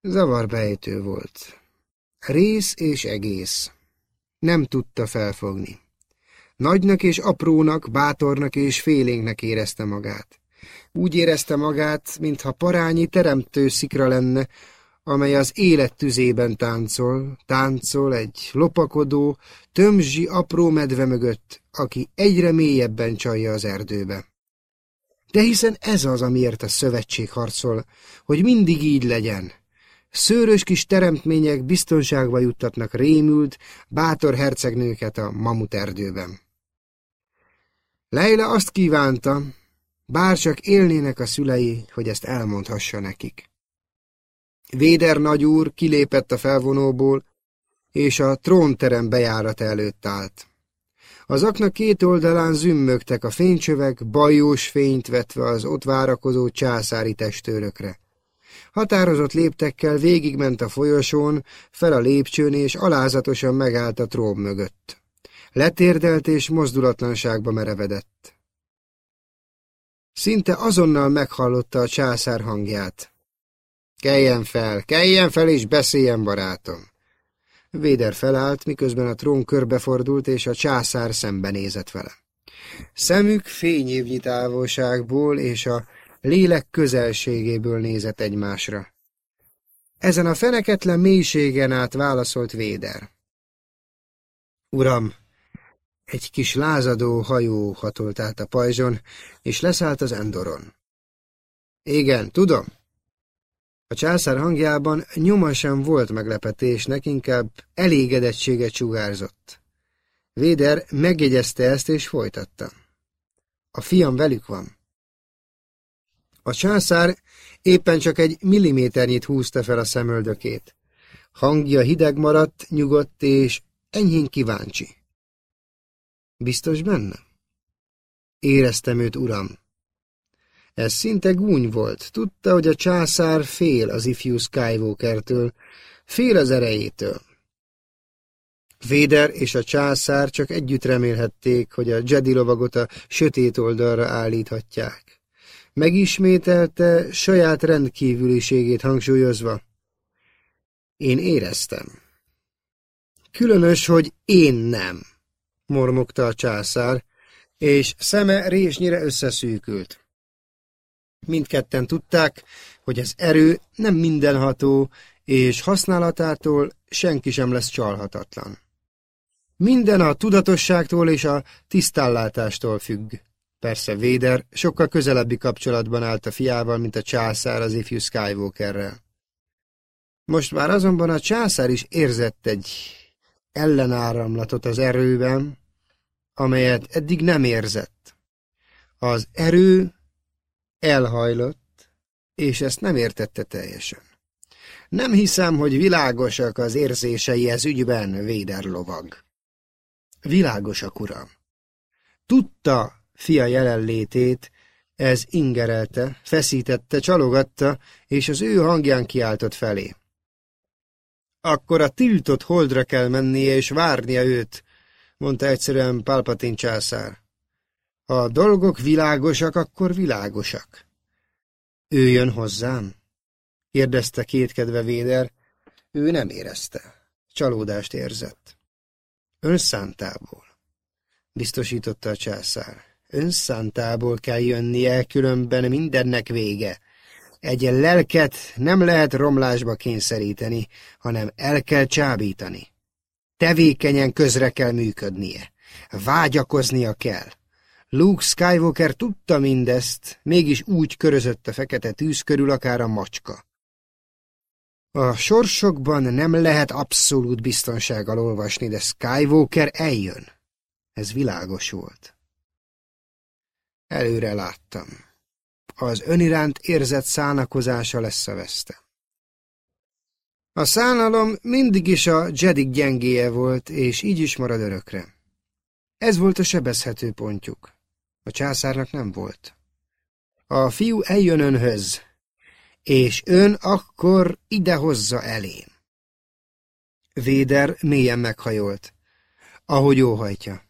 zavarbejtő volt. Rész és egész. Nem tudta felfogni. Nagynak és aprónak, bátornak és félénknek érezte magát. Úgy érezte magát, mintha parányi teremtő szikra lenne, amely az élet tüzében táncol, táncol egy lopakodó, tömzsi apró medve mögött, aki egyre mélyebben csalja az erdőbe. De hiszen ez az, amiért a szövetség harcol, hogy mindig így legyen. Szőrös kis teremtmények biztonságba juttatnak rémült, bátor hercegnőket a mamut erdőben. Leila azt kívánta, bár csak élnének a szülei, hogy ezt elmondhassa nekik. Véder nagyúr kilépett a felvonóból, és a trónterem bejárat előtt állt. Az akna két oldalán zümmögtek a fénycsövek, bajós fényt vetve az ott várakozó császári testőrökre. Határozott léptekkel végigment a folyosón, fel a lépcsőn és alázatosan megállt a trón mögött. Letérdelt és mozdulatlanságba merevedett. Szinte azonnal meghallotta a császár hangját. Keljen fel, keljen fel és beszéljen, barátom! Véder felállt, miközben a trón körbefordult, és a császár szembenézett vele. Szemük fényévnyi távolságból és a lélek közelségéből nézett egymásra. Ezen a feneketlen mélységen át válaszolt Véder. Uram, egy kis lázadó hajó hatolt át a pajzson, és leszállt az Endoron. Igen, tudom. A császár hangjában nyoma sem volt meglepetésnek, inkább elégedettséget sugárzott. Véder megjegyezte ezt, és folytatta. A fiam velük van. A császár éppen csak egy milliméternyit húzta fel a szemöldökét. Hangja hideg maradt, nyugodt és enyhén kíváncsi. Biztos benne? Éreztem őt, uram. Ez szinte gúny volt. Tudta, hogy a császár fél az ifjú Skywalkertől, fél az erejétől. Véder és a császár csak együtt remélhették, hogy a Jedi lovagot a sötét oldalra állíthatják. Megismételte saját rendkívüliségét hangsúlyozva. Én éreztem. Különös, hogy én nem, mormogta a császár, és szeme résnyire összeszűkült. Mindketten tudták, hogy az erő nem mindenható, és használatától senki sem lesz csalhatatlan. Minden a tudatosságtól és a tisztállátástól függ. Persze Véder sokkal közelebbi kapcsolatban állt a fiával, mint a császár az ifjú Skywalkerrel. Most már azonban a császár is érzett egy ellenáramlatot az erőben, amelyet eddig nem érzett. Az erő elhajlott, és ezt nem értette teljesen. Nem hiszem, hogy világosak az érzései ez ügyben, Véder lovag. Világosak, uram. Tudta fia jelenlétét, ez ingerelte, feszítette, csalogatta, és az ő hangján kiáltott felé. Akkor a tiltott holdra kell mennie és várnia őt, mondta egyszerűen Palpatin császár. Ha dolgok világosak, akkor világosak. Ő jön hozzám? kérdezte kétkedve Véder. Ő nem érezte. Csalódást érzett. Önszántából, biztosította a császár. Önszántából kell jönnie, különben mindennek vége. Egy lelket nem lehet romlásba kényszeríteni, hanem el kell csábítani. Tevékenyen közre kell működnie. Vágyakoznia kell. Luke Skywalker tudta mindezt, mégis úgy körözött a fekete tűz körül akár a macska. A sorsokban nem lehet abszolút biztonsággal olvasni, de Skywalker eljön. Ez világos volt. Előre láttam. Az öniránt érzett szánakozása lesz a veszte. A szánalom mindig is a Jedik gyengéje volt, és így is marad örökre. Ez volt a sebezhető pontjuk. A császárnak nem volt. A fiú eljön önhöz, és ön akkor idehozza elém. Véder mélyen meghajolt, ahogy óhajtja.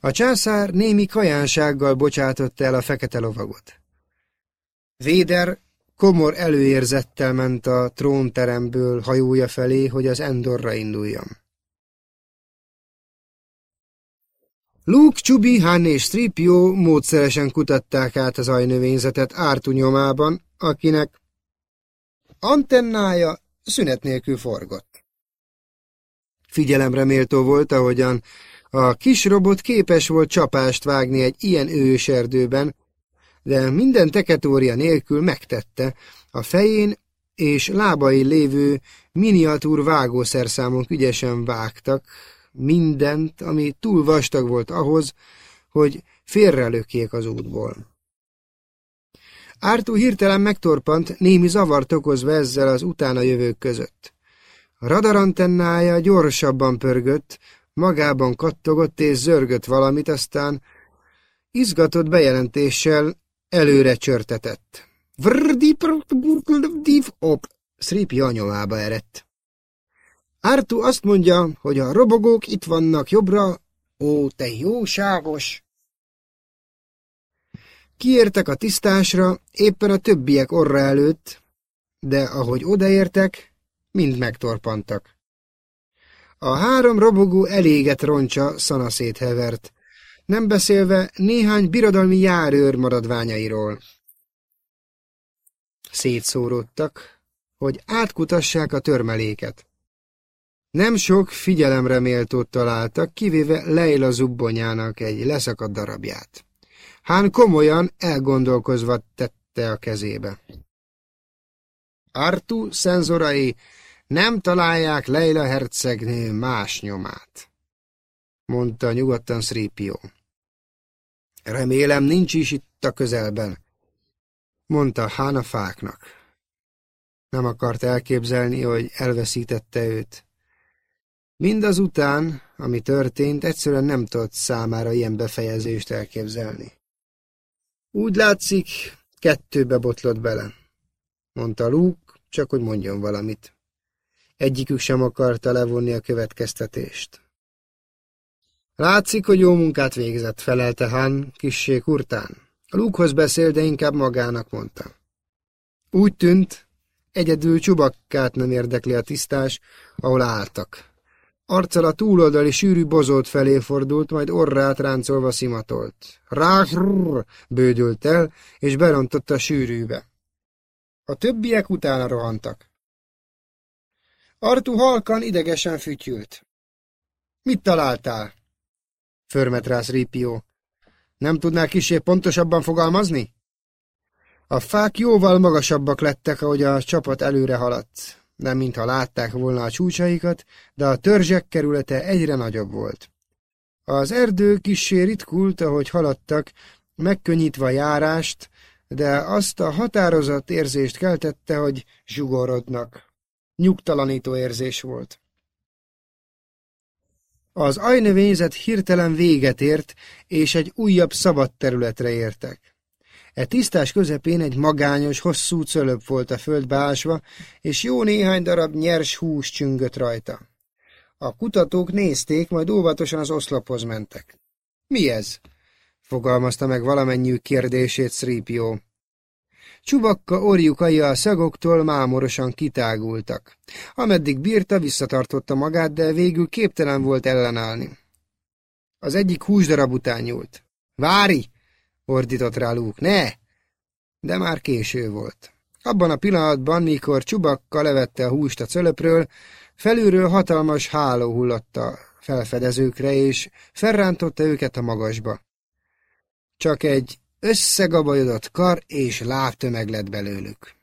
A császár némi kajánsággal bocsátotta el a fekete lovagot. Véder komor előérzettel ment a trónteremből hajója felé, hogy az Endorra induljon. Luke, Csubi, Han és Stripio módszeresen kutatták át az ajnövényzetet Ártu nyomában, akinek antennája szünet nélkül forgott. Figyelemre méltó volt, ahogyan a kis robot képes volt csapást vágni egy ilyen őserdőben, de minden teketória nélkül megtette, a fején és lábai lévő miniatúr vágószerszámok ügyesen vágtak mindent, ami túl vastag volt ahhoz, hogy félrelökjék az útból. Ártú hirtelen megtorpant, némi zavart okozva ezzel az utána jövők között. A radarantennája gyorsabban pörgött, magában kattogott és zörgött valamit, aztán izgatott bejelentéssel előre csörtetett. op, Szripi anyomába erett. Ártu azt mondja, hogy a robogók itt vannak jobbra, Ó, te jóságos! Kiértek a tisztásra, éppen a többiek orra előtt, de ahogy odaértek, mind megtorpantak. A három robogó eléget roncsa szanaszét hevert, nem beszélve néhány birodalmi járőr maradványairól. Szétszóródtak, hogy átkutassák a törmeléket. Nem sok figyelemre méltót találtak, kivéve Leila zubbonyának egy leszakadt darabját. Hán komolyan elgondolkozva tette a kezébe. Artu szenzorai nem találják Leila hercegnő más nyomát, mondta nyugodtan Sripió. Remélem nincs is itt a közelben, mondta Hán fáknak. Nem akart elképzelni, hogy elveszítette őt. Mindazután, ami történt, egyszerűen nem tudott számára ilyen befejezést elképzelni. Úgy látszik, kettőbe botlott bele, mondta Luke, csak hogy mondjon valamit. Egyikük sem akarta levonni a következtetést. Látszik, hogy jó munkát végzett, felelte Han, kissé kurtán. Lukehoz beszél, de inkább magának mondta. Úgy tűnt, egyedül csubakkát nem érdekli a tisztás, ahol álltak. Arccal a túloldali sűrű bozót felé fordult, majd orrát ráncolva szimatolt. Ráhrrr bődült el, és berontott a sűrűbe. A többiek utána rohantak. Artu halkan idegesen fütyült. Mit találtál? Förmet rá Ripió. Nem tudnál kisé pontosabban fogalmazni? A fák jóval magasabbak lettek, ahogy a csapat előre haladt nem mintha látták volna a csúcsaikat, de a törzsek kerülete egyre nagyobb volt. Az erdő kissé ritkult, ahogy haladtak, megkönnyítve a járást, de azt a határozott érzést keltette, hogy zsugorodnak. Nyugtalanító érzés volt. Az ajnövényzet hirtelen véget ért, és egy újabb szabad területre értek. E tisztás közepén egy magányos, hosszú cölöp volt a földbe ásva, és jó néhány darab nyers hús csüngött rajta. A kutatók nézték, majd óvatosan az oszlophoz mentek. Mi ez? fogalmazta meg valamennyi kérdését Szrípió. Csubakka orjukai a szagoktól mámorosan kitágultak. Ameddig bírta, visszatartotta magát, de végül képtelen volt ellenállni. Az egyik húsdarab után nyúlt. Vári! ordított rá Luke. Ne! De már késő volt. Abban a pillanatban, mikor Csubakka levette a húst a cölöpről, felülről hatalmas háló hullott a felfedezőkre, és felrántotta őket a magasba. Csak egy összegabajodott kar és lábtömeg lett belőlük.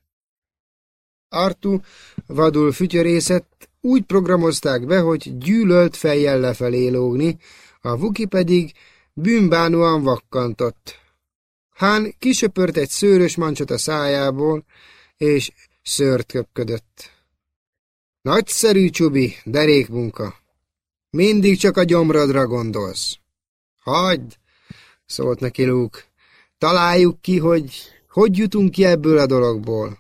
Artu vadul fütyörészett, úgy programozták be, hogy gyűlölt fejjel lefelé lógni, a Vuki pedig bűnbánóan vakkantott, Hán kisöpört egy szőrös mancsot a szájából, és szőrt köpködött. Nagyszerű, Csubi, derékmunka. Mindig csak a gyomrodra gondolsz. Hagyd, szólt neki Luke. Találjuk ki, hogy hogy jutunk ki ebből a dologból.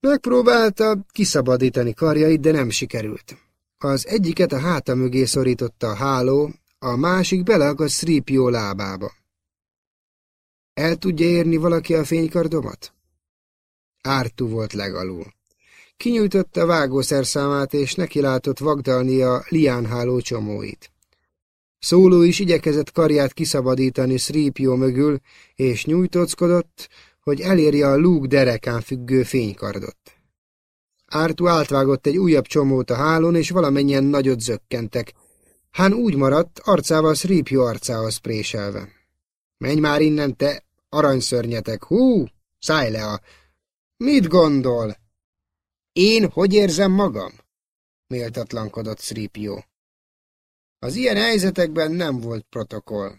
Megpróbálta kiszabadítani karjait, de nem sikerült. Az egyiket a háta mögé szorította a háló, a másik beleakadt Sripió lábába. El tudja érni valaki a fénykardomat? Ártú volt legalul. Kinyújtotta vágószerszámát, és nekilátott vagdalni a liánháló csomóit. Szóló is igyekezett karját kiszabadítani Srípió mögül, és nyújtóckodott, hogy elérje a lúg derekán függő fénykardot. Ártú átvágott egy újabb csomót a hálón, és valamennyien nagyot zökkentek. Hán úgy maradt, arcával Srípió arcához préselve. Menj már innen, te aranyszörnyetek! Hú, szállj le a... Mit gondol? Én hogy érzem magam? Méltatlankodott Szrípió. Az ilyen helyzetekben nem volt protokoll.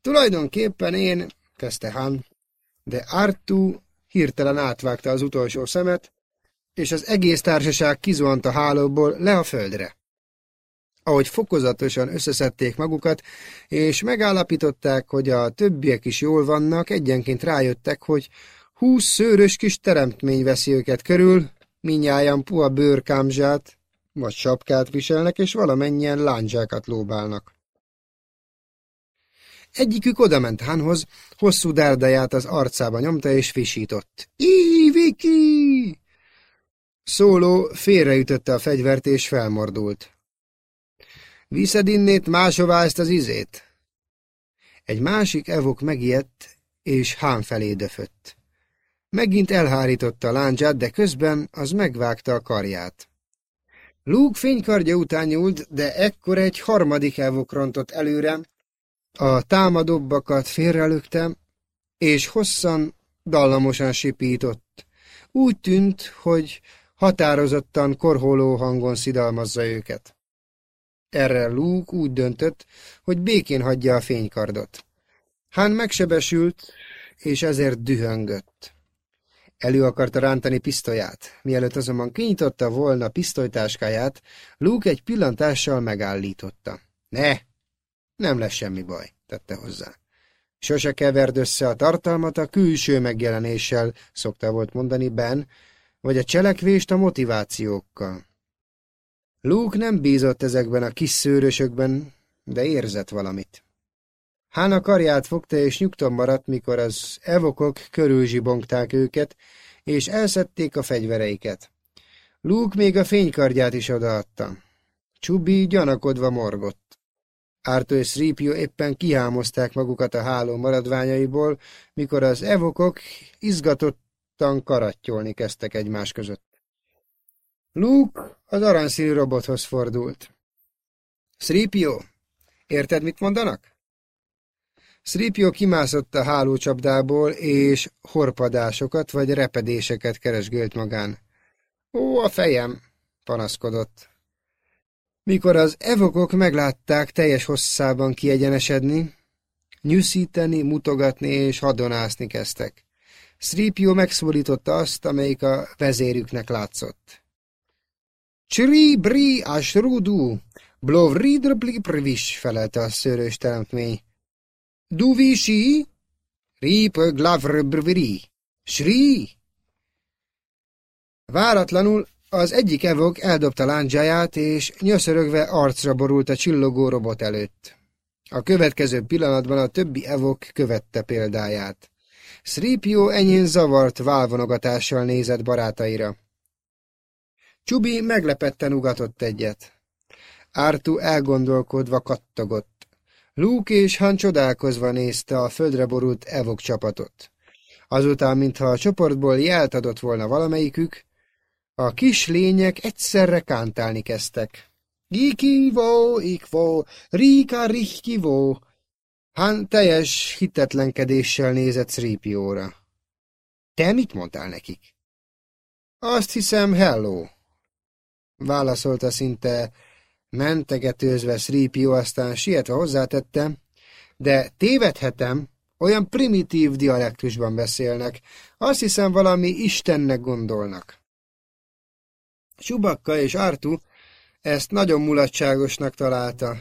Tulajdonképpen én, kezdte Han, de Artu hirtelen átvágta az utolsó szemet, és az egész társaság kizuhant a hálóból le a földre ahogy fokozatosan összeszedték magukat, és megállapították, hogy a többiek is jól vannak, egyenként rájöttek, hogy húsz szőrös kis teremtmény veszi őket körül, minnyáján puha bőrkámzsát, vagy sapkát viselnek, és valamennyien lándzsákat lóbálnak. Egyikük odament Hánhoz, hosszú dárdáját az arcába nyomta és visított. Íviki! Szóló félreütötte a fegyvert és felmordult. Viszed innét máshová ezt az izét? Egy másik evok megijedt, és Hán felé döfött. Megint elhárította a láncsát, de közben az megvágta a karját. Luke fénykardja után nyúlt, de ekkor egy harmadik evok rontott előre, a támadóbbakat félrelöktem, és hosszan, dallamosan sipított. Úgy tűnt, hogy határozottan korholó hangon szidalmazza őket. Erre Luke úgy döntött, hogy békén hagyja a fénykardot. Hán megsebesült, és ezért dühöngött. Elő akarta rántani pisztolyát. Mielőtt azonban kinyitotta volna pisztolytáskáját, Luke egy pillantással megállította. Ne, nem lesz semmi baj, tette hozzá. Sose keverd össze a tartalmat a külső megjelenéssel, szokta volt mondani Ben, vagy a cselekvést a motivációkkal. Luke nem bízott ezekben a kis szőrösökben, de érzett valamit. Hána karját fogta és nyugton maradt, mikor az evokok körülzsibongták őket, és elszedték a fegyvereiket. Luke még a fénykardját is odaadta. Csubi gyanakodva morgott. Ártó és Sripio éppen kihámozták magukat a háló maradványaiból, mikor az evokok izgatottan karattyolni kezdtek egymás között. Luke az aranyszínű robothoz fordult. Sripio, érted, mit mondanak? Sripio kimászott a hálócsapdából, és horpadásokat vagy repedéseket keresgélt magán. Ó, a fejem, panaszkodott. Mikor az evokok meglátták teljes hosszában kiegyenesedni, nyűszíteni, mutogatni és hadonászni kezdtek. Sripio megszólította azt, amelyik a vezérüknek látszott. Csri, bri, asrudu, blovridr, privis, felelte a szőrös teremtmény. Duvishi, rip glavr brviri, sri. Váratlanul az egyik evok eldobta lándzsáját, és nyöszörögve arcra borult a csillogó robot előtt. A következő pillanatban a többi evok követte példáját. Sripio enyhén zavart válvonogatással nézett barátaira. Csubi meglepetten ugatott egyet. Ártu elgondolkodva kattogott. Luke és Han csodálkozva nézte a földre borult evok csapatot. Azután, mintha a csoportból jelt adott volna valamelyikük, a kis lények egyszerre kántálni kezdtek. Gikivó, ikvó, ríka rihkivó. Han teljes hitetlenkedéssel nézett Sripióra. Te mit mondtál nekik? Azt hiszem, hello, válaszolta szinte mentegetőzve Sripió, aztán sietve hozzátette, de tévedhetem, olyan primitív dialektusban beszélnek, azt hiszem valami Istennek gondolnak. Subakka és Artu ezt nagyon mulatságosnak találta.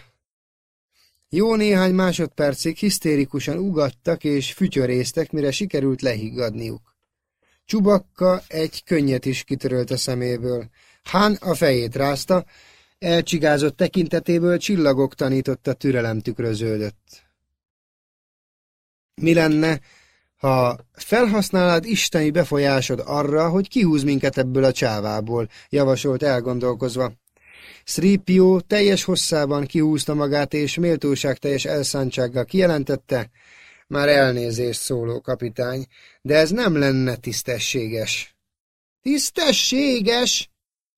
Jó néhány másodpercig hisztérikusan ugattak és fütyöréztek, mire sikerült lehiggadniuk. Csubakka egy könnyet is kitörölt a szeméből. Hán a fejét rázta, elcsigázott tekintetéből csillagok tanította türelem tükröződött. Mi lenne, ha felhasználod isteni befolyásod arra, hogy kihúz minket ebből a csávából, javasolt elgondolkozva. Sripio teljes hosszában kihúzta magát, és méltóság teljes elszántsággal kijelentette, már elnézést szóló kapitány, de ez nem lenne tisztességes. Tisztességes?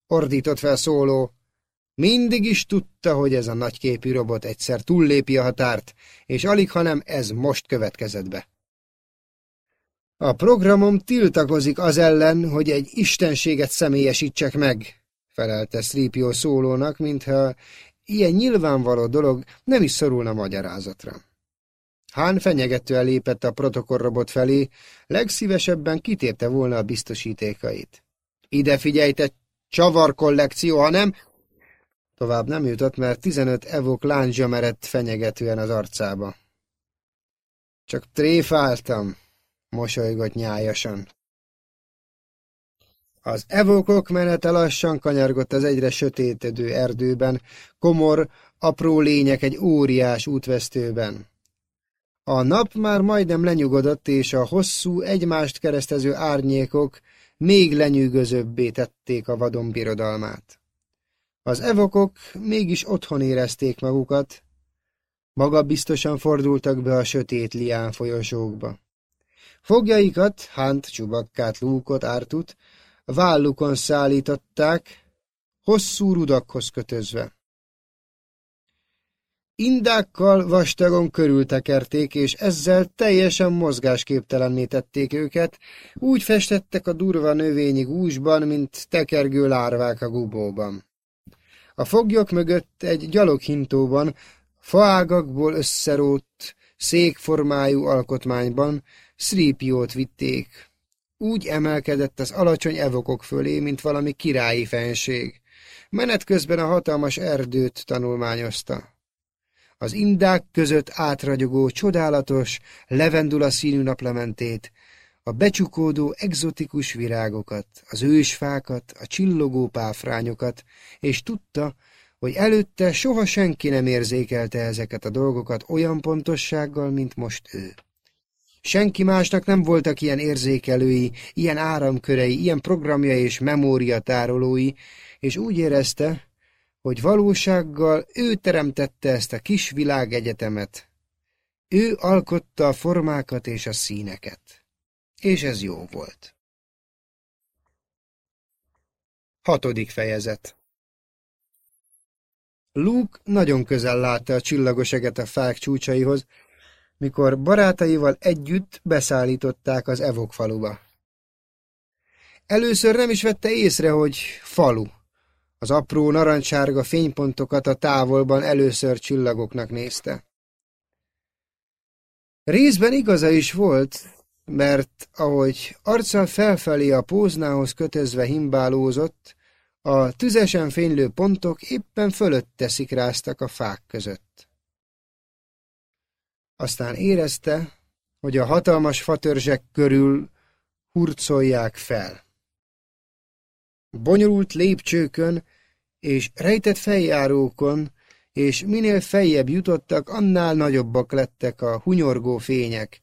ordított fel szóló. Mindig is tudta, hogy ez a nagyképű robot egyszer túllépi a határt, és alig, hanem ez most következett be. A programom tiltakozik az ellen, hogy egy istenséget személyesítsek meg, felelte Sripio szólónak, mintha ilyen nyilvánvaló dolog nem is szorulna magyarázatra. Hán fenyegetően lépett a protokollrobot felé, legszívesebben kitépte volna a biztosítékait. Ide figyelj, te csavar kollekció, hanem... Tovább nem jutott, mert tizenöt evok lándzsa merett fenyegetően az arcába. Csak tréfáltam, mosolygott nyájasan. Az evókok menete lassan kanyargott az egyre sötétedő erdőben, komor, apró lények egy óriás útvesztőben. A nap már majdnem lenyugodott, és a hosszú, egymást keresztező árnyékok még lenyűgözőbbé tették a vadon birodalmát. Az evokok mégis otthon érezték magukat, maga biztosan fordultak be a sötét lián folyosókba. Fogjaikat, Hánt, Csubakkát, Lúkot, Ártut, vállukon szállították, hosszú rudakhoz kötözve. Indákkal vastagon körültekerték, és ezzel teljesen mozgásképtelenné tették őket, úgy festettek a durva növényi gúzsban, mint tekergő lárvák a gubóban. A foglyok mögött egy gyaloghintóban, faágakból összerótt, székformájú alkotmányban Szrípiót vitték. Úgy emelkedett az alacsony evokok fölé, mint valami királyi fenség. Menet közben a hatalmas erdőt tanulmányozta. Az indák között átragyogó, csodálatos, levendula színű naplementét, a becsukódó egzotikus virágokat, az ősfákat, a csillogó páfrányokat, és tudta, hogy előtte soha senki nem érzékelte ezeket a dolgokat olyan pontossággal, mint most ő. Senki másnak nem voltak ilyen érzékelői, ilyen áramkörei, ilyen programja és memóriatárolói, és úgy érezte, hogy valósággal ő teremtette ezt a kis világegyetemet. Ő alkotta a formákat és a színeket. És ez jó volt. Hatodik fejezet Luke nagyon közel látta a csillagos eget a fák csúcsaihoz, mikor barátaival együtt beszállították az Evok faluba. Először nem is vette észre, hogy falu. Az apró narancsárga fénypontokat a távolban először csillagoknak nézte. Részben igaza is volt, mert ahogy arccal felfelé a póznához kötözve himbálózott, a tüzesen fénylő pontok éppen fölötte szikráztak a fák között. Aztán érezte, hogy a hatalmas fatörzsek körül hurcolják fel. Bonyolult lépcsőkön és rejtett feljárókon, és minél feljebb jutottak, annál nagyobbak lettek a hunyorgó fények.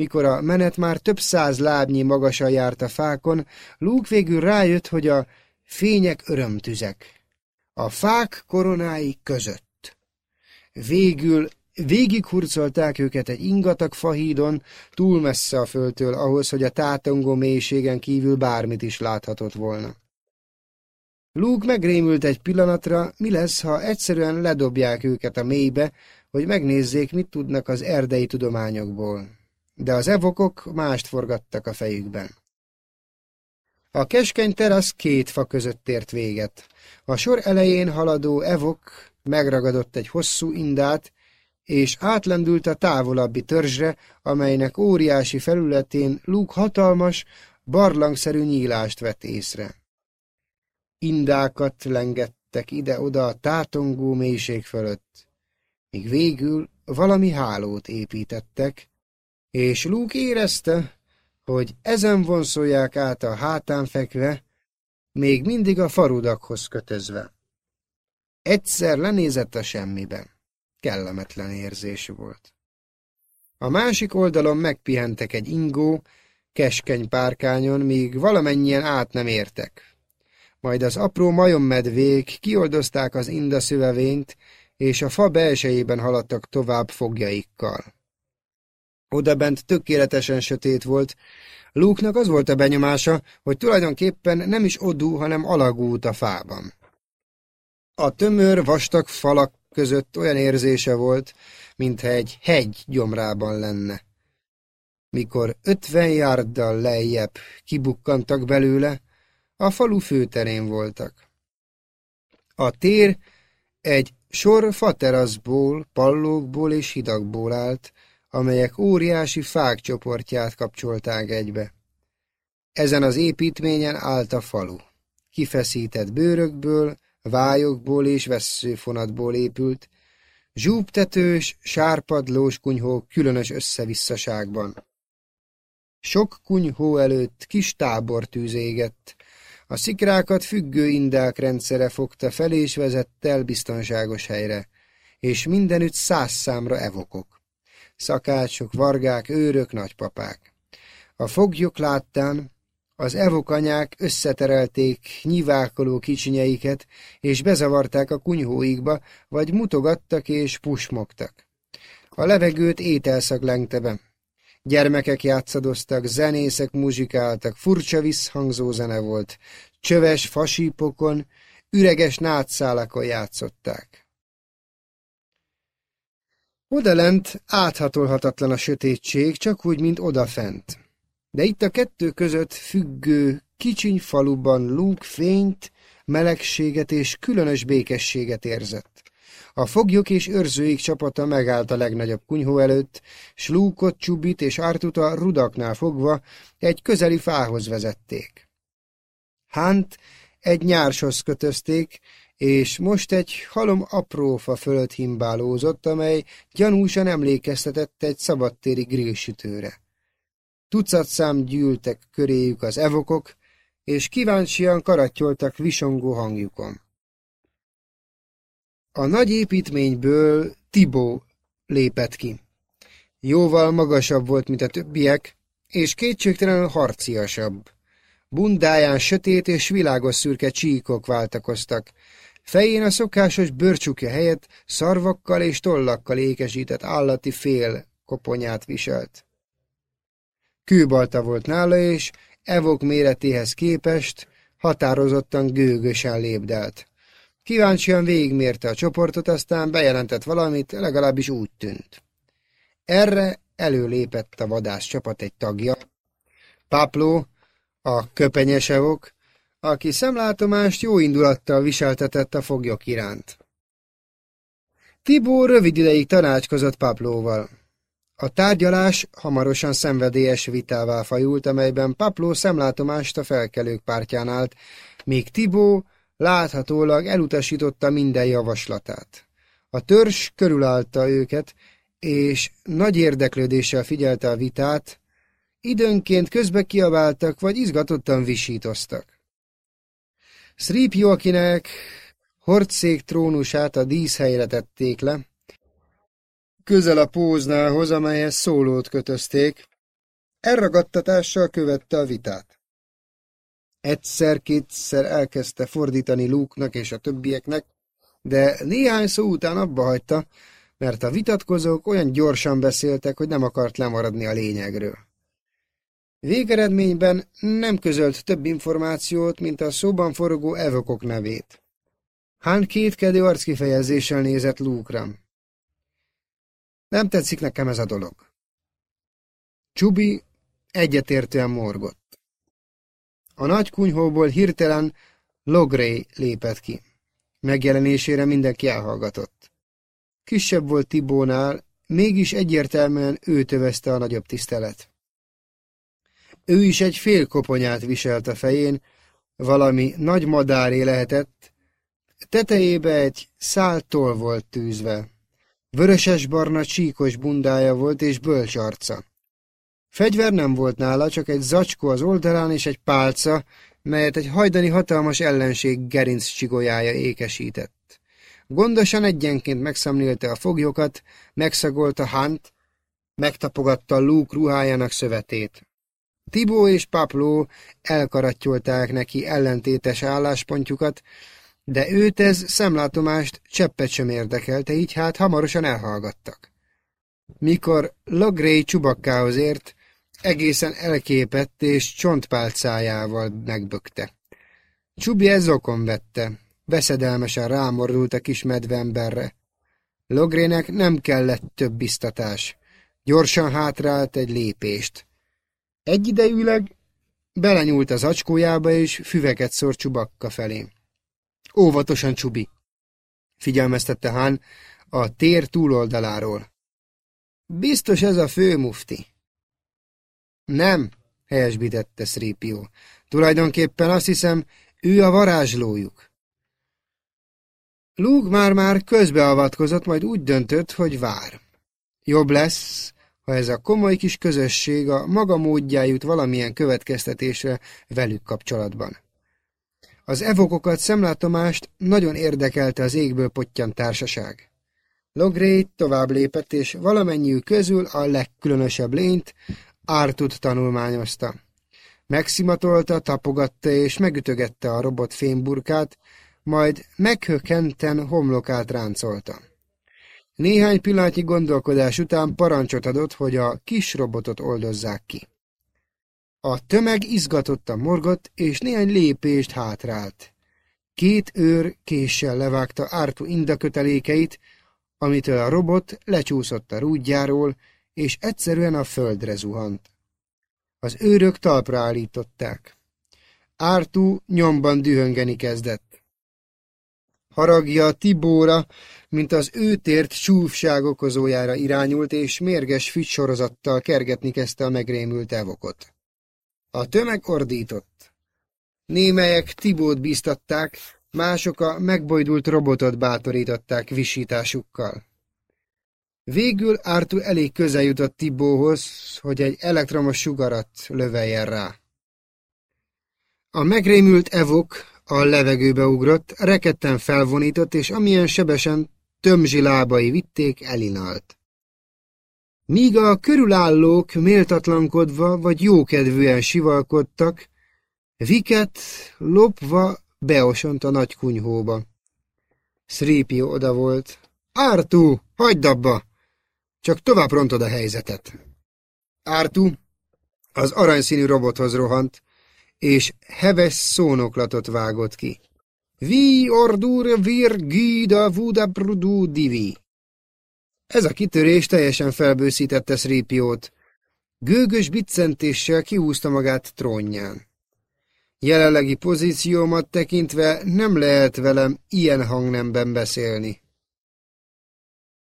Mikor a menet már több száz lábnyi magasan járt a fákon, Luke végül rájött, hogy a fények örömtüzek. A fák koronái között. Végül Végighurcolták őket egy ingatag fahídon, túl messze a földtől ahhoz, hogy a tátongó mélységen kívül bármit is láthatott volna. Luke megrémült egy pillanatra, mi lesz, ha egyszerűen ledobják őket a mélybe, hogy megnézzék, mit tudnak az erdei tudományokból. De az evokok mást forgattak a fejükben. A keskeny terasz két fa között ért véget. A sor elején haladó evok megragadott egy hosszú indát, és átlendült a távolabbi törzsre, amelynek óriási felületén Luke hatalmas, barlangszerű nyílást vett észre. Indákat lengettek ide-oda a tátongó mélység fölött, míg végül valami hálót építettek, és Luke érezte, hogy ezen vonszolják át a hátán fekve, még mindig a farudakhoz kötözve. Egyszer lenézett a semmiben kellemetlen érzés volt. A másik oldalon megpihentek egy ingó, keskeny párkányon, míg valamennyien át nem értek. Majd az apró majommedvék kioldozták az inda szövevényt, és a fa belsejében haladtak tovább fogjaikkal. Odabent tökéletesen sötét volt, Luke-nak az volt a benyomása, hogy tulajdonképpen nem is odú, hanem alagút a fában. A tömör, vastag falak között olyan érzése volt, mintha egy hegy gyomrában lenne. Mikor ötven járddal lejjebb kibukkantak belőle, a falu főterén voltak. A tér egy sor fateraszból, pallókból és hidakból állt, amelyek óriási fák csoportját kapcsolták egybe. Ezen az építményen állt a falu. Kifeszített bőrökből, vályokból és vesszőfonatból épült, zsúptetős, sárpadlós kunyhók különös összevisszaságban. Sok kunyhó előtt kis tábor tűzégett, A szikrákat függő indák rendszere fogta fel és vezette el biztonságos helyre, és mindenütt száz számra evokok. Szakácsok, vargák, őrök, nagypapák. A foglyok láttán az evokanyák összeterelték nyivákoló kicsinyeiket, és bezavarták a kunyhóikba, vagy mutogattak és pusmogtak. A levegőt ételszak lengte be. Gyermekek játszadoztak, zenészek muzsikáltak, furcsa visszhangzó zene volt. Csöves fasípokon, üreges nátszálakon játszották. Odalent áthatolhatatlan a sötétség, csak úgy, mint odafent. De itt a kettő között függő, kicsiny faluban Luke fényt, melegséget és különös békességet érzett. A foglyok és őrzőik csapata megállt a legnagyobb kunyhó előtt, s Lúkot, Csubit és Artut a rudaknál fogva egy közeli fához vezették. Hánt egy nyárshoz kötözték, és most egy halom aprófa fölött himbálózott, amely gyanúsan emlékeztetett egy szabadtéri grillsütőre. Tucat szám gyűltek köréjük az evokok, és kíváncsian karattyoltak visongó hangjukon. A nagy építményből Tibó lépett ki. Jóval magasabb volt, mint a többiek, és kétségtelenül harciasabb. Bundáján sötét és világos szürke csíkok váltakoztak. Fején a szokásos bőrcsukja helyett szarvakkal és tollakkal ékesített állati fél koponyát viselt. Kőbalta volt nála, és evok méretéhez képest határozottan gőgösen lépdelt. Kíváncsian végigmérte a csoportot, aztán bejelentett valamit, legalábbis úgy tűnt. Erre előlépett a vadász csapat egy tagja, Pablo, a köpenyes evok, aki szemlátomást jó indulattal viseltetett a foglyok iránt. Tibó rövid ideig tanácskozott Paplóval. A tárgyalás hamarosan szenvedélyes vitává fajult, amelyben Papló szemlátomást a felkelők pártján állt, míg Tibó láthatólag elutasította minden javaslatát. A törzs körülállta őket, és nagy érdeklődéssel figyelte a vitát, időnként közbe kiabáltak, vagy izgatottan visítoztak. Szrípjó, akinek hordszék trónusát a díszhelyre tették le, közel a póznához, amelyhez szólót kötözték, elragadtatással követte a vitát. Egyszer-kétszer elkezdte fordítani Luke-nak és a többieknek, de néhány szó után abba hagyta, mert a vitatkozók olyan gyorsan beszéltek, hogy nem akart lemaradni a lényegről. Végeredményben nem közölt több információt, mint a szóban forogó evokok nevét. Hán kétkedő arckifejezéssel nézett Luke-ra. Nem tetszik nekem ez a dolog. Csubi egyetértően morgott. A nagy kunyhóból hirtelen Logray lépett ki. Megjelenésére mindenki elhallgatott. Kisebb volt Tibónál, mégis egyértelműen ő tövezte a nagyobb tisztelet. Ő is egy fél koponyát viselt a fején, valami nagy madáré lehetett, tetejébe egy száltól volt tűzve. Vöröses-barna csíkos bundája volt és bölcs arca. Fegyver nem volt nála, csak egy zacskó az oldalán és egy pálca, melyet egy hajdani hatalmas ellenség gerinc csigolyája ékesített. Gondosan egyenként megszemlélte a foglyokat, megszagolta Hunt, megtapogatta Luke ruhájának szövetét. Tibó és Pablo elkarattyolták neki ellentétes álláspontjukat, de őt ez szemlátomást cseppet sem érdekelte, így hát hamarosan elhallgattak. Mikor Logray csubakkához ért, egészen elképett és csontpálcájával megbökte. Csubi ez okon vette, veszedelmesen rámordult a kis medvemberre. Logrének nem kellett több biztatás. Gyorsan hátrált egy lépést. Egyidejűleg belenyúlt az acskójába, és füveket szór Csubakka felé. Óvatosan, Csubi! figyelmeztette Hán a tér túloldaláról. Biztos ez a főmufti. Nem, helyesbítette Szrépió. Tulajdonképpen azt hiszem, ő a varázslójuk. Lúg már-már közbeavatkozott, majd úgy döntött, hogy vár. Jobb lesz, ha ez a komoly kis közösség a maga módján jut valamilyen következtetésre velük kapcsolatban. Az evokokat szemlátomást nagyon érdekelte az égből pottyant társaság. Logray tovább lépett, és valamennyiük közül a legkülönösebb lényt Ártut tanulmányozta. Megszimatolta, tapogatta és megütögette a robot fémburkát, majd meghökkenten homlokát ráncolta. Néhány pillanatnyi gondolkodás után parancsot adott, hogy a kis robotot oldozzák ki. A tömeg izgatottan morgott, és néhány lépést hátrált. Két őr késsel levágta Ártu indakötelékeit, amitől a robot lecsúszott a rúdjáról, és egyszerűen a földre zuhant. Az őrök talpra állították. Ártú nyomban dühöngeni kezdett. Haragja Tibóra, mint az ő tért csúfság okozójára irányult, és mérges fügysorozattal kergetni kezdte a megrémült evokot. A tömeg ordított. Némelyek Tibót bíztatták, mások a megbojdult robotot bátorították visításukkal. Végül Artu elég közel jutott Tibóhoz, hogy egy elektromos sugarat löveljen rá. A megrémült evok a levegőbe ugrott, reketten felvonított, és amilyen sebesen tömzsi lábai vitték, elinalt. Míg a körülállók méltatlankodva vagy jókedvűen sivalkodtak, Viket lopva beosont a nagy kunyhóba. Szrípi oda volt. Ártú, hagyd abba! Csak tovább rontod a helyzetet. Ártú az aranyszínű robothoz rohant, és heves szónoklatot vágott ki. Vi ordur vir gida vuda brudu divi. Ez a kitörés teljesen felbőszítette Szrípiót. Gőgös biccentéssel kiúzta magát trónján. Jelenlegi pozíciómat tekintve nem lehet velem ilyen hangnemben beszélni.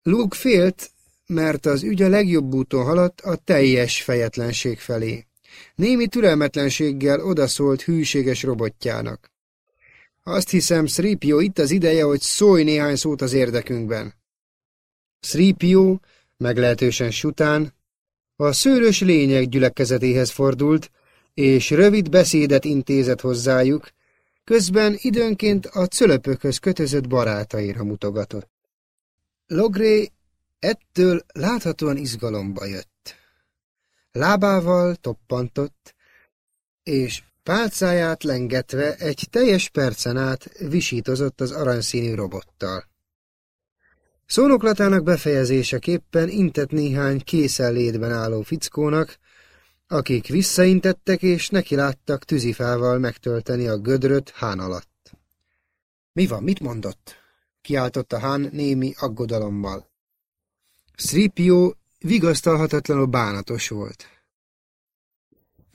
Luke félt, mert az ügy a legjobb úton haladt a teljes fejetlenség felé. Némi türelmetlenséggel odaszólt hűséges robotjának. Azt hiszem, Sripio itt az ideje, hogy szólj néhány szót az érdekünkben. Sripio, meglehetősen sután, a szőrös lények gyülekezetéhez fordult, és rövid beszédet intézett hozzájuk, közben időnként a cölöpökhöz kötözött barátaira mutogatott. Logré ettől láthatóan izgalomba jött. Lábával toppantott, és pálcáját lengetve egy teljes percen át visítozott az aranyszínű robottal. Szónoklatának befejezéseképpen intett néhány készenlétben álló fickónak, akik visszaintettek és nekiláttak tűzifával megtölteni a gödröt hán alatt. Mi van, mit mondott? kiáltotta hán némi aggodalommal. Sripio vigasztalhatatlanul bánatos volt.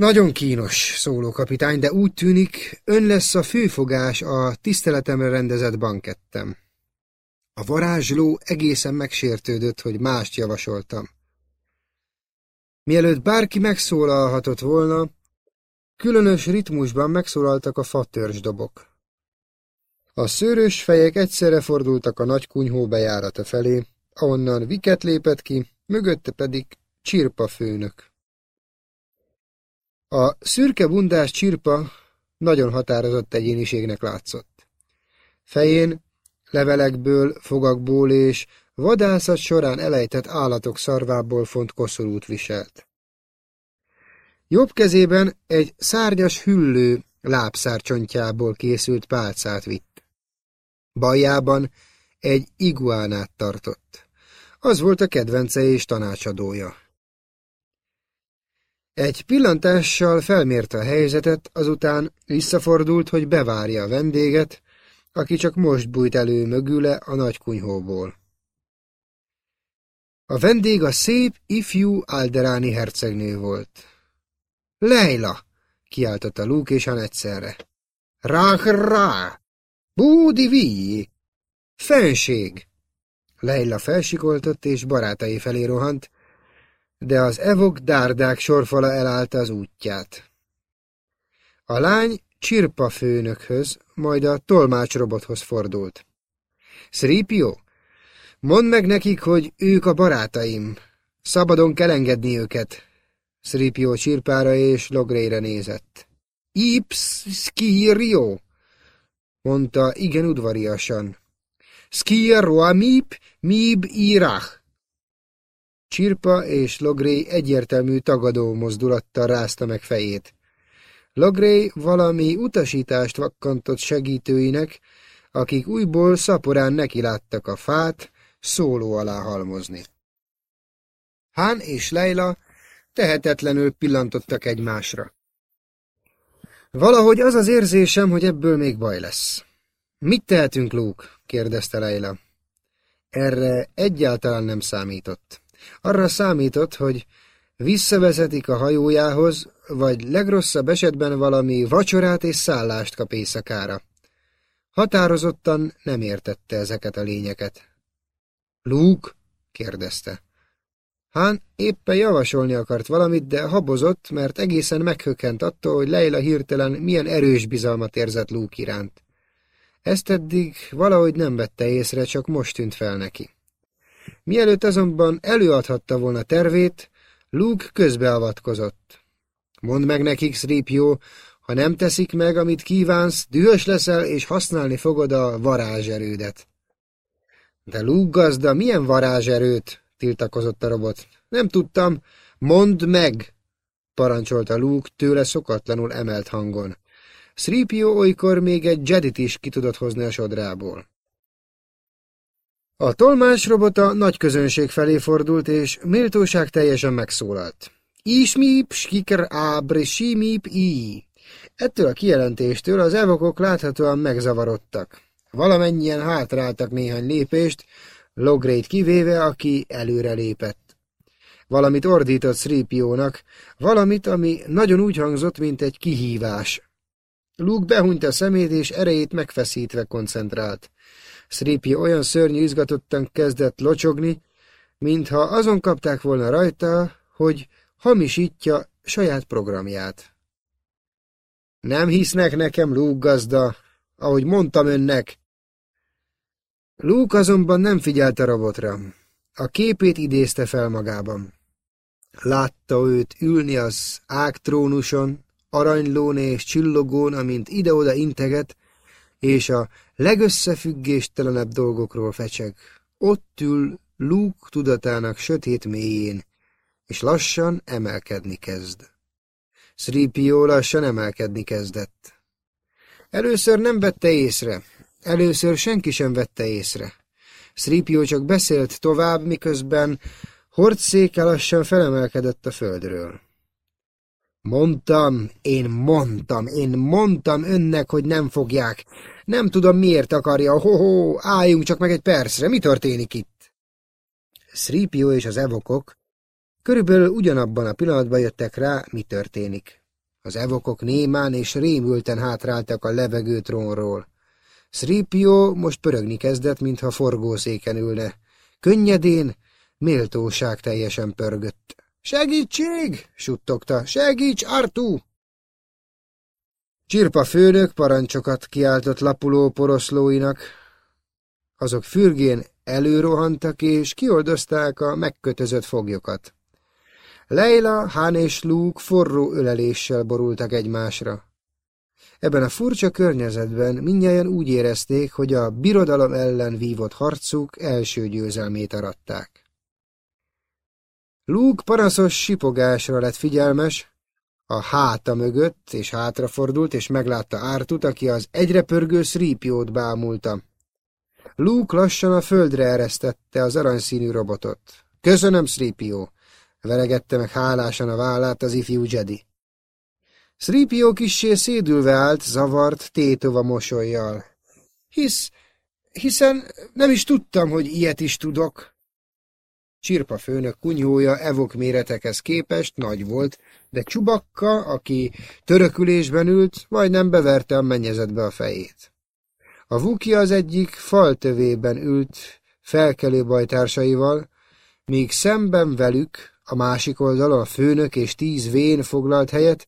Nagyon kínos, szóló kapitány, de úgy tűnik, ön lesz a főfogás a tiszteletemre rendezett bankettem. A varázsló egészen megsértődött, hogy mást javasoltam. Mielőtt bárki megszólalhatott volna, különös ritmusban megszólaltak a fatörzsdobok. A szőrös fejek egyszerre fordultak a nagy kunyhó bejárata felé, ahonnan Viket lépett ki, mögötte pedig Csirpa főnök. A szürke bundás Csirpa nagyon határozott egyéniségnek látszott. Fején levelekből, fogakból és vadászat során elejtett állatok szarvából font koszorút viselt. Jobb kezében egy szárnyas hüllő lábszárcsontjából készült pálcát vitt. Bajában egy iguánát tartott. Az volt a kedvence és tanácsadója. Egy pillantással felmérte a helyzetet, azután visszafordult, hogy bevárja a vendéget, aki csak most bújt elő mögüle a nagy kunyhóból. A vendég a szép, ifjú Alderáni hercegnő volt. Leila! kiáltotta Luke és Han egyszerre. Rák rá! Búdi víj! Fenség! Leila felsikoltott és barátai felé rohant, de az evok dárdák sorfala elállta az útját. A lány csirpa főnökhöz, majd a tolmácsrobothoz fordult. Sripio, mondd meg nekik, hogy ők a barátaim. Szabadon kell engedni őket. Sripio csirpára és Logreire nézett. Ips skirio! mondta igen udvariasan. Skier roamip, mib irach. Csirpa és Logré egyértelmű tagadó mozdulattal rázta meg fejét. Logré valami utasítást vakkantott segítőinek, akik újból szaporán nekiláttak a fát, szóló alá halmozni. Hán és Leila tehetetlenül pillantottak egymásra. Valahogy az az érzésem, hogy ebből még baj lesz. Mit tehetünk, Luke? kérdezte Leila. Erre egyáltalán nem számított. Arra számított, hogy visszavezetik a hajójához, vagy legrosszabb esetben valami vacsorát és szállást kap éjszakára. Határozottan nem értette ezeket a lényeket. Luke? kérdezte. Hán éppen javasolni akart valamit, de habozott, mert egészen meghökkent attól, hogy Leila hirtelen milyen erős bizalmat érzett Luke iránt. Ezt eddig valahogy nem vette észre, csak most tűnt fel neki. Mielőtt azonban előadhatta volna tervét, Luke közbeavatkozott. Mondd meg nekik, Sripio, ha nem teszik meg, amit kívánsz, dühös leszel, és használni fogod a varázserődet. De Luke gazda, milyen varázserőt? tiltakozott a robot. Nem tudtam. Mondd meg! parancsolta Luke tőle szokatlanul emelt hangon. Sripio olykor még egy Jedit is ki tudott hozni a sodrából. A tolmács robota nagy közönség felé fordult, és méltóság teljesen megszólalt. Ismip, skiker ábri, simip, i. Ettől a kijelentéstől az evokok láthatóan megzavarodtak. Valamennyien hátráltak néhány lépést, Logrét kivéve, aki előre lépett. Valamit ordított Sripiónak, valamit, ami nagyon úgy hangzott, mint egy kihívás. Luke behunyta a szemét, és erejét megfeszítve koncentrált. Sripio olyan szörnyű izgatottan kezdett locsogni, mintha azon kapták volna rajta, hogy hamisítja saját programját. Nem hisznek nekem, Luke gazda, ahogy mondtam önnek. Luke azonban nem figyelt a robotra. A képét idézte fel magában. Látta őt ülni az ágtrónuson, aranylón és csillogón, amint ide-oda integet, és a legösszefüggéstelenebb dolgokról fecseg. Ott ül Luke tudatának sötét mélyén, és lassan emelkedni kezd. Sripio lassan emelkedni kezdett. Először nem vette észre, először senki sem vette észre. Sripio csak beszélt tovább, miközben hordszéke lassan felemelkedett a földről. Mondtam, én mondtam, én mondtam önnek, hogy nem fogják. Nem tudom, miért akarja. Ho-ho, álljunk csak meg egy percre, mi történik itt? Sripio és az evokok körülbelül ugyanabban a pillanatban jöttek rá, mi történik. Az evokok némán és rémülten hátráltak a levegő trónról. Sripio most pörögni kezdett, mintha forgószéken ülne. Könnyedén, méltóság teljesen pörgött. Segítség! suttogta. Segíts, Artú! Csirpa főnök parancsokat kiáltott lapuló poroszlóinak. Azok fürgén előrohantak, és kioldozták a megkötözött foglyokat. Leila, Han és Luke forró öleléssel borultak egymásra. Ebben a furcsa környezetben mindnyájan úgy érezték, hogy a birodalom ellen vívott harcuk első győzelmét aratták. Luke panaszos sipogásra lett figyelmes, a háta mögött, és hátrafordult, és meglátta Ártut, aki az egyre pörgő szrípiót bámulta. Luke lassan a földre eresztette az aranyszínű robotot. Köszönöm, Szrípió! veregette meg hálásan a vállát az ifjú Jedi. Szrípió kissé szédülve állt, zavart, tétova mosolyjal. Hisz, hiszen nem is tudtam, hogy ilyet is tudok. Csirpa főnök kunyhója evok méretekhez képest nagy volt, de Csubakka, aki törökülésben ült, majdnem beverte a mennyezetbe a fejét. A Vuki az egyik faltövében ült felkelő bajtársaival, míg szemben velük, a másik oldalon a főnök és tíz vén foglalt helyet,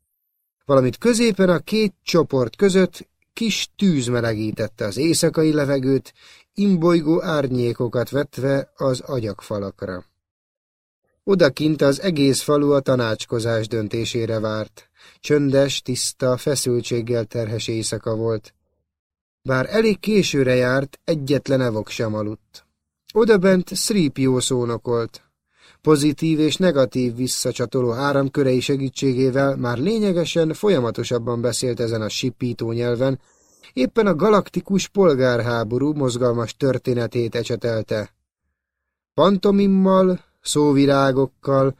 valamint középen a két csoport között kis tűz melegítette az éjszakai levegőt, imbolygó árnyékokat vetve az agyakfalakra. Odakint az egész falu a tanácskozás döntésére várt. Csöndes, tiszta, feszültséggel terhes éjszaka volt. Bár elég későre járt, egyetlen evok sem aludt. Odabent Sripió szónokolt. Pozitív és negatív visszacsatoló áramkörei segítségével már lényegesen folyamatosabban beszélt ezen a sipító nyelven, éppen a galaktikus polgárháború mozgalmas történetét ecsetelte. Pantomimmal, szóvirágokkal,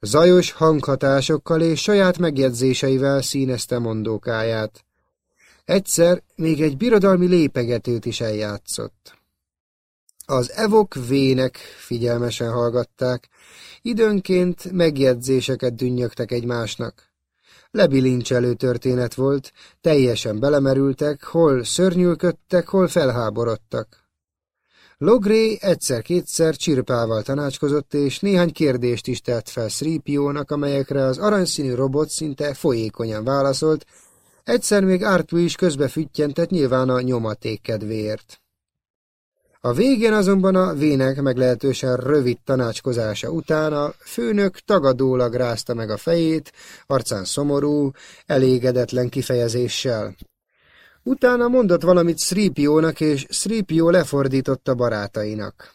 zajos hanghatásokkal és saját megjegyzéseivel színezte mondókáját. Egyszer még egy birodalmi lépegetőt is eljátszott. Az evok vének figyelmesen hallgatták, időnként megjegyzéseket dünnyögtek egymásnak. Lebilincselő történet volt, teljesen belemerültek, hol szörnyülködtek, hol felháborodtak. Logré egyszer-kétszer csirpával tanácskozott, és néhány kérdést is tett fel Sripiónak, amelyekre az aranyszínű robot szinte folyékonyan válaszolt, egyszer még Artú is közbefüttyentett nyilván a nyomaték kedvéért. A végén azonban a vének meglehetősen rövid tanácskozása után a főnök tagadólag rázta meg a fejét, arcán szomorú, elégedetlen kifejezéssel. Utána mondott valamit Sripiónak, és Sripio lefordította barátainak.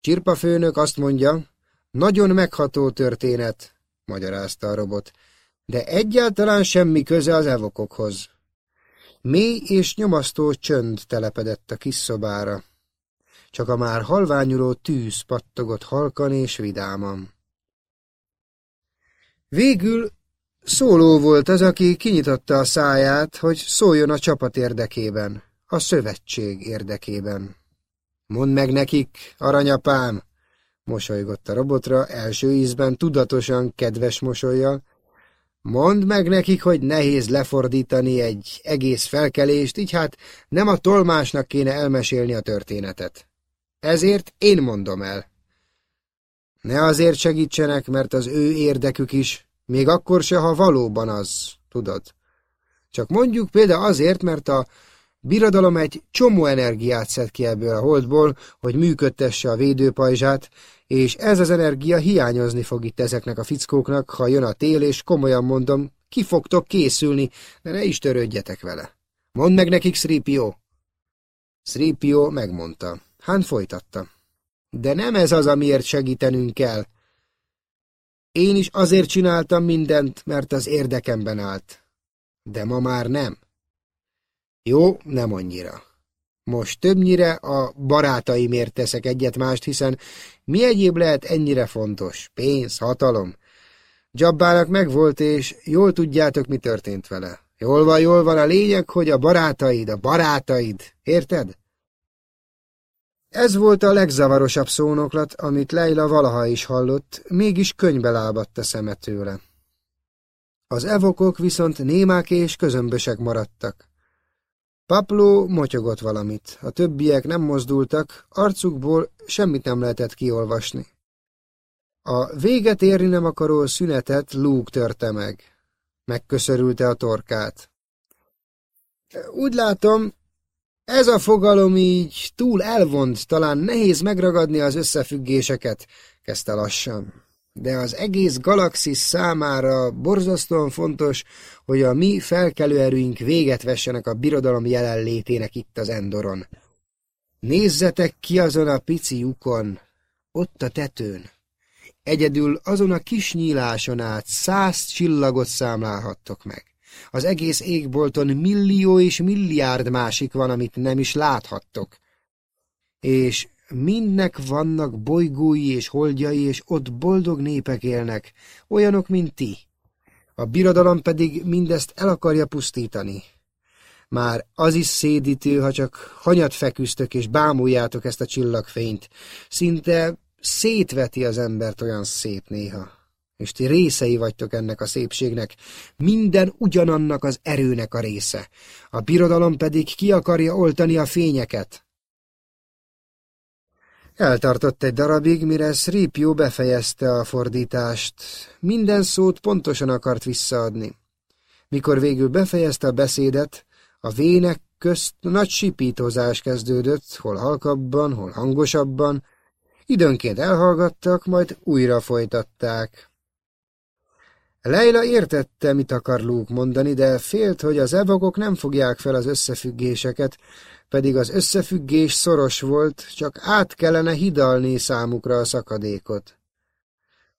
Csirpa főnök azt mondja, nagyon megható történet, magyarázta a robot, de egyáltalán semmi köze az evokokhoz. Mély és nyomasztó csönd telepedett a kis szobára. Csak a már halványuló tűz pattogott halkan és vidáman. Végül szóló volt az, aki kinyitotta a száját, hogy szóljon a csapat érdekében, a szövetség érdekében. Mondd meg nekik, aranyapám! mosolygott a robotra, első ízben tudatosan kedves mosolyjal, Mondd meg nekik, hogy nehéz lefordítani egy egész felkelést, így hát nem a tolmásnak kéne elmesélni a történetet. Ezért én mondom el. Ne azért segítsenek, mert az ő érdekük is, még akkor se, ha valóban az, tudod. Csak mondjuk például azért, mert a birodalom egy csomó energiát szed ki ebből a holdból, hogy működtesse a védőpajzsát, és ez az energia hiányozni fog itt ezeknek a fickóknak, ha jön a tél, és komolyan mondom, ki fogtok készülni, de ne is törődjetek vele. Mondd meg nekik, Sripio! Sripio megmondta. Hán folytatta. De nem ez az, amiért segítenünk kell. Én is azért csináltam mindent, mert az érdekemben állt. De ma már nem. Jó, nem annyira. Most többnyire a barátaimért teszek egyet-mást, hiszen mi egyéb lehet ennyire fontos? Pénz, hatalom. Jabbának megvolt, és jól tudjátok, mi történt vele. Jól van, jól van, a lényeg, hogy a barátaid, a barátaid, érted? Ez volt a legzavarosabb szónoklat, amit Leila valaha is hallott, mégis könybe lábadt a szeme. Az evokok viszont némák és közömbösek maradtak. Paplo motyogott valamit, a többiek nem mozdultak, arcukból semmit nem lehetett kiolvasni. A véget érni nem akaró szünetet Luke törte meg. Megköszörülte a torkát. Úgy látom, ez a fogalom így túl elvont, talán nehéz megragadni az összefüggéseket, kezdte lassan de az egész galaxis számára borzasztóan fontos, hogy a mi felkelőerőink véget vessenek a birodalom jelenlétének itt az Endoron. Nézzetek ki azon a pici lyukon, ott a tetőn. Egyedül azon a kis nyíláson át száz csillagot számlálhattok meg. Az egész égbolton millió és milliárd másik van, amit nem is láthattok. És Mindnek vannak bolygói és holdjai, és ott boldog népek élnek, olyanok, mint ti. A birodalom pedig mindezt el akarja pusztítani. Már az is szédítő, ha csak hanyat feküztök és bámuljátok ezt a csillagfényt. Szinte szétveti az embert olyan szép néha. És ti részei vagytok ennek a szépségnek. Minden ugyanannak az erőnek a része. A birodalom pedig ki akarja oltani a fényeket. Eltartott egy darabig, mire Sripio befejezte a fordítást. Minden szót pontosan akart visszaadni. Mikor végül befejezte a beszédet, a vének közt nagy sipítozás kezdődött, hol halkabban, hol hangosabban. Időnként elhallgattak, majd újra folytatták. Leila értette, mit akar Luke mondani, de félt, hogy az evokok nem fogják fel az összefüggéseket, pedig az összefüggés szoros volt, csak át kellene hidalni számukra a szakadékot.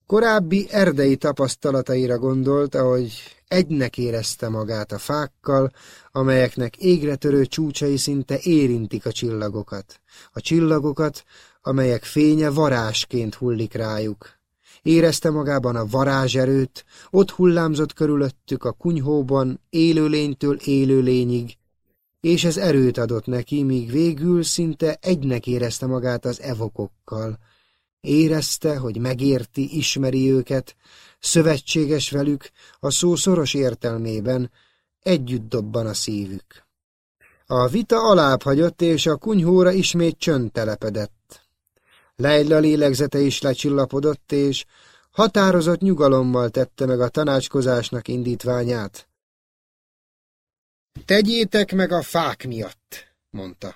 Korábbi erdei tapasztalataira gondolt, ahogy egynek érezte magát a fákkal, amelyeknek égre törő csúcsai szinte érintik a csillagokat. A csillagokat, amelyek fénye varásként hullik rájuk. Érezte magában a varázserőt, ott hullámzott körülöttük a kunyhóban, élőlénytől élőlényig, és ez erőt adott neki, míg végül szinte egynek érezte magát az evokokkal. Érezte, hogy megérti, ismeri őket, szövetséges velük, a szó szoros értelmében, együtt dobban a szívük. A vita alább hagyott, és a kunyhóra ismét csönd telepedett. Leila lélegzete is lecsillapodott, és határozott nyugalommal tette meg a tanácskozásnak indítványát. Tegyétek meg a fák miatt, mondta.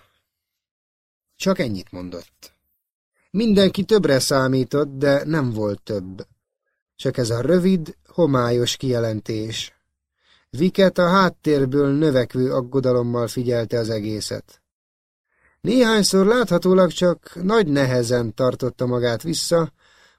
Csak ennyit mondott. Mindenki többre számított, de nem volt több. Csak ez a rövid, homályos kijelentés. Viket a háttérből növekvő aggodalommal figyelte az egészet. Néhányszor láthatólag csak nagy nehezen tartotta magát vissza,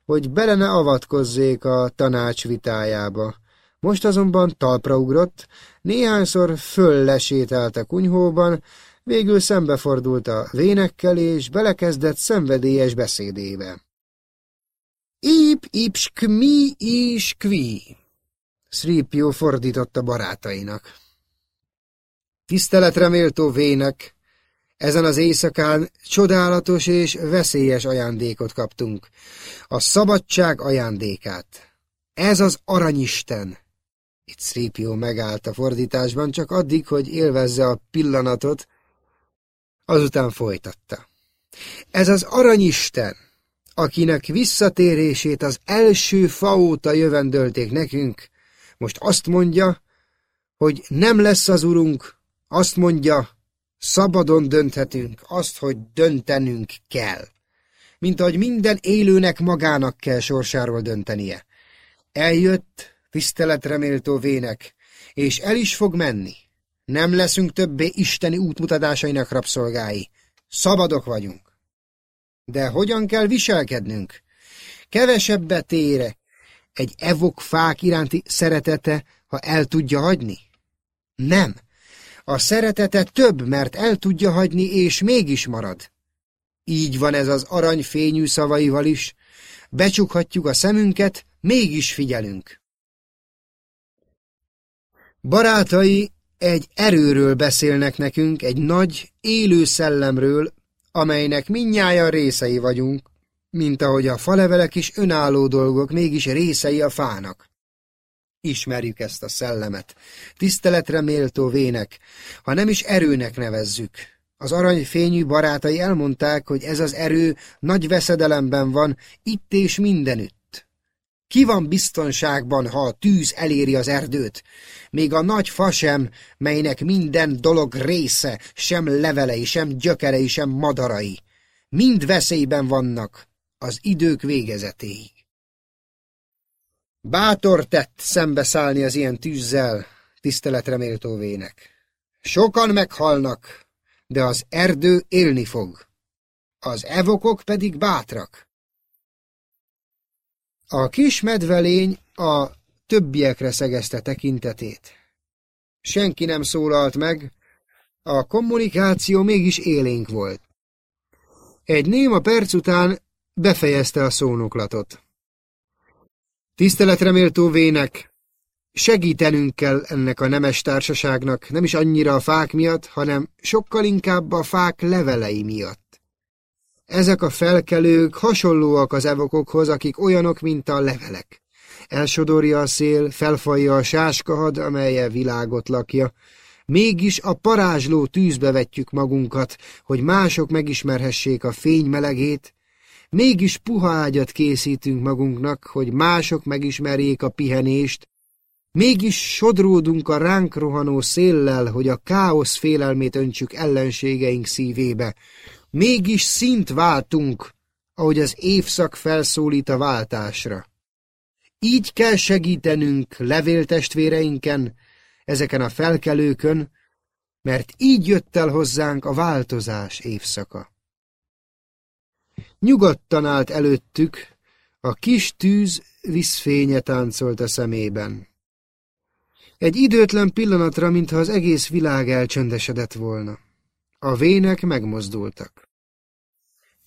hogy bele ne avatkozzék a tanács vitájába. Most azonban talpra ugrott, néhányszor föl-lesétált a kunyhóban, végül szembefordult a vénekkel, és belekezdett szenvedélyes beszédébe. Ip, ips, kmi, is, kvi. Sripio fordította barátainak. Tiszteletre méltó vének, ezen az éjszakán csodálatos és veszélyes ajándékot kaptunk. A szabadság ajándékát. Ez az aranyisten. Itt Sripio megállt a fordításban csak addig, hogy élvezze a pillanatot, azután folytatta. Ez az aranyisten, akinek visszatérését az első fa óta jövendölték nekünk, most azt mondja, hogy nem lesz az urunk, azt mondja, szabadon dönthetünk, azt, hogy döntenünk kell. Mint ahogy minden élőnek magának kell sorsáról döntenie. Eljött, tiszteletreméltó vének, és el is fog menni. Nem leszünk többé isteni útmutatásainak rabszolgái. Szabadok vagyunk. De hogyan kell viselkednünk? Kevesebbet ére egy evok fák iránti szeretete, ha el tudja hagyni? Nem. A szeretete több, mert el tudja hagyni, és mégis marad. Így van ez az aranyfényű szavaival is. Becsukhatjuk a szemünket, mégis figyelünk. Barátai egy erőről beszélnek nekünk, egy nagy, élő szellemről, amelynek minnyáján részei vagyunk, mint ahogy a falevelek is önálló dolgok, mégis részei a fának. Ismerjük ezt a szellemet, tiszteletre méltó vének, ha nem is erőnek nevezzük. Az aranyfényű barátai elmondták, hogy ez az erő nagy veszedelemben van, itt és mindenütt. Ki van biztonságban, ha a tűz eléri az erdőt? Még a nagy fa sem, melynek minden dolog része, sem levelei, sem gyökerei, sem madarai. Mind veszélyben vannak az idők végezetéig. Bátor tett szembeszállni az ilyen tűzzel, tiszteletre méltó vének. Sokan meghalnak, de az erdő élni fog. Az evokok pedig bátrak. A kis medvelény a többiekre szegezte tekintetét. Senki nem szólalt meg, a kommunikáció mégis élénk volt. Egy néma perc után befejezte a szónoklatot. Tiszteletreméltó vének, segítenünk kell ennek a nemes társaságnak, nem is annyira a fák miatt, hanem sokkal inkább a fák levelei miatt. Ezek a felkelők hasonlóak az evokokhoz, akik olyanok, mint a levelek. Elsodorja a szél, felfalja a sáskahad, amelye világot lakja. Mégis a parázsló tűzbe vetjük magunkat, hogy mások megismerhessék a fény melegét, mégis puha ágyat készítünk magunknak, hogy mások megismerjék a pihenést, mégis sodródunk a ránk rohanó széllel, hogy a káosz félelmét öntsük ellenségeink szívébe, Mégis szint váltunk, ahogy az évszak felszólít a váltásra. Így kell segítenünk levéltestvéreinken, ezeken a felkelőkön, mert így jött el hozzánk a változás évszaka. Nyugodtan állt előttük, a kis tűz viszfénye táncolt a szemében. Egy időtlen pillanatra, mintha az egész világ elcsöndesedett volna. A vének megmozdultak.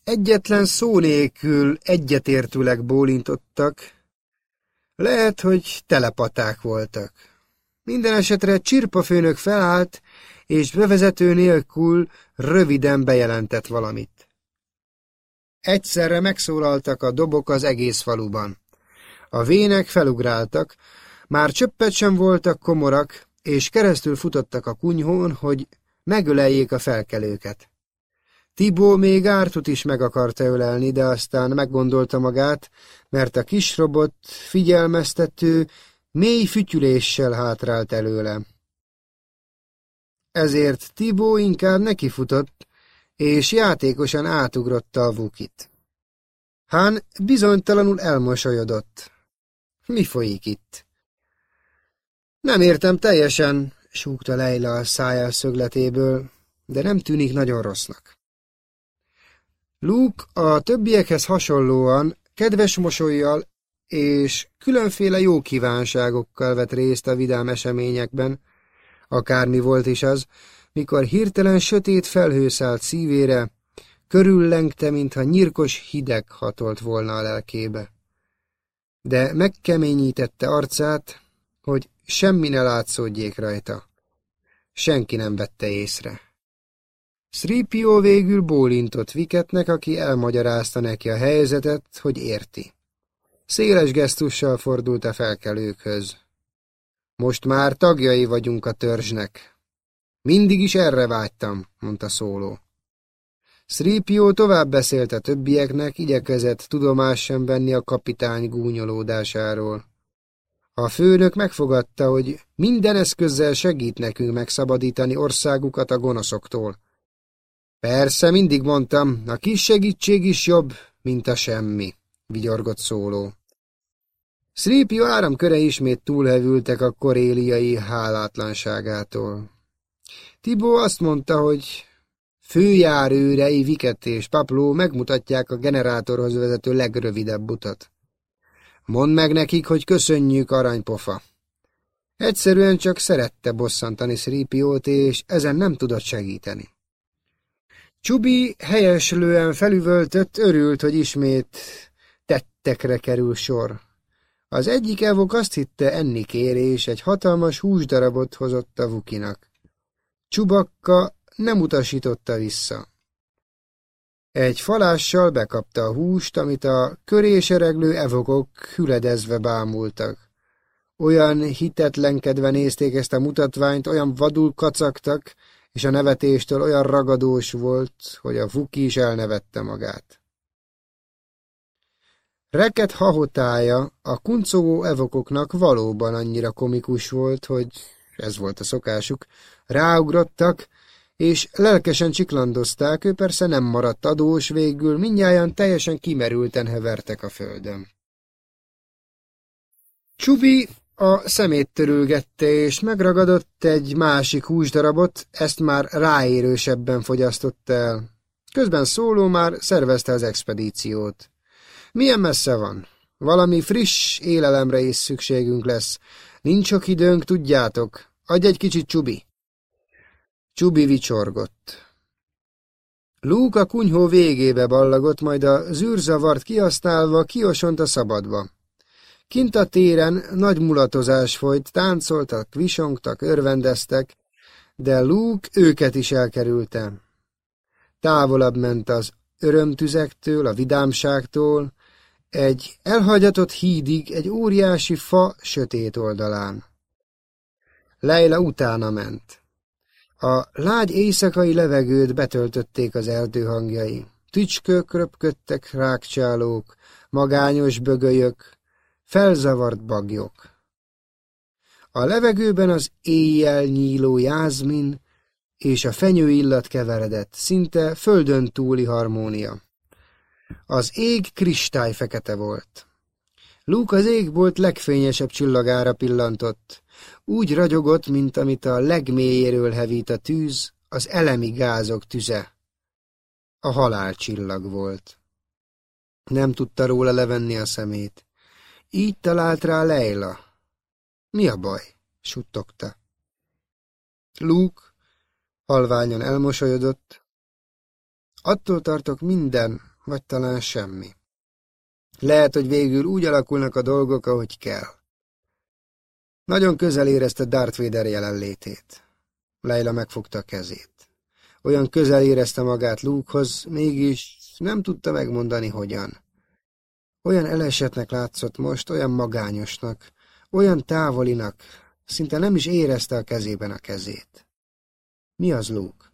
Egyetlen szó nélkül egyetértőleg bólintottak, lehet, hogy telepaták voltak. Minden esetre csirpafőnök felállt, és bevezető nélkül röviden bejelentett valamit. Egyszerre megszólaltak a dobok az egész faluban. A vének felugráltak, már csöppet sem voltak komorak, és keresztül futottak a kunyhón, hogy megöleljék a felkelőket. Tibó még Ártut is meg akarta ölelni, de aztán meggondolta magát, mert a kis robot figyelmeztető mély fütyüléssel hátrált előle. Ezért Tibó inkább nekifutott, és játékosan átugrotta a vukit. Hán bizonytalanul elmosolyodott. Mi folyik itt? Nem értem teljesen, súgta Leila a szája szögletéből, de nem tűnik nagyon rossznak. Luke a többiekhez hasonlóan kedves mosolyjal és különféle jó kívánságokkal vett részt a vidám eseményekben, akármi volt is az, mikor hirtelen sötét felhő szállt szívére, körüllengte, mintha nyirkos hideg hatolt volna a lelkébe. De megkeményítette arcát, hogy semmi ne látszódjék rajta. Senki nem vette észre. Sripio végül bólintott Viketnek, aki elmagyarázta neki a helyzetet, hogy érti. Széles gesztussal fordult a felkelőkhöz. Most már tagjai vagyunk a törzsnek. Mindig is erre vágytam, mondta szóló. Sripio tovább beszélt a többieknek, igyekezett tudomás sem venni a kapitány gúnyolódásáról. A főnök megfogadta, hogy minden eszközzel segít nekünk megszabadítani országukat a gonoszoktól. Persze, mindig mondtam, a kis segítség is jobb, mint a semmi, vigyorgott szóló. Szrépio áramköre ismét túlhevültek a koréliai hálátlanságától. Tibó azt mondta, hogy főjárőrei Viket és Papló megmutatják a generátorhoz vezető legrövidebb utat. Mondd meg nekik, hogy köszönjük, aranypofa. Egyszerűen csak szerette bosszantani Szrípiót, és ezen nem tudott segíteni. Csubi helyeslően felüvöltött, örült, hogy ismét tettekre kerül sor. Az egyik evok azt hitte enni kér, és egy hatalmas húsdarabot hozott a Vukinak. Csubakka nem utasította vissza. Egy falással bekapta a húst, amit a körésereglő evokok hüledezve bámultak. Olyan hitetlenkedve nézték ezt a mutatványt, olyan vadul kacagtak, és a nevetéstől olyan ragadós volt, hogy a Vuki is elnevette magát. Reket hahotája a kuncogó evokoknak valóban annyira komikus volt, hogy ez volt a szokásuk, ráugrottak, és lelkesen csiklandozták, ő persze nem maradt adós végül, mindnyájan teljesen kimerülten hevertek a földön. Csubi a szemét törülgette, és megragadott egy másik húsdarabot, ezt már ráérősebben fogyasztotta el. Közben szóló már szervezte az expedíciót. Milyen messze van? Valami friss élelemre is szükségünk lesz. Nincs sok időnk, tudjátok. Adj egy kicsit, Csubi. Csubi vicsorgott. Luke a kunyhó végébe ballagott, majd a zűrzavart kiasztálva kiosont a szabadba. Kint a téren nagy mulatozás folyt, táncoltak, visongtak, örvendeztek, de Luke őket is elkerülte. Távolabb ment az örömtüzektől, a vidámságtól, egy elhagyatott hídig, egy óriási fa sötét oldalán. Leila utána ment. A lágy éjszakai levegőt betöltötték az erdő hangjai. Tücskök röpködtek rákcsálók, magányos bögölyök, felzavart bagyok. A levegőben az éjjel nyíló jázmin és a fenyő illat keveredett, szinte földön túli harmónia. Az ég kristály fekete volt. Luke az égbolt legfényesebb csillagára pillantott. Úgy ragyogott, mint amit a legmélyéről hevít a tűz, az elemi gázok tüze. A halálcsillag volt. Nem tudta róla levenni a szemét. Így talált rá Leila. Mi a baj? suttogta. Luke halványan elmosolyodott. Attól tartok minden, vagy talán semmi. Lehet, hogy végül úgy alakulnak a dolgok, ahogy kell. Nagyon közel érezte Darth Vader jelenlétét. Leila megfogta a kezét. Olyan közel érezte magát Lukehoz, mégis nem tudta megmondani, hogyan. Olyan elesetnek látszott most, olyan magányosnak, olyan távolinak, szinte nem is érezte a kezében a kezét. Mi az, Luke?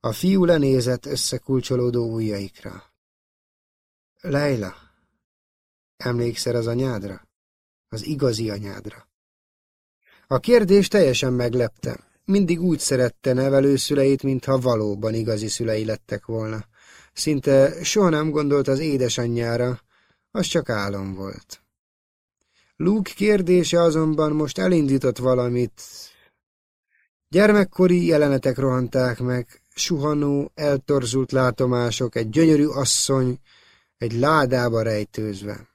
A fiú lenézett összekulcsolódó ujjaikra. Leila, emlékszel az anyádra? Az igazi anyádra. A kérdés teljesen meglepte. Mindig úgy szerette nevelőszüleit, mintha valóban igazi szülei lettek volna. Szinte soha nem gondolt az édesanyjára, az csak álom volt. Luke kérdése azonban most elindított valamit. Gyermekkori jelenetek rohanták meg, suhanó, eltorzult látomások, egy gyönyörű asszony, egy ládába rejtőzve.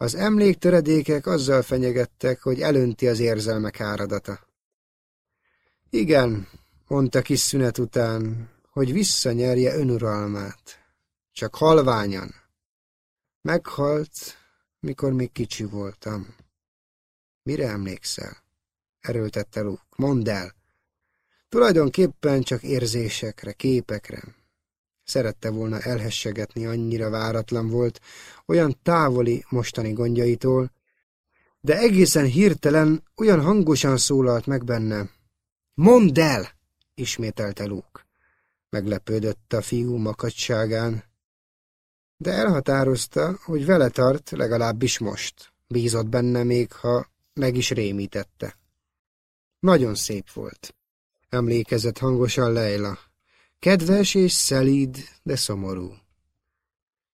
Az emléktöredékek azzal fenyegettek, hogy elönti az érzelmek áradata. Igen, mondta kis szünet után, hogy visszanyerje önuralmát. Csak halványan. Meghalt, mikor még kicsi voltam. Mire emlékszel? Erőltette Luke. Mondd el. Tulajdonképpen csak érzésekre, képekre. Szerette volna elhessegetni, annyira váratlan volt, olyan távoli mostani gondjaitól, de egészen hirtelen olyan hangosan szólalt meg benne. Mondd el! ismételte Luke. Meglepődött a fiú makacságán, de elhatározta, hogy vele tart legalábbis most. Bízott benne még, ha meg is rémítette. Nagyon szép volt. Emlékezett hangosan Leila. Kedves és szelíd, de szomorú.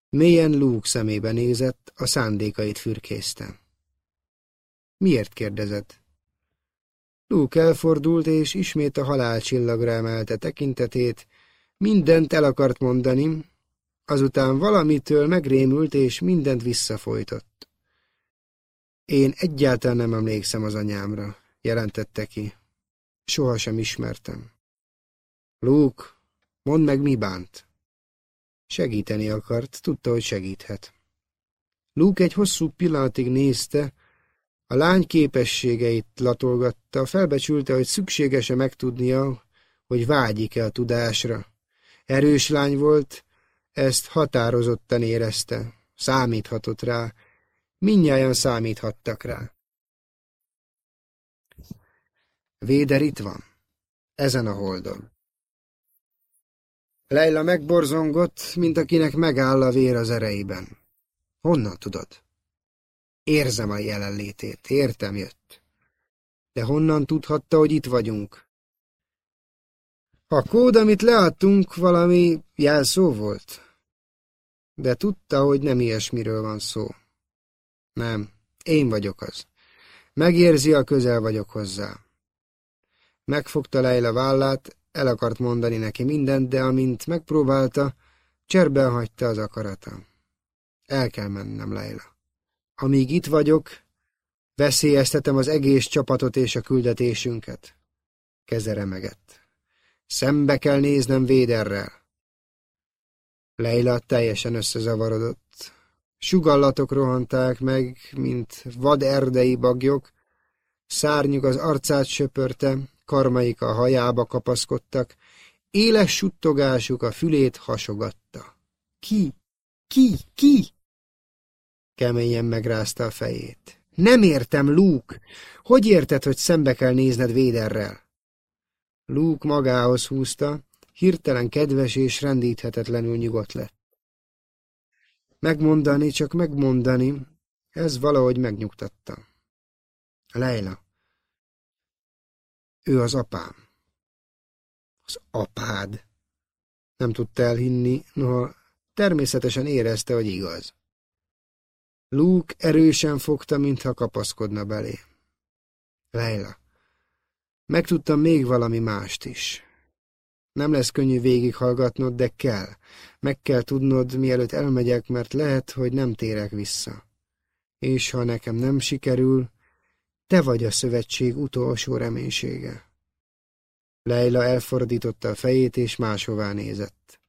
Mélyen Luke szemébe nézett, a szándékait fürkészte. Miért kérdezett? Luke elfordult, és ismét a halálcsillagra emelte tekintetét, mindent el akart mondani, azután valamitől megrémült, és mindent visszafolytott. Én egyáltalán nem emlékszem az anyámra, jelentette ki. Soha sem ismertem. Luke, mondd meg, mi bánt? Segíteni akart, tudta, hogy segíthet. Luke egy hosszú pillanatig nézte, a lány képességeit latolgatta, felbecsülte, hogy szükséges-e megtudnia, hogy vágyik-e a tudásra. Erős lány volt, ezt határozottan érezte, számíthatott rá, minnyáján számíthattak rá. Véder itt van, ezen a holdon. Leila megborzongott, mint akinek megáll a vér az ereiben. Honnan tudod? Érzem a jelenlétét, értem jött. De honnan tudhatta, hogy itt vagyunk? A kód, amit leadtunk, valami jelszó volt? De tudta, hogy nem ilyesmiről van szó. Nem, én vagyok az. Megérzi, a közel vagyok hozzá. Megfogta Leila vállát, el akart mondani neki mindent, de amint megpróbálta, cserben hagyta az akarata. El kell mennem, Leila. Amíg itt vagyok, veszélyeztetem az egész csapatot és a küldetésünket. Keze remegett. Szembe kell néznem Véderrel. Leila teljesen összezavarodott. Sugallatok rohanták meg, mint vad erdei bagyok, szárnyuk az arcát söpörte, karmaik a hajába kapaszkodtak, éles suttogásuk a fülét hasogatta. Ki? Ki? Ki? Keményen megrázta a fejét. Nem értem, Luke! Hogy érted, hogy szembe kell nézned Véderrel? Luke magához húzta, hirtelen kedves és rendíthetetlenül nyugodt lett. Megmondani, csak megmondani, ez valahogy megnyugtatta. Leila. Ő az apám. Az apád. Nem tudta elhinni, noha természetesen érezte, hogy igaz. Luke erősen fogta, mintha kapaszkodna belé. Leila, megtudtam még valami mást is. Nem lesz könnyű végighallgatnod, de kell. Meg kell tudnod, mielőtt elmegyek, mert lehet, hogy nem térek vissza. És ha nekem nem sikerül, te vagy a szövetség utolsó reménysége. Leila elfordította a fejét, és máshová nézett.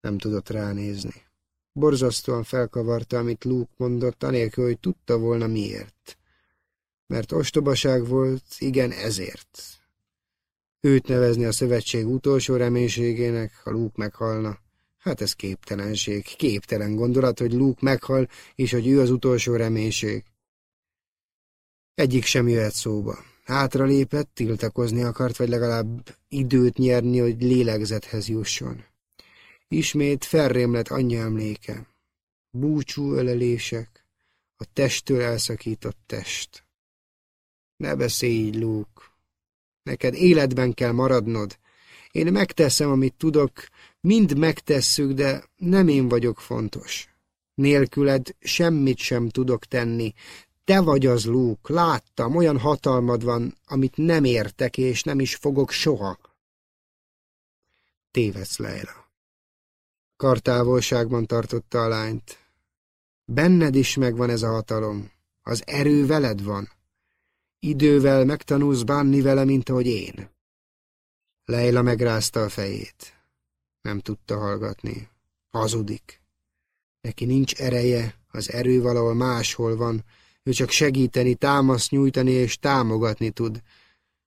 Nem tudott ránézni. Borzasztóan felkavarta, amit Luke mondott, anélkül, hogy tudta volna miért. Mert ostobaság volt, igen, ezért. Őt nevezni a szövetség utolsó reménységének, ha Luke meghalna. Hát ez képtelenség, képtelen gondolat, hogy Luke meghal, és hogy ő az utolsó reménység. Egyik sem jöhet szóba. Hátra lépett, tiltakozni akart, vagy legalább időt nyerni, hogy lélegzethez jusson. Ismét felrém lett anyja emléke. Búcsú ölelések, a testtől elszakított test. Ne beszélj Luke. Neked életben kell maradnod. Én megteszem, amit tudok, mind megtesszük, de nem én vagyok fontos. Nélküled semmit sem tudok tenni. Te vagy az, Luke, láttam, olyan hatalmad van, amit nem értek, és nem is fogok soha. Tévedsz, Leila. Kartávolságban tartotta a lányt. Benned is megvan ez a hatalom. Az erő veled van. Idővel megtanulsz bánni vele, mint ahogy én. Leila megrázta a fejét. Nem tudta hallgatni. Hazudik. Neki nincs ereje, az erő valahol máshol van, ő csak segíteni, támaszt nyújtani és támogatni tud.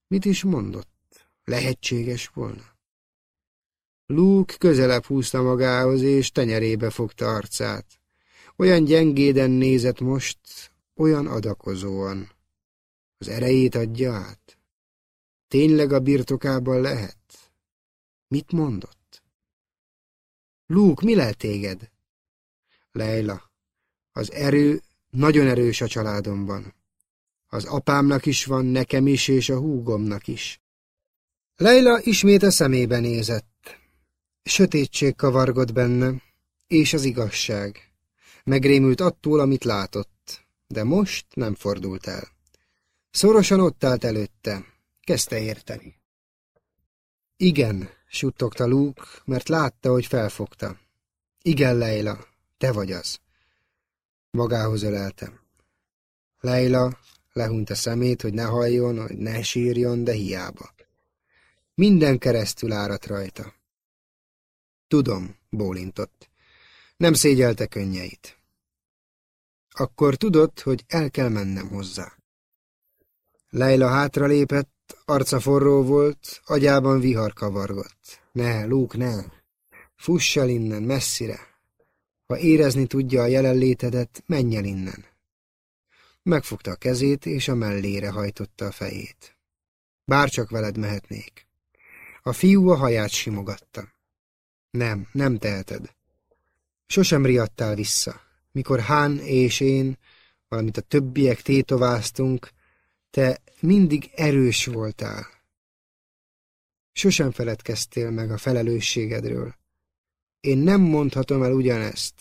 Mit is mondott? Lehetséges volna? Luke közelebb húzta magához, és tenyerébe fogta arcát. Olyan gyengéden nézett most, olyan adakozóan. Az erejét adja át. Tényleg a birtokában lehet? Mit mondott? Luke, mi lehet téged? Leila, az erő nagyon erős a családomban. Az apámnak is van, nekem is, és a húgomnak is. Leila ismét a szemébe nézett. Sötétség kavargott benne, és az igazság. Megrémült attól, amit látott, de most nem fordult el. Szorosan ott állt előtte, kezdte érteni. Igen, suttogta Luke, mert látta, hogy felfogta. Igen, Leila, te vagy az. Magához öleltem. Leila lehunta szemét, hogy ne halljon, hogy ne sírjon, de hiába. Minden keresztül árat rajta. Tudom, bólintott. Nem szégyelte könnyeit. Akkor tudod, hogy el kell mennem hozzá. Leila hátralépett, arca forró volt, agyában vihar kavargott. Ne, Luke, ne! Fuss el innen, messzire! Ha érezni tudja a jelenlétedet, menj el innen! Megfogta a kezét, és a mellére hajtotta a fejét. Bárcsak veled mehetnék. A fiú a haját simogatta. Nem, nem teheted. Sosem riadtál vissza. Mikor Hán és én, valamint a többiek tétováztunk, te mindig erős voltál. Sosem feledkeztél meg a felelősségedről. Én nem mondhatom el ugyanezt.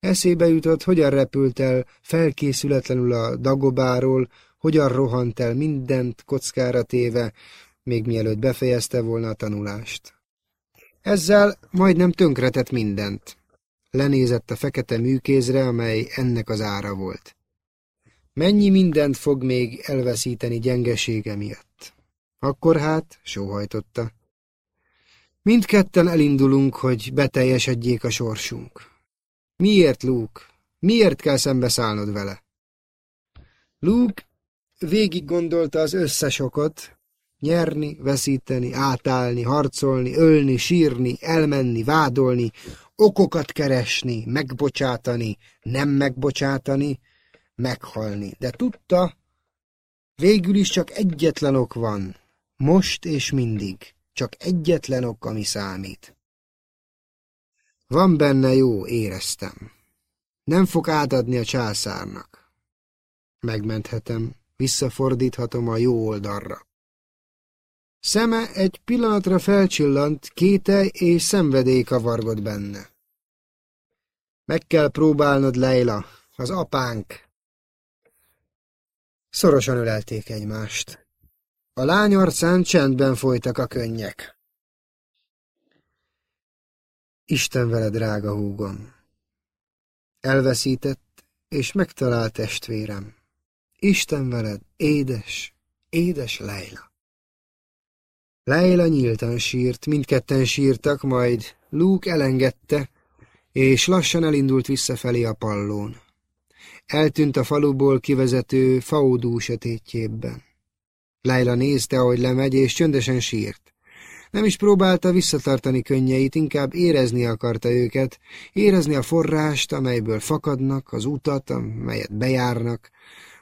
Eszébe jutott, hogyan repült el felkészületlenül a dagobáról, hogyan rohant el mindent kockára téve, még mielőtt befejezte volna a tanulást. Ezzel majdnem tönkretett mindent. Lenézett a fekete műkézre, amely ennek az ára volt. Mennyi mindent fog még elveszíteni gyengesége miatt? Akkor hát, sóhajtotta. Mindketten elindulunk, hogy beteljesedjék a sorsunk. Miért, Luke? Miért kell szembeszállnod vele? Luke végig gondolta az összes okot, Nyerni, veszíteni, átállni, harcolni, ölni, sírni, elmenni, vádolni, okokat keresni, megbocsátani, nem megbocsátani, meghalni. De tudta, végül is csak egyetlen ok van, most és mindig, csak egyetlen ok, ami számít. Van benne jó, éreztem. Nem fog átadni a császárnak. Megmenthetem, visszafordíthatom a jó oldalra. Szeme egy pillanatra felcsillant, kételj és szenvedély kavargott benne. Meg kell próbálnod, Leila, az apánk. Szorosan ölelték egymást. A lány arcán csendben folytak a könnyek. Isten vele, drága húgom. Elveszített és megtalált testvérem. Isten veled, édes, édes Leila. Leila nyíltan sírt, mindketten sírtak, majd Luke elengedte, és lassan elindult visszafelé a pallón. Eltűnt a faluból kivezető faudú sötétjében. Leila nézte, ahogy lemegy, és csöndesen sírt. Nem is próbálta visszatartani könnyeit, inkább érezni akarta őket, érezni a forrást, amelyből fakadnak, az utat, amelyet bejárnak,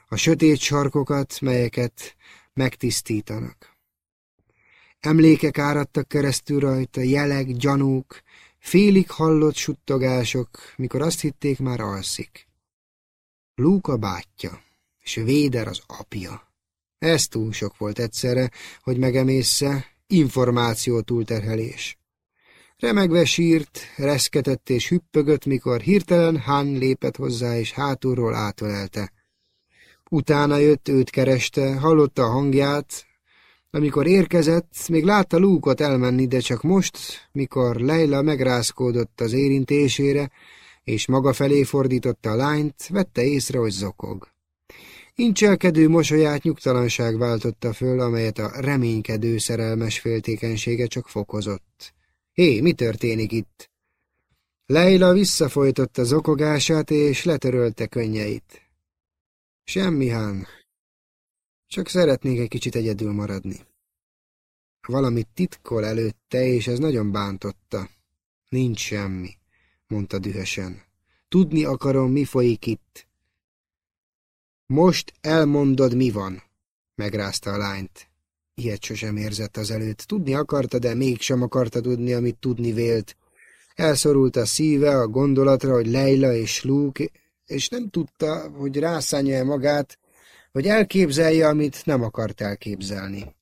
a sötét sarkokat, melyeket megtisztítanak. Emlékek áradtak keresztül rajta, jelek, gyanúk, félig hallott suttogások, mikor azt hitték már alszik. Lúka bátyja, és Véder az apja. Ez túl sok volt egyszerre, hogy megemészze, információ túlterhelés. Remegve sírt, reszketett és hüppögött, mikor hirtelen Han lépett hozzá, és hátulról átölelte. Utána jött, őt kereste, hallotta a hangját, amikor érkezett, még látta Lúkot elmenni, de csak most, mikor Leila megrázkódott az érintésére, és maga felé fordította a lányt, vette észre, hogy zokog. Incselkedő mosolyát nyugtalanság váltotta föl, amelyet a reménykedő szerelmes féltékenysége csak fokozott. Hé, mi történik itt? Leila visszafolytotta zokogását, és letörölte könnyeit. Semmi, Hán. Csak szeretnék egy kicsit egyedül maradni. Valamit titkol előtte, és ez nagyon bántotta. Nincs semmi, mondta dühösen. Tudni akarom, mi folyik itt. Most elmondod, mi van, megrázta a lányt. Ilyet sosem érzett az előtt. Tudni akarta, de mégsem akarta tudni, amit tudni vélt. Elszorult a szíve a gondolatra, hogy Leila és Luke, és nem tudta, hogy rászánja-e magát, hogy elképzelje, amit nem akart elképzelni.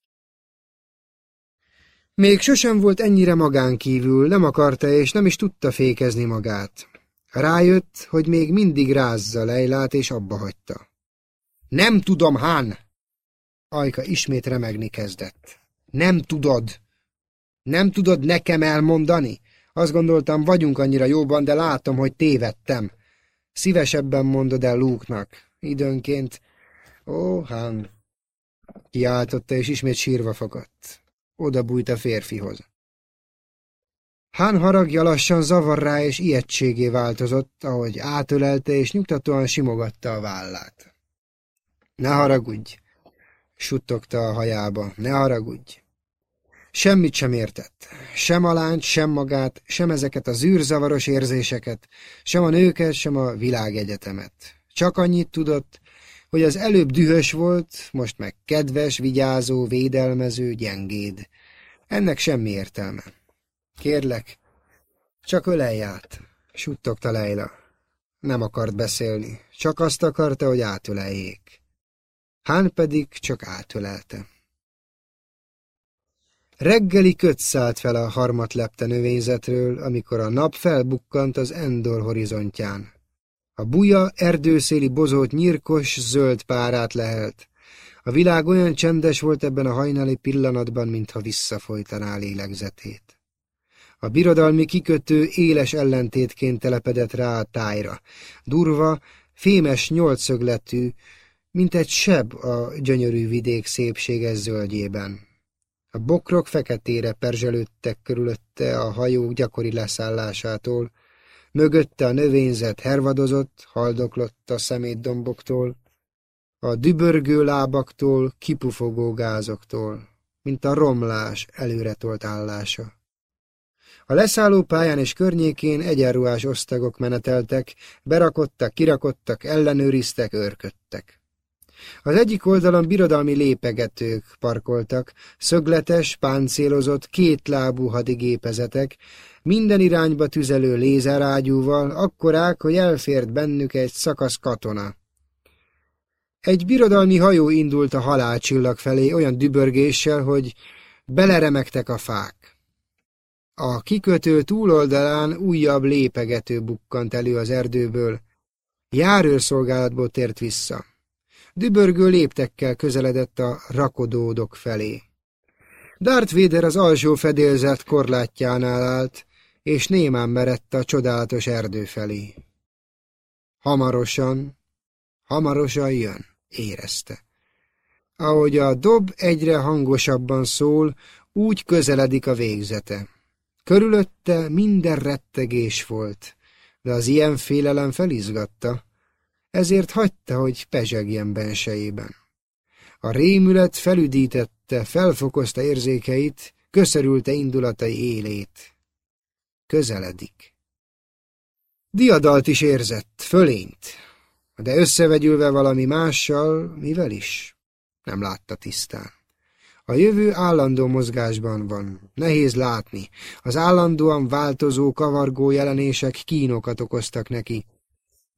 Még sosem volt ennyire magán kívül, nem akarta és nem is tudta fékezni magát. Rájött, hogy még mindig rázza Leilát, és abba hagyta. Nem tudom, Hán! Ajka ismét remegni kezdett. Nem tudod! Nem tudod nekem elmondani? Azt gondoltam, vagyunk annyira jóban, de látom, hogy tévedtem. Szívesebben mondod el Lúknak. Időnként... Ó, Hán! Kiáltotta, és ismét sírva fakadt. Oda bújt a férfihoz. Hán haragja lassan zavarrá és ijegységé változott, ahogy átölelte és nyugtatóan simogatta a vállát. Ne haragudj, suttogta a hajába, ne haragudj. Semmit sem értett. Sem a lányt, sem magát, sem ezeket a zűrzavaros érzéseket, sem a nőket, sem a világegyetemet. Csak annyit tudott, hogy az előbb dühös volt, most meg kedves, vigyázó, védelmező, gyengéd. Ennek semmi értelme. Kérlek, csak ölelj át, suttogta Leila. Nem akart beszélni, csak azt akarta, hogy átöleljék. Hán pedig csak átölelte. Reggeli köt szállt fel a harmatlepte növényzetről, amikor a nap felbukkant az Endor horizontján. A buja erdőszéli bozott nyírkos, zöld párát lehelt. A világ olyan csendes volt ebben a hajnali pillanatban, mintha visszafolytaná lélegzetét. A birodalmi kikötő éles ellentétként telepedett rá a tájra. Durva, fémes nyolcszögletű, mint egy seb a gyönyörű vidék szépséges zöldjében. A bokrok feketére perzselődtek körülötte a hajók gyakori leszállásától, mögötte a növényzet hervadozott, haldoklott a szemétdomboktól, a dübörgő lábaktól, kipufogó gázoktól, mint a romlás előretolt állása. A leszálló pályán és környékén egyenruhás osztagok meneteltek, berakottak, kirakottak, ellenőriztek, őrködtek. Az egyik oldalon birodalmi lépegetők parkoltak, szögletes, páncélozott, kétlábú hadigépezetek, minden irányba tüzelő lézerágyúval, akkorák, hogy elfért bennük egy szakasz katona. Egy birodalmi hajó indult a halálcsillag felé olyan dübörgéssel, hogy beleremegtek a fák. A kikötő túloldalán újabb lépegető bukkant elő az erdőből, Járőrszolgálatból tért vissza. Dübörgő léptekkel közeledett a rakodódok felé. Darth Vader az alsó fedélzet korlátjánál állt, és némán merett a csodálatos erdő felé. Hamarosan, hamarosan jön, érezte. Ahogy a dob egyre hangosabban szól, úgy közeledik a végzete. Körülötte minden rettegés volt, de az ilyen félelem felizgatta, ezért hagyta, hogy pezsegjen bensejében. A rémület felüdítette, felfokozta érzékeit, köszörülte indulatai élét. Közeledik. Diadalt is érzett, fölényt, de összevegyülve valami mással, mivel is? Nem látta tisztán. A jövő állandó mozgásban van, nehéz látni. Az állandóan változó, kavargó jelenések kínokat okoztak neki.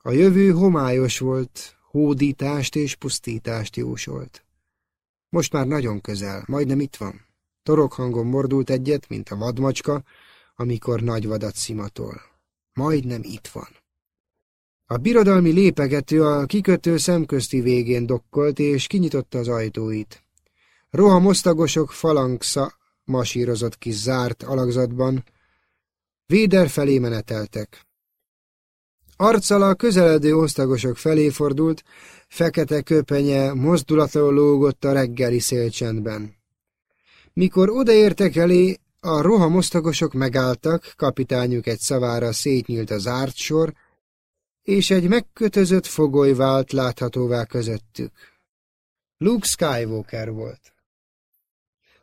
A jövő homályos volt, hódítást és pusztítást jósolt. Most már nagyon közel, majdnem itt van. Torok hangon mordult egyet, mint a vadmacska, amikor nagy vadat szimatol. Majdnem itt van. A birodalmi lépegető a kikötő szemközti végén dokkolt, és kinyitotta az ajtóit. Rohamosztagosok falanksza masírozott ki zárt alakzatban, Véder felé meneteltek. Arccal a közeledő osztagosok felé fordult, fekete köpenye mozdulatlanul lógott a reggeli szélcsendben. Mikor odaértek elé, a rohamosztagosok megálltak, kapitányuk egy szavára szétnyílt a zárt sor, és egy megkötözött fogoly vált láthatóvá közöttük. Luke Skywalker volt.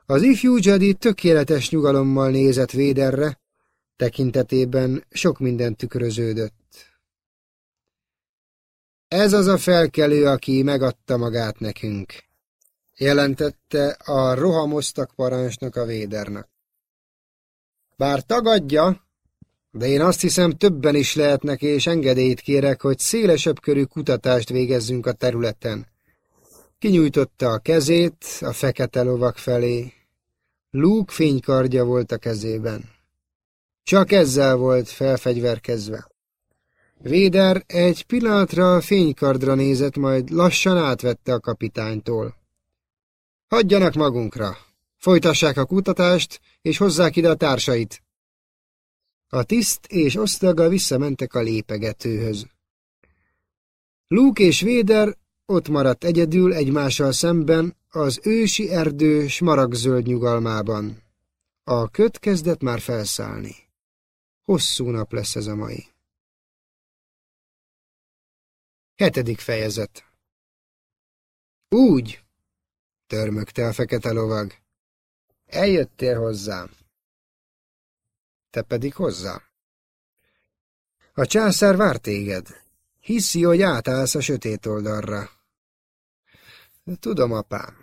Az ifjú Jedi tökéletes nyugalommal nézett Véderre, tekintetében sok minden tükröződött. Ez az a felkelő, aki megadta magát nekünk, jelentette a rohamoztak parancsnok a Védernek. Bár tagadja, de én azt hiszem többen is lehetnek, és engedélyt kérek, hogy szélesebb körű kutatást végezzünk a területen. Kinyújtotta a kezét a fekete lovak felé. Luke fénykardja volt a kezében. Csak ezzel volt felfegyverkezve. Véder egy pillanatra fénykardra nézett, majd lassan átvette a kapitánytól. Hagyjanak magunkra! Folytassák a kutatást, és hozzák ide a társait! A tiszt és osztaga visszamentek a lépegetőhöz. Luke és Véder ott maradt egyedül egymással szemben az ősi erdő smaragzöld nyugalmában. A köt kezdett már felszállni. Hosszú nap lesz ez a mai. Hetedik fejezet Úgy, törmögte a fekete lovag. Eljöttél hozzám. Te pedig hozzá. A császár vár téged. Hiszi, hogy átállsz a sötét oldalra. Tudom, apám.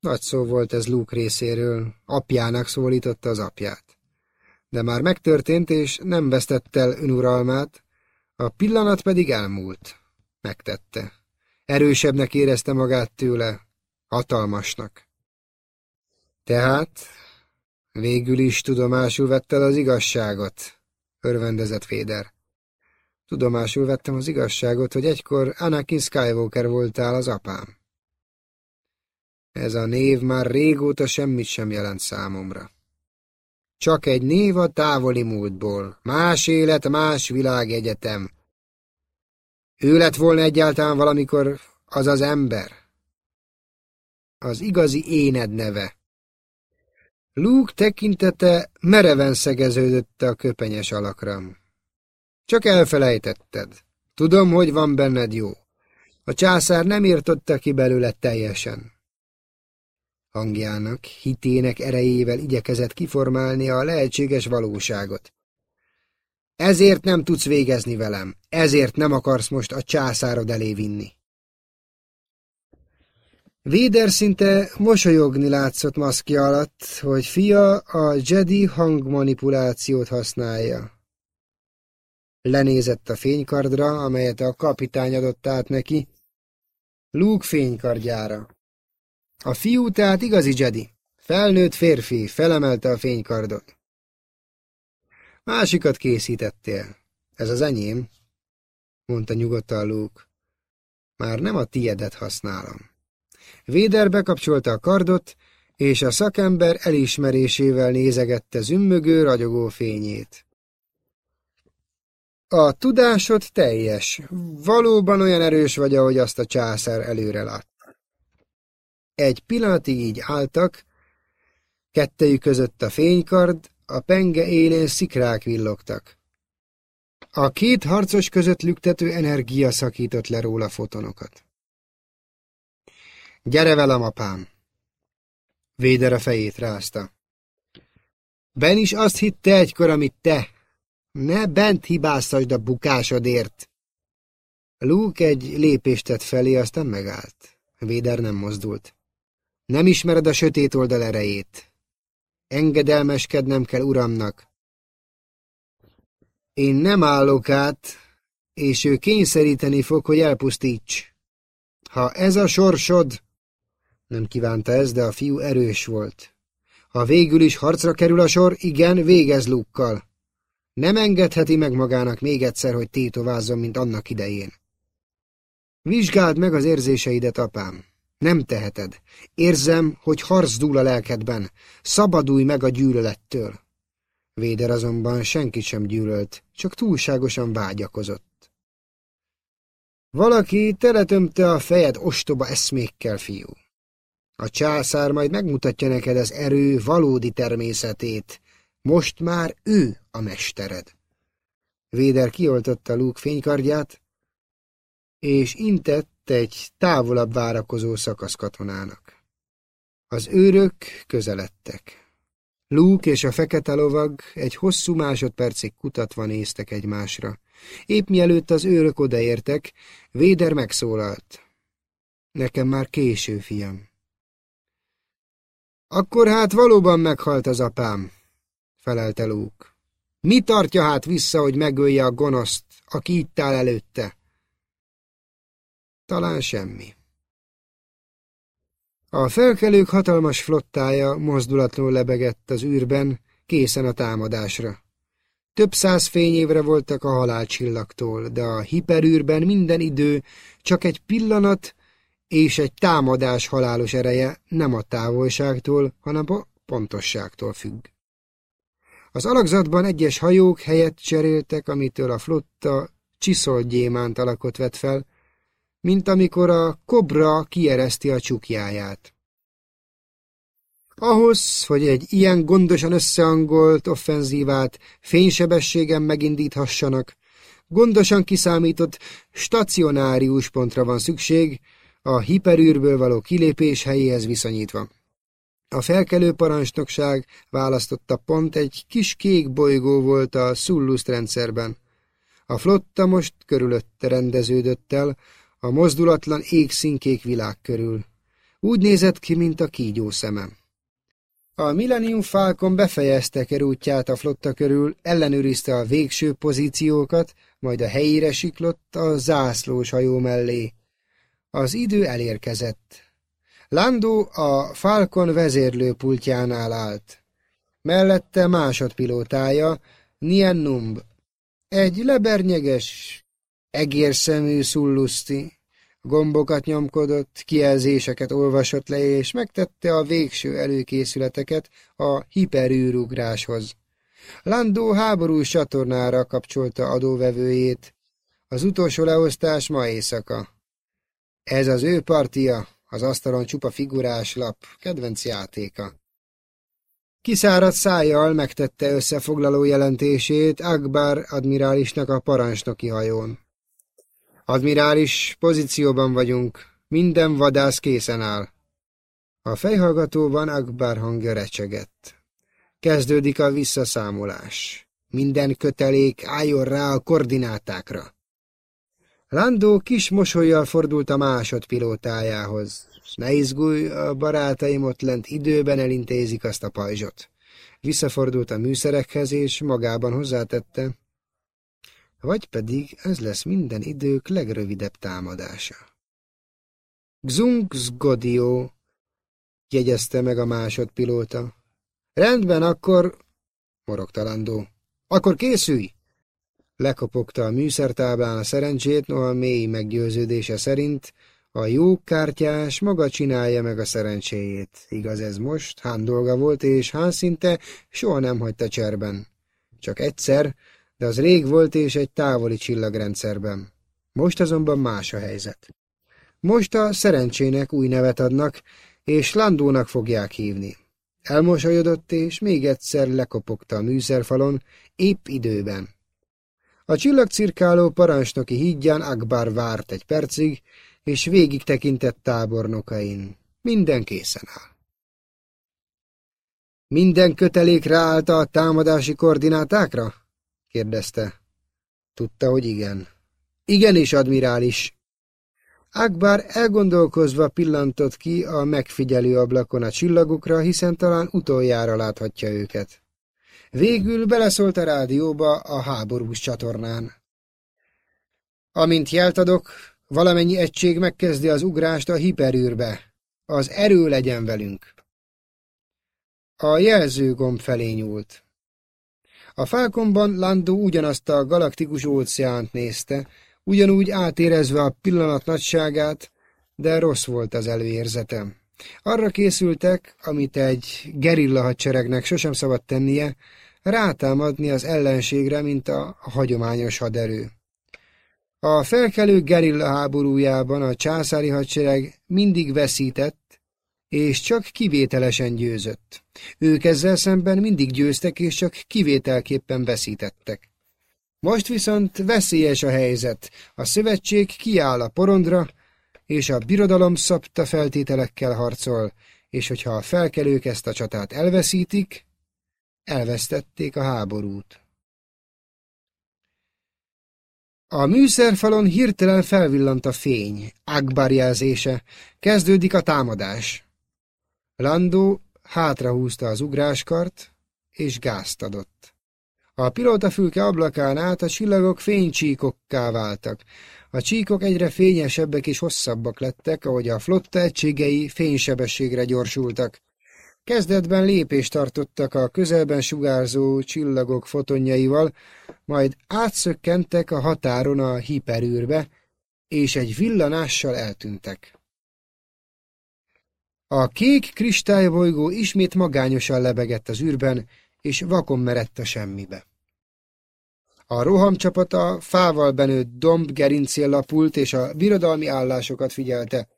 Nagy szó volt ez Luke részéről, apjának szólította az apját. De már megtörtént, és nem vesztett el önuralmát, a pillanat pedig elmúlt. Megtette. Erősebbnek érezte magát tőle, hatalmasnak. Tehát végül is tudomásul vettel az igazságot, örvendezett Féder. Tudomásul vettem az igazságot, hogy egykor Anakin Skywalker voltál az apám. Ez a név már régóta semmit sem jelent számomra. Csak egy név a távoli múltból, más élet, más világegyetem. Ő lett volna egyáltalán valamikor az az ember. Az igazi éned neve. Luke tekintete mereven szegeződött a köpenyes alakra. Csak elfelejtetted. Tudom, hogy van benned jó. A császár nem írtotta ki belőle teljesen. Hangjának, hitének erejével igyekezett kiformálni a lehetséges valóságot. Ezért nem tudsz végezni velem, ezért nem akarsz most a császárod elé vinni. Véder szinte mosolyogni látszott maszkja alatt, hogy fia a Jedi hangmanipulációt használja. Lenézett a fénykardra, amelyet a kapitány adott át neki, Luke fénykardjára. A fiú tehát igazi Jedi. Felnőtt férfi, felemelte a fénykardot. Másikat készítettél. Ez az enyém. mondta nyugodtan Luke. Már nem a tiedet használom. Véder bekapcsolta a kardot, és a szakember elismerésével nézegette zümmögő, ragyogó fényét. A tudásod teljes. Valóban olyan erős vagy, ahogy azt a császár előre látta. Egy pillanatig így álltak, kettejük között a fénykard, a penge élén szikrák villogtak. A két harcos között lüktető energia szakított le róla fotonokat. Gyere velem, apám! Véder a fejét rázta. Ben is azt hitte egykor, amit te. Ne bent hibáztasd a bukásodért. Luke egy lépést tett felé, aztán megállt. Véder nem mozdult. Nem ismered a sötét oldal erejét. Engedelmeskednem kell uramnak. Én nem állok át, és ő kényszeríteni fog, hogy elpusztíts. Ha ez a sorsod, nem kívánta ez, de a fiú erős volt. Ha végül is harcra kerül a sor, igen, végez Lukkal. Nem engedheti meg magának még egyszer, hogy tétovázzon, mint annak idején. Vizsgáld meg az érzéseidet, apám. Nem teheted. Érzem, hogy harc dúl a lelkedben. Szabadulj meg a gyűlölettől. Véder azonban senkit sem gyűlölt, csak túlságosan vágyakozott. Valaki teletömte a fejed ostoba eszmékkel, fiú. A császár majd megmutatja neked az erő valódi természetét. Most már ő a mestered. Véder kioltotta Luke fénykardját, és intett egy távolabb várakozó szakaszkatonának. Az őrök közeledtek. Luke és a fekete lovag egy hosszú másodpercig kutatva néztek egymásra. Épp mielőtt az őrök odaértek, Véder megszólalt. Nekem már késő, fiam. Akkor hát valóban meghalt az apám, felelte Luke. Mi tartja hát vissza, hogy megölje a gonoszt, aki itt áll előtte? Talán semmi. A felkelők hatalmas flottája mozdulatlanul lebegett az űrben, készen a támadásra. Több száz fényévre voltak a halálcsillagtól, de a hiperűrben minden idő csak egy pillanat és egy támadás halálos ereje nem a távolságtól, hanem a pontosságtól függ. Az alakzatban egyes hajók helyet cseréltek, amitől a flotta csiszolt gyémánt alakot vett fel, mint amikor a kobra kiereszti a csukjáját. Ahhoz, hogy egy ilyen gondosan összeangolt offenzívát fénysebességen megindíthassanak, gondosan kiszámított stacionárius pontra van szükség, a hiperűrből való kilépés helyéhez viszonyítva. A felkelő parancsnokság választotta pont egy kis kék bolygó volt a Sulluszt rendszerben. A flotta most körülötte rendeződött el, a mozdulatlan égszínkék világ körül. Úgy nézett ki, mint a kígyó szemem. A Millennium Falcon befejezte kerútját a flotta körül, ellenőrizte a végső pozíciókat, majd a helyére siklott a zászlós hajó mellé. Az idő elérkezett. Lando a Falcon vezérlőpultjánál állt. Mellette másodpilótája, Nien Numb. Egy lebernyeges, egérszemű szulluszti. Gombokat nyomkodott, kijelzéseket olvasott le, és megtette a végső előkészületeket a hiperűrugráshoz. Landó háborús csatornára kapcsolta adóvevőjét. Az utolsó leosztás ma éjszaka. Ez az ő partia, az asztalon csupa figurás lap, kedvenc játéka. Kiszáradt szájjal megtette összefoglaló jelentését Akbar admirálisnak a parancsnoki hajón. Admirális, pozícióban vagyunk, minden vadász készen áll. A fejhallgatóban Akbar hangja recsegett. Kezdődik a visszaszámolás. Minden kötelék álljon rá a koordinátákra. Landó kis mosolyjal fordult a másodpilótájához. Ne izgulj, a barátaim ott lent időben elintézik azt a pajzsot. Visszafordult a műszerekhez, és magában hozzátette. Vagy pedig ez lesz minden idők legrövidebb támadása. Gzungzgodio, jegyezte meg a másodpilóta. Rendben, akkor... morogta Landó. Akkor készülj! Lekopogta a műszertáblán a szerencsét, noha mély meggyőződése szerint a jó kártyás maga csinálja meg a szerencséjét. Igaz ez most, Hán dolga volt, és Hán szinte soha nem hagyta cserben. Csak egyszer, de az rég volt és egy távoli csillagrendszerben. Most azonban más a helyzet. Most a szerencsének új nevet adnak, és Landónak fogják hívni. Elmosolyodott, és még egyszer lekopogta a műszerfalon, épp időben. A csillagcirkáló parancsnoki hídján Akbar várt egy percig, és végig tekintett tábornokain. Minden készen áll. Minden kötelék ráállta a támadási koordinátákra? Kérdezte. Tudta, hogy igen. Igenis, admirális. Akbar elgondolkozva pillantott ki a megfigyelő ablakon a csillagokra, hiszen talán utoljára láthatja őket. Végül beleszólt a rádióba a háborús csatornán. Amint jelt adok, valamennyi egység megkezdi az ugrást a hiperűrbe. Az erő legyen velünk. A jelzőgomb felé nyúlt. A Falconban Landó ugyanazt a galaktikus óceánt nézte, ugyanúgy átérezve a pillanat nagyságát, de rossz volt az előérzetem. Arra készültek, amit egy gerilla hadseregnek sosem szabad tennie, rátámadni az ellenségre, mint a hagyományos haderő. A felkelő gerilla háborújában a császári hadsereg mindig veszített, és csak kivételesen győzött. Ők ezzel szemben mindig győztek, és csak kivételképpen veszítettek. Most viszont veszélyes a helyzet. A szövetség kiáll a porondra, és a birodalom szabta feltételekkel harcol, és hogyha a felkelők ezt a csatát elveszítik, elvesztették a háborút. A műszerfalon hirtelen felvillant a fény, Akbar jelzése, kezdődik a támadás. Landó hátrahúzta az ugráskart, és gázt adott. A pilótafülke ablakán át a csillagok fénycsíkokká váltak. A csíkok egyre fényesebbek és hosszabbak lettek, ahogy a flotta egységei fénysebességre gyorsultak. Kezdetben lépést tartottak a közelben sugárzó csillagok fotonjaival, majd átszökkentek a határon a hiperűrbe, és egy villanással eltűntek. A kék kristálybolygó ismét magányosan lebegett az űrben, és vakon merett a semmibe. A rohamcsapat a fával benőtt domb gerincél lapult, és a birodalmi állásokat figyelte.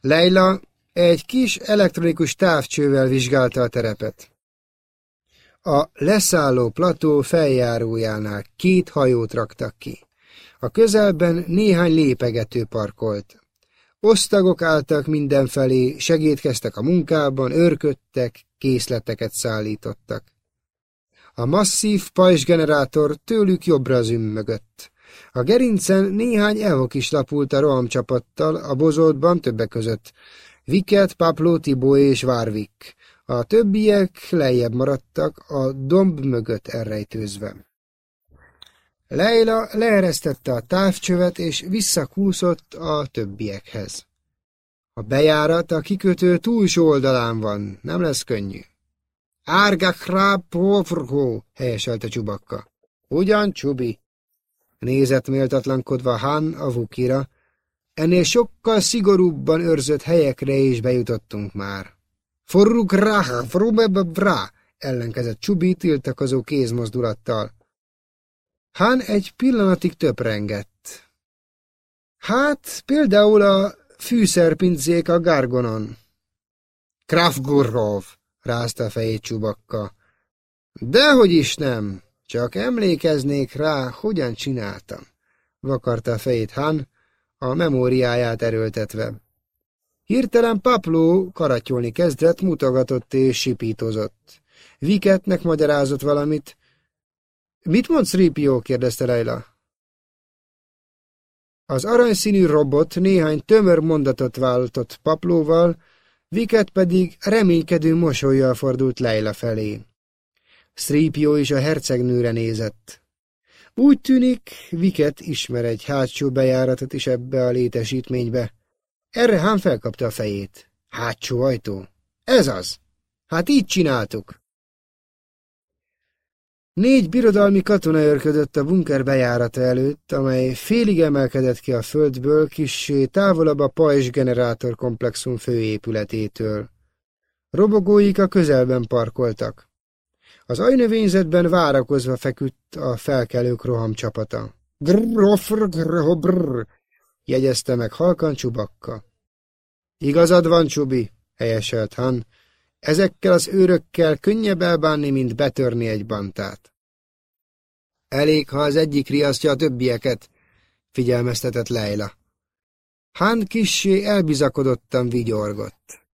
Leila egy kis elektronikus távcsővel vizsgálta a terepet. A leszálló plató feljárójánál két hajót raktak ki. A közelben néhány lépegető parkolt. Osztagok álltak mindenfelé, segítkeztek a munkában, örködtek, készleteket szállítottak. A masszív pajzsgenerátor tőlük jobbra zümmögött. A gerincen néhány evok is lapult a rohamcsapattal, a bozótban többek között. Viket, Pablo, Tibó és Várvik. A többiek lejjebb maradtak, a domb mögött elrejtőzve. Leila leeresztette a távcsövet, és visszakúszott a többiekhez. A bejárat a kikötő túlsó oldalán van, nem lesz könnyű. Árgakra povrgó, helyeselte Csubakka. Ugyan, Csubi? Nézett méltatlankodva Han a Vukira. Ennél sokkal szigorúbban őrzött helyekre is bejutottunk már. Forruk rá, frubebra, ellenkezett Csubi tiltakozó kézmozdulattal. Han egy pillanatig töprengett. Hát, például a fűszerpincék a Gargonon. Krafgurrov, rázta a fejét Csubakka. Dehogy is nem, csak emlékeznék rá, hogyan csináltam, vakarta a fejét Han, a memóriáját erőltetve. Hirtelen Papló karatyolni kezdett, mutogatott és sipítozott. Viketnek magyarázott valamit. Mit mondsz, Ripio? kérdezte Leila. Az aranyszínű robot néhány tömör mondatot váltott Paplóval, Viket pedig reménykedő mosolyjal fordult Leila felé. Szrípió is a hercegnőre nézett. Úgy tűnik, Viket ismer egy hátsó bejáratot is ebbe a létesítménybe. Erre hán felkapta a fejét. Hátsó ajtó? Ez az! Hát így csináltuk! Négy birodalmi katona örködött a bunker bejárata előtt, amely félig emelkedett ki a földből, kissé távolabb a pajzs generátor komplexum főépületétől. Robogóik a közelben parkoltak. Az ajnövényzetben várakozva feküdt a felkelők rohamcsapata. Grrrofr, grrrr, jegyezte meg halkan Csubakka. Igazad van, Csubi, helyeselt Han. Ezekkel az őrökkel könnyebb elbánni, mint betörni egy bantát. Elég, ha az egyik riasztja a többieket, figyelmeztetett Leila. Han kissé elbizakodottan vigyorgott.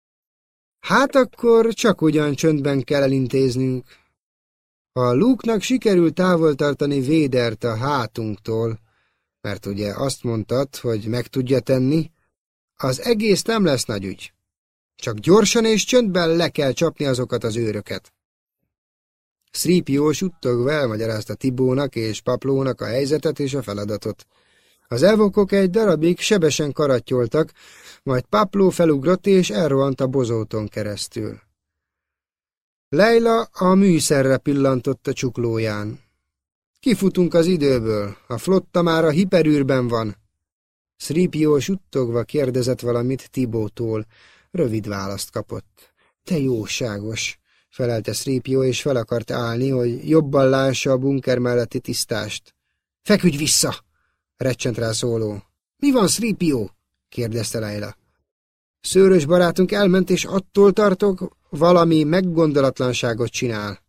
Hát akkor csak ugyan csöndben kell elintéznünk. Ha Luke-nak sikerül távol tartani Védert a hátunktól, mert ugye azt mondtad, hogy meg tudja tenni, az egész nem lesz nagy ügy. Csak gyorsan és csöndben le kell csapni azokat az őröket. Szrípió suttogva elmagyarázta Tibónak és Paplónak a helyzetet és a feladatot. Az elvokok egy darabig sebesen karattyoltak, majd Papló felugrott és elrohant a bozóton keresztül. Leila a műszerre pillantott a csuklóján. Kifutunk az időből, a flotta már a hiperűrben van. Szrípió suttogva kérdezett valamit Tibótól, rövid választ kapott. Te jóságos, felelte Szrípió, és fel akart állni, hogy jobban lássa a bunker melletti tisztást. Feküdj vissza! recsent rá szóló. Mi van, Szrípió? kérdezte Leila. Szőrös barátunk elment, és attól tartok, valami meggondolatlanságot csinál.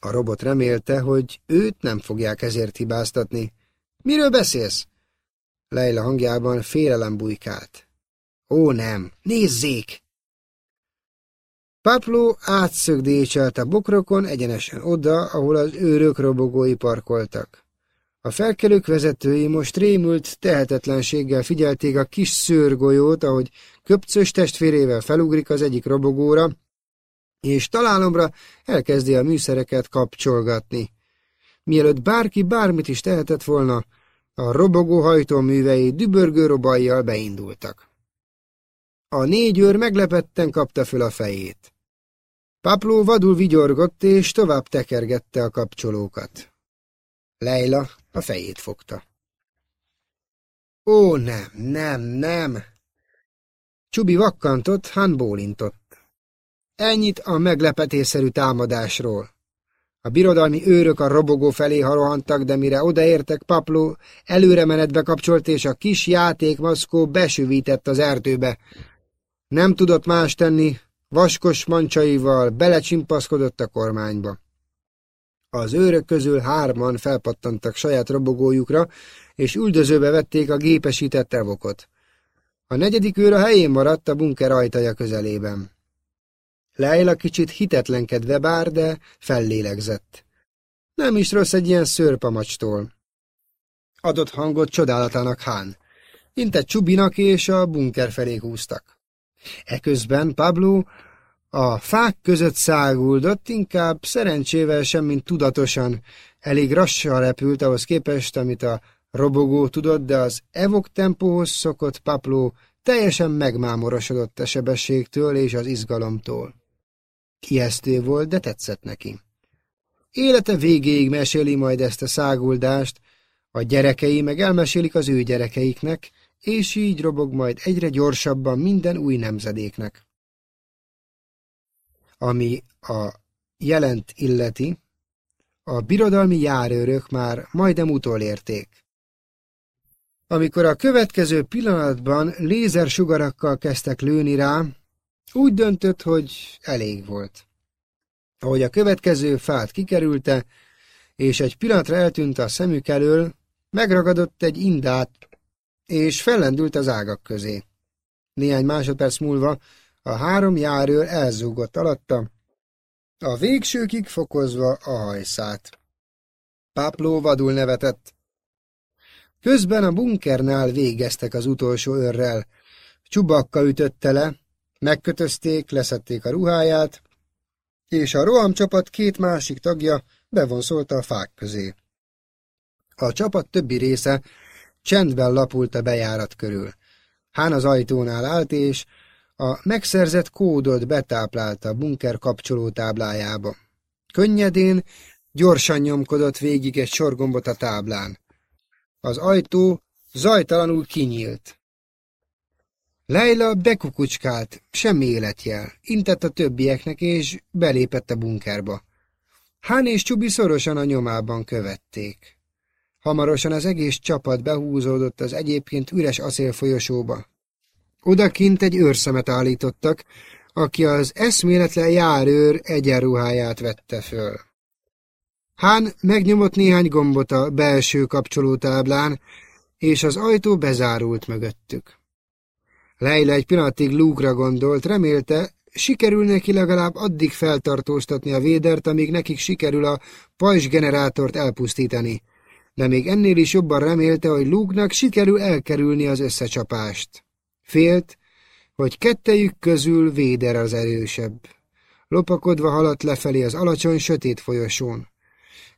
A robot remélte, hogy őt nem fogják ezért hibáztatni. Miről beszélsz? Leila hangjában félelem bujkált. Ó, nem, nézzék! Pablo átszögdécselt a bokrokon egyenesen oda, ahol az őrök robogói parkoltak. A felkelők vezetői most rémült tehetetlenséggel figyelték a kis szőrgolyót, ahogy köpcös testvérével felugrik az egyik robogóra, és találomra elkezdi a műszereket kapcsolgatni. Mielőtt bárki bármit is tehetett volna, a robogó hajtóművei dübörgő robajjal beindultak. A négy őr meglepetten kapta föl a fejét. Papló vadul vigyorgott, és tovább tekergette a kapcsolókat. Leila a fejét fogta. Ó, nem, nem, nem! Csubi vakkantott, Han bólintott. Ennyit a meglepetésszerű támadásról. A birodalmi őrök a robogó felé harohantak, de mire odaértek, Papló előre menetbe kapcsolt, és a kis játékmaszkó besüvített az erdőbe. Nem tudott más tenni, vaskos mancsaival belecsimpaszkodott a kormányba. Az őrök közül hárman felpattantak saját robogójukra, és üldözőbe vették a gépesített evokot. A negyedik őr a helyén maradt a bunker ajtaja közelében. Leila kicsit hitetlenkedve bár, de fellélegzett. Nem is rossz egy ilyen szőrpamacstól. Adott hangot csodálatának Hán. Inte Csubinak és a bunker felé húztak. Eközben Pablo a fák között száguldott, inkább szerencsével sem, mint tudatosan. Elég rassan repült ahhoz képest, amit a robogó tudott, de az evok tempóhoz szokott Pablo teljesen megmámorosodott a sebességtől és az izgalomtól. Ijesztő volt, de tetszett neki. Élete végéig meséli majd ezt a száguldást, a gyerekei meg elmesélik az ő gyerekeiknek, és így robog majd egyre gyorsabban minden új nemzedéknek. Ami a jelent illeti, a birodalmi járőrök már majdnem utolérték. Amikor a következő pillanatban lézersugarakkal kezdtek lőni rá, úgy döntött, hogy elég volt. Ahogy a következő fát kikerülte, és egy pillanatra eltűnt a szemük elől, megragadott egy indát, és fellendült az ágak közé. Néhány másodperc múlva a három járőr elzúgott alatta, a végsőkig fokozva a hajszát. Pápló vadul nevetett. Közben a bunkernál végeztek az utolsó őrrel. Csubakka ütötte le, Megkötözték, leszették a ruháját, és a rohamcsapat két másik tagja bevonszolta a fák közé. A csapat többi része csendben lapult a bejárat körül. Hán az ajtónál állt, és a megszerzett kódot betáplálta a bunker kapcsoló táblájába. Könnyedén, Gyorsan nyomkodott végig egy sorgombot a táblán. Az ajtó zajtalanul kinyílt. Leila bekukucskált, semmi életjel, intett a többieknek, és belépett a bunkerba. Hán és Csubi szorosan a nyomában követték. Hamarosan az egész csapat behúzódott az egyébként üres acélfolyosóba. Odakint egy őrszemet állítottak, aki az eszméletlen járőr egyenruháját vette föl. Hán megnyomott néhány gombot a belső kapcsolótáblán, és az ajtó bezárult mögöttük. Leila egy pillanatig Luke-ra gondolt, remélte, sikerül neki legalább addig feltartóztatni a védert, amíg nekik sikerül a pajzsgenerátort elpusztítani, de még ennél is jobban remélte, hogy Luke-nak sikerül elkerülni az összecsapást. Félt, hogy kettejük közül Véder az erősebb. Lopakodva haladt lefelé az alacsony, sötét folyosón.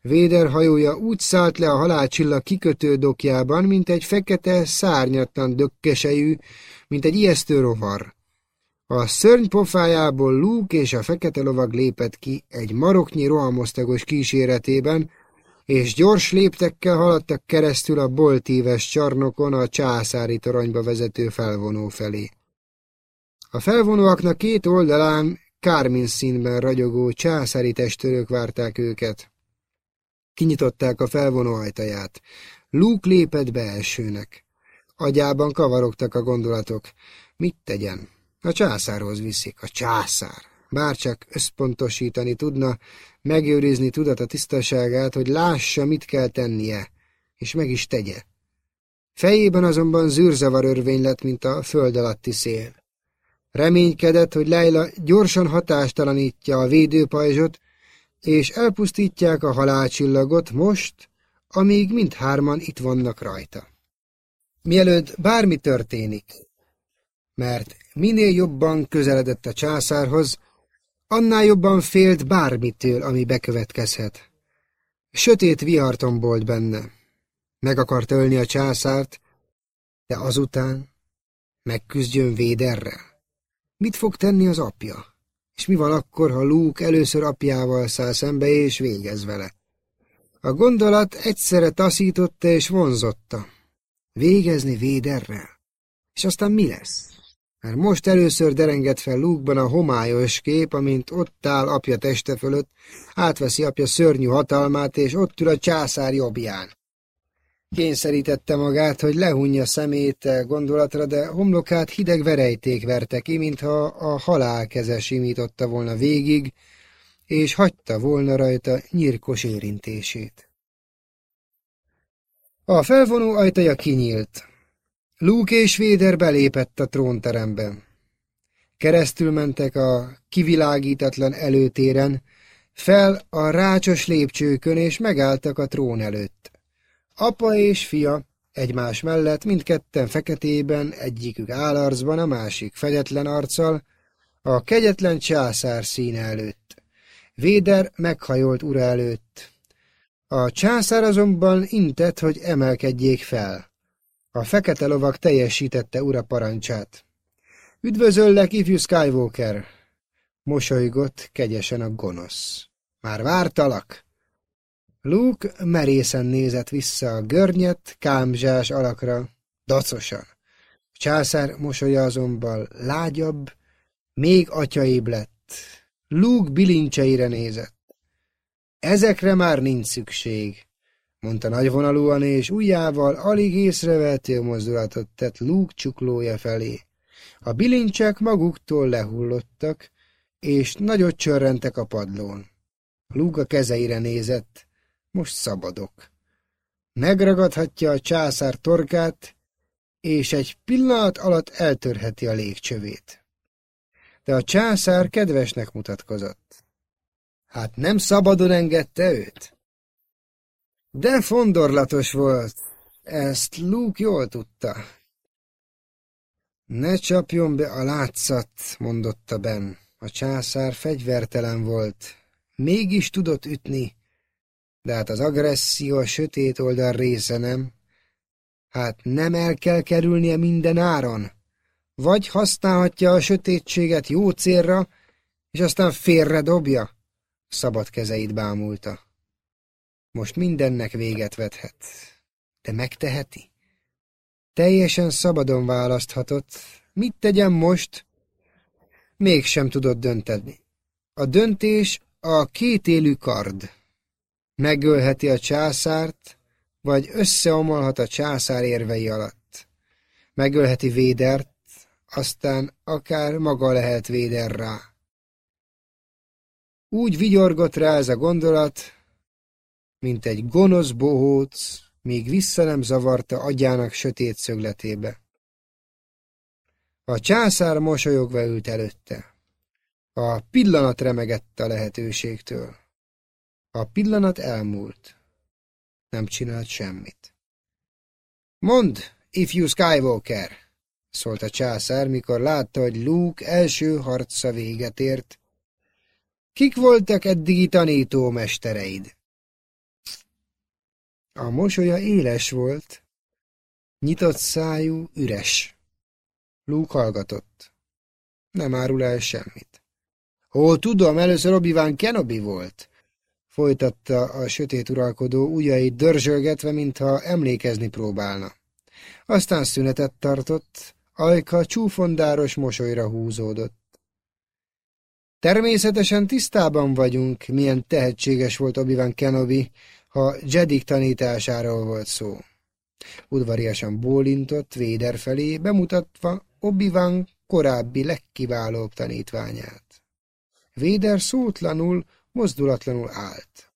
Véder hajója úgy szállt le a halálcsillag kikötő dokjában, mint egy fekete, szárnyatlan dökkesejű, mint egy ijesztő rovar. A szörny pofájából Luke és a fekete lovag lépett ki egy maroknyi rohamosztagos kíséretében, és gyors léptekkel haladtak keresztül a boltíves csarnokon a császári toronyba vezető felvonó felé. A felvonóaknak két oldalán kármin színben ragyogó császári testőrök várták őket. Kinyitották a felvonó ajtaját. Luke lépett be elsőnek. Agyában kavarogtak a gondolatok. Mit tegyen? A császárhoz viszik. A császár. Bárcsak összpontosítani tudna, megőrizni tudata tisztaságát, hogy lássa, mit kell tennie, és meg is tegye. Fejében azonban zűrzavar örvény lett, mint a föld alatti szél. Reménykedett, hogy Leila gyorsan hatástalanítja a védőpajzsot, és elpusztítják a halálcsillagot most, amíg mindhárman itt vannak rajta. Mielőtt bármi történik, mert minél jobban közeledett a császárhoz, annál jobban félt bármitől, ami bekövetkezhet. Sötét viharton volt benne. Meg akart ölni a császárt, de azután megküzdjön Véderrel. Mit fog tenni az apja? És mi van akkor, ha Luke először apjával száll szembe és végez vele? A gondolat egyszerre taszította és vonzotta. Végezni Véderrel? És aztán mi lesz? Mert most először derengett fel Luke-ban a homályos kép, amint ott áll apja teste fölött, átveszi apja szörnyű hatalmát, és ott ül a császár jobbján. Kényszerítette magát, hogy lehunja szemét gondolatra, de homlokát hideg verejték verte ki, mintha a halál keze simította volna végig, és hagyta volna rajta nyírkos érintését. A felvonó ajtaja kinyílt. Luke és Véder belépett a trónterembe. Keresztül mentek a kivilágítatlan előtéren, fel a rácsos lépcsőkön, és megálltak a trón előtt. Apa és fia egymás mellett, mindketten feketében, egyikük állarcban, a másik fegyetlen arccal, a kegyetlen császár színe előtt. Véder meghajolt ura előtt. A császár azonban intett, hogy emelkedjék fel. A fekete lovak teljesítette ura parancsát. Üdvözöllek, ifjú Skywalker! Mosolygott kegyesen a gonosz. Már vártalak? Luke merészen nézett vissza a görnyet, kámzsás alakra, dacosan. A császár mosolya azonban lágyabb, még atyaibb lett. Luke bilincseire nézett. Ezekre már nincs szükség, mondta nagyvonalúan, és ujjával alig észrevehető mozdulatot tett Luke csuklója felé. A bilincsek maguktól lehullottak, és nagyot csörrentek a padlón. Luke a kezeire nézett, most szabadok. Megragadhatja a császár torkát, és egy pillanat alatt eltörheti a légcsövét. De a császár kedvesnek mutatkozott. Hát nem szabadon engedte őt? De fondorlatos volt, ezt Luke jól tudta. Ne csapjon be a látszat, mondotta Ben. A császár fegyvertelen volt. Mégis tudott ütni, de hát az agresszió a sötét oldal része nem. Hát nem el kell kerülnie minden áron. Vagy használhatja a sötétséget jó célra, és aztán félre dobja. Szabad kezeit bámulta. Most mindennek véget vethet. De megteheti? Teljesen szabadon választhatott. Mit tegyen most? Mégsem tudott dönteni. A döntés a kétélű kard. Megölheti a császárt, vagy összeomolhat a császár érvei alatt. Megölheti Védert, aztán akár maga lehet Véder rá. Úgy vigyorgott rá ez a gondolat, mint egy gonosz bohóc, míg vissza nem zavarta agyának sötét szögletébe. A császár mosolyogva ült előtte. A pillanat remegett a lehetőségtől. A pillanat elmúlt. Nem csinált semmit. Mond, ifjú Skywalker, szólt a császár, mikor látta, hogy Luke első harca véget ért. Kik voltak eddigi tanítómestereid? A mosolya éles volt, nyitott szájú, üres. Luke hallgatott. Nem árul el semmit. Ó, tudom, először obi Kenobi volt, folytatta a sötét uralkodó, ujjait dörzsölgetve, mintha emlékezni próbálna. Aztán szünetet tartott, ajka csúfondáros mosolyra húzódott. Természetesen tisztában vagyunk, milyen tehetséges volt obi Kenobi, ha Jedik tanításáról volt szó. Udvariasan bólintott Véder felé, bemutatva obi korábbi legkiválóbb tanítványát. Véder szótlanul, mozdulatlanul állt.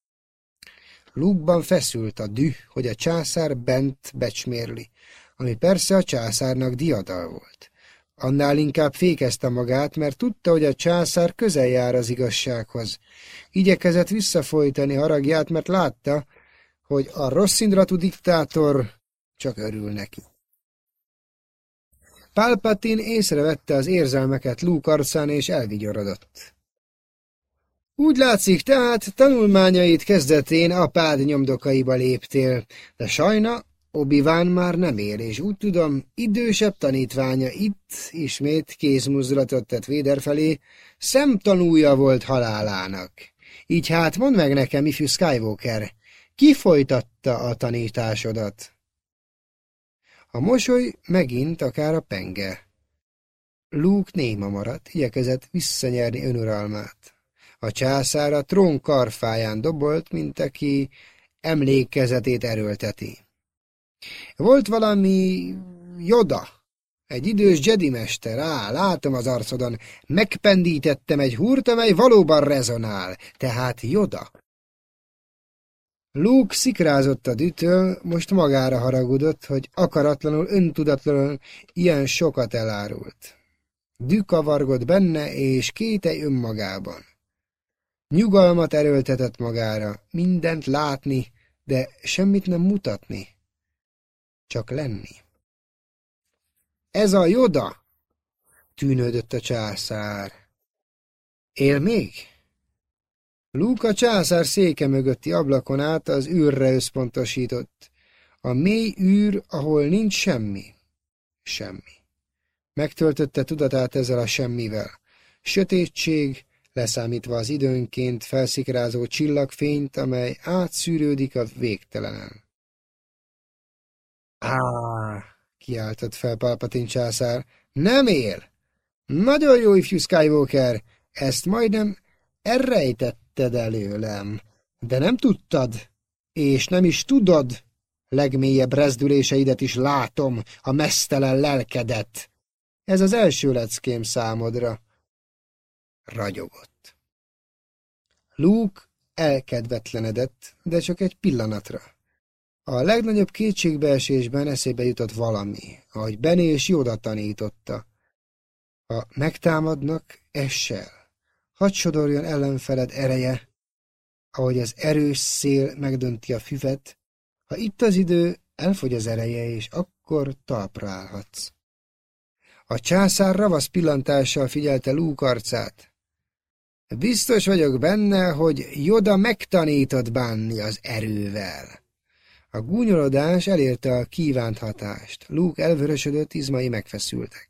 Lúgban feszült a düh, hogy a császár bent becsmérli, ami persze a császárnak diadal volt. Annál inkább fékezte magát, mert tudta, hogy a császár közel jár az igazsághoz. Igyekezett visszafolytani haragját, mert látta, hogy a rosszindulatú diktátor csak örül neki. Pálpatin észrevette az érzelmeket Luke arcán, és elvigyorodott. Úgy látszik, tehát tanulmányait kezdetén apád nyomdokaiba léptél, de sajna obi már nem él, és úgy tudom, idősebb tanítványa itt ismét kézmuzdulatot tett Véder felé, szemtanúja volt halálának. Így hát mondd meg nekem, ifjú Skywalker, ki folytatta a tanításodat? A mosoly megint akár a penge. Luke néma maradt, igyekezett visszanyerni önuralmát. A császár a trón karfáján dobolt, mint aki emlékezetét erőlteti. Volt valami Joda, egy idős Jedi mester, á, látom az arcodon, megpendítettem egy húrt, amely valóban rezonál, tehát Joda. Luke szikrázott a dütől, most magára haragudott, hogy akaratlanul, öntudatlanul ilyen sokat elárult. Dű kavargott benne, és kétely önmagában. Nyugalmat erőltetett magára, mindent látni, de semmit nem mutatni. Csak lenni. Ez a Joda! tűnődött a császár. Él még? Luka császár széke mögötti ablakon át az űrre összpontosított. A mély űr, ahol nincs semmi. Semmi. Megtöltötte tudatát ezzel a semmivel. Sötétség, leszámítva az időnként felszikrázó csillagfényt, amely átszűrődik a végtelenen. Á, kiáltott fel Palpatin császár, nem él! Nagyon jó, ifjú Skywalker, ezt majdnem elrejtetted előlem, de nem tudtad, és nem is tudod, legmélyebb rezdüléseidet is látom, a mesztelen lelkedet. Ez az első leckém számodra ragyogott. Luke elkedvetlenedett, de csak egy pillanatra. A legnagyobb kétségbeesésben eszébe jutott valami, ahogy Benny és Joda tanította. Ha megtámadnak, essel. Hadd sodorjon ellenfeled ereje, ahogy az erős szél megdönti a füvet, ha itt az idő, elfogy az ereje, és akkor talpra állhatsz. A császár ravasz pillantással figyelte Luke arcát. Biztos vagyok benne, hogy Joda megtanított bánni az erővel. A gúnyolodás elérte a kívánt hatást. Luke elvörösödött, izmai megfeszültek.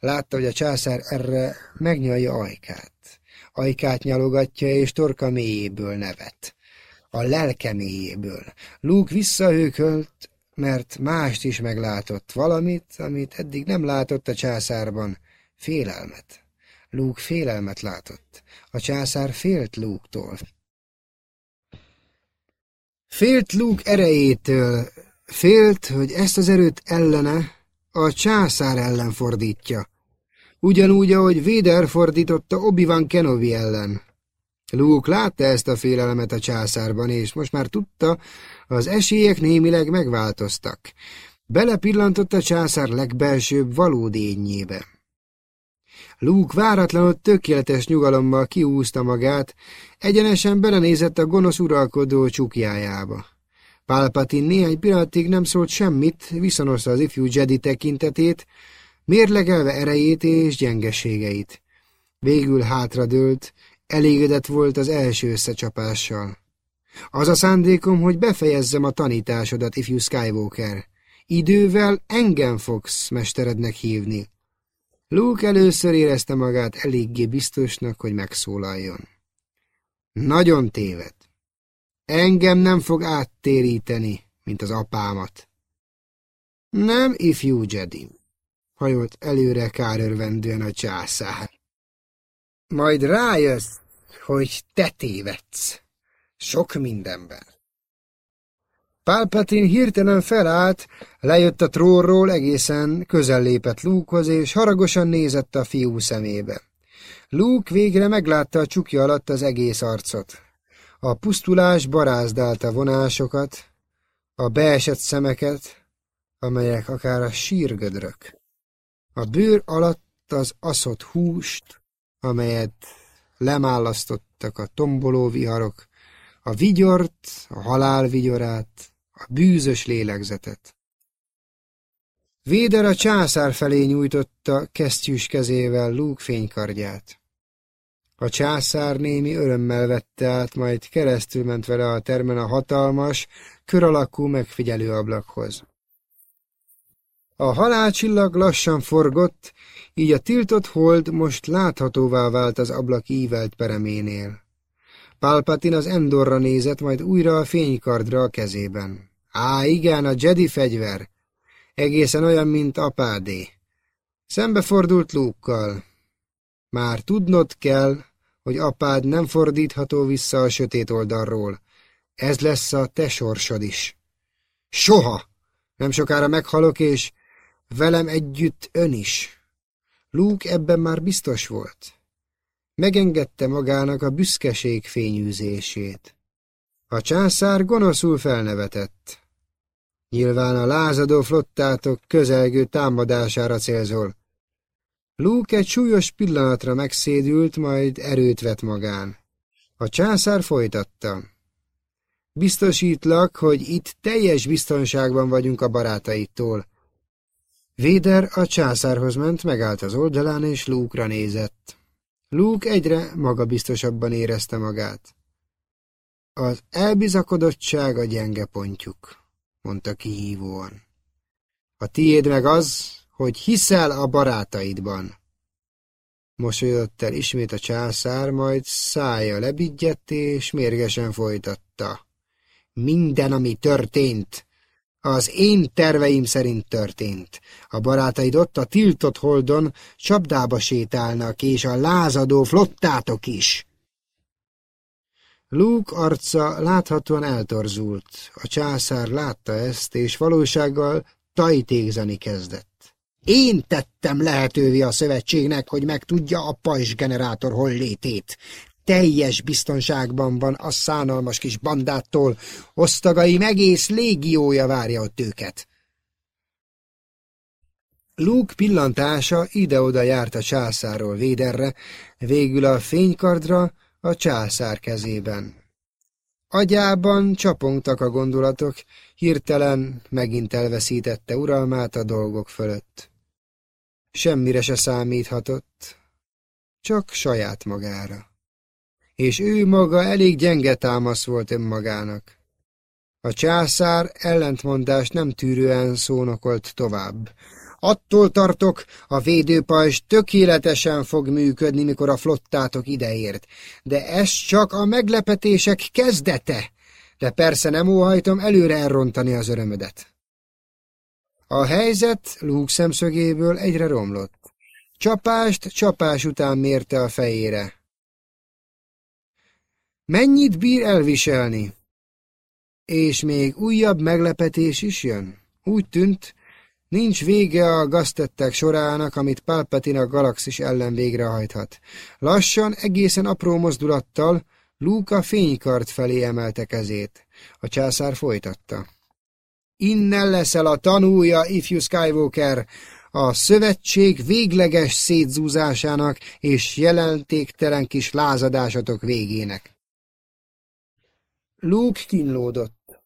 Látta, hogy a császár erre megnyalja ajkát. Ajkát nyalogatja, és torka mélyéből nevet. a lelkeméjéből. Luke visszahőkölt, mert mást is meglátott, valamit, amit eddig nem látott a császárban, félelmet. Luke félelmet látott. A császár félt Luke-tól. Félt Luke erejétől, félt, hogy ezt az erőt ellene a császár ellen fordítja. Ugyanúgy, ahogy Véder fordította Obi-Wan Kenobi ellen. Luke látta ezt a félelmet a császárban, és most már tudta, az esélyek némileg megváltoztak. Belepillantott a császár legbelsőbb valódi ényébe. Luke váratlanul tökéletes nyugalommal kiúzta magát, egyenesen belenézett a gonosz uralkodó csukjájába. Pálpatin néhány pillanatig nem szólt semmit, viszonozta az ifjú Jedi tekintetét, mérlegelve erejét és gyengeségeit. Végül hátradőlt, elégedett volt az első összecsapással. Az a szándékom, hogy befejezzem a tanításodat, ifjú Skywalker. Idővel engem fogsz mesterednek hívni. Luke először érezte magát eléggé biztosnak, hogy megszólaljon. Nagyon téved. Engem nem fog áttéríteni, mint az apámat. Nem, ifjú Jedi, hajolt előre kárörvendően a császár. Majd rájössz, hogy te tévedsz. Sok mindenben. Pálpatin hirtelen felállt, lejött a trónról, egészen közel lépett Lukehoz, és haragosan nézett a fiú szemébe. Luke végre meglátta a csukja alatt az egész arcot. A pusztulás barázdálta vonásokat, a beesett szemeket, amelyek akár a sírgödrök. A bőr alatt az aszott húst, amelyet lemálasztottak a tomboló viharok, a vigyort, a halál vigyorát, a bűzös lélegzetet. Véder a császár felé nyújtotta kesztyűs kezével Luke fénykardját. A császár némi örömmel vette át, majd keresztül ment vele a termen a hatalmas, kör alakú megfigyelő ablakhoz. A halálcsillag lassan forgott, így a tiltott hold most láthatóvá vált az ablak ívelt pereménél. Pálpatin az Endorra nézett, majd újra a fénykardra a kezében. Á, igen, a Jedi fegyver. Egészen olyan, mint apádé. Szembefordult Luke-kal. Már tudnod kell, hogy apád nem fordítható vissza a sötét oldalról. Ez lesz a te sorsod is. Soha! Nem sokára meghalok, és velem együtt ön is. Luke ebben már biztos volt. Megengedte magának a büszkeség fényűzését. A császár gonoszul felnevetett. Nyilván a lázadó flottátok közelgő támadására célzol. Luke egy súlyos pillanatra megszédült, majd erőt vett magán. A császár folytatta. Biztosítlak, hogy itt teljes biztonságban vagyunk a barátaitól. Véder a császárhoz ment, megállt az oldalán, és Luke-ra nézett. Luke egyre magabiztosabban érezte magát. Az elbizakodottság a gyenge pontjuk, mondta kihívóan. A tiéd meg az, hogy hiszel a barátaidban. Mosolyodott el ismét a császár, majd szája lebigyett, és mérgesen folytatta. Minden, ami történt, az én terveim szerint történt. A barátaid ott a tiltott holdon csapdába sétálnak, és a lázadó flottátok is. Luke arca láthatóan eltorzult. A császár látta ezt, és valósággal tajtékzani kezdett. Én tettem lehetővé a szövetségnek, hogy megtudja a pajzsgenerátor hollétét teljes biztonságban van a szánalmas kis bandától, osztagaim egész légiója várja ott őket. Luke pillantása ide-oda járt a császárról véderre, végül a fénykardra a császár kezében. Agyában csapongtak a gondolatok, hirtelen megint elveszítette uralmát a dolgok fölött. Semmire se számíthatott, csak saját magára és ő maga elég gyenge támasz volt önmagának. A császár ellentmondást nem tűrően szónokolt tovább. Attól tartok, a védőpajzs tökéletesen fog működni, mikor a flottátok ideért, de ez csak a meglepetések kezdete. de persze nem óhajtom előre elrontani az örömödet. A helyzet Luke szemszögéből egyre romlott. Csapást csapás után mérte a fejére. Mennyit bír elviselni? És még újabb meglepetés is jön. Úgy tűnt, nincs vége a gaztettek sorának, amit Palpatine a galaxis ellen végrehajthat. Lassan, egészen apró mozdulattal Luke a fénykart felé emelte kezét. A császár folytatta. Innen leszel a tanúja, ifjú Skywalker, a szövetség végleges szétzúzásának és jelentéktelen kis lázadásatok végének. Luke kínlódott.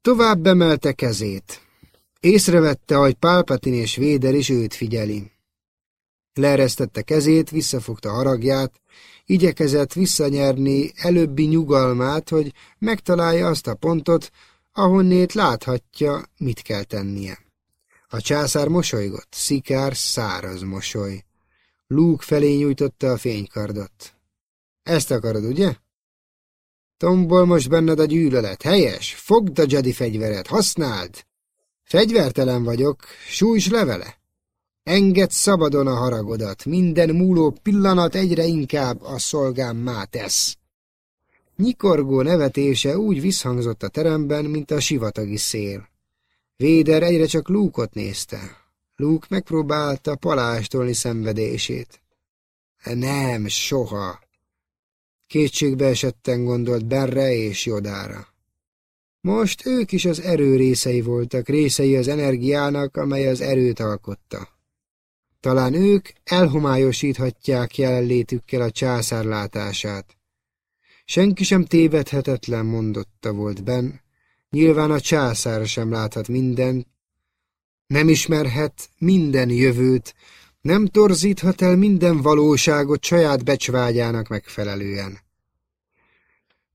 Tovább emelte kezét. Észrevette, hogy Pálpatin és Véder is őt figyeli. Leeresztette kezét, visszafogta haragját, igyekezett visszanyerni előbbi nyugalmát, hogy megtalálja azt a pontot, ahonnét láthatja, mit kell tennie. A császár mosolygott, szikár, száraz mosoly. Luke felé nyújtotta a fénykardot. Ezt akarod, ugye? Tombol most benned a gyűlölet. Helyes, fogd a Jedi fegyveret, használd! Fegyvertelen vagyok, sújts levele! Engedd szabadon a haragodat, minden múló pillanat egyre inkább a má tesz. Nyikorgó nevetése úgy visszhangzott a teremben, mint a sivatagi szél. Véder egyre csak Lúkot nézte. Lúk megpróbálta palástolni szenvedését. Nem, soha. Kétségbe esetten gondolt Berre és Jodára. Most ők is az erő részei voltak, részei az energiának, amely az erőt alkotta. Talán ők elhomályosíthatják jelenlétükkel a császár látását. Senki sem tévedhetetlen, mondotta volt Ben. Nyilván a császár sem láthat mindent, nem ismerhet minden jövőt, nem torzíthat el minden valóságot saját becsvágyának megfelelően.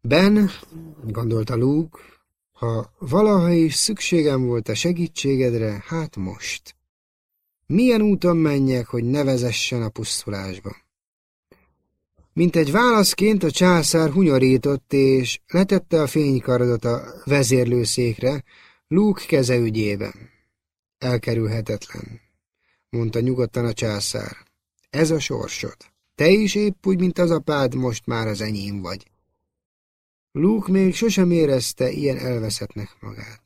Ben, gondolta Luke, ha valaha is szükségem volt a segítségedre, hát most. Milyen úton menjek, hogy ne vezessen a pusztulásba? Mint egy válaszként a császár hunyorított, és letette a fénykarodot a vezérlőszékre, Luke keze ügyében. Elkerülhetetlen, mondta nyugodtan a császár. Ez a sorsod. Te is épp úgy, mint az apád, most már az enyém vagy. Luke még sosem érezte ilyen elveszettnek magát.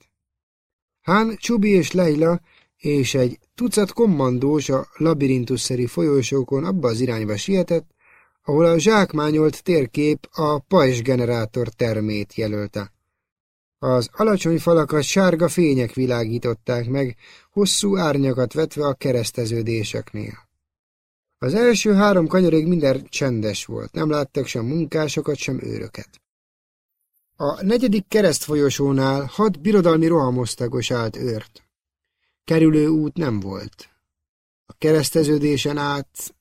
Hán, Csubi és Leila és egy tucat kommandós a labirintusszerű folyósókon abba az irányba sietett, ahol a zsákmányolt térkép a pajzsgenerátor termét jelölte. Az alacsony falakat sárga fények világították meg, hosszú árnyakat vetve a kereszteződéseknél. Az első három kanyarig minden csendes volt, nem láttak sem munkásokat, sem őröket. A negyedik keresztfolyosónál hat birodalmi rohamosztagos állt őrt. Kerülő út nem volt. A kereszteződésen át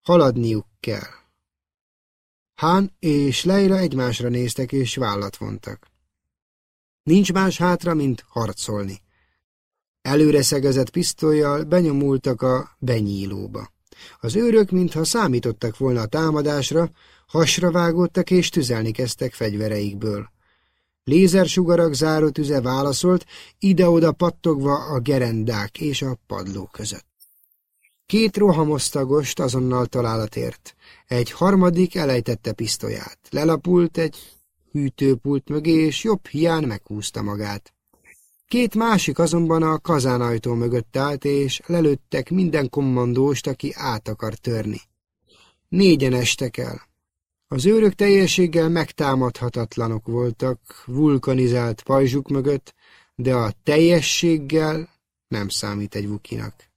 haladniuk kell. Hán és Leila egymásra néztek és vállat vontak. Nincs más hátra, mint harcolni. Előre szegezett pisztolyjal benyomultak a benyílóba. Az őrök, mintha számítottak volna a támadásra, hasra vágottak és tüzelni kezdtek fegyvereikből. Lézersugarak záró tüze válaszolt, ide-oda pattogva a gerendák és a padló között. Két rohamosztagost azonnal találat ért. Egy harmadik elejtette pisztolyát. Lelapult egy hűtőpult mögé, és jobb hián meghúzta magát. Két másik azonban a kazánajtó mögött állt, és lelőttek minden kommandóst, aki át akar törni. Négyen estek el. Az őrök teljességgel megtámadhatatlanok voltak, vulkanizált pajzsuk mögött, de a teljességgel nem számít egy vukinak.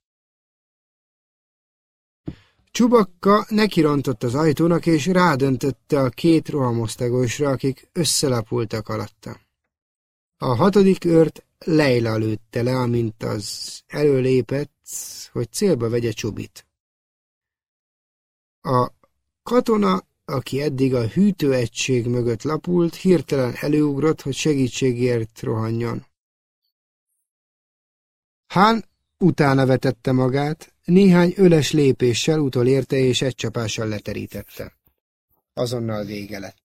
Csubakka nekirontott az ajtónak, és rádöntötte a két rohamosztagosra, akik összelapultak alatta. A hatodik őrt Leila lőtte le, amint az előlépett, hogy célba vegye Csubit. A katona, aki eddig a hűtőegység mögött lapult, hirtelen előugrott, hogy segítségért rohanjon. Hán utána vetette magát, néhány öles lépéssel utolérte és egy csapással leterítette. Azonnal vége lett.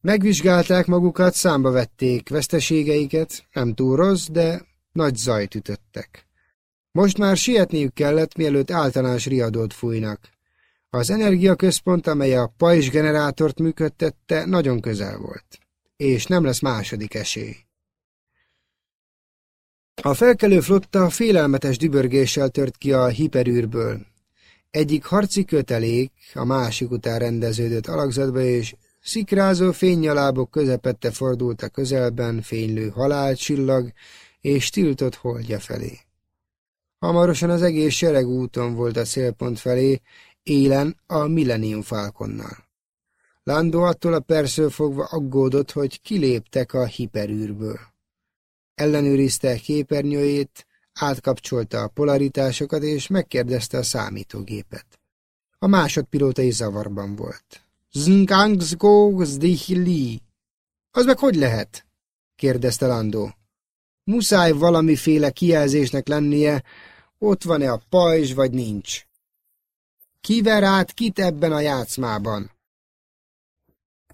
Megvizsgálták magukat, számba vették veszteségeiket, nem túl rossz, de nagy zajt ütöttek. Most már sietniük kellett, mielőtt általános riadót fújnak. Az energiaközpont, amely a pajzs generátort működtette, nagyon közel volt. És nem lesz második esély. A felkelő flotta félelmetes dübörgéssel tört ki a hiperűrből. Egyik harci kötelék a másik után rendeződött alakzatba, és szikrázó fénynyalábok közepette fordult a közelben fénylő halálcsillag és tiltott holdja felé. Hamarosan az egész sereg úton volt a célpont felé, élen a Millennium Falconnal. Lando attól a perszől fogva aggódott, hogy kiléptek a hiperűrből. Ellenőrizte képernyőjét, átkapcsolta a polaritásokat, és megkérdezte a számítógépet. A másodpilóta is zavarban volt. Zdihli. Az meg hogy lehet? kérdezte Landó. Muszáj valamiféle kijelzésnek lennie, ott van-e a pajzs, vagy nincs. Kiver át kit ebben a játszmában?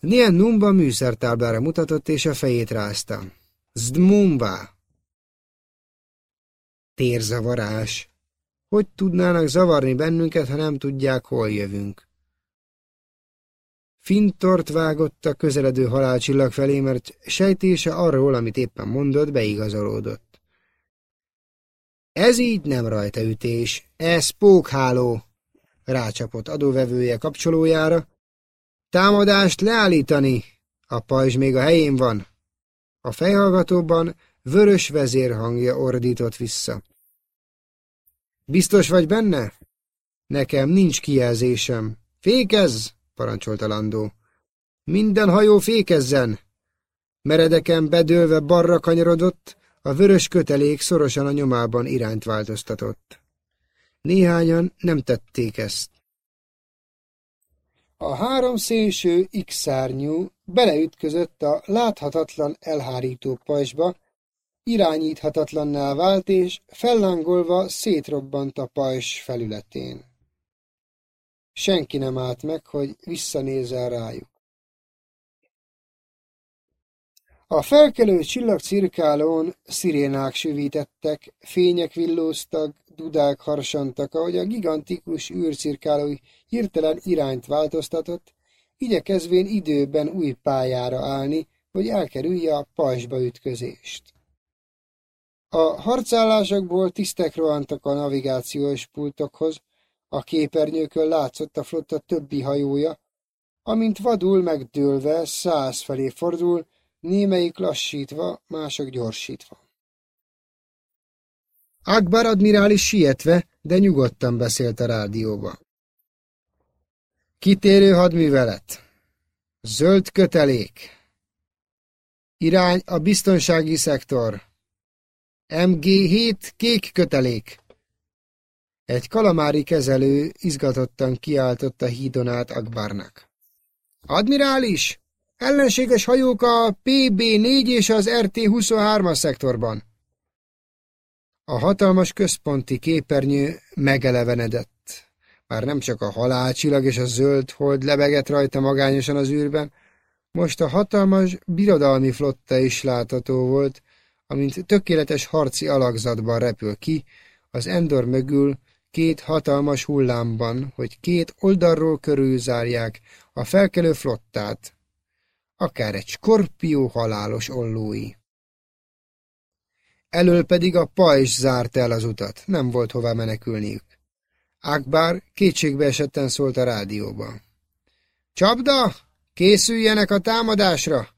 Nien Numba műszertáblára mutatott, és a fejét rázta. Zdmumba! Térzavarás! Hogy tudnának zavarni bennünket, ha nem tudják, hol jövünk? Fintort vágott a közeledő halálcsillag felé, mert sejtése arról, amit éppen mondott, beigazolódott. Ez így nem rajta ütés, ez pókháló, rácsapott adóvevője kapcsolójára. Támadást leállítani, a pajzs még a helyén van. A fejhallgatóban vörös vezérhangja ordított vissza. Biztos vagy benne? Nekem nincs kijelzésem. Fékezz! parancsolta Landó. Minden hajó fékezzen! Meredeken bedőlve barra kanyarodott, a vörös kötelék szorosan a nyomában irányt változtatott. Néhányan nem tették ezt. A három szélső X-szárnyú beleütközött a láthatatlan elhárító pajzsba, irányíthatatlanná vált és fellángolva szétrobbant a pajzs felületén. Senki nem állt meg, hogy visszanézzen rájuk. A felkelő csillagcirkálón szirénák süvítettek, fények villóztak, dudák harsantak, ahogy a gigantikus űrcirkáló hirtelen irányt változtatott, igyekezvén időben új pályára állni, hogy elkerülje a pajzsba ütközést. A harcállásokból tisztek rohantak a navigációs pultokhoz, a képernyőkön látszott a flotta többi hajója, amint vadul megdőlve száz felé fordul, némelyik lassítva, mások gyorsítva. Akbar admirális sietve, de nyugodtan beszélt a rádióba. Kitérő hadművelet. Zöld kötelék. Irány a biztonsági szektor. MG7 kék kötelék. Egy kalamári kezelő izgatottan kiáltott a hídon át Akbarnak. Admirális! Ellenséges hajók a PB4 és az RT23-as szektorban. A hatalmas központi képernyő megelevenedett. Már nem csak a halálcsillag és a zöld hold lebegett rajta magányosan az űrben, most a hatalmas birodalmi flotta is látható volt, amint tökéletes harci alakzatban repül ki, az Endor mögül két hatalmas hullámban, hogy két oldalról körülzárják a felkelő flottát, akár egy skorpió halálos ollói. Elől pedig a pajzs zárt el az utat, nem volt hová menekülniük. Akbar kétségbe esetten szólt a rádióba. Csapda! Készüljenek a támadásra!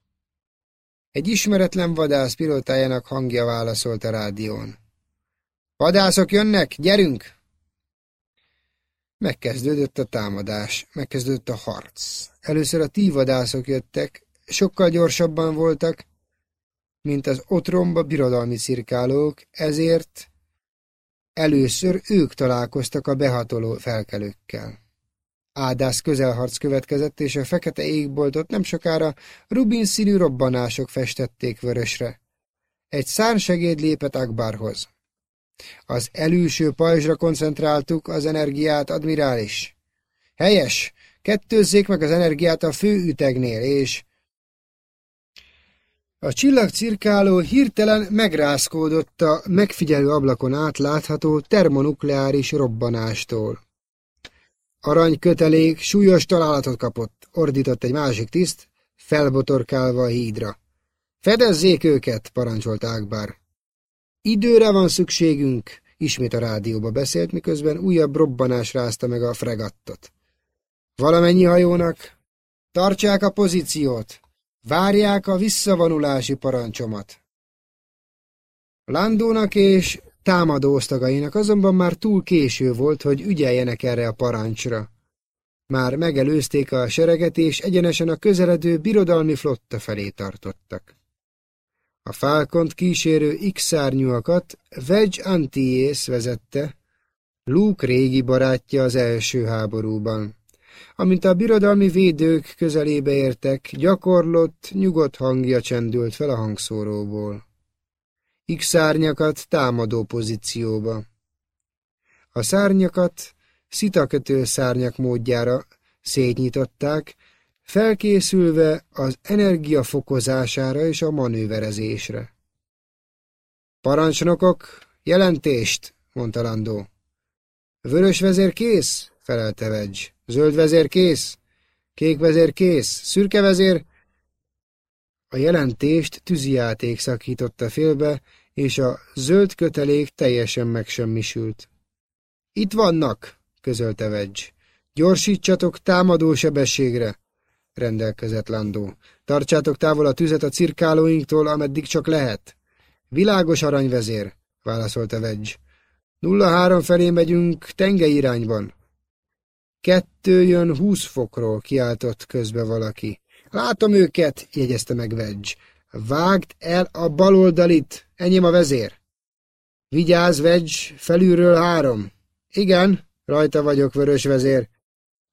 Egy ismeretlen vadász pilótájának hangja válaszolt a rádión. Vadászok jönnek, gyerünk! Megkezdődött a támadás, megkezdődött a harc. Először a tívadászok jöttek, sokkal gyorsabban voltak, mint az otromba birodalmi cirkálók, ezért először ők találkoztak a behatoló felkelőkkel. Ádász közelharc következett, és a fekete égboltot nem sokára rubin színű robbanások festették vörösre. Egy szárnsegéd lépett Akbarhoz. Az előső pajzsra koncentráltuk az energiát, admirális. Helyes! Kettőzzék meg az energiát a fő ütegnél, és A csillagcirkáló hirtelen megrázkódott a megfigyelő ablakon átlátható termonukleáris robbanástól. Aranykötelék súlyos találatot kapott, ordított egy másik tiszt, felbotorkálva a hídra. Fedezzék őket, parancsolt Ákbár. Időre van szükségünk, ismét a rádióba beszélt, miközben újabb robbanás rázta meg a fregattot. Valamennyi hajónak tartsák a pozíciót, várják a visszavonulási parancsomat. Landónak és támadó osztagainak azonban már túl késő volt, hogy ügyeljenek erre a parancsra. Már megelőzték a sereget, és egyenesen a közeledő birodalmi flotta felé tartottak. A Falcont kísérő X-szárnyúakat Wedge Antilles vezette, Luke régi barátja az első háborúban. Amint a birodalmi védők közelébe értek, gyakorlott, nyugodt hangja csendült fel a hangszóróból. X-szárnyakat támadó pozícióba. A szárnyakat szitakötő szárnyak módjára szétnyitották, felkészülve az energia fokozására és a manőverezésre. Parancsnokok, jelentést, mondta Landó. Vörös vezér kész, felelte Wedge. Zöld vezér kész, kék vezér kész, szürke vezér... A jelentést tűzijáték szakította félbe, és a zöld kötelék teljesen megsemmisült. Itt vannak, közölte Wedge. Gyorsítsatok támadó sebességre rendelkezett Landó. Tartsátok távol a tüzet a cirkálóinktól, ameddig csak lehet. Világos aranyvezér, válaszolta. Nulla három felé megyünk tenge irányban. Kettő jön húsz fokról, kiáltott közbe valaki. Látom őket, jegyezte meg Wedge. Vágd el a baloldalit, enyém a vezér. Vigyázz, Wedge, felülről három. Igen, rajta vagyok, vörös vezér.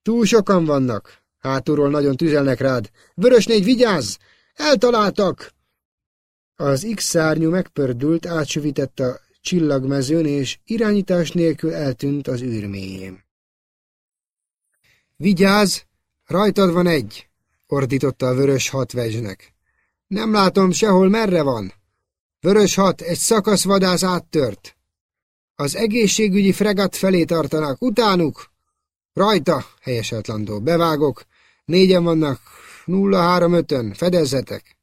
Túl sokan vannak, Hátulról nagyon tüzelnek rád. Vörös négy, vigyázz! Eltaláltak! Az X-szárnyú megpördült, átsüvitett a csillagmezőn, és irányítás nélkül eltűnt az űrmélyén. Vigyázz! Rajtad van egy! ordította a vörös hat vezsnek. Nem látom sehol, merre van. Vörös hat, egy szakaszvadász áttört. Az egészségügyi fregat felé tartanak, utánuk! Rajta, helyeselt Landó, bevágok, Négyen vannak, nulla három ötön, fedezzetek.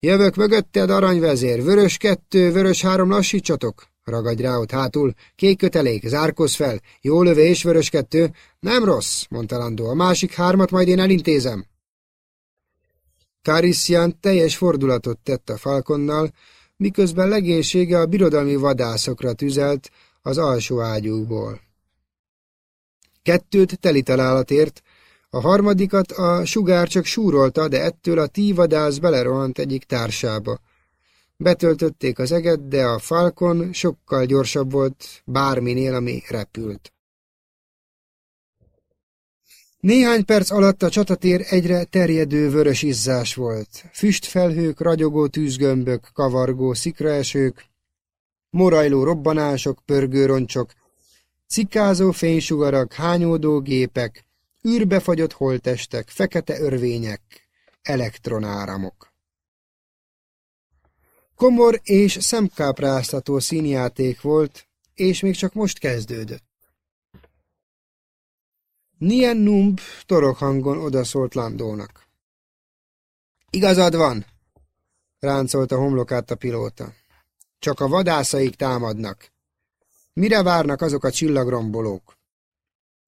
Jövök mögötted, aranyvezér, vörös kettő, vörös három, lassítsatok. Ragadj rá ott hátul, kék kötelék, zárkoz fel, jó lövés, vörös kettő. Nem rossz, mondta Landó, a másik hármat majd én elintézem. Karissian teljes fordulatot tett a falkonnal, miközben legénysége a birodalmi vadászokra tüzelt az alsó ágyúkból. Kettőt teli találatért, a harmadikat a sugár csak súrolta, de ettől a tívadász belerohant egyik társába. Betöltötték az eget, de a falkon sokkal gyorsabb volt bárminél, ami repült. Néhány perc alatt a csatatér egyre terjedő vörös izzás volt. Füstfelhők, ragyogó tűzgömbök, kavargó szikraesők, morajló robbanások, pörgőroncsok, cikázó fénysugarak, hányódó gépek, űrbefagyott holtestek, fekete örvények, elektronáramok. Komor és szemkápráztató színjáték volt, és még csak most kezdődött. Nien Numb torokhangon odaszólt Landónak. Igazad van, ráncolta homlokát a pilóta. Csak a vadászaik támadnak. Mire várnak azok a csillagrombolók?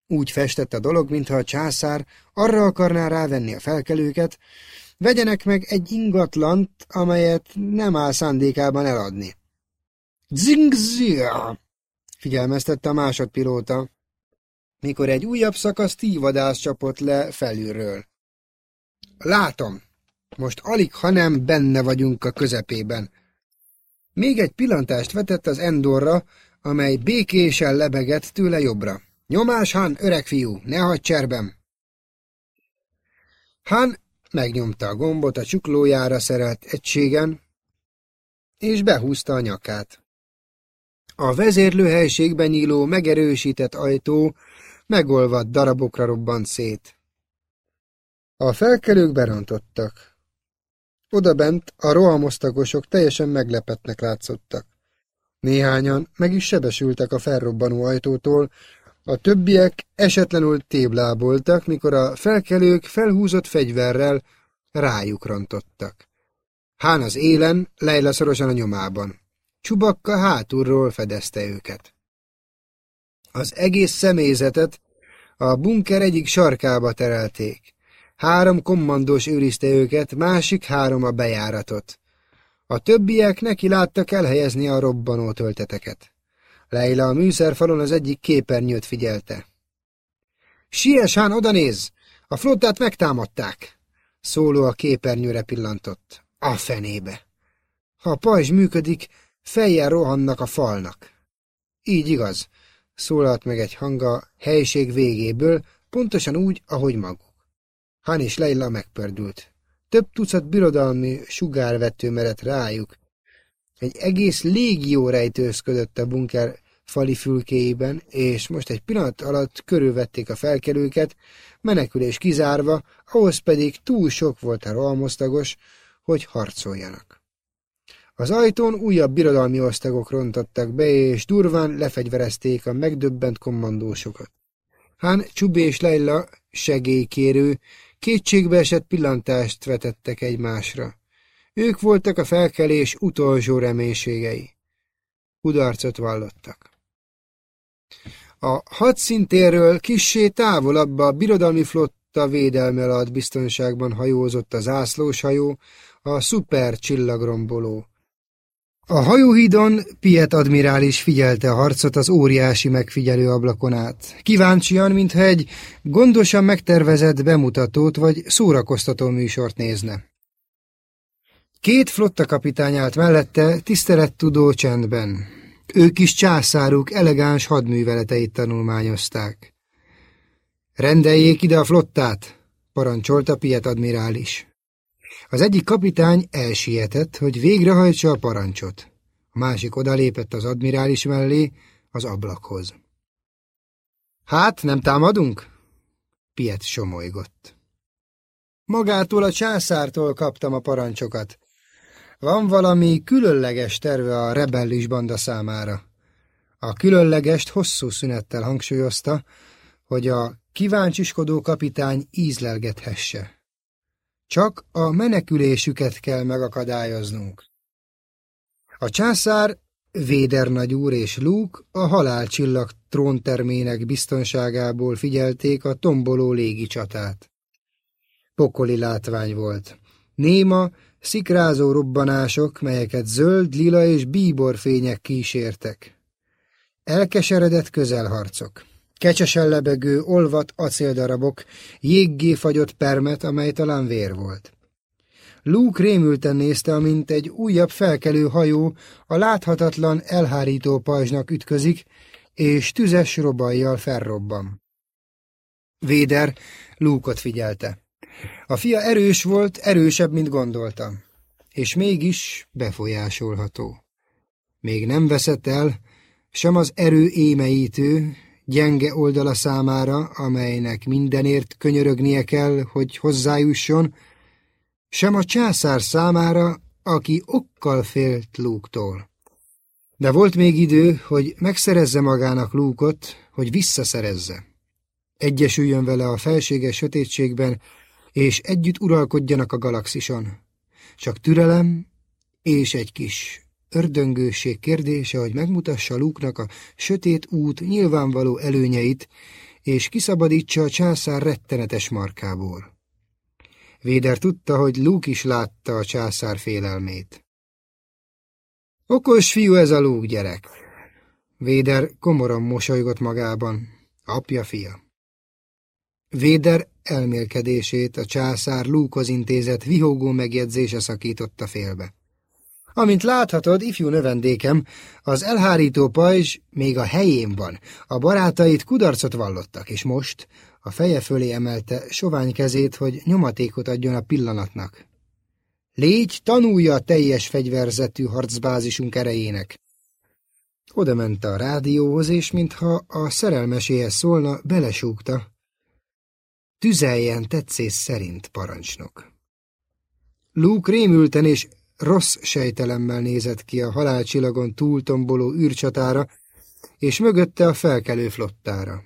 Úgy festett a dolog, mintha a császár arra akarná rávenni a felkelőket, vegyenek meg egy ingatlant, amelyet nem áll szándékában eladni. Zingzia! figyelmeztette a másodpilóta, mikor egy újabb szakasz tívadász csapott le felülről. Látom, most alig, ha nem benne vagyunk a közepében. Még egy pillantást vetett az Endorra, amely békésen lebegett tőle jobbra. Nyomás, Han, öreg fiú, ne hagyd cserbem! Han megnyomta a gombot a csuklójára szerelt egységen, és behúzta a nyakát. A vezérlőhelységben nyíló megerősített ajtó megolvadt darabokra robbant szét. A felkelők berontottak. Oda bent a rohamosztagosok teljesen meglepetnek látszottak. Néhányan meg is sebesültek a felrobbanó ajtótól, a többiek esetlenül tébláboltak, mikor a felkelők felhúzott fegyverrel rájuk rontottak. Hán az élen, Leila szorosan a nyomában. Csubakka hátulról fedezte őket. Az egész személyzetet a bunker egyik sarkába terelték. Három kommandós őrizte őket, másik három a bejáratot. A többiek neki láttak elhelyezni a robbanó tölteteket. Leila a műszerfalon az egyik képernyőt figyelte. Sies, Hán, oda néz! A flottát megtámadták! Szóló a képernyőre pillantott. A fenébe! Ha a pajzs működik, fejjel rohannak a falnak. Így igaz, szólalt meg egy hanga helység végéből, pontosan úgy, ahogy maguk. Han és Leila megpördült. Több tucat birodalmi sugárvető merett rájuk. Egy egész légió rejtőzködött a bunker fali fülkéiben, és most egy pillanat alatt körülvették a felkelőket, menekülés kizárva, ahhoz pedig túl sok volt a rohamosztagos, hogy harcoljanak. Az ajtón újabb birodalmi osztagok rontottak be, és durván lefegyverezték a megdöbbent kommandósokat. Hán, Csubé és Leila segélykérő, kétségbeesett pillantást vetettek egymásra. Ők voltak a felkelés utolsó reménységei. Kudarcot vallottak. A hadszintérről kissé távolabb a birodalmi flotta védelme alatt biztonságban hajózott a zászlós hajó, a szuper csillagromboló. A hajóhídon Piet admirális figyelte a harcot az óriási megfigyelő ablakon át. Kíváncsian, mintha egy gondosan megtervezett bemutatót vagy szórakoztató műsort nézne. Két flotta kapitány állt mellette, tisztelettudó csendben. Ők is császáruk elegáns hadműveleteit tanulmányozták. Rendeljék ide a flottát, parancsolta Piet admirális. Az egyik kapitány elsietett, hogy végrehajtsa a parancsot. A másik odalépett az admirális mellé, az ablakhoz. Hát, nem támadunk? Piet somolygott. Magától a császártól kaptam a parancsokat. Van valami különleges terve a rebellis banda számára. A különlegest hosszú szünettel hangsúlyozta, hogy a kíváncsiskodó kapitány ízlelgethesse. Csak a menekülésüket kell megakadályoznunk. A császár, Véder nagyúr és Luke a halálcsillag tróntermének biztonságából figyelték a tomboló légicsatát. Pokoli látvány volt. Néma, szikrázó robbanások, melyeket zöld, lila és bíbor fények kísértek. Elkeseredett közelharcok kecsesen lebegő, olvat acéldarabok, jéggé fagyott permet, amely talán vér volt. Luke rémülten nézte, amint egy újabb felkelő hajó a láthatatlan elhárító pajzsnak ütközik, és tüzes robajjal felrobban. Véder Luke-ot figyelte. A fia erős volt, erősebb, mint gondolta, és mégis befolyásolható. Még nem veszett el, sem az erő émeítő, gyenge oldala számára, amelynek mindenért könyörögnie kell, hogy hozzájusson, sem a császár számára, aki okkal félt lúktól. De volt még idő, hogy megszerezze magának lúkot, hogy visszaszerezze. Egyesüljön vele a felséges sötétségben, és együtt uralkodjanak a galaxison. Csak türelem és egy kis ördöngőség kérdése, hogy megmutassa Lúknak a sötét út nyilvánvaló előnyeit, és kiszabadítsa a császár rettenetes markából. Véder tudta, hogy Luke is látta a császár félelmét. Okos fiú ez a Luke gyerek. Véder komoran mosolygott magában. Apja fia. Véder elmélkedését a császár Lúkhoz intézett vihogó megjegyzése szakította félbe. Amint láthatod, ifjú növendékem, az elhárító pajzs még a helyén van. A barátait kudarcot vallottak, és most a feje fölé emelte sovány kezét, hogy nyomatékot adjon a pillanatnak. Légy, tanulja a teljes fegyverzetű harcbázisunk erejének. Oda ment a rádióhoz, és mintha a szerelmeséhez szólna, belesúgta. Tüzeljen tetszés szerint, parancsnok. Luke rémülten és rossz sejtelemmel nézett ki a halálcsillagon túltomboló űrcsatára, és mögötte a felkelő flottára.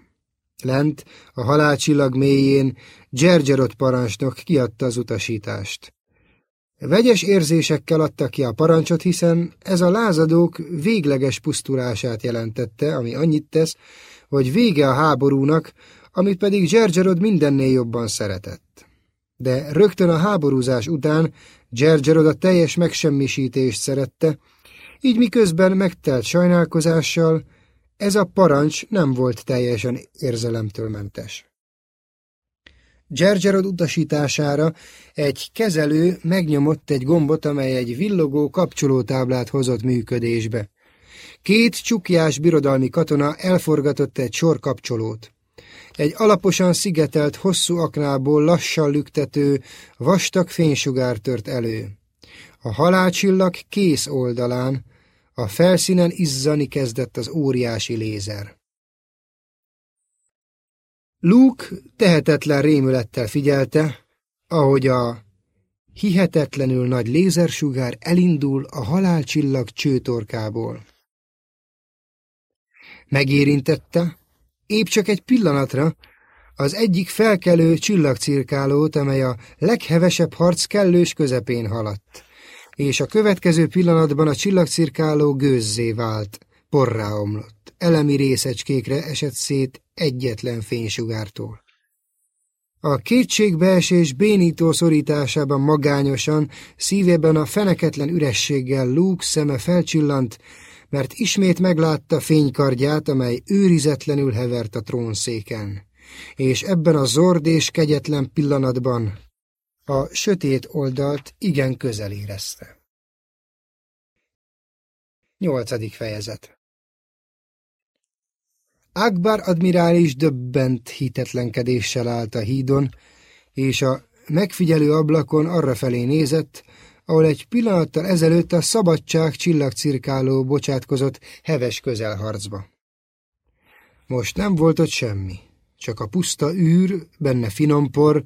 Lent, a halálcsillag mélyén Gergerot parancsnok kiadta az utasítást. Vegyes érzésekkel adta ki a parancsot, hiszen ez a lázadók végleges pusztulását jelentette, ami annyit tesz, hogy vége a háborúnak, amit pedig Gergerod mindennél jobban szeretett. De rögtön a háborúzás után Gergerod a teljes megsemmisítést szerette, így miközben megtelt sajnálkozással, ez a parancs nem volt teljesen érzelemtől mentes. Gergerod utasítására egy kezelő megnyomott egy gombot, amely egy villogó kapcsolótáblát hozott működésbe. Két csukjás birodalmi katona elforgatott egy sor kapcsolót. Egy alaposan szigetelt, hosszú aknából lassan lüktető, vastag fénysugár tört elő. A halálcsillag kész oldalán, a felszínen izzani kezdett az óriási lézer. Luke tehetetlen rémülettel figyelte, ahogy a hihetetlenül nagy lézersugár elindul a halálcsillag csőtorkából. Megérintette, épp csak egy pillanatra, az egyik felkelő csillagcirkálót, amely a leghevesebb harc kellős közepén haladt, és a következő pillanatban a csillagcirkáló gőzzé vált, porrá omlott, elemi részecskékre esett szét egyetlen fénysugártól. A kétségbeesés bénító szorításában magányosan, szívében a feneketlen ürességgel Luke szeme felcsillant, mert ismét meglátta fénykardját, amely őrizetlenül hevert a trónszéken, és ebben a zord és kegyetlen pillanatban a sötét oldalt igen közel érezte. Nyolcadik fejezet Akbar admirális döbbent hitetlenkedéssel állt a hídon, és a megfigyelő ablakon arra felé nézett, ahol egy pillanattal ezelőtt a szabadság csillagcirkáló bocsátkozott heves közelharcba. Most nem volt ott semmi, csak a puszta űr, benne finompor,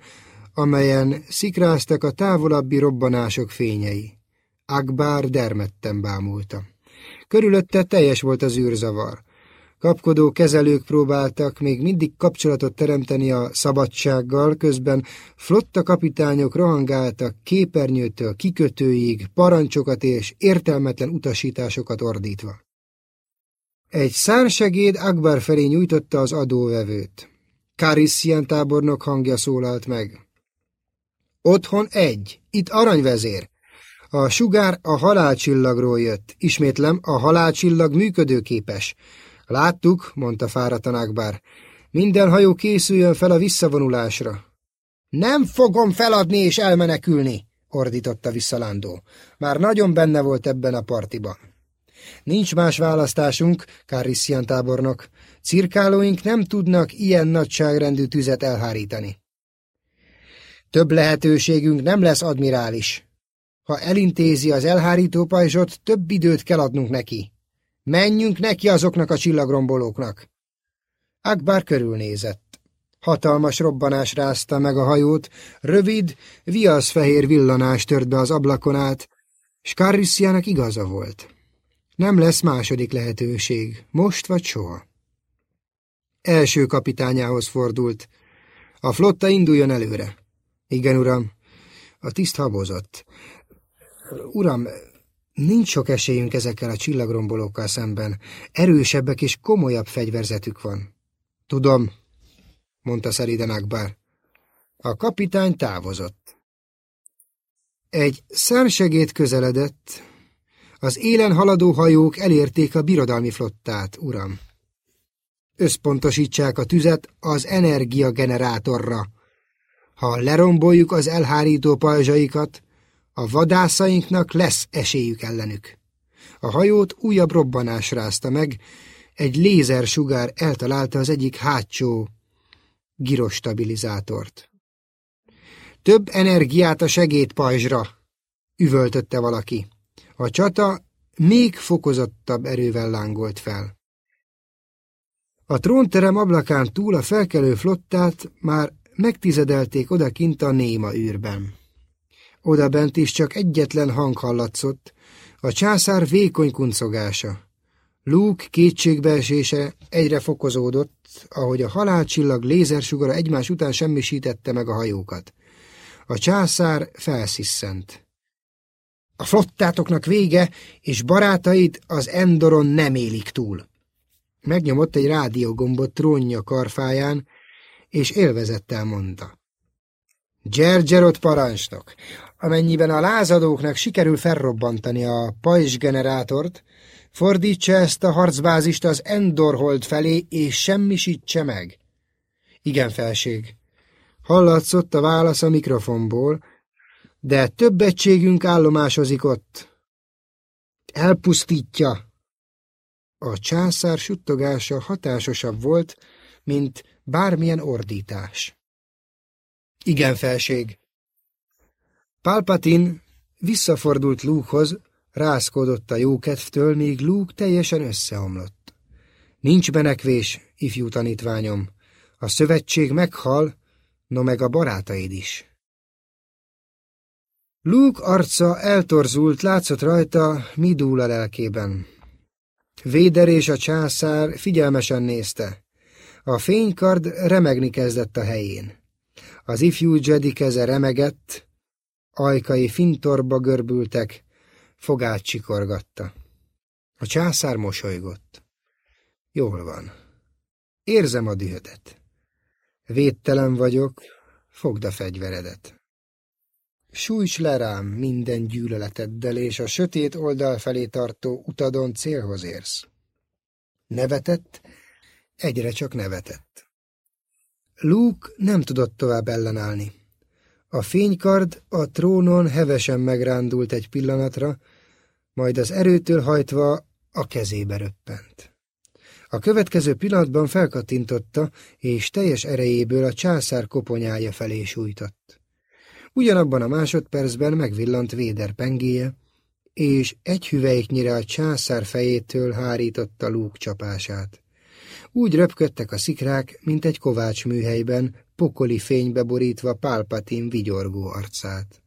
amelyen szikráztak a távolabbi robbanások fényei. Akbár dermedten bámulta. Körülötte teljes volt az űrzavar. Kapkodó kezelők próbáltak még mindig kapcsolatot teremteni a szabadsággal, közben flotta kapitányok rohangáltak képernyőtől kikötőig, parancsokat és értelmetlen utasításokat ordítva. Egy szársegéd Akbar felé nyújtotta az adóvevőt. Karissian tábornok hangja szólalt meg. Otthon egy, itt aranyvezér. A sugár a halálcsillagról jött. Ismétlem, a halálcsillag működőképes. Láttuk, mondta fáradtan Akbar. Minden hajó készüljön fel a visszavonulásra. Nem fogom feladni és elmenekülni, ordította vissza Lándó. Már nagyon benne volt ebben a partiban. Nincs más választásunk, Karissian tábornok. Cirkálóink nem tudnak ilyen nagyságrendű tüzet elhárítani. Több lehetőségünk nem lesz, admirális. Ha elintézi az elhárító pajzsot, több időt kell adnunk neki. Menjünk neki azoknak a csillagrombolóknak. Akbar körülnézett. Hatalmas robbanás rázta meg a hajót, rövid, viaszfehér villanás tört be az ablakon át, s Carrissiának igaza volt. Nem lesz második lehetőség, most vagy soha. Első kapitányához fordult. A flotta induljon előre. Igen, uram. A tiszt habozott. Uram, Nincs sok esélyünk ezekkel a csillagrombolókkal szemben. Erősebbek és komolyabb fegyverzetük van. Tudom, mondta szeriden Akbar. A kapitány távozott. Egy szársegét közeledett. Az élen haladó hajók elérték a birodalmi flottát, uram. Összpontosítsák a tüzet az energiagenerátorra. Ha leromboljuk az elhárító pajzsaikat, a vadászainknak lesz esélyük ellenük. A hajót újabb robbanás rázta meg, egy lézersugár eltalálta az egyik hátsó girostabilizátort. Több energiát a segédpajzsra, üvöltötte valaki. A csata még fokozottabb erővel lángolt fel. A trónterem ablakán túl a felkelő flottát már megtizedelték odakint a néma űrben. Oda bent is csak egyetlen hang hallatszott, a császár vékony kuncogása. Luke kétségbeesése egyre fokozódott, ahogy a halálcsillag lézersugara egymás után semmisítette meg a hajókat. A császár felsziszent. A flottátoknak vége, és barátaid az Endoron nem élik túl. Megnyomott egy rádiógombot trónja karfáján, és élvezettel mondta. Gyergyerot parancsnok, amennyiben a lázadóknak sikerül felrobbantani a pajzsgenerátort, fordítsa ezt a harcbázist az Endorhold felé, és semmisítse meg. Igen, felség. Hallatszott a válasz a mikrofonból, de több egységünk állomásozik ott. Elpusztítja. A császár suttogása hatásosabb volt, mint bármilyen ordítás. Igen, felség. Palpatin visszafordult Lukehoz, rászkodott a jókedvtől, míg Luke teljesen összeomlott. Nincs benekvés, ifjú tanítványom. A szövetség meghal, no meg a barátaid is. Luke arca eltorzult, látszott rajta, mi dúl a lelkében. Véder és a császár figyelmesen nézte. A fénykard remegni kezdett a helyén. Az ifjú Jedi keze remegett, ajkai fintorba görbültek, fogát csikorgatta. A császár mosolygott. Jól van. Érzem a dühödet. Védtelen vagyok, fogd a fegyveredet. Sújts le rám minden gyűlöleteddel, és a sötét oldal felé tartó utadon célhoz érsz. Nevetett, egyre csak nevetett. Luke nem tudott tovább ellenállni. A fénykard a trónon hevesen megrándult egy pillanatra, majd az erőtől hajtva a kezébe röppent. A következő pillanatban felkattintotta, és teljes erejéből a császár koponyája felé sújtott. Ugyanabban a másodpercben megvillant Véder pengéje, és egy hüvelyknyire a császár fejétől hárította lúk csapását. Úgy röpködtek a szikrák, mint egy kovács műhelyben, pokoli fénybe borítva Pálpatin vigyorgó arcát.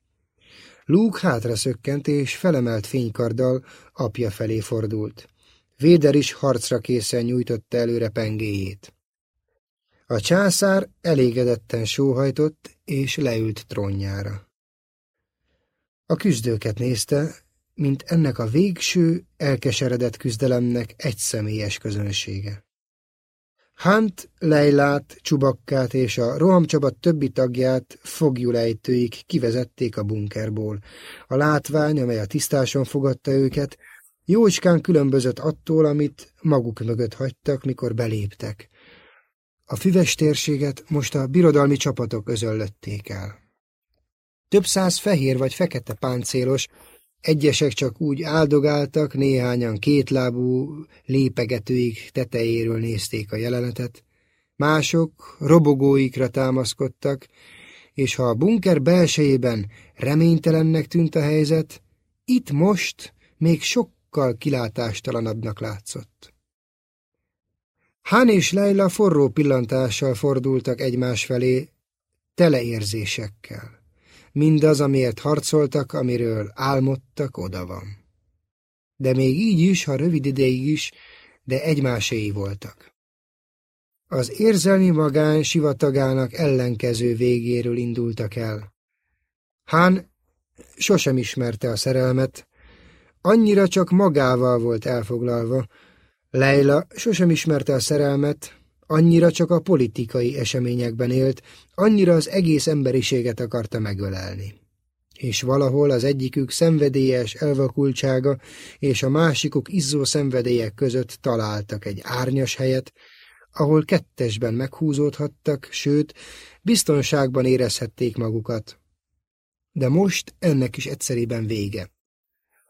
Luke hátra szökkent, és felemelt fénykarddal apja felé fordult. Véder is harcra készen nyújtotta előre pengéjét. A császár elégedetten sóhajtott, és leült trónjára. A küzdőket nézte, mint ennek a végső, elkeseredett küzdelemnek egy személyes közönsége. Hunt, Leilát, Csubakkát és a rohamcsapat többi tagját fogjulejtőik kivezették a bunkerból. A látvány, amely a tisztáson fogadta őket, jócskán különbözött attól, amit maguk mögött hagytak, mikor beléptek. A füves térséget most a birodalmi csapatok özöllötték el. Több száz fehér vagy fekete páncélos, Egyesek csak úgy áldogáltak, néhányan kétlábú lépegetőik tetejéről nézték a jelenetet, mások robogóikra támaszkodtak, és ha a bunker belsejében reménytelennek tűnt a helyzet, itt most még sokkal kilátástalanabbnak látszott. Hán és Leila forró pillantással fordultak egymás felé, tele érzésekkel. Mindaz, amiért harcoltak, amiről álmodtak, oda van. De még így is, ha rövid ideig is, de egymáséi voltak. Az érzelmi magány sivatagának ellenkező végéről indultak el. Hán sosem ismerte a szerelmet, annyira csak magával volt elfoglalva. Leila sosem ismerte a szerelmet, annyira csak a politikai eseményekben élt, annyira az egész emberiséget akarta megölelni. És valahol az egyikük szenvedélyes elvakultsága és a másikuk izzó szenvedélyek között találtak egy árnyas helyet, ahol kettesben meghúzódhattak, sőt, biztonságban érezhették magukat. De most ennek is egyszerében vége.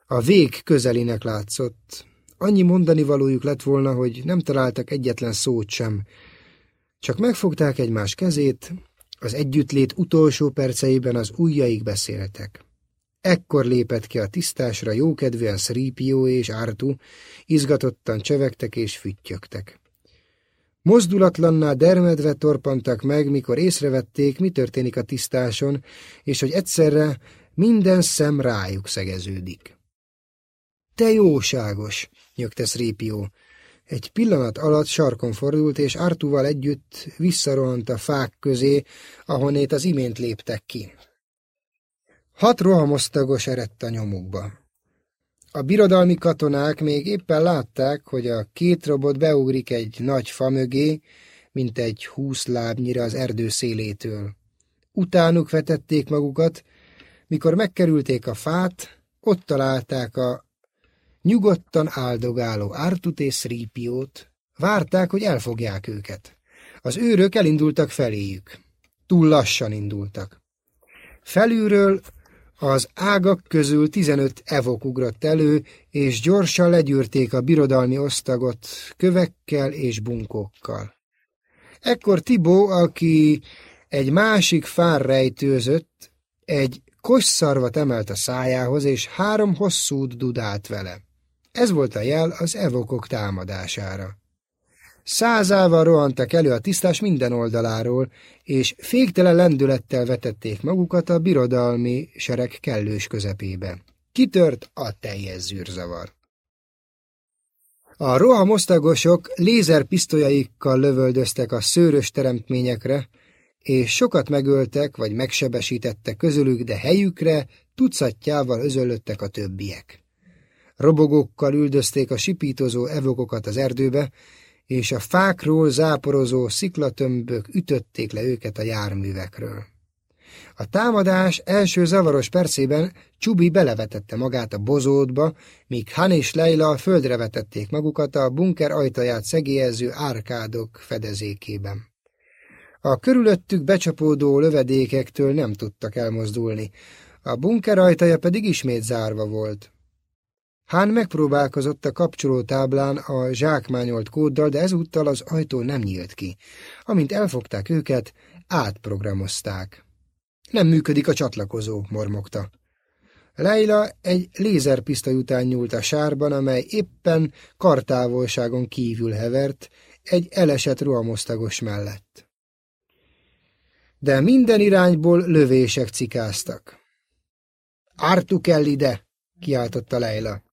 A vég közelinek látszott, Annyi mondani valójuk lett volna, hogy nem találtak egyetlen szót sem. Csak megfogták egymás kezét, az együttlét utolsó perceiben az ujjaik beszéltek. Ekkor lépett ki a tisztásra jókedvűen Szrípió és Ártu, izgatottan csevegtek és füttyögtek. Mozdulatlanná dermedve torpantak meg, mikor észrevették, mi történik a tisztáson, és hogy egyszerre Minden szem rájuk szegeződik. Te jóságos, nyögte Szrépió. Egy pillanat alatt sarkon fordult, és Artúval együtt visszarohant a fák közé, ahonnét az imént léptek ki. Hat rohamosztagos erett a nyomukba. A birodalmi katonák még éppen látták, hogy a két robot beugrik egy nagy fa mögé, mint egy húsz lábnyira az erdő szélétől. Utánuk vetették magukat, mikor megkerülték a fát, ott találták a nyugodtan áldogáló Artut és Szrípiót, várták, hogy elfogják őket. Az őrök elindultak feléjük. Túl lassan indultak. Felülről az ágak közül tizenöt evok ugrott elő, és gyorsan legyűrték a birodalmi osztagot kövekkel és bunkókkal. Ekkor Tibó, aki egy másik fár rejtőzött, egy kosszarvat emelt a szájához, és három hosszút dudált vele. Ez volt a jel az evokok támadására. Százával rohantak elő a tisztás minden oldaláról, és féktelen lendülettel vetették magukat a birodalmi sereg kellős közepébe. Kitört a teljes zűrzavar. A rohamosztagosok lézerpisztolyaikkal lövöldöztek a szőrös teremtményekre, és sokat megöltek vagy megsebesítettek közülük, de helyükre tucatjával özöllöttek a többiek. Robogókkal üldözték a sipítozó evokokat az erdőbe, és a fákról záporozó sziklatömbök ütötték le őket a járművekről. A támadás első zavaros percében Csubi belevetette magát a bozótba, míg Han és Leila földre vetették magukat a bunker ajtaját szegélyező árkádok fedezékében. A körülöttük becsapódó lövedékektől nem tudtak elmozdulni, a bunker ajtaja pedig ismét zárva volt. Hán megpróbálkozott a kapcsolótáblán a zsákmányolt kóddal, de ezúttal az ajtó nem nyílt ki. Amint elfogták őket, átprogramozták. Nem működik a csatlakozó, mormogta. Leila egy lézerpisztoly után nyúlt a sárban, amely éppen kartávolságon kívül hevert, egy elesett rohamosztagos mellett. De minden irányból lövések cikáztak. Ártuk el ide, kiáltotta Leila.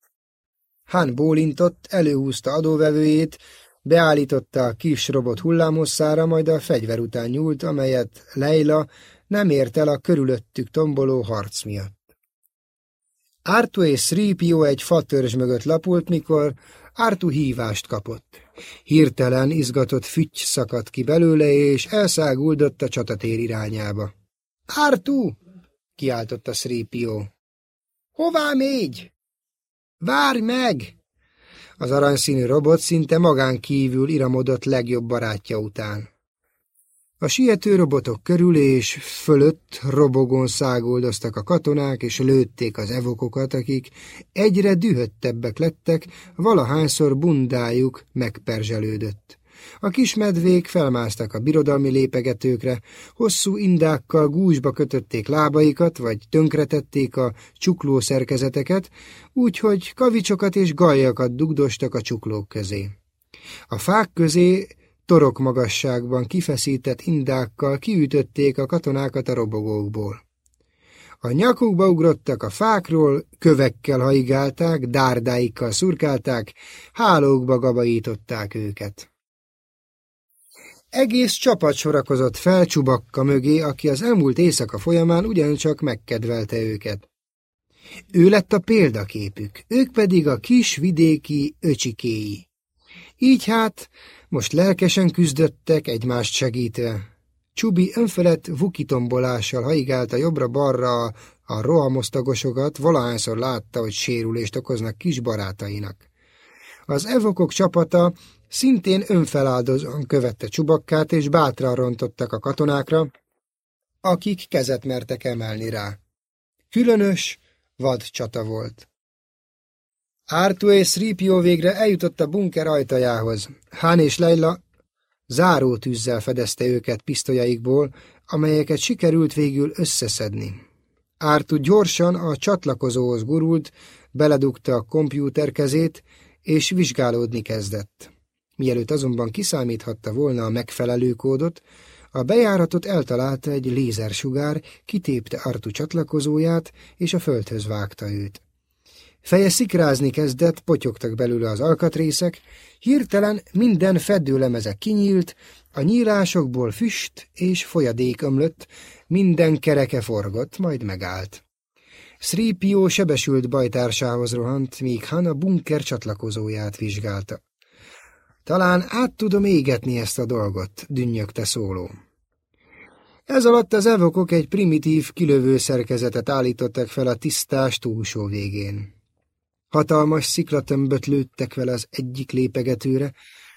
Han bólintott, előhúzta adóvevőjét, beállította a kis robot hullámosszára, majd a fegyver után nyúlt, amelyet Leila nem ért el a körülöttük tomboló harc miatt. Artu és Sripio egy fatörzs mögött lapult, mikor Artu hívást kapott. Hirtelen izgatott füty szakadt ki belőle, és elszáguldott a csatatér irányába. – Artu! – kiáltotta Sripio. – Hová mégy? Várj meg! Az aranyszínű robot szinte magán kívül iramodott legjobb barátja után. A siető robotok körül és fölött robogón száguldoztak a katonák, és lőtték az evokokat, akik egyre dühöttebbek lettek, valahányszor bundájuk megperzselődött. A kis medvék felmásztak a birodalmi lépegetőkre, hosszú indákkal gúzsba kötötték lábaikat, vagy tönkretették a csukló szerkezeteket, úgyhogy kavicsokat és gajakat dugdostak a csuklók közé. A fák közé torok magasságban kifeszített indákkal kiütötték a katonákat a robogókból. A nyakukba ugrottak a fákról, kövekkel haigálták, dárdáikkal szurkálták, hálókba gabaították őket. Egész csapat sorakozott fel Csubakka mögé, aki az elmúlt éjszaka folyamán ugyancsak megkedvelte őket. Ő lett a példaképük, ők pedig a kis vidéki öcsikéi. Így hát most lelkesen küzdöttek egymást segítve. Csubi önfelett vukitombolással haigálta jobbra-balra a, a rohamosztagosokat, valahányszor látta, hogy sérülést okoznak kis barátainak. Az evokok csapata szintén önfeláldozóan követte csubakkát, és bátran rontottak a katonákra, akik kezet mertek emelni rá. Különös, vad csata volt. Artu és Sripio végre eljutott a bunker ajtajához. Hán és Leila záró tűzzel fedezte őket pisztolyaikból, amelyeket sikerült végül összeszedni. Ártu gyorsan a csatlakozóhoz gurult, beledugta a kompjúter kezét, és vizsgálódni kezdett. Mielőtt azonban kiszámíthatta volna a megfelelő kódot, A bejáratot eltalálta egy lézersugár, kitépte Artu csatlakozóját, és a földhöz vágta őt. Feje szikrázni kezdett, potyogtak belőle az alkatrészek, hirtelen minden fedőlemeze kinyílt, a nyílásokból füst és folyadék ömlött, minden kereke forgott, majd megállt. Sripio sebesült bajtársához rohant, míg Han a bunker csatlakozóját vizsgálta. Talán át tudom égetni ezt a dolgot, dünnyögte szóló. Ez alatt az evokok egy primitív kilövő szerkezetet állítottak fel a tisztás túlsó végén. Hatalmas sziklatömböt lőttek vele az egyik lépegetőre,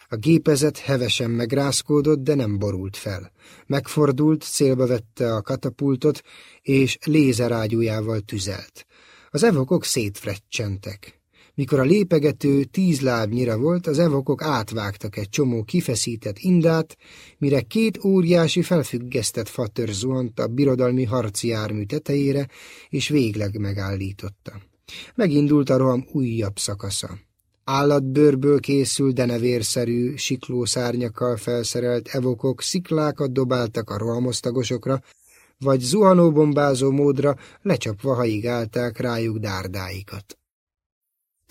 a gépezet hevesen megrázkódott, de nem borult fel. Megfordult, célba vette a katapultot, és lézerágyújával tüzelt. Az evokok szétfrecsentek. Mikor a lépegető tíz lábnyira volt, az evokok átvágtak egy csomó kifeszített indát, mire két óriási felfüggesztett fatör zuhant a birodalmi harci jármű tetejére, és végleg megállította. Megindult a roham újabb szakasza. Állatbőrből készült, de nevérszerű, siklószárnyakkal felszerelt evokok sziklákat dobáltak a rohamosztagosokra, vagy zuhanóbombázó módra lecsapva haigálták rájuk dárdáikat.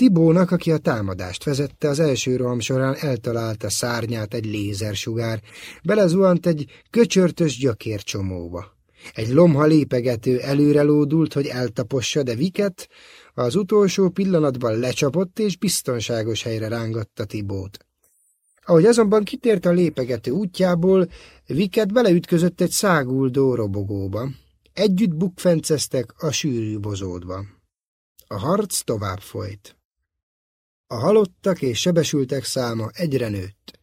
Tibónak, aki a támadást vezette, az első roham során eltalálta szárnyát egy lézersugár, belezuhant egy köcsörtös gyökércsomóba. Egy lomha lépegető előre lódult, hogy eltapossa, de Viket az utolsó pillanatban lecsapott és biztonságos helyre rángatta Tibót. Ahogy azonban kitért a lépegető útjából, Viket beleütközött egy száguldó robogóba. Együtt bukfenceztek a sűrű bozódba. A harc tovább folyt. A halottak és sebesültek száma egyre nőtt.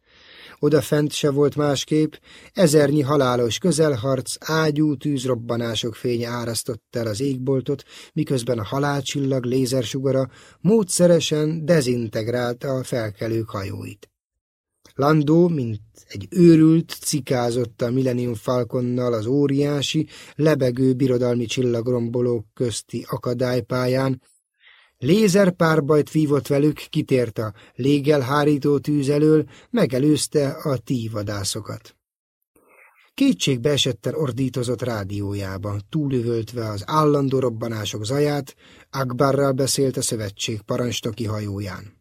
Odafent se volt másképp, ezernyi halálos közelharc, ágyú tűzrobbanások fénye árasztott el az égboltot, miközben a halálcsillag lézersugara módszeresen dezintegrálta a felkelők hajóit. Landó, mint egy őrült, cikázott a Millennium Falconnal az óriási, lebegő birodalmi csillagrombolók közti akadálypályán, Lézerpárbajt vívott velük, kitért a légelhárító tűz elől, megelőzte a tívadászokat. Kétségbe esetten ordítozott rádiójába, túlüvöltve az állandó robbanások zaját, Akbarral beszélt a szövetség parancstoki hajóján.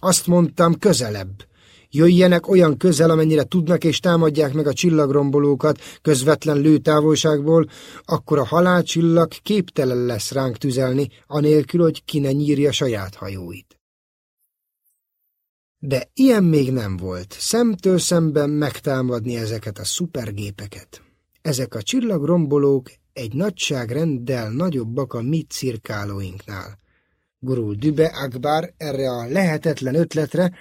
Azt mondtam, közelebb! Jöjjenek olyan közel, amennyire tudnak, és támadják meg a csillagrombolókat közvetlen lőtávolságból, akkor a halálcsillag képtelen lesz ránk tüzelni, anélkül, hogy ki ne nyírja saját hajóit. De ilyen még nem volt, szemtől szemben megtámadni ezeket a szupergépeket. Ezek a csillagrombolók egy nagyságrenddel nagyobbak a mi cirkálóinknál. Gurul Dübe Akbar erre a lehetetlen ötletre,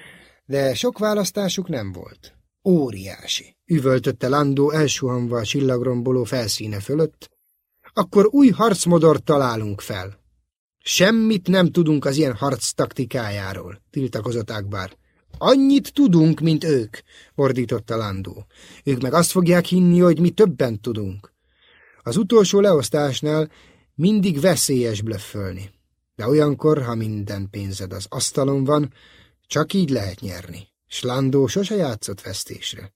de sok választásuk nem volt. Óriási, üvöltötte Landó elsuhanva a csillagromboló felszíne fölött. Akkor új harcmodort találunk fel. Semmit nem tudunk az ilyen harc taktikájáról, tiltakozott Akbar. Annyit tudunk, mint ők, ordította Landó. Ők meg azt fogják hinni, hogy mi többen tudunk. Az utolsó leosztásnál mindig veszélyes blöffölni. De olyankor, ha minden pénzed az asztalon van, csak így lehet nyerni. Slandó sose játszott vesztésre.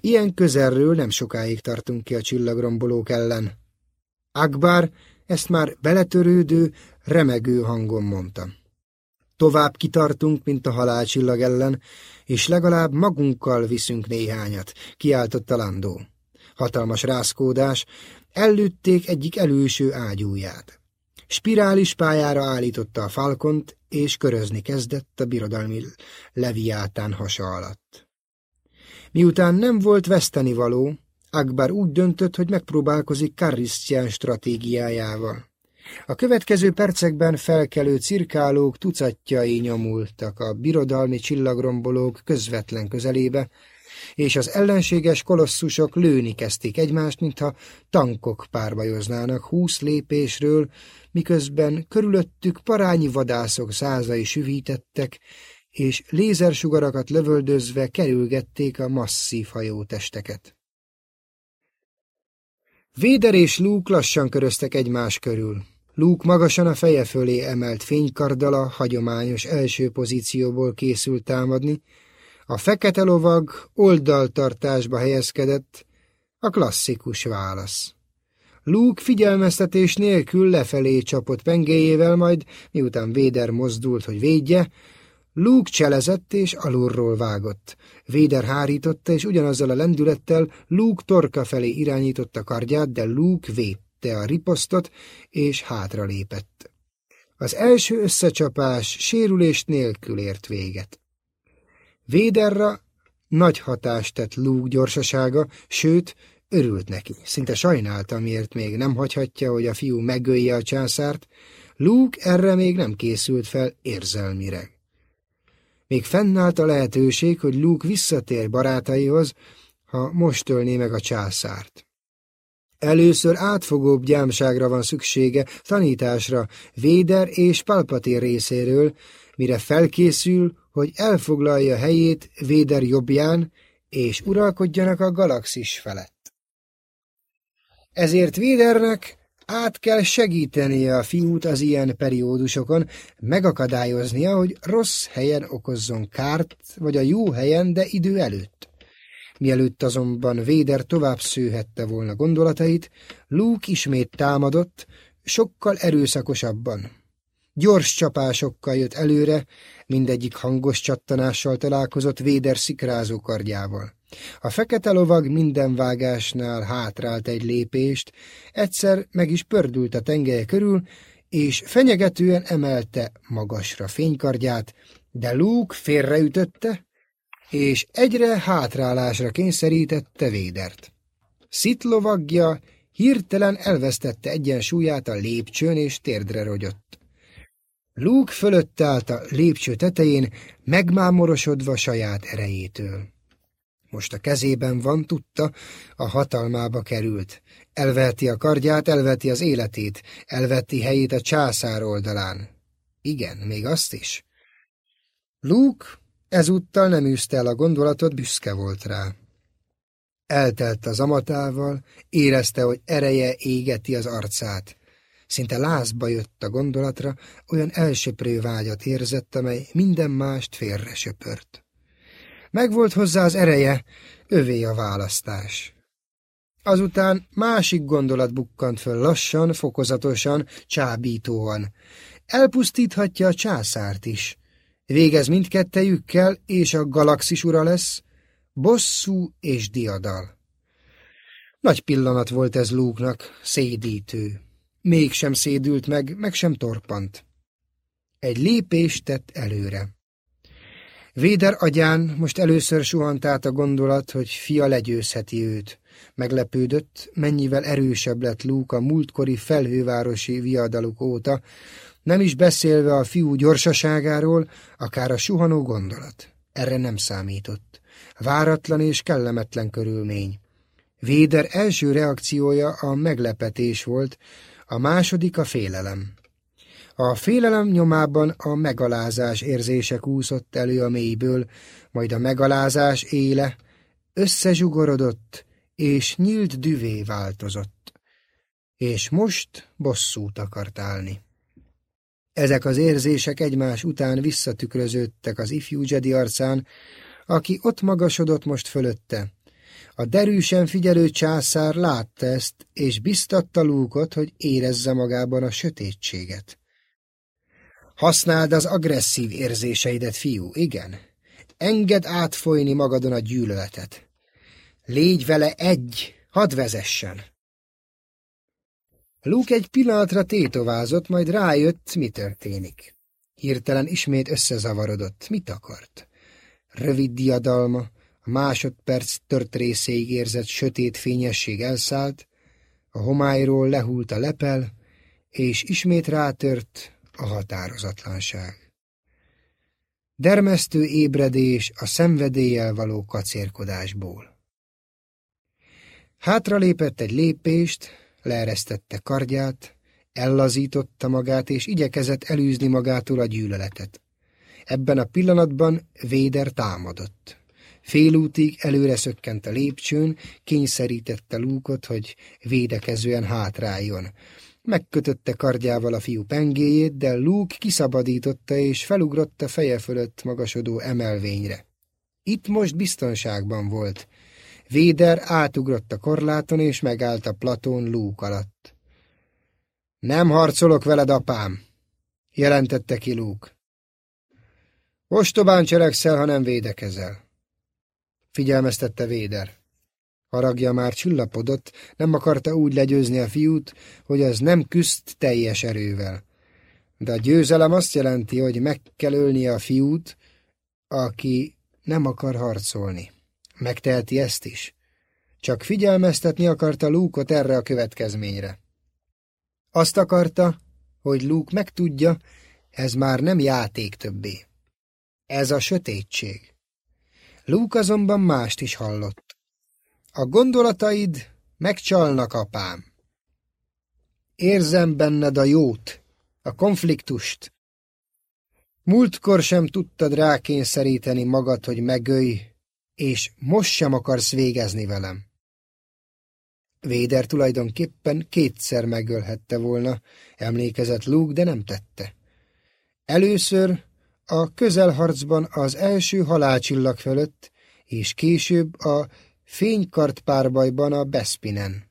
Ilyen közelről nem sokáig tartunk ki a csillagrombolók ellen. Akbar ezt már beletörődő, remegő hangon mondta. Tovább kitartunk, mint a halálcsillag ellen, és legalább magunkkal viszünk néhányat, kiáltotta Landó. Hatalmas rázkódás, ellőtték egyik előső ágyúját. Spirális pályára állította a falkont, és körözni kezdett a birodalmi leviátán hasa alatt. Miután nem volt vesztenivaló, Akbar úgy döntött, hogy megpróbálkozik Karisztián stratégiájával. A következő percekben felkelő cirkálók tucatjai nyomultak a birodalmi csillagrombolók közvetlen közelébe, és az ellenséges kolosszusok lőni kezdték egymást, mintha tankok párbajoznának húsz lépésről, miközben körülöttük parányi vadászok százai süvítettek, és lézersugarakat lövöldözve kerülgették a masszív hajótesteket. Véder és Luke lassan köröztek egymás körül. Luke magasan a feje fölé emelt fénykardala hagyományos első pozícióból készült támadni, a fekete lovag oldaltartásba helyezkedett, A klasszikus válasz. Luke figyelmeztetés nélkül lefelé csapott pengéjével, majd miután Véder mozdult, hogy védje, Luke cselezett és alulról vágott. Véder hárította, és ugyanazzal a lendülettel Luke torka felé irányította kardját, de Luke védte a riposztot, és hátra lépett. Az első összecsapás sérülést nélkül ért véget. Véderra nagy hatást tett Luke gyorsasága, sőt, örült neki. Szinte sajnálta, miért még nem hagyhatja, hogy a fiú megölje a császárt. Luke erre még nem készült fel érzelmire. Még fennállt a lehetőség, hogy Luke visszatér barátaihoz, ha most ölné meg a császárt. Először átfogóbb gyámságra van szüksége, tanításra, Véder és Palpatér részéről, mire felkészül, hogy elfoglalja helyét Véder jobbján, és uralkodjanak a galaxis felett. Ezért Védernek át kell segítenie a fiút az ilyen periódusokon, megakadályoznia, hogy rossz helyen okozzon kárt, vagy a jó helyen, de idő előtt. Mielőtt azonban Véder tovább szőhette volna gondolatait, Luke ismét támadott, sokkal erőszakosabban. Gyors csapásokkal jött előre, mindegyik hangos csattanással találkozott Véder szikrázó kardjával. A fekete lovag minden vágásnál hátrált egy lépést, egyszer meg is pördült a tengelye körül, és fenyegetően emelte magasra fénykardját, de Luke félreütötte, és egyre hátrálásra kényszerítette Védert. Szit lovagja hirtelen elvesztette egyensúlyát a lépcsőn, és térdre rogyott. Luke fölött állt a lépcső tetején, megmámorosodva saját erejétől. Most a kezében van, tudta, a hatalmába került. Elveti a kardját, elveti az életét, elveti helyét a császár oldalán. Igen, még azt is. Luke ezúttal nem űzte el a gondolatot, büszke volt rá. Eltelt az amatával, érezte, hogy ereje égeti az arcát. Szinte lázba jött a gondolatra, olyan elsöprő vágyat érzett, amely minden mást félre söpört. Megvolt hozzá az ereje, övé a választás. Azután másik gondolat bukkant föl lassan, fokozatosan, csábítóan. Elpusztíthatja a császárt is. Végez mindkettejükkel, és a galaxis ura lesz, bosszú és diadal. Nagy pillanat volt ez Lúknak, szédítő. Mégsem szédült meg, meg sem torpant. Egy lépést tett előre. Véder agyán most először suhant át a gondolat, hogy fia legyőzheti őt. Meglepődött, mennyivel erősebb lett Luke a múltkori felhővárosi viadaluk óta, nem is beszélve a fiú gyorsaságáról, akár a suhanó gondolat. Erre nem számított. Váratlan és kellemetlen körülmény. Véder első reakciója a meglepetés volt, a második a félelem. A félelem nyomában a megalázás érzése kúszott elő a mélyből, majd a megalázás éle összezsugorodott, és nyílt düvé változott. És most bosszút akart állni. Ezek az érzések egymás után visszatükröződtek az ifjú Jedi arcán, aki ott magasodott most fölötte. A derűsen figyelő császár látta ezt, és biztatta lúkot, hogy érezze magában a sötétséget. Használd az agresszív érzéseidet, fiú, igen. Engedd átfolyni magadon a gyűlöletet. Légy vele egy, hadd vezessen. Luke egy pillanatra tétovázott, majd rájött, mi történik. Hirtelen ismét összezavarodott. Mit akart? Rövid diadalma, másodperc tört részéig érzett sötét fényesség elszállt, a homályról lehult a lepel, és ismét rátört a határozatlanság. Dermesztő ébredés a szenvedéllyel való kacérkodásból. Hátralépett egy lépést, leeresztette kardját, ellazította magát, és igyekezett elűzni magától a gyűlöletet. Ebben a pillanatban Véder támadott. Félútig előre szökkent a lépcsőn, kényszerítette lúkot, hogy védekezően hátráljon. Megkötötte kardjával a fiú pengéjét, de Luke kiszabadította és felugrott a feje fölött magasodó emelvényre. Itt most biztonságban volt. Véder átugrott a korláton, és megállt a platón lúk alatt. Nem harcolok veled, apám, jelentette ki lúk. Ostobán cselekszel, ha nem védekezel. Figyelmeztette Véder. Haragja már csillapodott, nem akarta úgy legyőzni a fiút, hogy az nem küzd teljes erővel. De a győzelem azt jelenti, hogy meg kell ölni a fiút, aki nem akar harcolni. Megteheti ezt is. Csak figyelmeztetni akarta Lúkot erre a következményre. Azt akarta, hogy Luke megtudja, ez már nem játék többé. Ez a sötétség. Luke azonban mást is hallott. A gondolataid megcsalnak, apám. Érzem benned a jót, a konfliktust. Múltkor sem tudtad rákényszeríteni magad, hogy megölj, és most sem akarsz végezni velem. Véder tulajdonképpen kétszer megölhette volna, emlékezett Luke, de nem tette. Először a közelharcban az első halálcsillag fölött, és később a fénykart párbajban a Bespinen.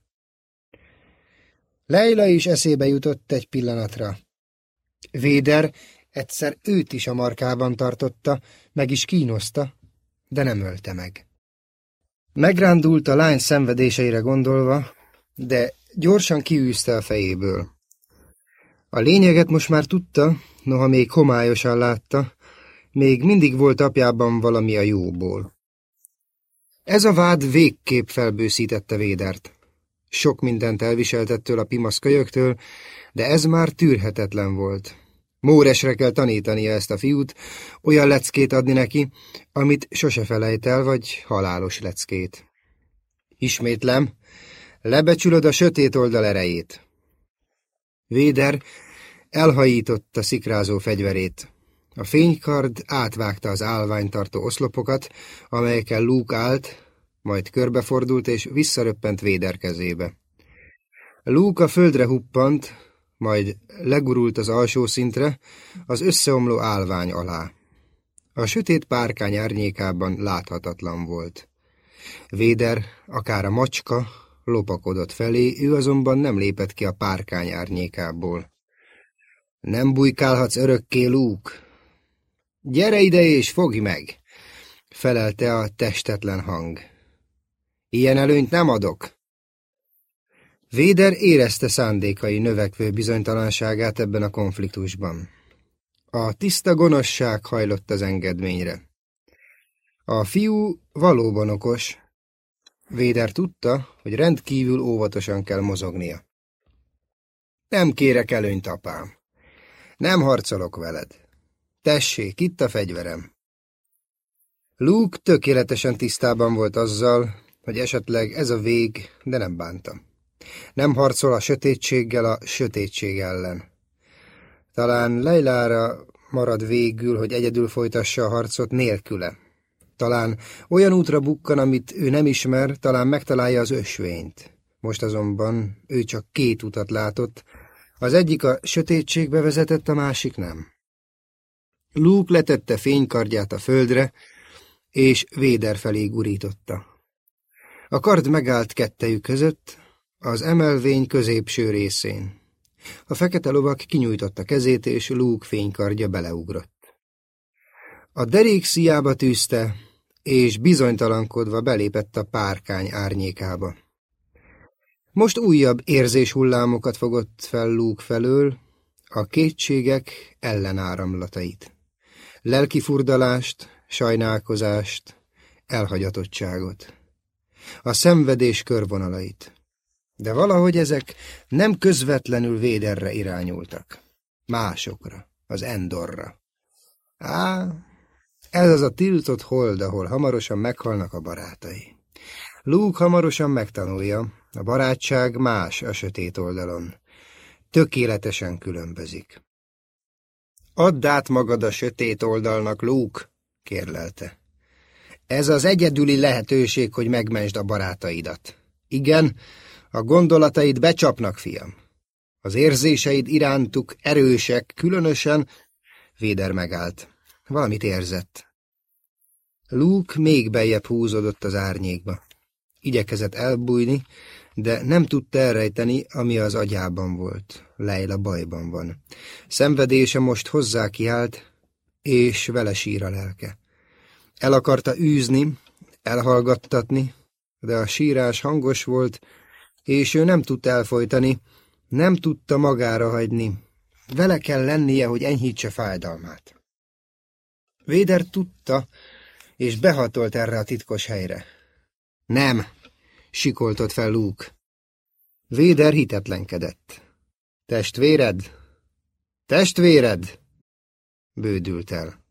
Leila is eszébe jutott egy pillanatra. Véder egyszer őt is a markában tartotta, meg is kínoszta, de nem ölte meg. Megrándult a lány szenvedéseire gondolva, de gyorsan kiűzte a fejéből. A lényeget most már tudta, noha még homályosan látta, még mindig volt apjában valami a jóból. Ez a vád végképp felbőszítette Védert. Sok mindent elviseltettől a pimasz kölyöktől, de ez már tűrhetetlen volt. Móresre kell tanítania ezt a fiút, olyan leckét adni neki, amit sose felejt el, vagy halálos leckét. Ismétlem, lebecsülöd a sötét oldal erejét. Véder elhajította szikrázó fegyverét. A fénykard átvágta az állványtartó oszlopokat, amelyekkel Luke állt, majd körbefordult és visszaröppent Véder kezébe. Luke a földre huppant, majd legurult az alsó szintre, az összeomló állvány alá. A sötét párkány árnyékában láthatatlan volt. Véder, akár a macska, lopakodott felé, ő azonban nem lépett ki a párkány árnyékából. Nem bujkálhatsz örökké, Luke! Gyere ide és fogj meg! felelte a testetlen hang. Ilyen előnyt nem adok. Véder érezte szándékai növekvő bizonytalanságát ebben a konfliktusban. A tiszta gonoszság hajlott az engedményre. A fiú valóban okos. Véder tudta, hogy rendkívül óvatosan kell mozognia. Nem kérek előnyt, apám. Nem harcolok veled. Tessék, itt a fegyverem. Luke tökéletesen tisztában volt azzal, hogy esetleg ez a vég, de nem bánta. Nem harcol a sötétséggel a sötétség ellen. Talán Leilára marad végül, hogy egyedül folytassa a harcot nélküle. Talán olyan útra bukkan, amit ő nem ismer, talán megtalálja az ösvényt. Most azonban ő csak két utat látott, az egyik a sötétségbe vezetett, a másik nem. Luke letette fénykardját a földre, és Véder felé gurította. A kard megállt kettejük között, az emelvény középső részén. A fekete lovak kinyújtotta kezét, és Luke fénykardja beleugrott. A derék szíjába tűzte, és bizonytalankodva belépett a párkány árnyékába. Most újabb érzéshullámokat fogott fel Luke felől, a kétségek ellenáramlatait. Lelki furdalást, sajnálkozást, elhagyatottságot. A szenvedés körvonalait de valahogy ezek nem közvetlenül Véderre irányultak. Másokra, az Endorra. Á, ez az a tiltott hold, ahol hamarosan meghalnak a barátai. Luke hamarosan megtanulja, a barátság más a sötét oldalon. Tökéletesen különbözik. Add át magad a sötét oldalnak, Luke, kérlelte. Ez az egyedüli lehetőség, hogy megmentsd a barátaidat. Igen, a gondolataid becsapnak, fiam. Az érzéseid irántuk erősek, különösen... Véder megállt. Valamit érzett. Luke még bejebb húzódott az árnyékba. Igyekezett elbújni, de nem tudta elrejteni, ami az agyában volt. Leila bajban van. Szenvedése most hozzá kiállt, és vele sír a lelke. El akarta űzni, elhallgattatni, de a sírás hangos volt, és ő nem tudta elfolytani, nem tudta magára hagyni. Vele kell lennie, hogy enyhítse fájdalmát. Véder tudta, és behatolt erre a titkos helyre. Nem, sikoltott fel Luke. Véder hitetlenkedett. Testvéred? Testvéred? Bődült el.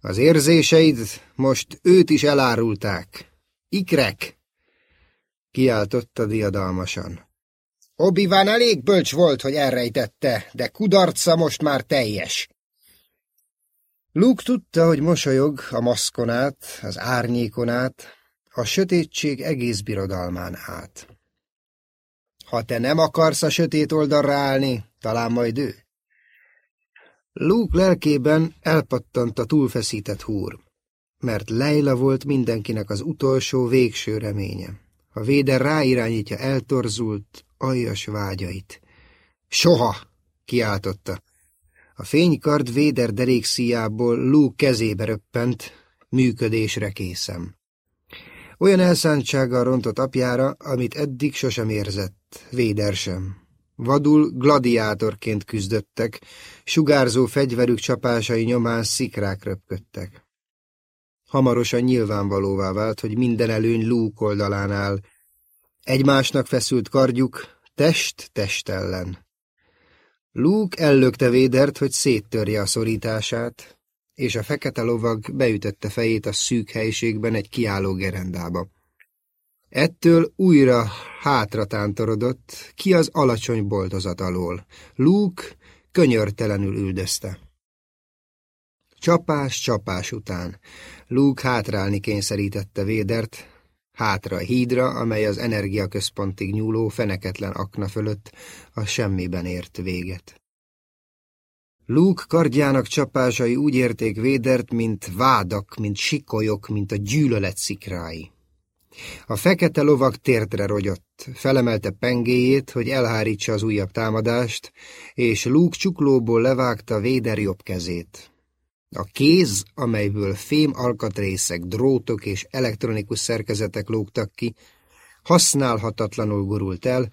Az érzéseid most őt is elárulták. Ikrek! Kiáltotta diadalmasan. obi van elég bölcs volt, hogy elrejtette, de kudarca most már teljes. Luke tudta, hogy mosolyog a maszkon az árnyékon át, a sötétség egész birodalmán át. Ha te nem akarsz a sötét oldalra állni, talán majd ő. Luke lelkében elpattant a túlfeszített húr, mert Leila volt mindenkinek az utolsó, végső reménye. A véder ráirányítja eltorzult, aljas vágyait. Soha! kiáltotta. A fénykard véder derékszíjából Luke kezébe röppent, működésre készem. Olyan elszántsággal rontott apjára, amit eddig sosem érzett, véder sem. Vadul gladiátorként küzdöttek, sugárzó fegyverük csapásai nyomán szikrák röpködtek. Hamarosan nyilvánvalóvá vált, hogy minden előny Luke oldalán áll. Egymásnak feszült kardjuk, test test ellen. Luke ellökte Védert, hogy széttörje a szorítását, és a fekete lovag beütötte fejét a szűk helységben egy kiálló gerendába. Ettől újra hátra tántorodott, ki az alacsony boltozat alól. Luke könyörtelenül üldözte. Csapás csapás után Luke hátrálni kényszerítette Védert, hátra a hídra, amely az energiaközpontig nyúló feneketlen akna fölött a semmiben ért véget. Luke kardjának csapásai úgy érték Védert, mint vádak, mint sikolyok, mint a gyűlölet szikrái. A fekete lovag térdre rogyott, felemelte pengéjét, hogy elhárítsa az újabb támadást, és Luke csuklóból levágta Véder jobb kezét. A kéz, amelyből fém alkatrészek, drótok és elektronikus szerkezetek lógtak ki, használhatatlanul gurult el,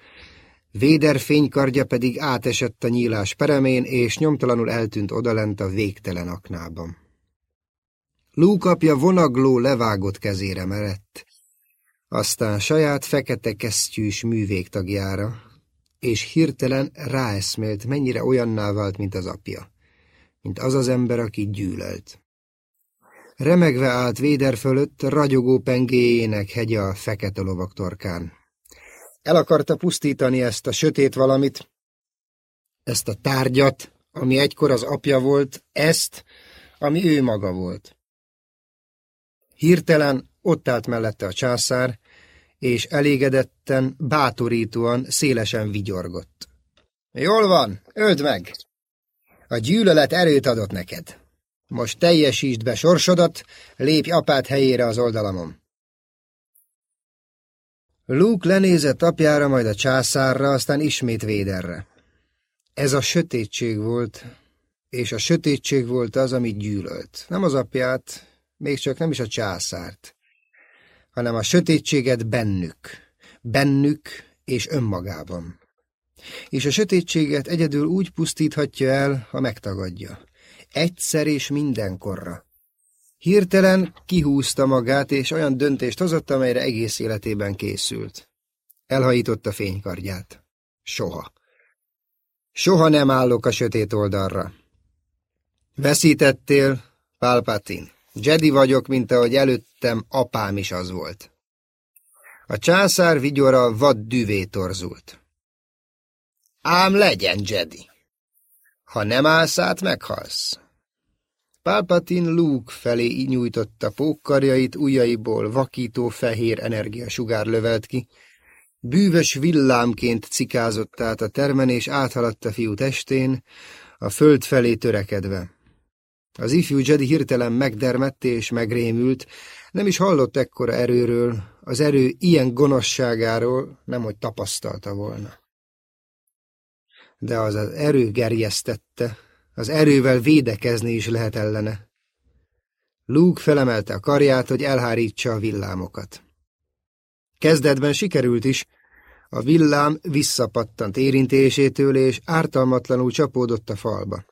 Véder fénykardja pedig átesett a nyílás peremén, és nyomtalanul eltűnt odalent a végtelen aknában. Lúkapja vonagló levágott kezére merett, aztán saját fekete kesztyűs művégtagjára, és hirtelen ráeszmélt, mennyire olyanná vált, mint az apja mint az az ember, aki gyűlölt. Remegve állt Véder fölött, ragyogó pengéjének hegye a fekete lovak torkán. El akarta pusztítani ezt a sötét valamit, ezt a tárgyat, ami egykor az apja volt, ezt, ami ő maga volt. Hirtelen ott állt mellette a császár, és elégedetten, bátorítóan, szélesen vigyorgott. Jól van, öld meg! A gyűlölet erőt adott neked. Most teljesítsd be sorsodat, lépj apát helyére az oldalamon. Luke lenézett apjára, majd a császárra, aztán ismét Véderre. Ez a sötétség volt, és a sötétség volt az, amit gyűlölt. Nem az apját, még csak nem is a császárt, hanem a sötétséget bennük, bennük és önmagában és a sötétséget egyedül úgy pusztíthatja el, ha megtagadja. Egyszer és mindenkorra. Hirtelen kihúzta magát, és olyan döntést hozott, amelyre egész életében készült. Elhajította fénykardját. Soha. Soha nem állok a sötét oldalra. Veszítettél, Pálpatin. Jedi vagyok, mint ahogy előttem apám is az volt. A császár vigyora vad düvé torzult. Ám legyen, Jedi. Ha nem állsz át, meghalsz. Pálpatin Luke felé nyújtotta pókkarjait, ujjaiból vakító fehér energiasugár lövelt ki. Bűvös villámként cikázott át a termen, és áthaladt a fiú testén, a föld felé törekedve. Az ifjú Jedi hirtelen megdermett és megrémült, nem is hallott ekkora erőről, az erő ilyen gonoszságáról, nemhogy tapasztalta volna. De az az erő gerjesztette, az erővel védekezni is lehet ellene. Luke felemelte a karját, hogy elhárítsa a villámokat. Kezdetben sikerült is, a villám visszapattant érintésétől, és ártalmatlanul csapódott a falba.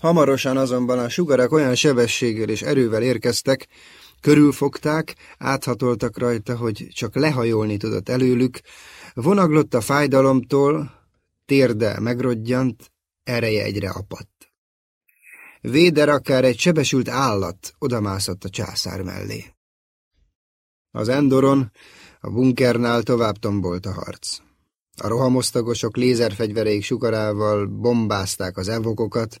Hamarosan azonban a sugarak olyan sebességgel és erővel érkeztek, körülfogták, áthatoltak rajta, hogy csak lehajolni tudott előlük, vonaglott a fájdalomtól, térde megrodjant, ereje egyre apadt. Véder akár egy sebesült állat odamászott a császár mellé. Az Endoron, a bunkernál tovább tombolt a harc. A rohamosztagosok lézerfegyvereik sugarával bombázták az evokokat,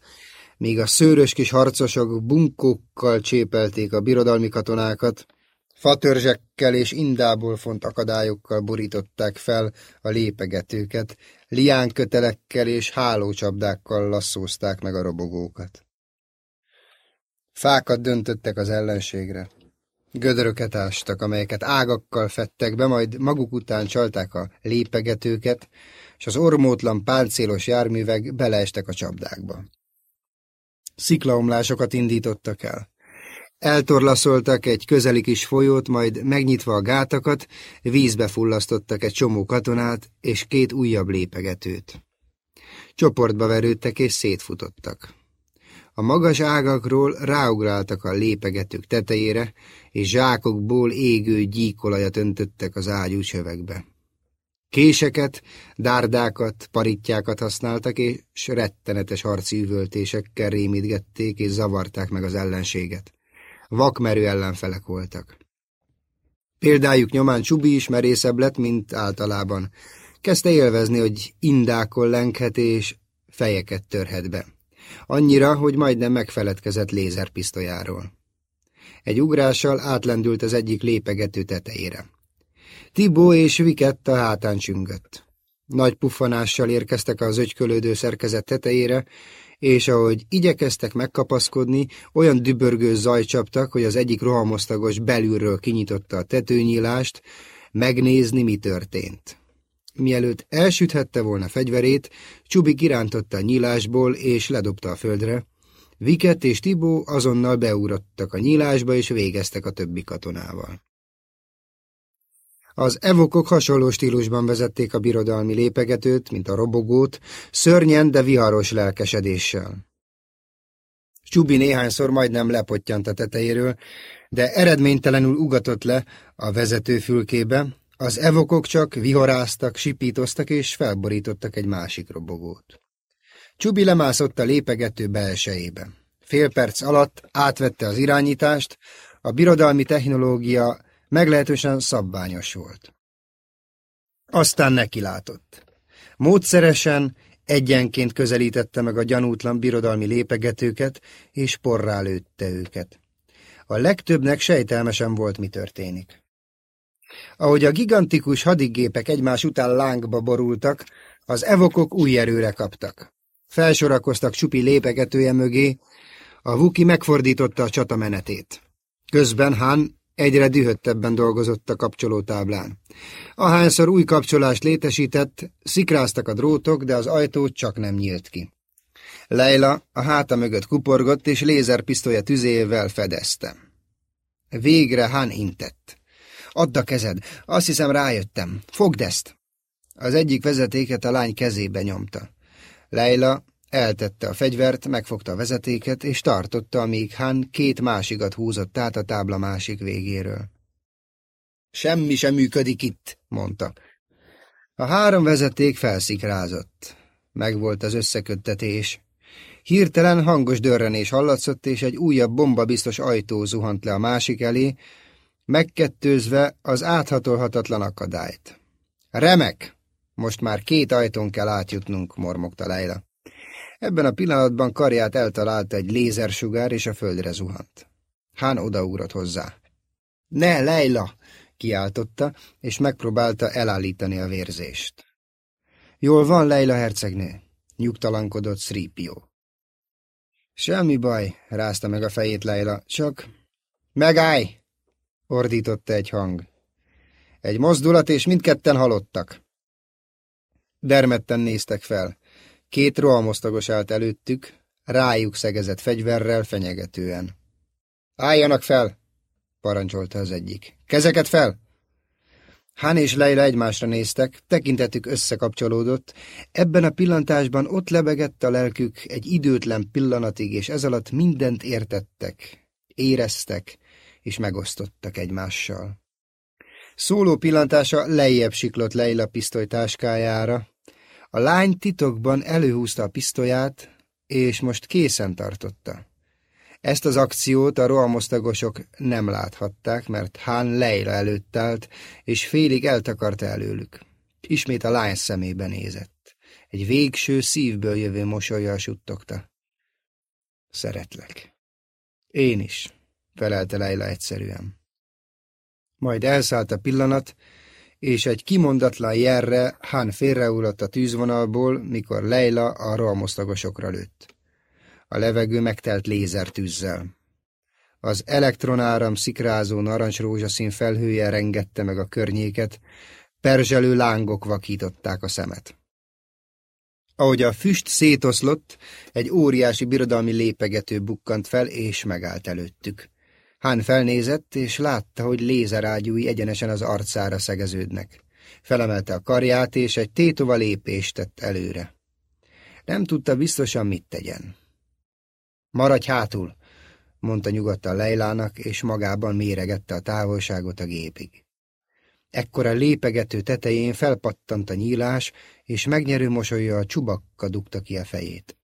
míg a szőrös kis harcosok bunkókkal csépelték a birodalmi katonákat, fatörzsekkel és indából font akadályokkal borították fel a lépegetőket, liánkötelekkel és hálócsapdákkal lasszózták meg a robogókat. Fákat döntöttek az ellenségre. Gödröket ástak, amelyeket ágakkal fettek be, majd maguk után csalták a lépegetőket, és az ormótlan páncélos járművek beleestek a csapdákba. Sziklaomlásokat indítottak el. Eltorlaszoltak egy közeli kis folyót, majd megnyitva a gátakat, vízbe fullasztottak egy csomó katonát és két újabb lépegetőt. Csoportba verődtek és szétfutottak. A magas ágakról ráugráltak a lépegetők tetejére, és zsákokból égő gyíkolajat öntöttek az ágyú csövekbe. Késeket, dárdákat, parittyákat használtak, és rettenetes harci üvöltésekkel rémítgették és zavarták meg az ellenséget. Vakmerő ellenfelek voltak. Példájuk nyomán Csubi is merészebb lett, mint általában. Kezdte élvezni, hogy indákon lenghet és fejeket törhet be. Annyira, hogy majdnem megfeledkezett lézerpisztolyáról. Egy ugrással átlendült az egyik lépegető tetejére. Tibó és Vikett a hátán csüngött. Nagy puffanással érkeztek az ögykölődő szerkezet tetejére, és ahogy igyekeztek megkapaszkodni, olyan dübörgő zaj csaptak, hogy az egyik rohamosztagos belülről kinyitotta a tetőnyílást, megnézni, mi történt. Mielőtt elsüthette volna fegyverét, Csubi kirántotta a nyílásból és ledobta a földre. Viket és Tibó azonnal beugrottak a nyílásba és végeztek a többi katonával. Az evokok hasonló stílusban vezették a birodalmi lépegetőt, mint a robogót, szörnyen, de viharos lelkesedéssel. Csubi néhányszor majdnem lepottyant a tetejéről, de eredménytelenül ugatott le a vezető fülkébe, az evokok csak vihoráztak, sipítoztak és felborítottak egy másik robogót. Csubi lemászott a lépegető belsejébe. Fél perc alatt átvette az irányítást, a birodalmi technológia meglehetősen szabványos volt. Aztán nekilátott. Módszeresen egyenként közelítette meg a gyanútlan birodalmi lépegetőket, és porrá lőtte őket. A legtöbbnek sejtelmesen volt, mi történik. Ahogy a gigantikus hadigépek egymás után lángba borultak, az evokok új erőre kaptak. Felsorakoztak csupi lépegetője mögé, a Vuki megfordította a csata menetét. Közben Han Egyre dühöttebben dolgozott a kapcsolótáblán. Ahányszor új kapcsolást létesített, szikráztak a drótok, de az ajtó csak nem nyílt ki. Leila a háta mögött kuporgott, és lézerpisztolya tüzével fedezte. Végre Han intett. Add a kezed, azt hiszem rájöttem. Fogd ezt! Az egyik vezetéket a lány kezébe nyomta. Leila Eltette a fegyvert, megfogta a vezetéket, és tartotta, amíg Han két másikat húzott át a tábla másik végéről. Semmi sem működik itt, mondta. A három vezeték felszikrázott. Megvolt az összeköttetés. Hirtelen hangos dörrenés hallatszott, és egy újabb bomba biztos ajtó zuhant le a másik elé, megkettőzve az áthatolhatatlan akadályt. Remek! Most már két ajtón kell átjutnunk, mormogta Leila. Ebben a pillanatban karját eltalálta egy lézersugár, és a földre zuhant. Hán odaugrott hozzá. Ne, Leila! kiáltotta, és megpróbálta elállítani a vérzést. Jól van, Leila hercegnő, nyugtalankodott Sripió. Semmi baj, rázta meg a fejét Leila, csak... Megállj! ordította egy hang. Egy mozdulat, és mindketten halottak. Dermedten néztek fel. Két rohamosztagos állt előttük, rájuk szegezett fegyverrel fenyegetően. Álljanak fel! parancsolta az egyik. Kezeket fel! Hán és Leila egymásra néztek, tekintetük összekapcsolódott, ebben a pillantásban ott lebegett a lelkük egy időtlen pillanatig, és ez alatt mindent értettek, éreztek, és megosztottak egymással. Szóló pillantása lejjebb siklott Leila pisztolytáskájára. A lány titokban előhúzta a pisztolyát, és most készen tartotta. Ezt az akciót a rohamosztagosok nem láthatták, mert Hán Leila előtt állt, és félig eltakarta előlük. Ismét a lány szemébe nézett. Egy végső szívből jövő mosolyjal suttogta. Szeretlek. Én is, felelte Leila egyszerűen. Majd elszállt a pillanat, és egy kimondatlan jelre Hán félreugrott a tűzvonalból, mikor Leila a rohamosztagosokra lőtt. A levegő megtelt lézertűzzel. Az elektronáram szikrázó narancsrózsaszín felhője rengette meg a környéket, perzselő lángok vakították a szemet. Ahogy a füst szétoszlott, egy óriási birodalmi lépegető bukkant fel, és megállt előttük. Hán felnézett, és látta, hogy lézerágyúi egyenesen az arcára szegeződnek. Felemelte a karját, és egy tétova lépést tett előre. Nem tudta biztosan, mit tegyen. Maradj hátul, mondta nyugodtan Leilának, és magában méregette a távolságot a gépig. Ekkor a lépegető tetején felpattant a nyílás, és megnyerő mosolya a csubakka dugta ki a fejét.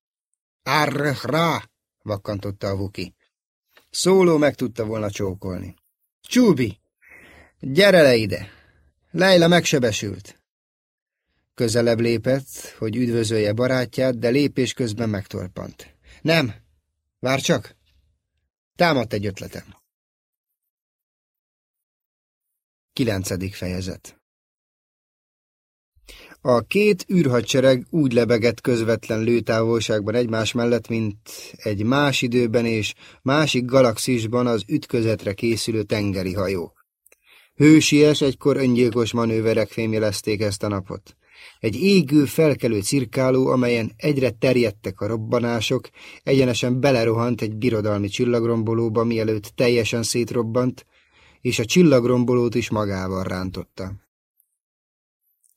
Árr rá! vakkantotta a vuki. Szóló meg tudta volna csókolni. Csúbi! Gyere le ide! Leila megsebesült. Közelebb lépett, hogy üdvözölje barátját, de lépés közben megtorpant. Nem, Vár csak! Támadt egy ötletem. Kilencedik fejezet A két űrhadsereg úgy lebegett közvetlen lőtávolságban egymás mellett, mint egy más időben és másik galaxisban az ütközetre készülő tengeri hajók. Hősies, egykor öngyilkos manőverek fémjelezték ezt a napot. Egy égő, felkelő cirkáló, amelyen egyre terjedtek a robbanások, egyenesen belerohant egy birodalmi csillagrombolóba, mielőtt teljesen szétrobbant, és a csillagrombolót is magával rántotta.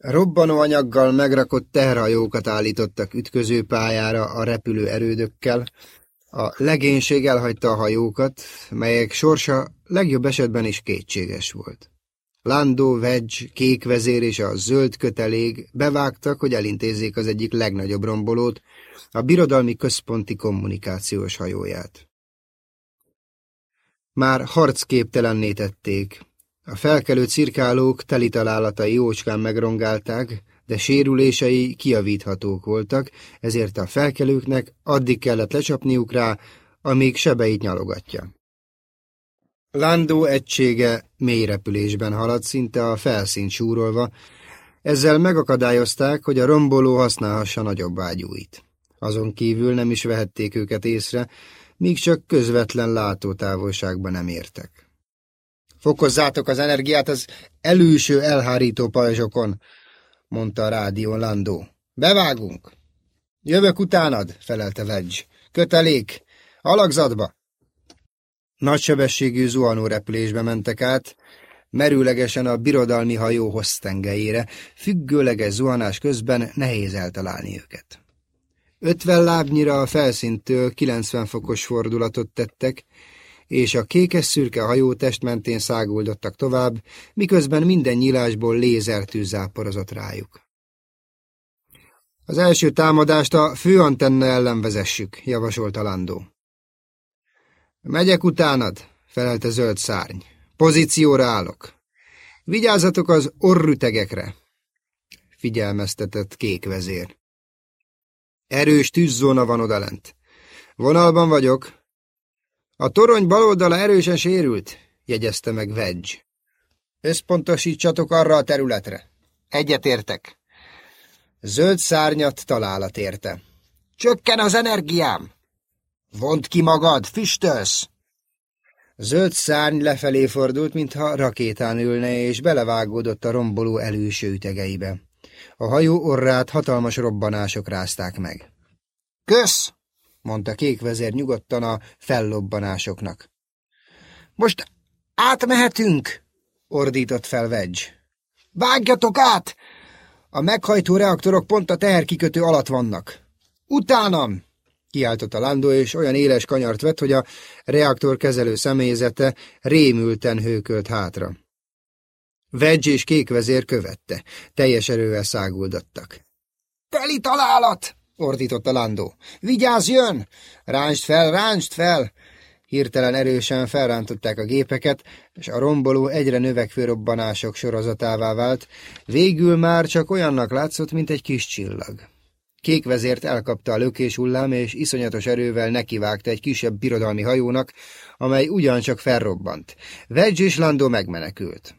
Robbanóanyaggal megrakott teherhajókat állítottak ütközőpályára a repülő erődökkel, a legénység elhagyta a hajókat, melyek sorsa legjobb esetben is kétséges volt. Lando, Wedge, Kék vezér és a zöld kötelég bevágtak, hogy elintézzék az egyik legnagyobb rombolót, a birodalmi központi kommunikációs hajóját. Már harcképtelenné tették. A felkelő cirkálók teli találatai jócskán megrongálták, de sérülései kiavíthatók voltak, ezért a felkelőknek addig kellett lecsapniuk rá, amíg sebeit nyalogatja. Landó egysége mély repülésben haladt, szinte a felszínt súrolva, ezzel megakadályozták, hogy a romboló használhassa nagyobb ágyúit. Azon kívül nem is vehették őket észre, míg csak közvetlen látótávolságban nem értek. Fokozzátok az energiát az előső elhárító pajzsokon, mondta a rádió Landó. Bevágunk. Jövök utánad, felelte Wedge. Kötelék, alakzatba. Nagysebességű repülésbe mentek át, merőlegesen a birodalmi hajó hossztengelyére, függőleges zuhanás közben nehéz eltalálni őket. Ötven lábnyira a felszíntől 90 fokos fordulatot tettek, és a kékes-szürke hajó testmentén száguldottak tovább, miközben minden nyílásból lézertűz záporozott rájuk. Az első támadást a főantenna ellen vezessük, javasolta Landó. Megyek utánad, felelte zöld szárny. Pozícióra állok. Vigyázzatok az orrütegekre, figyelmeztetett kék vezér. Erős tűzzóna van odalent. Vonalban vagyok. A torony bal oldala erősen sérült, jegyezte meg Wedge. Összpontosítsatok arra a területre. Egyetértek. Zöld szárnyat találat érte. Csökken az energiám! Vont ki magad, füstölsz! Zöld szárny lefelé fordult, mintha rakétán ülne, és belevágódott a romboló előső ütegeibe. A hajó orrát hatalmas robbanások rázták meg. Kösz! Mondta kékvezér nyugodtan a fellobbanásoknak. Most átmehetünk! ordított fel Wedge. Vágjatok át! A meghajtó reaktorok pont a teherkikötő alatt vannak. Utánam! kiáltotta Lando, és olyan éles kanyart vett, hogy a reaktor kezelő személyzete rémülten hőkölt hátra. Vedge és kékvezér követte, teljes erővel száguldottak. Teli találat! Ordította Lando. Vigyázz, jön! Ránst fel, ránst fel! Hirtelen erősen felrántották a gépeket, és a romboló egyre növekvő robbanások sorozatává vált, végül már csak olyannak látszott, mint egy kis csillag. Kék vezért elkapta a lökés hullám, és iszonyatos erővel nekivágta egy kisebb birodalmi hajónak, amely ugyancsak felrobbant. Wedge és Lando megmenekült.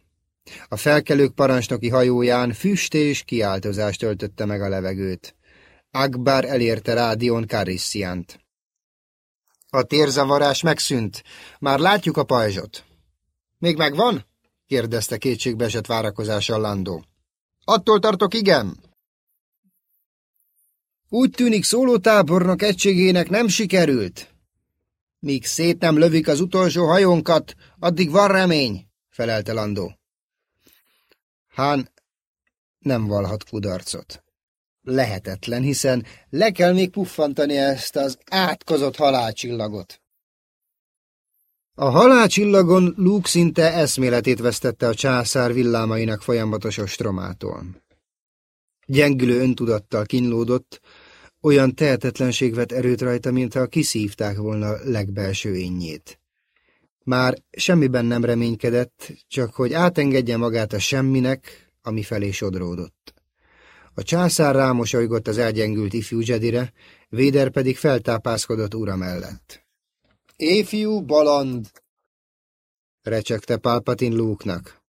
A felkelők parancsnoki hajóján füst és kiáltozást töltötte meg a levegőt. Akbar elérte Rádion Karissiant. A térzavarás megszűnt. Már látjuk a pajzsot. Még megvan? kérdezte kétségbeesett várakozással Landó. Attól tartok, igen. Úgy tűnik szólótábornok egységének nem sikerült. Míg szét nem lövik az utolsó hajónkat, addig van remény, felelte Landó. Hán nem valhat kudarcot. Lehetetlen, hiszen le kell még puffantani ezt az átkozott halálcsillagot. A halálcsillagon Luke szinte eszméletét vesztette a császár villámainak folyamatos ostromától. Gyengülő öntudattal kínlódott, olyan tehetetlenség vett erőt rajta, mintha kiszívták volna legbelső énjét. Már semmiben nem reménykedett, csak hogy átengedje magát a semminek, ami felé sodródott. A császár rámosolygott az elgyengült ifjú Jedire, Véder pedig feltápászkodott ura mellett. Éfiú baland! recsegte Pálpatin Lúknak.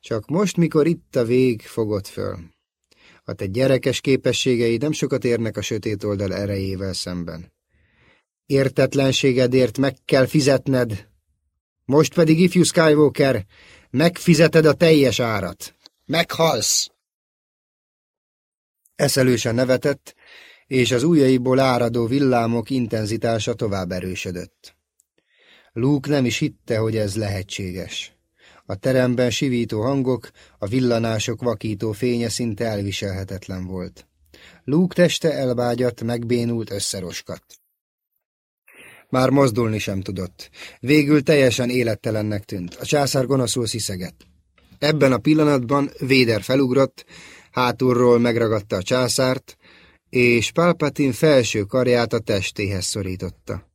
Csak most, mikor itt a vég, fogott föl. A te gyerekes képességeid nem sokat érnek a sötét oldal erejével szemben. Értetlenségedért meg kell fizetned. Most pedig, ifjú Skywalker, megfizeted a teljes árat. Meghalsz! Eszelősen nevetett, és az ujjaiból áradó villámok intenzitása tovább erősödött. Luke nem is hitte, hogy ez lehetséges. A teremben sivító hangok, a villanások vakító fénye szinte elviselhetetlen volt. Luke teste elvágyat, megbénult, összeroskadt. Már mozdulni sem tudott. Végül teljesen élettelennek tűnt. A császár gonoszul sziszegett. Ebben a pillanatban Véder felugrott, hátulról megragadta a császárt, és Palpatine felső karját a testéhez szorította.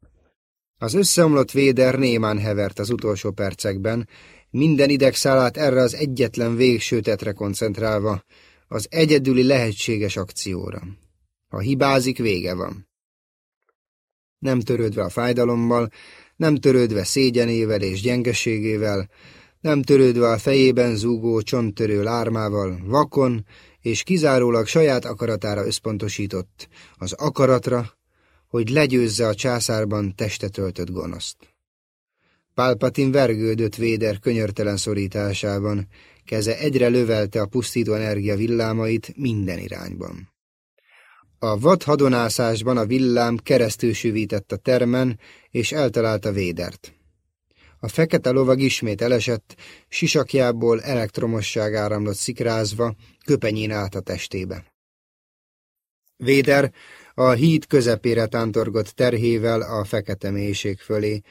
Az összeomlott Véder némán hevert az utolsó percekben, minden idegszálát erre az egyetlen végső tetre koncentrálva, az egyedüli lehetséges akcióra. Ha hibázik, vége van. Nem törődve a fájdalommal, nem törődve szégyenével és gyengeségével, nem törődve a fejében zúgó csonttörő lármával, vakon és kizárólag saját akaratára összpontosított, az akaratra, hogy legyőzze a császárban testet öltött gonoszt. Pálpatin vergődött Véder könyörtelen szorításában, keze egyre lövelte a pusztító energia villámait minden irányban. A vad hadonászásban a villám keresztül süvített a termen, és eltalálta Védert. A fekete lovag ismét elesett, sisakjából elektromosság áramlott szikrázva, köpenyén át a testébe. Véder a híd közepére tántorgott terhével a fekete mélység fölé,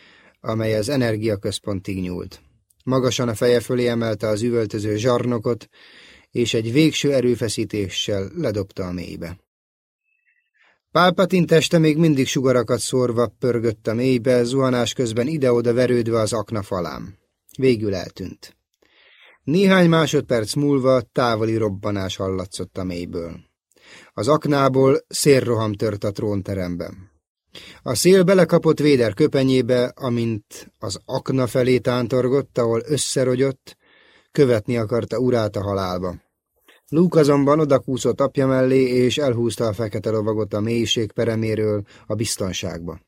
amely az energiaközpontig nyúlt. Magasan a feje fölé emelte az üvöltöző zsarnokot, és egy végső erőfeszítéssel ledobta a mélybe. Pálpatin teste még mindig sugarakat szórva pörgött a mélybe, zuhanás közben ide-oda verődve az akna falám. Végül eltűnt. Néhány másodperc múlva távoli robbanás hallatszott a mélyből. Az aknából szélroham tört a trónteremben. A szél belekapott Véder köpenyébe, amint az akna felé tántorgott, ahol összerogyott, követni akarta urát a halálba. Luke azonban odakúszott apja mellé, és elhúzta a fekete lovagot a mélység pereméről a biztonságba.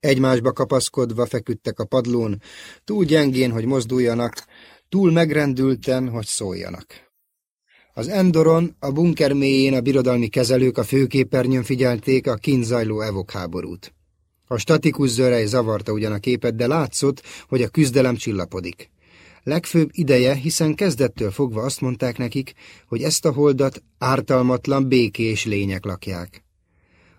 Egymásba kapaszkodva feküdtek a padlón, túl gyengén, hogy mozduljanak, túl megrendülten, hogy szóljanak. Az Endoron, a bunker mélyén a birodalmi kezelők a főképernyőn figyelték a kint zajló evok háborút. A statikus zörej zavarta ugyan a képet, de látszott, hogy a küzdelem csillapodik. Legfőbb ideje, hiszen kezdettől fogva azt mondták nekik, hogy ezt a holdat ártalmatlan, békés lények lakják.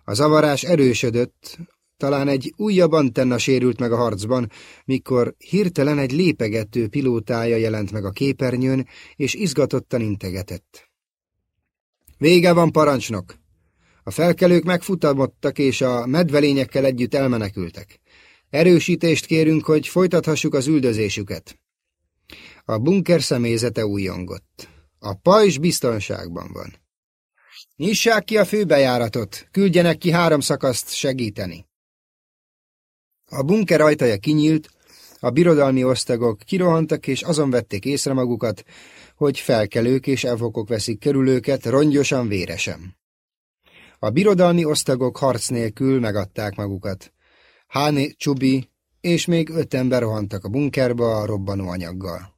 A zavarás erősödött, talán egy újabb antenna sérült meg a harcban, mikor hirtelen egy lépegető pilótája jelent meg a képernyőn, és izgatottan integetett. Vége van, parancsnok! A felkelők megfutamodtak, és a medvelényekkel együtt elmenekültek. Erősítést kérünk, hogy folytathassuk az üldözésüket. A bunker személyzete újongott. A pajzs biztonságban van. Nyissák ki a főbejáratot, küldjenek ki három szakaszt segíteni. A bunker ajtaja kinyílt, a birodalmi osztagok kirohantak, és azon vették észre magukat, hogy felkelők és elfokok veszik körül őket, rongyosan véresen. A birodalmi osztagok harc nélkül megadták magukat. Háni, Csubi és még öt ember rohantak a bunkerba a robbanó anyaggal.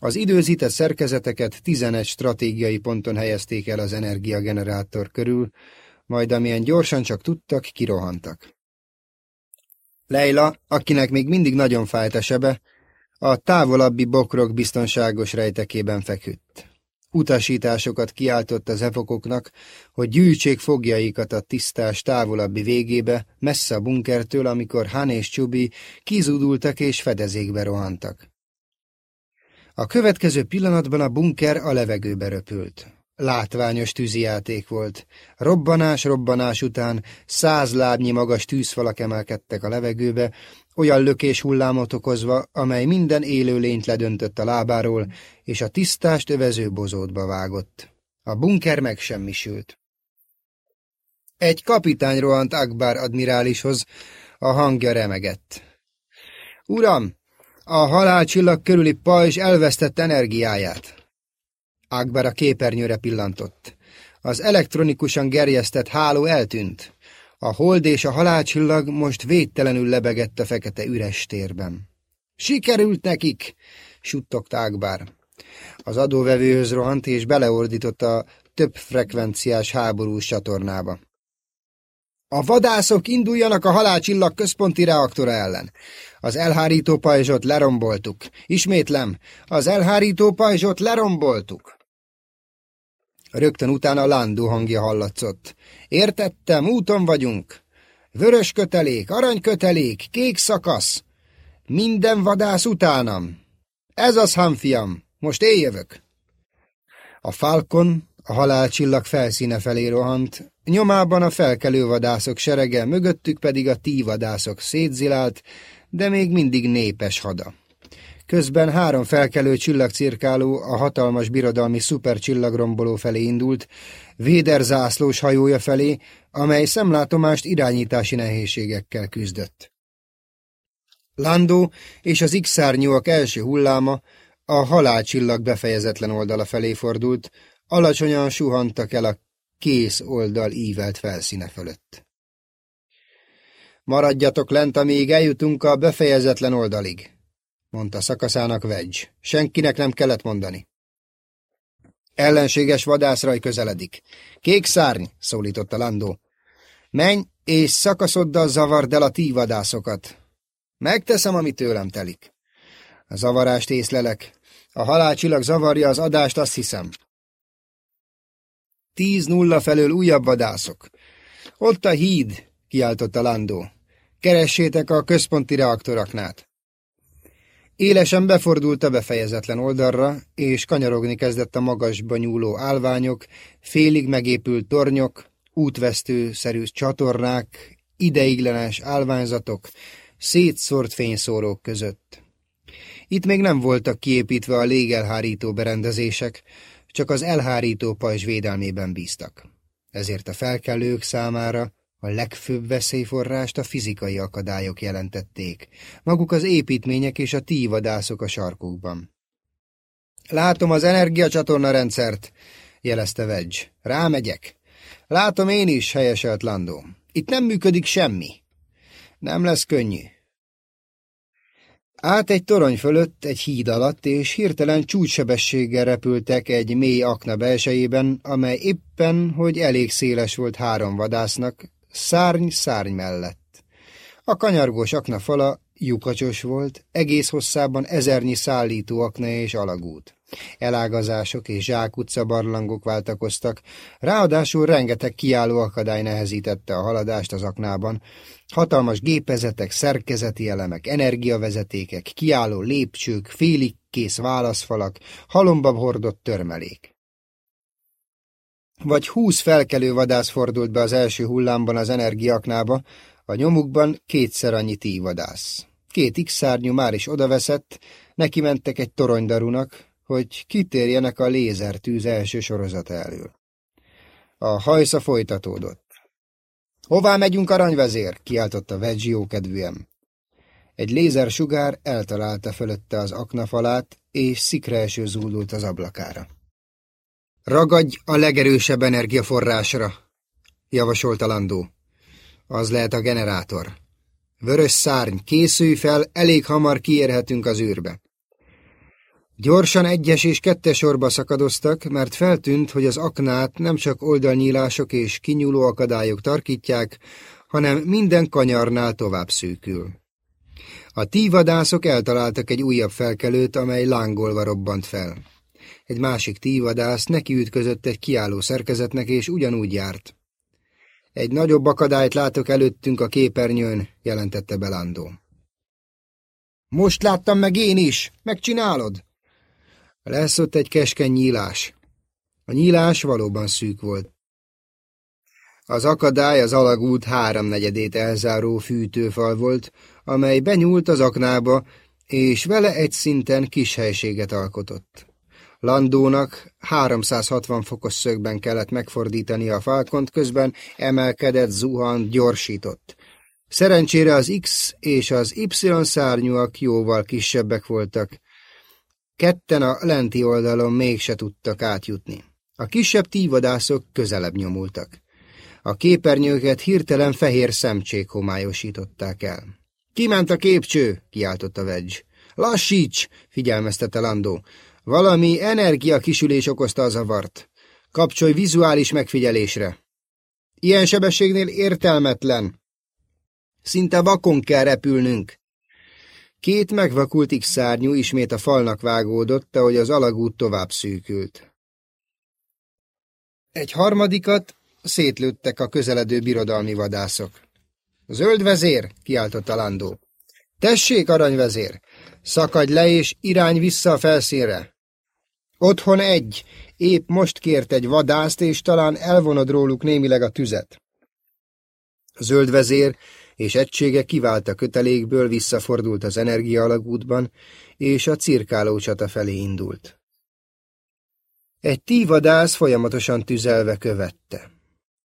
Az időzített szerkezeteket 11 stratégiai ponton helyezték el az energiagenerátor körül, majd amilyen gyorsan csak tudtak, kirohantak. Leila, akinek még mindig nagyon fájt a sebe, a távolabbi bokrok biztonságos rejtekében feküdt. Utasításokat kiáltott az evokoknak, hogy gyűjtsék fogjaikat a tisztás távolabbi végébe, messze a bunkertől, amikor Han és Csubi kizúdultak és fedezékbe rohantak. A következő pillanatban a bunker a levegőbe röpült. Látványos tűzijáték volt. Robbanás-robbanás után száz lábnyi magas tűzfalak emelkedtek a levegőbe, olyan lökés hullámot okozva, amely minden élőlényt ledöntött a lábáról, és a tisztást övező bozótba vágott. A bunker megsemmisült. Egy kapitány rohant Akbar admirálishoz, a hangja remegett. Uram, a halálcsillag körüli pajzs elvesztett energiáját. Akbar a képernyőre pillantott. Az elektronikusan gerjesztett háló eltűnt. A hold és a halálcsillag most védtelenül lebegett a fekete üres térben. Sikerült nekik! suttogta Akbar. Az adóvevőhöz rohant és beleordított a több frekvenciás háborús csatornába. A vadászok induljanak a halálcsillag központi reaktora ellen. Az elhárító pajzsot leromboltuk. Ismétlem, az elhárító pajzsot leromboltuk. Rögtön utána Landó hangja hallatszott. Értettem, úton vagyunk. Vörös kötelék, arany kötelék, kék szakasz. Minden vadász utánam. Ez az, hamfiam, most éljövök. A Falcon a halálcsillag felszíne felé rohant, nyomában a felkelő vadászok serege, mögöttük pedig a tívadászok szétzilált, de még mindig népes hada. Közben három felkelő csillagcirkáló a hatalmas birodalmi szupercsillagromboló felé indult, Véder zászlós hajója felé, amely szemlátomást irányítási nehézségekkel küzdött. Landó és az x első hulláma a halálcsillag befejezetlen oldala felé fordult, alacsonyan suhantak el a kész oldal ívelt felszíne fölött. Maradjatok lent, amíg eljutunk a befejezetlen oldalig, mondta szakaszának Vegy. Senkinek nem kellett mondani. Ellenséges vadászraj közeledik. Kék szárny, szólította Landó. Menj, és szakaszoddal zavard el a tívadászokat. Megteszem, ami tőlem telik. A zavarást észlelek. A halálcsillag zavarja az adást, azt hiszem. Tíz nulla felől újabb vadászok. Ott a híd, kiáltotta Landó. Keressétek a központi reaktoraknát. Élesen befordult a befejezetlen oldalra, és kanyarogni kezdett a magasba nyúló állványok, félig megépült tornyok, útvesztő-szerű csatornák, ideiglenes állványzatok, szétszórt fényszórók között. Itt még nem voltak kiépítve a légelhárító berendezések, csak az elhárító pajzs védelmében bíztak. Ezért a felkelők számára a legfőbb veszélyforrást a fizikai akadályok jelentették, maguk az építmények és a tívadászok a sarkukban. Látom az energiacsatorna rendszert, jelezte Vedge. Rámegyek. Látom én is, helyeselt Landó. Itt nem működik semmi. Nem lesz könnyű. Át egy torony fölött, egy híd alatt, és hirtelen csúcssebességgel repültek egy mély akna belsejében, amely éppen, hogy elég széles volt három vadásznak, szárny szárny mellett. A kanyargós akna fala lyukacsos volt, egész hosszában ezernyi szállító akna és alagút. Elágazások és zsákutca barlangok váltakoztak, ráadásul rengeteg kiálló akadály nehezítette a haladást az aknában. Hatalmas gépezetek, szerkezeti elemek, energiavezetékek, kiálló lépcsők, félig kész válaszfalak, halomba hordott törmelék. Vagy húsz felkelő vadász fordult be az első hullámban az energiaknába, a nyomukban kétszer annyi tívadász. Két X-szárnyú már is odaveszett, neki mentek egy toronydarunak, hogy kitérjenek a lézertűz első sorozata elől. A hajsza folytatódott. Hová megyünk, aranyvezér? kiáltotta Veggio kedvűen. Egy lézersugár eltalálta fölötte az aknafalát, és szikreeső zúdult az ablakára. Ragadj a legerősebb energiaforrásra, javasolta Landó. Az lehet a generátor. Vörös szárny, készülj fel, elég hamar kiérhetünk az űrbe. Gyorsan egyes és kettes sorba szakadoztak, mert feltűnt, hogy az aknát nem csak oldalnyílások és kinyúló akadályok tarkítják, hanem minden kanyarnál tovább szűkül. A tívadászok eltaláltak egy újabb felkelőt, amely lángolva robbant fel. Egy másik tívadász nekiütközött egy kiálló szerkezetnek, és ugyanúgy járt. Egy nagyobb akadályt látok előttünk a képernyőn, jelentette Belandó. Most láttam meg én is, megcsinálod? Lesz ott egy keskeny nyílás. A nyílás valóban szűk volt. Az akadály az alagút háromnegyedét elzáró fűtőfal volt, amely benyúlt az aknába, és vele egy szinten kis helységet alkotott. Landónak 360 fokos szögben kellett megfordítani a falkont, közben emelkedett, zuhant, gyorsított. Szerencsére az X és az Y szárnyúak jóval kisebbek voltak, Ketten a lenti oldalon mégse tudtak átjutni. A kisebb tívadászok közelebb nyomultak. A képernyőket hirtelen fehér szemcsék homályosították el. Kiment a képcső, kiáltotta Vedge. Lassíts, figyelmeztette Landó. Valami energia kisülés okozta a zavart. Kapcsolj vizuális megfigyelésre. Ilyen sebességnél értelmetlen. Szinte vakon kell repülnünk. Két megvakult X-szárnyú ismét a falnak vágódott, ahogy az alagút tovább szűkült. Egy harmadikat szétlőttek a közeledő birodalmi vadászok. Zöld vezér, kiáltotta Landó. Tessék, aranyvezér, szakadj le és irány vissza a felszínre. Otthon egy, épp most kért egy vadászt, és talán elvonod róluk némileg a tüzet. Zöld vezér és egysége kivált a kötelékből, visszafordult az energiaalagútban, és a cirkáló csata felé indult. Egy tívadász folyamatosan tüzelve követte.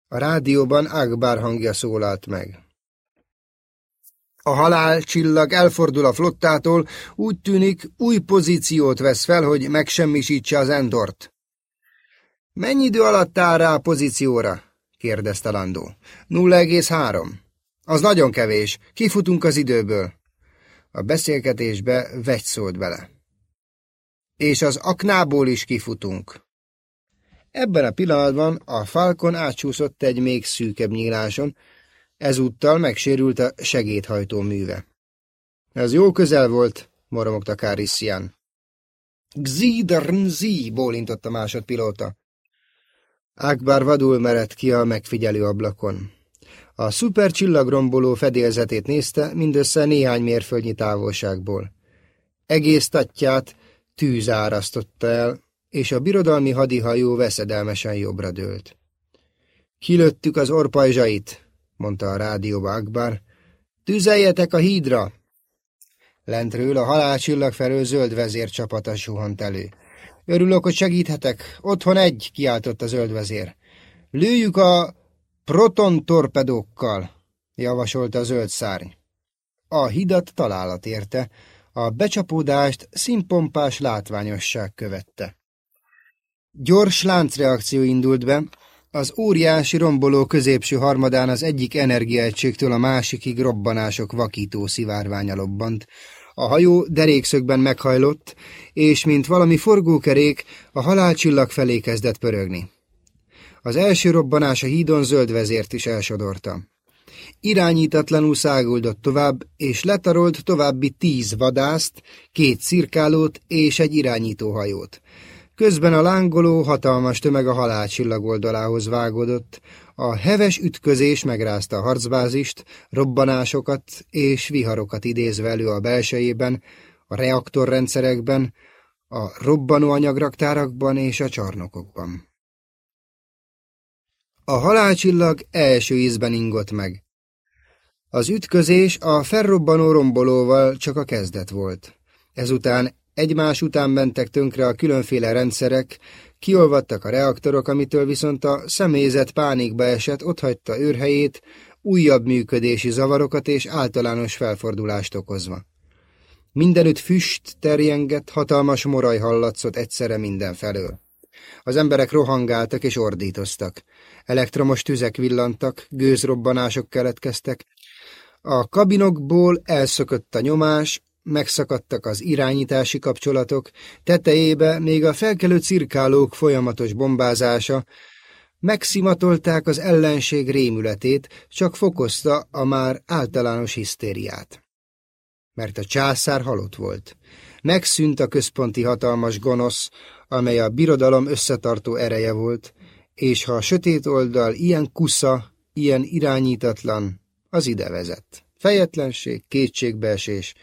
A rádióban Akbar hangja szólalt meg. A halálcsillag elfordul a flottától, úgy tűnik, új pozíciót vesz fel, hogy megsemmisítse az Endort. Mennyi idő alatt áll rá a pozícióra? kérdezte Landó. 0,3. Az nagyon kevés. Kifutunk az időből. A beszélgetésbe vegy szólt bele. És az aknából is kifutunk. Ebben a pillanatban a Falcon átsúszott egy még szűkebb nyíláson, ezúttal megsérült a segédhajtó műve. Ez jó közel volt, moromogta Káriszian. Gzidrnzi, bólintott a másodpilóta. Akbar vadul merett ki a megfigyelő ablakon. A szupercsillagromboló fedélzetét nézte mindössze néhány mérföldnyi távolságból. Egész tatját tűz árasztotta el, és a birodalmi hadihajó veszedelmesen jobbra dőlt. Kilöttük az orpajzsait, mondta a rádióba Akbar. Tüzeljetek a hídra! Lentről a halálcsillag felől zöld vezércsapata suhant elő. Örülök, hogy segíthetek. Otthon egy, kiáltott a zöld vezér. Lőjük a Proton torpedókkal, javasolta a zöld szárny. A hidat találat érte, a becsapódást színpompás látványosság követte. Gyors láncreakció indult be, Az óriási romboló középső harmadán az egyik energiaegységtől a másikig robbanások vakító szivárványa lobbant. A hajó derékszögben meghajlott, és mint valami forgókerék a halálcsillag felé kezdett pörögni. Az első robbanás a hídon zöld vezért is elsodorta. Irányítatlanul száguldott tovább, és letarolt további tíz vadászt, két cirkálót és egy irányítóhajót. Közben a lángoló, hatalmas tömeg a halálcsillag oldalához vágódott, a heves ütközés megrázta a harcbázist, robbanásokat és viharokat idézve elő a belsejében, a reaktorrendszerekben, a robbanóanyagraktárakban és a csarnokokban. A halálcsillag első ízben ingott meg. Az ütközés a felrobbanó rombolóval csak a kezdet volt. Ezután egymás után mentek tönkre a különféle rendszerek, kiolvadtak a reaktorok, amitől viszont a személyzet pánikba esett, otthagyta őrhelyét, újabb működési zavarokat és általános felfordulást okozva. Mindenütt füst terjengett, hatalmas moraj hallatszott egyszerre mindenfelől. Az emberek rohangáltak és ordítoztak. Elektromos tüzek villantak, gőzrobbanások keletkeztek. A kabinokból elszökött a nyomás, megszakadtak az irányítási kapcsolatok, tetejébe még a felkelő cirkálók folyamatos bombázása, megszimatolták az ellenség rémületét, csak fokozta a már általános hisztériát. Mert a császár halott volt. Megszűnt a központi hatalmas gonosz, amely a birodalom összetartó ereje volt, és ha a sötét oldal ilyen kusza, ilyen irányítatlan, az ide vezet. Fejetlenség, kétségbeesés,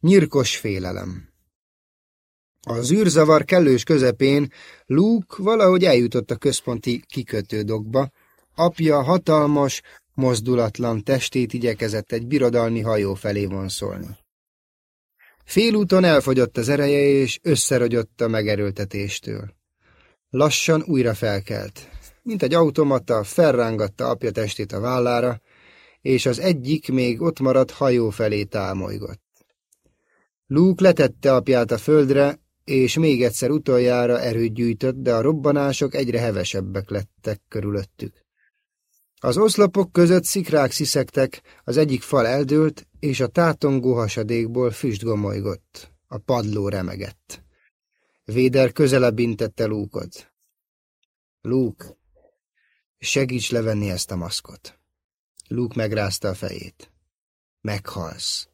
nyirkos félelem. A zűrzavar kellős közepén Luke valahogy eljutott a központi kikötődokba, apja hatalmas, mozdulatlan testét igyekezett egy birodalmi hajó felé vonszolni. Félúton elfogyott az ereje, és összerogyott a megerőltetéstől. Lassan újra felkelt. Mint egy automata, felrángatta apja testét a vállára, és az egyik még ott maradt hajó felé támolygott. Luke letette apját a földre, és még egyszer utoljára erőt gyűjtött, de a robbanások egyre hevesebbek lettek körülöttük. Az oszlopok között szikrák sziszegtek, az egyik fal eldőlt, és a tátongó hasadékból füst gomolygott. A padló remegett. Véder közelebb intette Lúkot. Luke, segíts levenni ezt a maszkot. Luke megrázta a fejét. Meghalsz.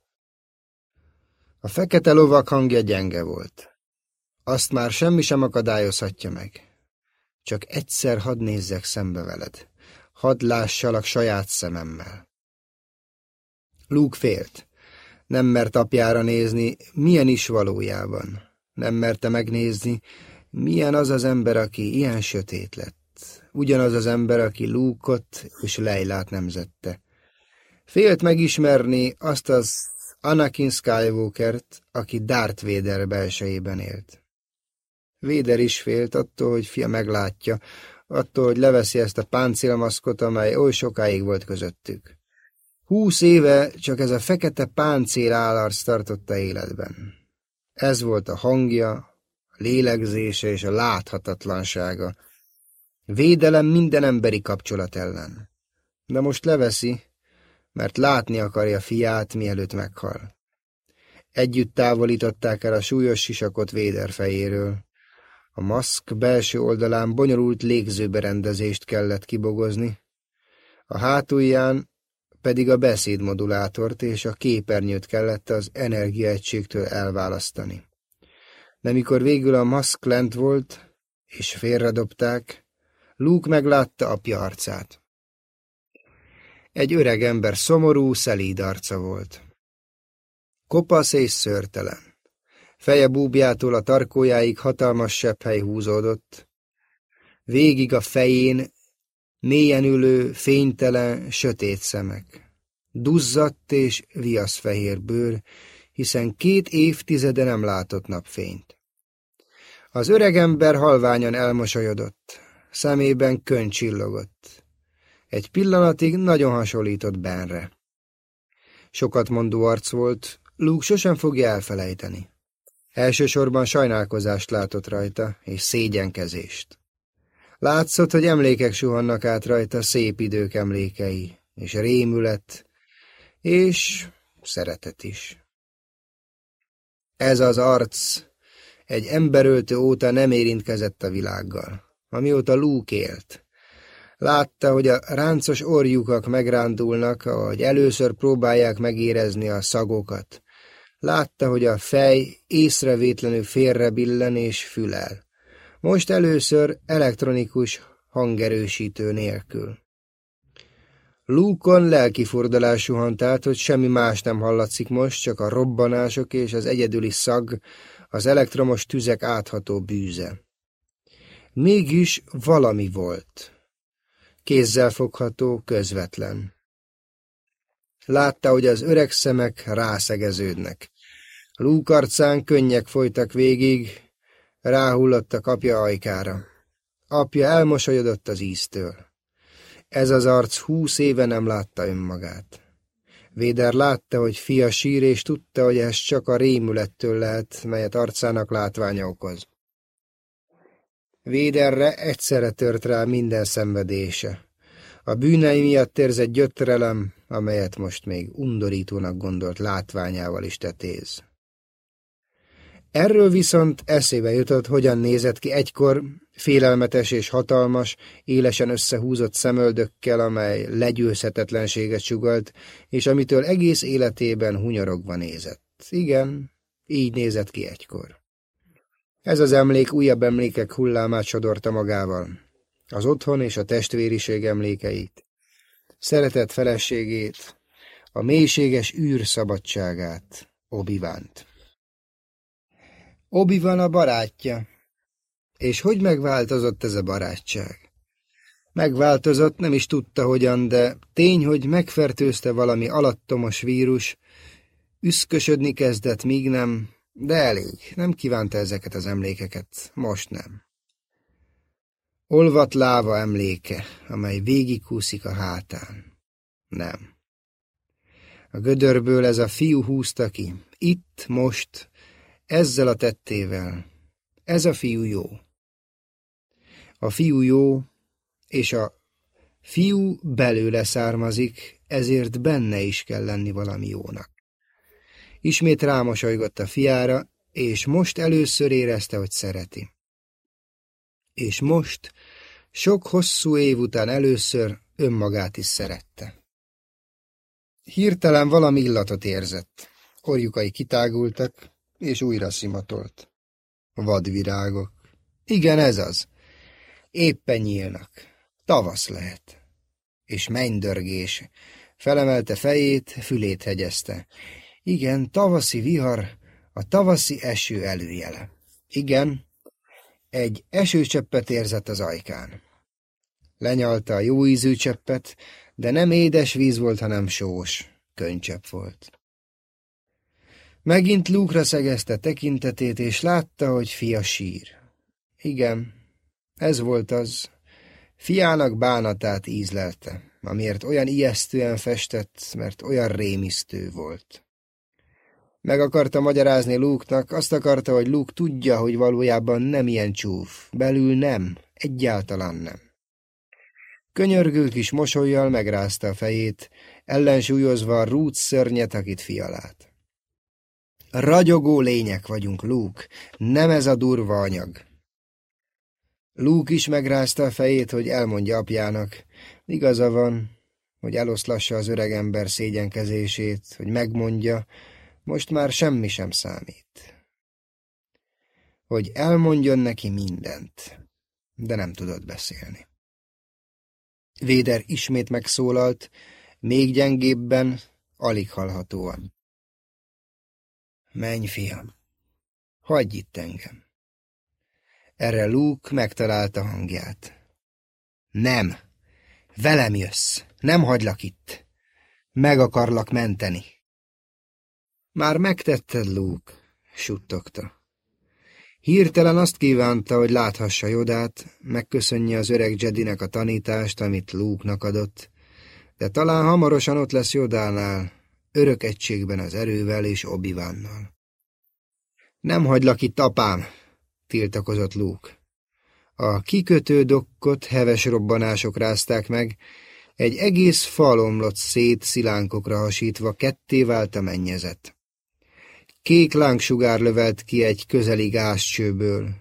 A fekete lovak hangja gyenge volt. Azt már semmi sem akadályozhatja meg. Csak egyszer hadd nézzek szembe veled. Hadd lássalak saját szememmel. Luke félt. Nem mert apjára nézni, milyen is valójában. Nem merte megnézni, milyen az az ember, aki ilyen sötét lett. Ugyanaz az ember, aki Luke-ot és Leilát nemzette. Félt megismerni azt az Anakin Skywalkert, aki Darth Vader belsejében élt. Véder is félt attól, hogy fia meglátja, attól, hogy leveszi ezt a páncélmaszkot, amely oly sokáig volt közöttük. Húsz éve csak ez a fekete páncél állarc tartotta életben. Ez volt a hangja, a lélegzése és a láthatatlansága. Védelem minden emberi kapcsolat ellen. De most leveszi, mert látni akarja fiát, mielőtt meghal. Együtt távolították el a súlyos sisakot Véder fejéről. A maszk belső oldalán bonyolult légzőberendezést kellett kibogozni, a hátulján pedig a beszédmodulátort és a képernyőt kellett az energiaegységtől elválasztani. De mikor végül a maszk lent volt, és félredobták, Luke meglátta apja arcát. Egy öreg ember szomorú, szelíd arca volt. Kopasz és szörtelen. Feje búbjától a tarkójáig hatalmas sepphely húzódott. Végig a fején mélyen ülő, fénytelen, sötét szemek. Duzzadt és viaszfehér bőr, hiszen két évtizede nem látott napfényt. Az öregember halványan elmosolyodott, szemében könny csillogott. Egy pillanatig nagyon hasonlított Benre. Sokat mondó arc volt, Luke sosem fogja elfelejteni. Elsősorban sajnálkozást látott rajta, és szégyenkezést. Látszott, hogy emlékek suhannak át rajta, szép idők emlékei, és rémület, és szeretet is. Ez az arc egy emberöltő óta nem érintkezett a világgal, amióta Luke élt. Látta, hogy a ráncos orjukak megrándulnak, ahogy először próbálják megérezni a szagokat. Látta, hogy a fej észrevétlenül félre billen és fülel. Most először elektronikus hangerősítő nélkül. Lúkon lelkifordulás suhant át, hogy semmi más nem hallatszik most, csak a robbanások és az egyedüli szag, az elektromos tüzek átható bűze. Mégis valami volt. Kézzel fogható, közvetlen. Látta, hogy az öreg szemek rászegeződnek. Lúk arcán könnyek folytak végig, ráhullott a apja ajkára. Apja elmosolyodott az íztől. Ez az arc húsz éve nem látta önmagát. Véder látta, hogy fia sír, és tudta, hogy ez csak a rémülettől lehet, melyet arcának látványa okoz. Véderre egyszerre tört rá minden szenvedése. A bűnei miatt érzett gyötrelem, amelyet most még undorítónak gondolt látványával is tetéz. Erről viszont eszébe jutott, hogyan nézett ki egykor, félelmetes és hatalmas, élesen összehúzott szemöldökkel, amely legyőzhetetlenséget sugalt, és amitől egész életében hunyorogva nézett. Igen, így nézett ki egykor. Ez az emlék újabb emlékek hullámát sodorta magával. Az otthon és a testvériség emlékeit, szeretett feleségét, a mélységes űr szabadságát, Obivánt. Obi van a barátja. És hogy megváltozott ez a barátság? Megváltozott, nem is tudta hogyan, de tény, hogy megfertőzte valami alattomos vírus, üszkösödni kezdett, míg nem, de elég, nem kívánta ezeket az emlékeket, most nem. Olvat láva emléke, amely végigkúszik a hátán. Nem. A gödörből ez a fiú húzta ki, itt, most, ezzel a tettével. Ez a fiú jó. A fiú jó, és a fiú belőle származik, ezért benne is kell lenni valami jónak. Ismét rámosolygott a fiára, és most először érezte, hogy szereti. És most, sok hosszú év után először önmagát is szerette. Hirtelen valami illatot érzett. Orjukai kitágultak, és újra szimatolt. Vadvirágok. Igen, ez az. Éppen nyílnak. Tavasz lehet. És mennydörgés. Felemelte fejét, fülét hegyezte. Igen, tavaszi vihar, a tavaszi eső előjele. Igen, egy esőcseppet érzett az ajkán. Lenyalta a jó ízű cseppet, de nem édes víz volt, hanem sós, könycsepp volt. Megint lúkra szegezte tekintetét, és látta, hogy fia sír. Igen, ez volt az. Fiának bánatát ízlelte, amiért olyan ijesztően festett, mert olyan rémisztő volt. Meg akarta magyarázni Luke-nak, azt akarta, hogy Luke tudja, hogy valójában nem ilyen csúf. Belül nem, egyáltalán nem. Könyörgő kis mosolyjal megrázta a fejét, ellensúlyozva a rút szörnyet, akit fialát. Ragyogó lények vagyunk, Luke, nem ez a durva anyag. Luke is megrázta a fejét, hogy elmondja apjának. Igaza van, hogy eloszlassa az öregember szégyenkezését, hogy megmondja, most már semmi sem számít. Hogy elmondjon neki mindent, de nem tudott beszélni. Véder ismét megszólalt, még gyengébben, alig hallhatóan. Menj, fiam, hagyj itt engem. Erre Luke megtalálta hangját. Nem, velem jössz, nem hagylak itt. Meg akarlak menteni. Már megtetted, Luke, suttogta. Hirtelen azt kívánta, hogy láthassa Jodát, megköszönje az öreg Jedinek a tanítást, amit Luke-nak adott, de talán hamarosan ott lesz Jodánál, örök egységben az erővel és obi -Vánnal. Nem hagylak itt, apám, tiltakozott Luke. A kikötő dokkot heves robbanások rázták meg, egy egész fal omlott szét szilánkokra hasítva, ketté vált a mennyezet. Kék lángsugár lövelt ki egy közeli gázcsőből.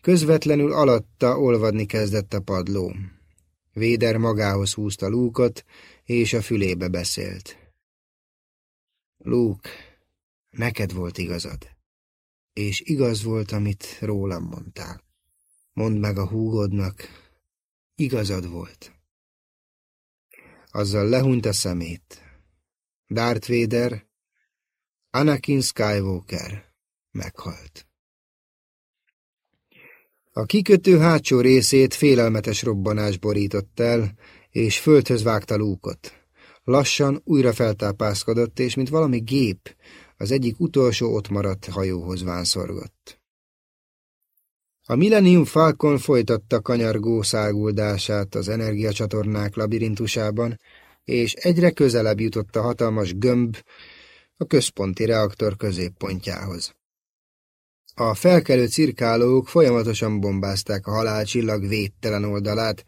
Közvetlenül alatta olvadni kezdett a padló. Véder magához húzta Lúkot, és a fülébe beszélt. Lúk, neked volt igazad, és igaz volt, amit rólam mondtál. Mondd meg a húgodnak, igazad volt. Azzal lehunyt a szemét. Darth Vader, Anakin Skywalker meghalt. A kikötő hátsó részét félelmetes robbanás borított el, és földhöz vágta lúkot. Lassan újra feltápászkodott, és mint valami gép, az egyik utolsó ott maradt hajóhoz vánszorgott. A Millennium Falcon folytatta kanyargó száguldását az energiacsatornák labirintusában, és egyre közelebb jutott a hatalmas gömb a központi reaktor középpontjához. A felkelő cirkálók folyamatosan bombázták a halálcsillag védtelen oldalát,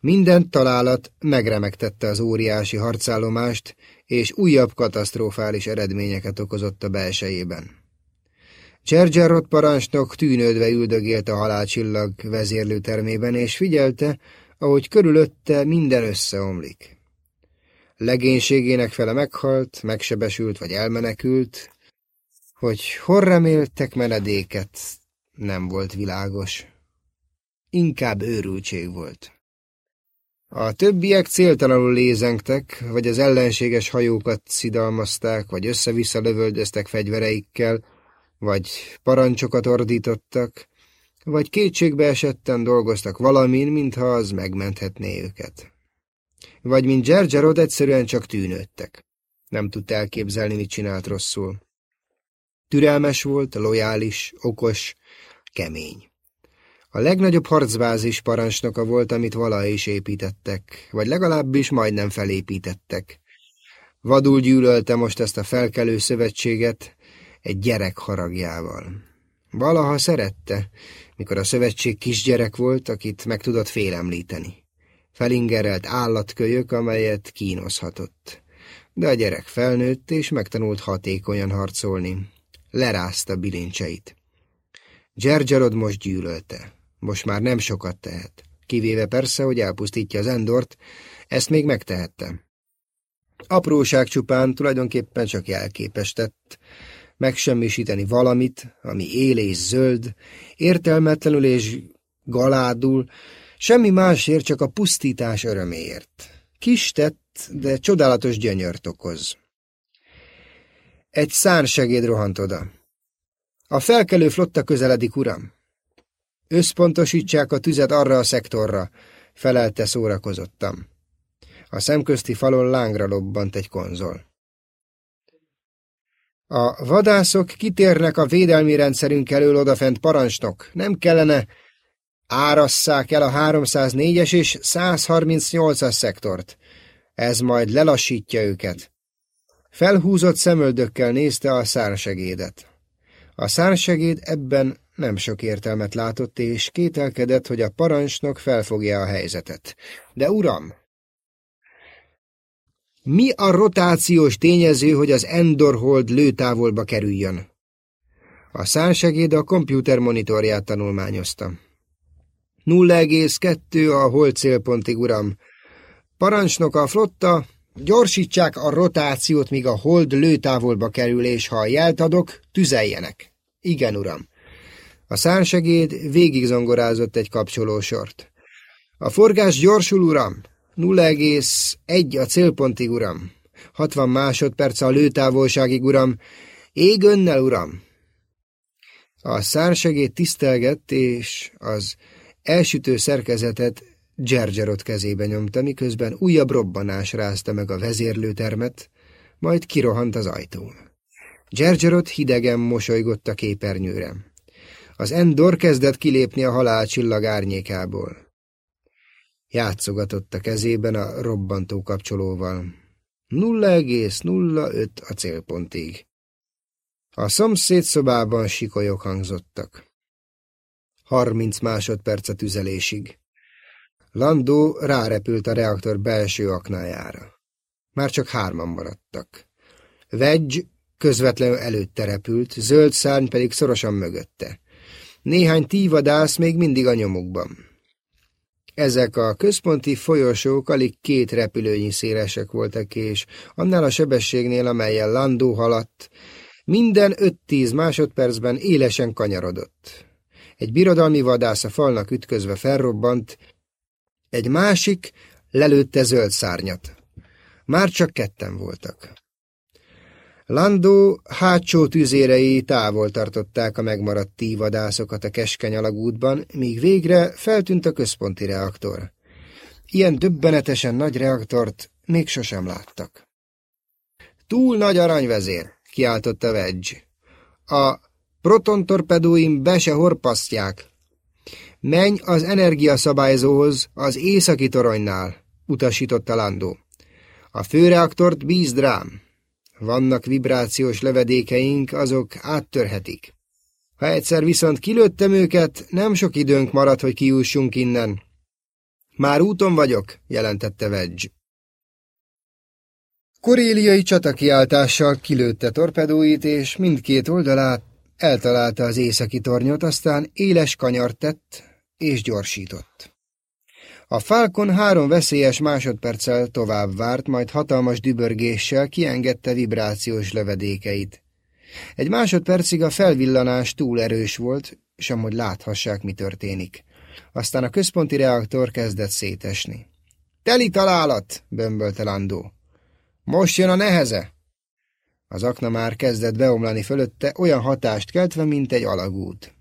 minden találat megremegtette az óriási harcállomást, és újabb katasztrofális eredményeket okozott a belsejében. Csergyarot parancsnok tűnődve üldögélt a halálcsillag vezérlőtermében, és figyelte, ahogy körülötte minden összeomlik. Legénységének fele meghalt, megsebesült vagy elmenekült, hogy hol reméltek menedéket, nem volt világos. Inkább őrültség volt. A többiek céltalanul lézengtek, vagy az ellenséges hajókat szidalmazták, vagy össze-vissza lövöldöztek fegyvereikkel, vagy parancsokat ordítottak, vagy kétségbe esetten dolgoztak valamin, mintha az megmenthetné őket. Vagy mint Gergerod egyszerűen csak tűnődtek. Nem tudta elképzelni, mit csinált rosszul. Türelmes volt, lojális, okos, kemény. A legnagyobb harcbázis parancsnoka volt, amit valaha is építettek, vagy legalábbis majdnem felépítettek. Vadul gyűlölte most ezt a felkelő szövetséget egy gyerek haragjával. Valaha szerette, mikor a szövetség kisgyerek volt, akit meg tudott félemlíteni. Felingerelt állatkölyök, amelyet kínozhatott. De a gyerek felnőtt, és megtanult hatékonyan harcolni. Lerázta bilincseit. Gergerod most gyűlölte. Most már nem sokat tehet. Kivéve persze, hogy elpusztítja az Endort, ezt még megtehette. Apróság csupán tulajdonképpen csak jelképes tett, megsemmisíteni valamit, ami él és zöld, értelmetlenül és galádul, semmi másért, csak a pusztítás öröméért. Kis tett, de csodálatos gyönyört okoz. Egy szárnsegéd rohant oda. A felkelő flotta közeledik, uram. Összpontosítsák a tüzet arra a szektorra, felelte szórakozottam. A szemközti falon lángra lobbant egy konzol. A vadászok kitérnek a védelmi rendszerünk elől odafent parancsnok. Nem kellene árasszák el a 304-es és 138-as szektort. Ez majd lelassítja őket. Felhúzott szemöldökkel nézte a szársegédet. A szársegéd ebben nem sok értelmet látott, és kételkedett, hogy a parancsnok felfogja a helyzetet. De uram! Mi a rotációs tényező, hogy az Endorhold lőtávolba kerüljön? A szársegéd a kompjúter monitorját tanulmányozta. 0,2 a hold célpontig, uram. Parancsnok a flotta, gyorsítsák a rotációt, míg a hold lőtávolba kerül, és ha jelt adok, tüzeljenek. Igen, uram. A szánsegéd végig zongorázott egy kapcsolósort. A forgás gyorsul, uram! 0,1 a célpontig, uram. 60 másodperc a lőtávolságig, uram. Ég önnel, uram! A szársegéd tisztelgett, és az elsütő szerkezetet Gergerot kezébe nyomta, miközben újabb robbanás rázta meg a vezérlőtermet, majd kirohant az ajtón. Gergerot hidegen mosolygott a képernyőre. Az Endor kezdett kilépni a halálcsillag árnyékából. Játszogatott a kezében a robbantó kapcsolóval. 0,05 a célpontig. A szomszéd szobában sikolyok hangzottak. Harminc másodperc a tüzelésig. Landó rárepült a reaktor belső aknájára. Már csak hárman maradtak. Wedge közvetlenül előtte repült, zöld szárny pedig szorosan mögötte. Néhány tívadász még mindig a nyomukban. Ezek a központi folyosók alig két repülőnyi szélesek voltak, és annál a sebességnél, amelyen Landó haladt, minden 5-10 másodpercben élesen kanyarodott. Egy birodalmi vadász a falnak ütközve felrobbant, egy másik lelőtte zöld szárnyat. Már csak ketten voltak. Landó hátsó tüzérei távol tartották a megmaradt tívadászokat a keskeny alagútban, míg végre feltűnt a központi reaktor. Ilyen döbbenetesen nagy reaktort még sosem láttak. Túl nagy aranyvezér, kiáltotta Wedge. A protontorpedóim be se horpasztják. Menj az energiaszabályzóhoz az északi toronynál, utasította Landó. A főreaktort bízd rám. Vannak vibrációs lövedékeink, azok áttörhetik. Ha egyszer viszont kilőttem őket, nem sok időnk marad, hogy kiússunk innen. Már úton vagyok, jelentette Wedge. Koréliai csatakiáltással kilőtte torpedóit, és mindkét oldalát eltalálta az északi tornyot, aztán éles kanyart tett, és gyorsított. A Falcon három veszélyes másodperccel tovább várt, majd hatalmas dübörgéssel kiengedte vibrációs lövedékeit. Egy másodpercig a felvillanás túl erős volt, és amúgy láthassák, mi történik. Aztán a központi reaktor kezdett szétesni. Teli találat, bömbölte Landó. Most jön a neheze. Az akna már kezdett beomlani fölötte, olyan hatást keltve, mint egy alagút.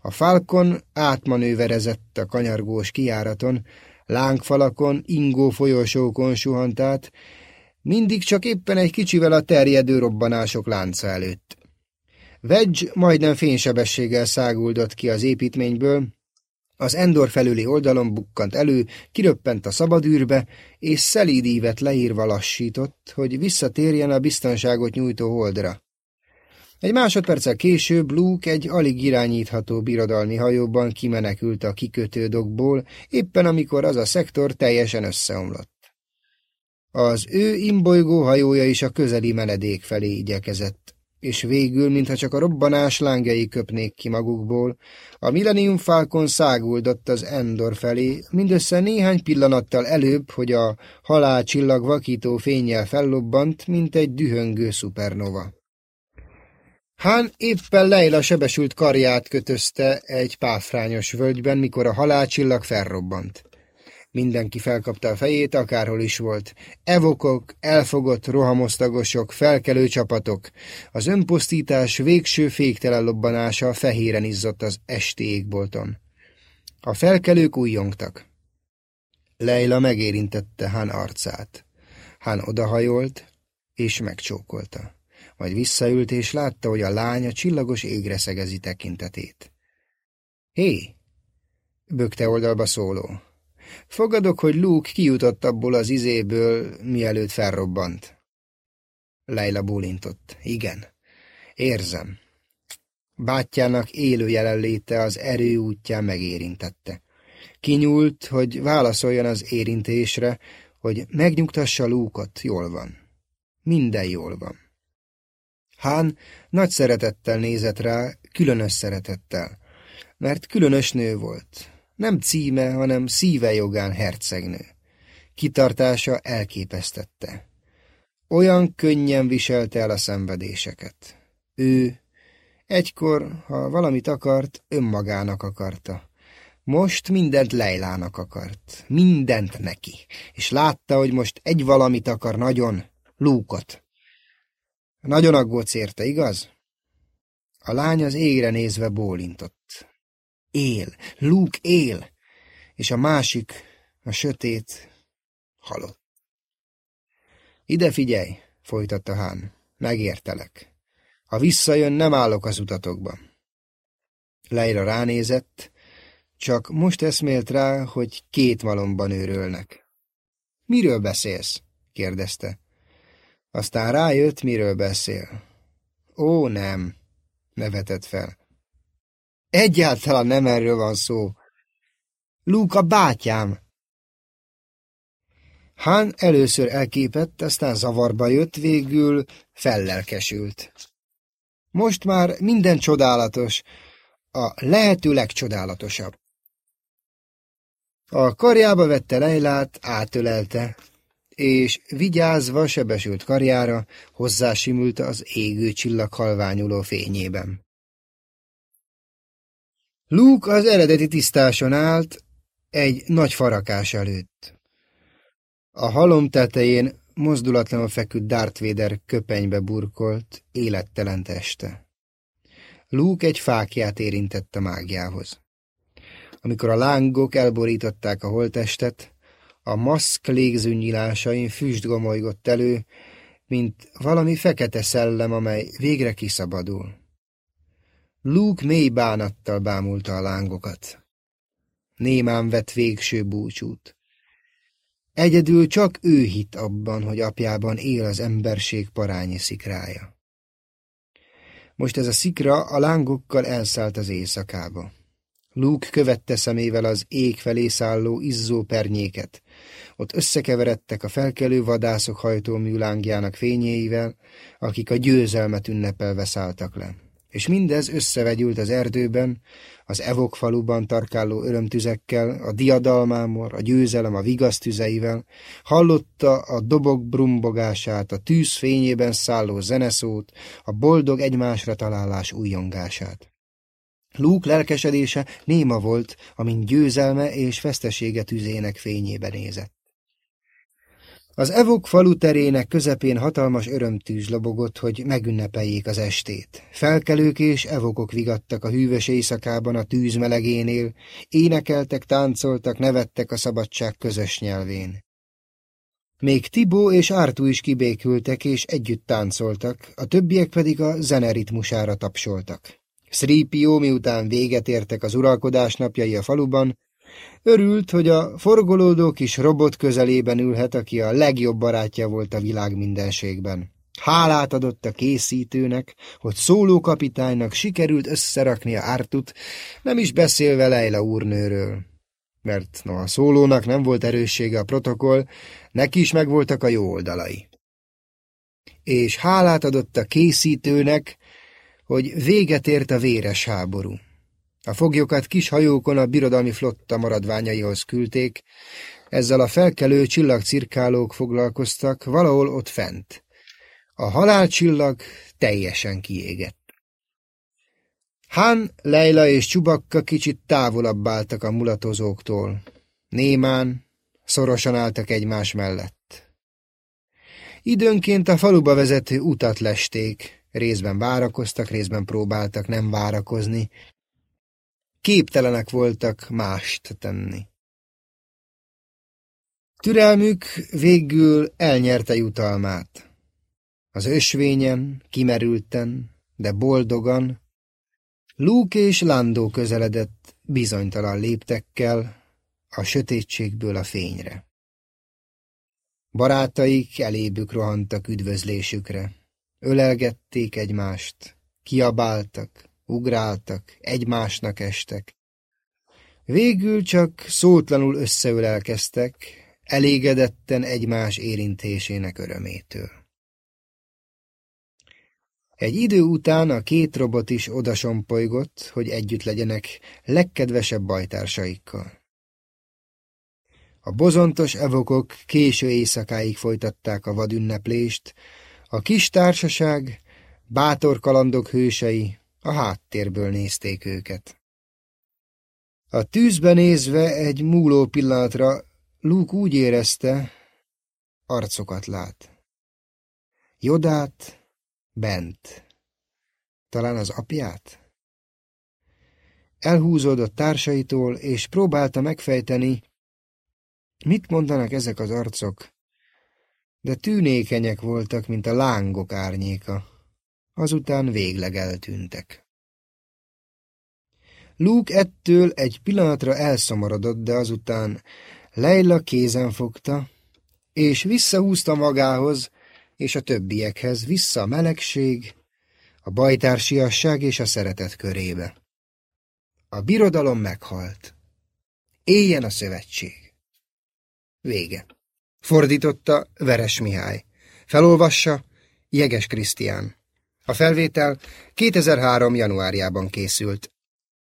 A Falcon átmanőverezett a kanyargós kiáraton, lángfalakon, ingó folyosókon suhant át, mindig csak éppen egy kicsivel a terjedő robbanások lánca előtt. Wedge majdnem fénysebességgel száguldott ki az építményből, az Endor felüli oldalon bukkant elő, kiröppent a szabadűrbe, és szelídívet leírva lassított, hogy visszatérjen a biztonságot nyújtó holdra. Egy másodperccel később Luke egy alig irányítható birodalmi hajóban kimenekült a kikötődokból, éppen amikor az a szektor teljesen összeomlott. Az ő imbolygó hajója is a közeli menedék felé igyekezett, és végül, mintha csak a robbanás lángjai köpnék ki magukból, a Millennium Falcon száguldott az Endor felé, mindössze néhány pillanattal előbb, hogy a halálcsillag vakító fényjel fellobbant, mint egy dühöngő szupernova. Hán éppen Leila sebesült karját kötözte egy páfrányos völgyben, mikor a halálcsillag felrobbant. Mindenki felkapta a fejét, akárhol is volt. Evokok, elfogott rohamosztagosok, felkelő csapatok. Az önpusztítás végső féktelen lobbanása fehéren izzott az esti égbolton. A felkelők újjongtak. Leila megérintette Hán arcát. Hán odahajolt, és megcsókolta majd visszaült, és látta, hogy a lány a csillagos égre szegezi tekintetét. Hé! bökte oldalba szóló. Fogadok, hogy Luke kijutott abból az izéből, mielőtt felrobbant. Leila bólintott. Igen, érzem. Bátyjának élő jelenléte az erő útján megérintette. Kinyúlt, hogy válaszoljon az érintésre, hogy megnyugtassa Lúkot, jól van. Minden jól van. Hán nagy szeretettel nézett rá, különös szeretettel, mert különös nő volt. Nem címe, hanem szíve jogán hercegnő. Kitartása elképesztette. Olyan könnyen viselte el a szenvedéseket. Ő egykor, ha valamit akart, önmagának akarta. Most mindent Leilának akart. Mindent neki. És látta, hogy most egy valamit akar nagyon, Lúkot. Nagyon aggódsz érte, igaz? A lány az égre nézve bólintott. Él, Luke él, és a másik, a sötét, halott. Ide figyelj, folytatta Hán, megértelek. Ha visszajön, nem állok az utatokba. Leira ránézett, csak most eszmélt rá, hogy két malomban őrölnek. Miről beszélsz? kérdezte. Aztán rájött, miről beszél. Ó, nem, nevetett fel. Egyáltalán nem erről van szó. Luke a bátyám. Hán először elképett, aztán zavarba jött, végül fellelkesült. Most már minden csodálatos, a lehető legcsodálatosabb. A karjába vette Leilát, átölelte, és vigyázva sebesült karjára hozzásimult az égő csillag halványuló fényében. Luke az eredeti tisztáson állt, egy nagy farakás előtt. A halom tetején mozdulatlanul feküdt Darth Vader köpenybe burkolt, élettelen teste. Luke egy fákját érintett a mágiához. Amikor a lángok elborították a holtestet, a maszk légzőnyilásain füst gomolygott elő, mint valami fekete szellem, amely végre kiszabadul. Luke mély bánattal bámulta a lángokat. Némán vett végső búcsút. Egyedül csak ő hit abban, hogy apjában él az emberség parányi szikrája. Most ez a szikra a lángokkal elszállt az éjszakába. Luke követte szemével az ég felé szálló izzó pernyéket. Ott összekeveredtek a felkelő vadászok hajtómű lángjának fényéivel, akik a győzelmet ünnepelve szálltak le és mindez összevegyült az erdőben, az Evok faluban tarkáló örömtüzekkel, a diadalmámor, a győzelem a vigasztüzeivel, hallotta a dobok brumbogását, a tűz fényében szálló zeneszót, a boldog egymásra találás újongását. Luke lelkesedése néma volt, amint győzelme és fesztesége tüzének fényében nézett. Az Evok falu terének közepén hatalmas örömtűz lobogott, hogy megünnepeljék az estét. Felkelők és evokok vigadtak a hűvös éjszakában a tűz melegénél, énekeltek, táncoltak, nevettek a szabadság közös nyelvén. Még Tibó és Ártú is kibékültek és együtt táncoltak, a többiek pedig a zeneritmusára tapsoltak. Szrípió miután véget értek az uralkodás napjai a faluban, Örült, hogy a forgolódó kis robot közelében ülhet, aki a legjobb barátja volt a világ mindenségben. Hálát adott a készítőnek, hogy szólókapitánynak sikerült összerakni a ártut, nem is beszélve Leila úrnőről. Mert no, a szólónak nem volt erőssége a protokoll, neki is megvoltak a jó oldalai. És hálát adott a készítőnek, hogy véget ért a véres háború. A foglyokat kis hajókon a birodalmi flotta maradványaihoz küldték, ezzel a felkelő csillagcirkálók foglalkoztak valahol ott fent. A halálcsillag teljesen kiégett. Han, Leila és Csubakka kicsit távolabb álltak a mulatozóktól. Némán, szorosan álltak egymás mellett. Időnként a faluba vezető utat lesték, részben várakoztak, részben próbáltak nem várakozni, képtelenek voltak mást tenni. Türelmük végül elnyerte jutalmát. Az ösvényen, kimerülten, de boldogan, Luke és Landó közeledett bizonytalan léptekkel a sötétségből a fényre. Barátaik elébük rohantak üdvözlésükre, ölelgették egymást, kiabáltak, ugráltak, egymásnak estek. Végül csak szótlanul összeölelkeztek, elégedetten egymás érintésének örömétől. Egy idő után a két robot is odasompolygott, hogy együtt legyenek legkedvesebb bajtársaikkal. A bozontos evokok késő éjszakáig folytatták a vadünneplést, a kis társaság, bátor kalandok hősei a háttérből nézték őket. A tűzbe nézve egy múló pillanatra Luke úgy érezte, arcokat lát. Jodát bent. Talán az apját? Elhúzódott társaitól, és próbálta megfejteni, mit mondanak ezek az arcok, de tűnékenyek voltak, mint a lángok árnyéka azután végleg eltűntek. Luke ettől egy pillanatra elszomorodott, de azután Leila kézen fogta, és visszahúzta magához és a többiekhez, vissza a melegség, a bajtársiasság és a szeretet körébe. A birodalom meghalt. Éljen a szövetség. Vége. Fordította Veres Mihály. Felolvassa Jeges Krisztián. A felvétel 2003. januárjában készült.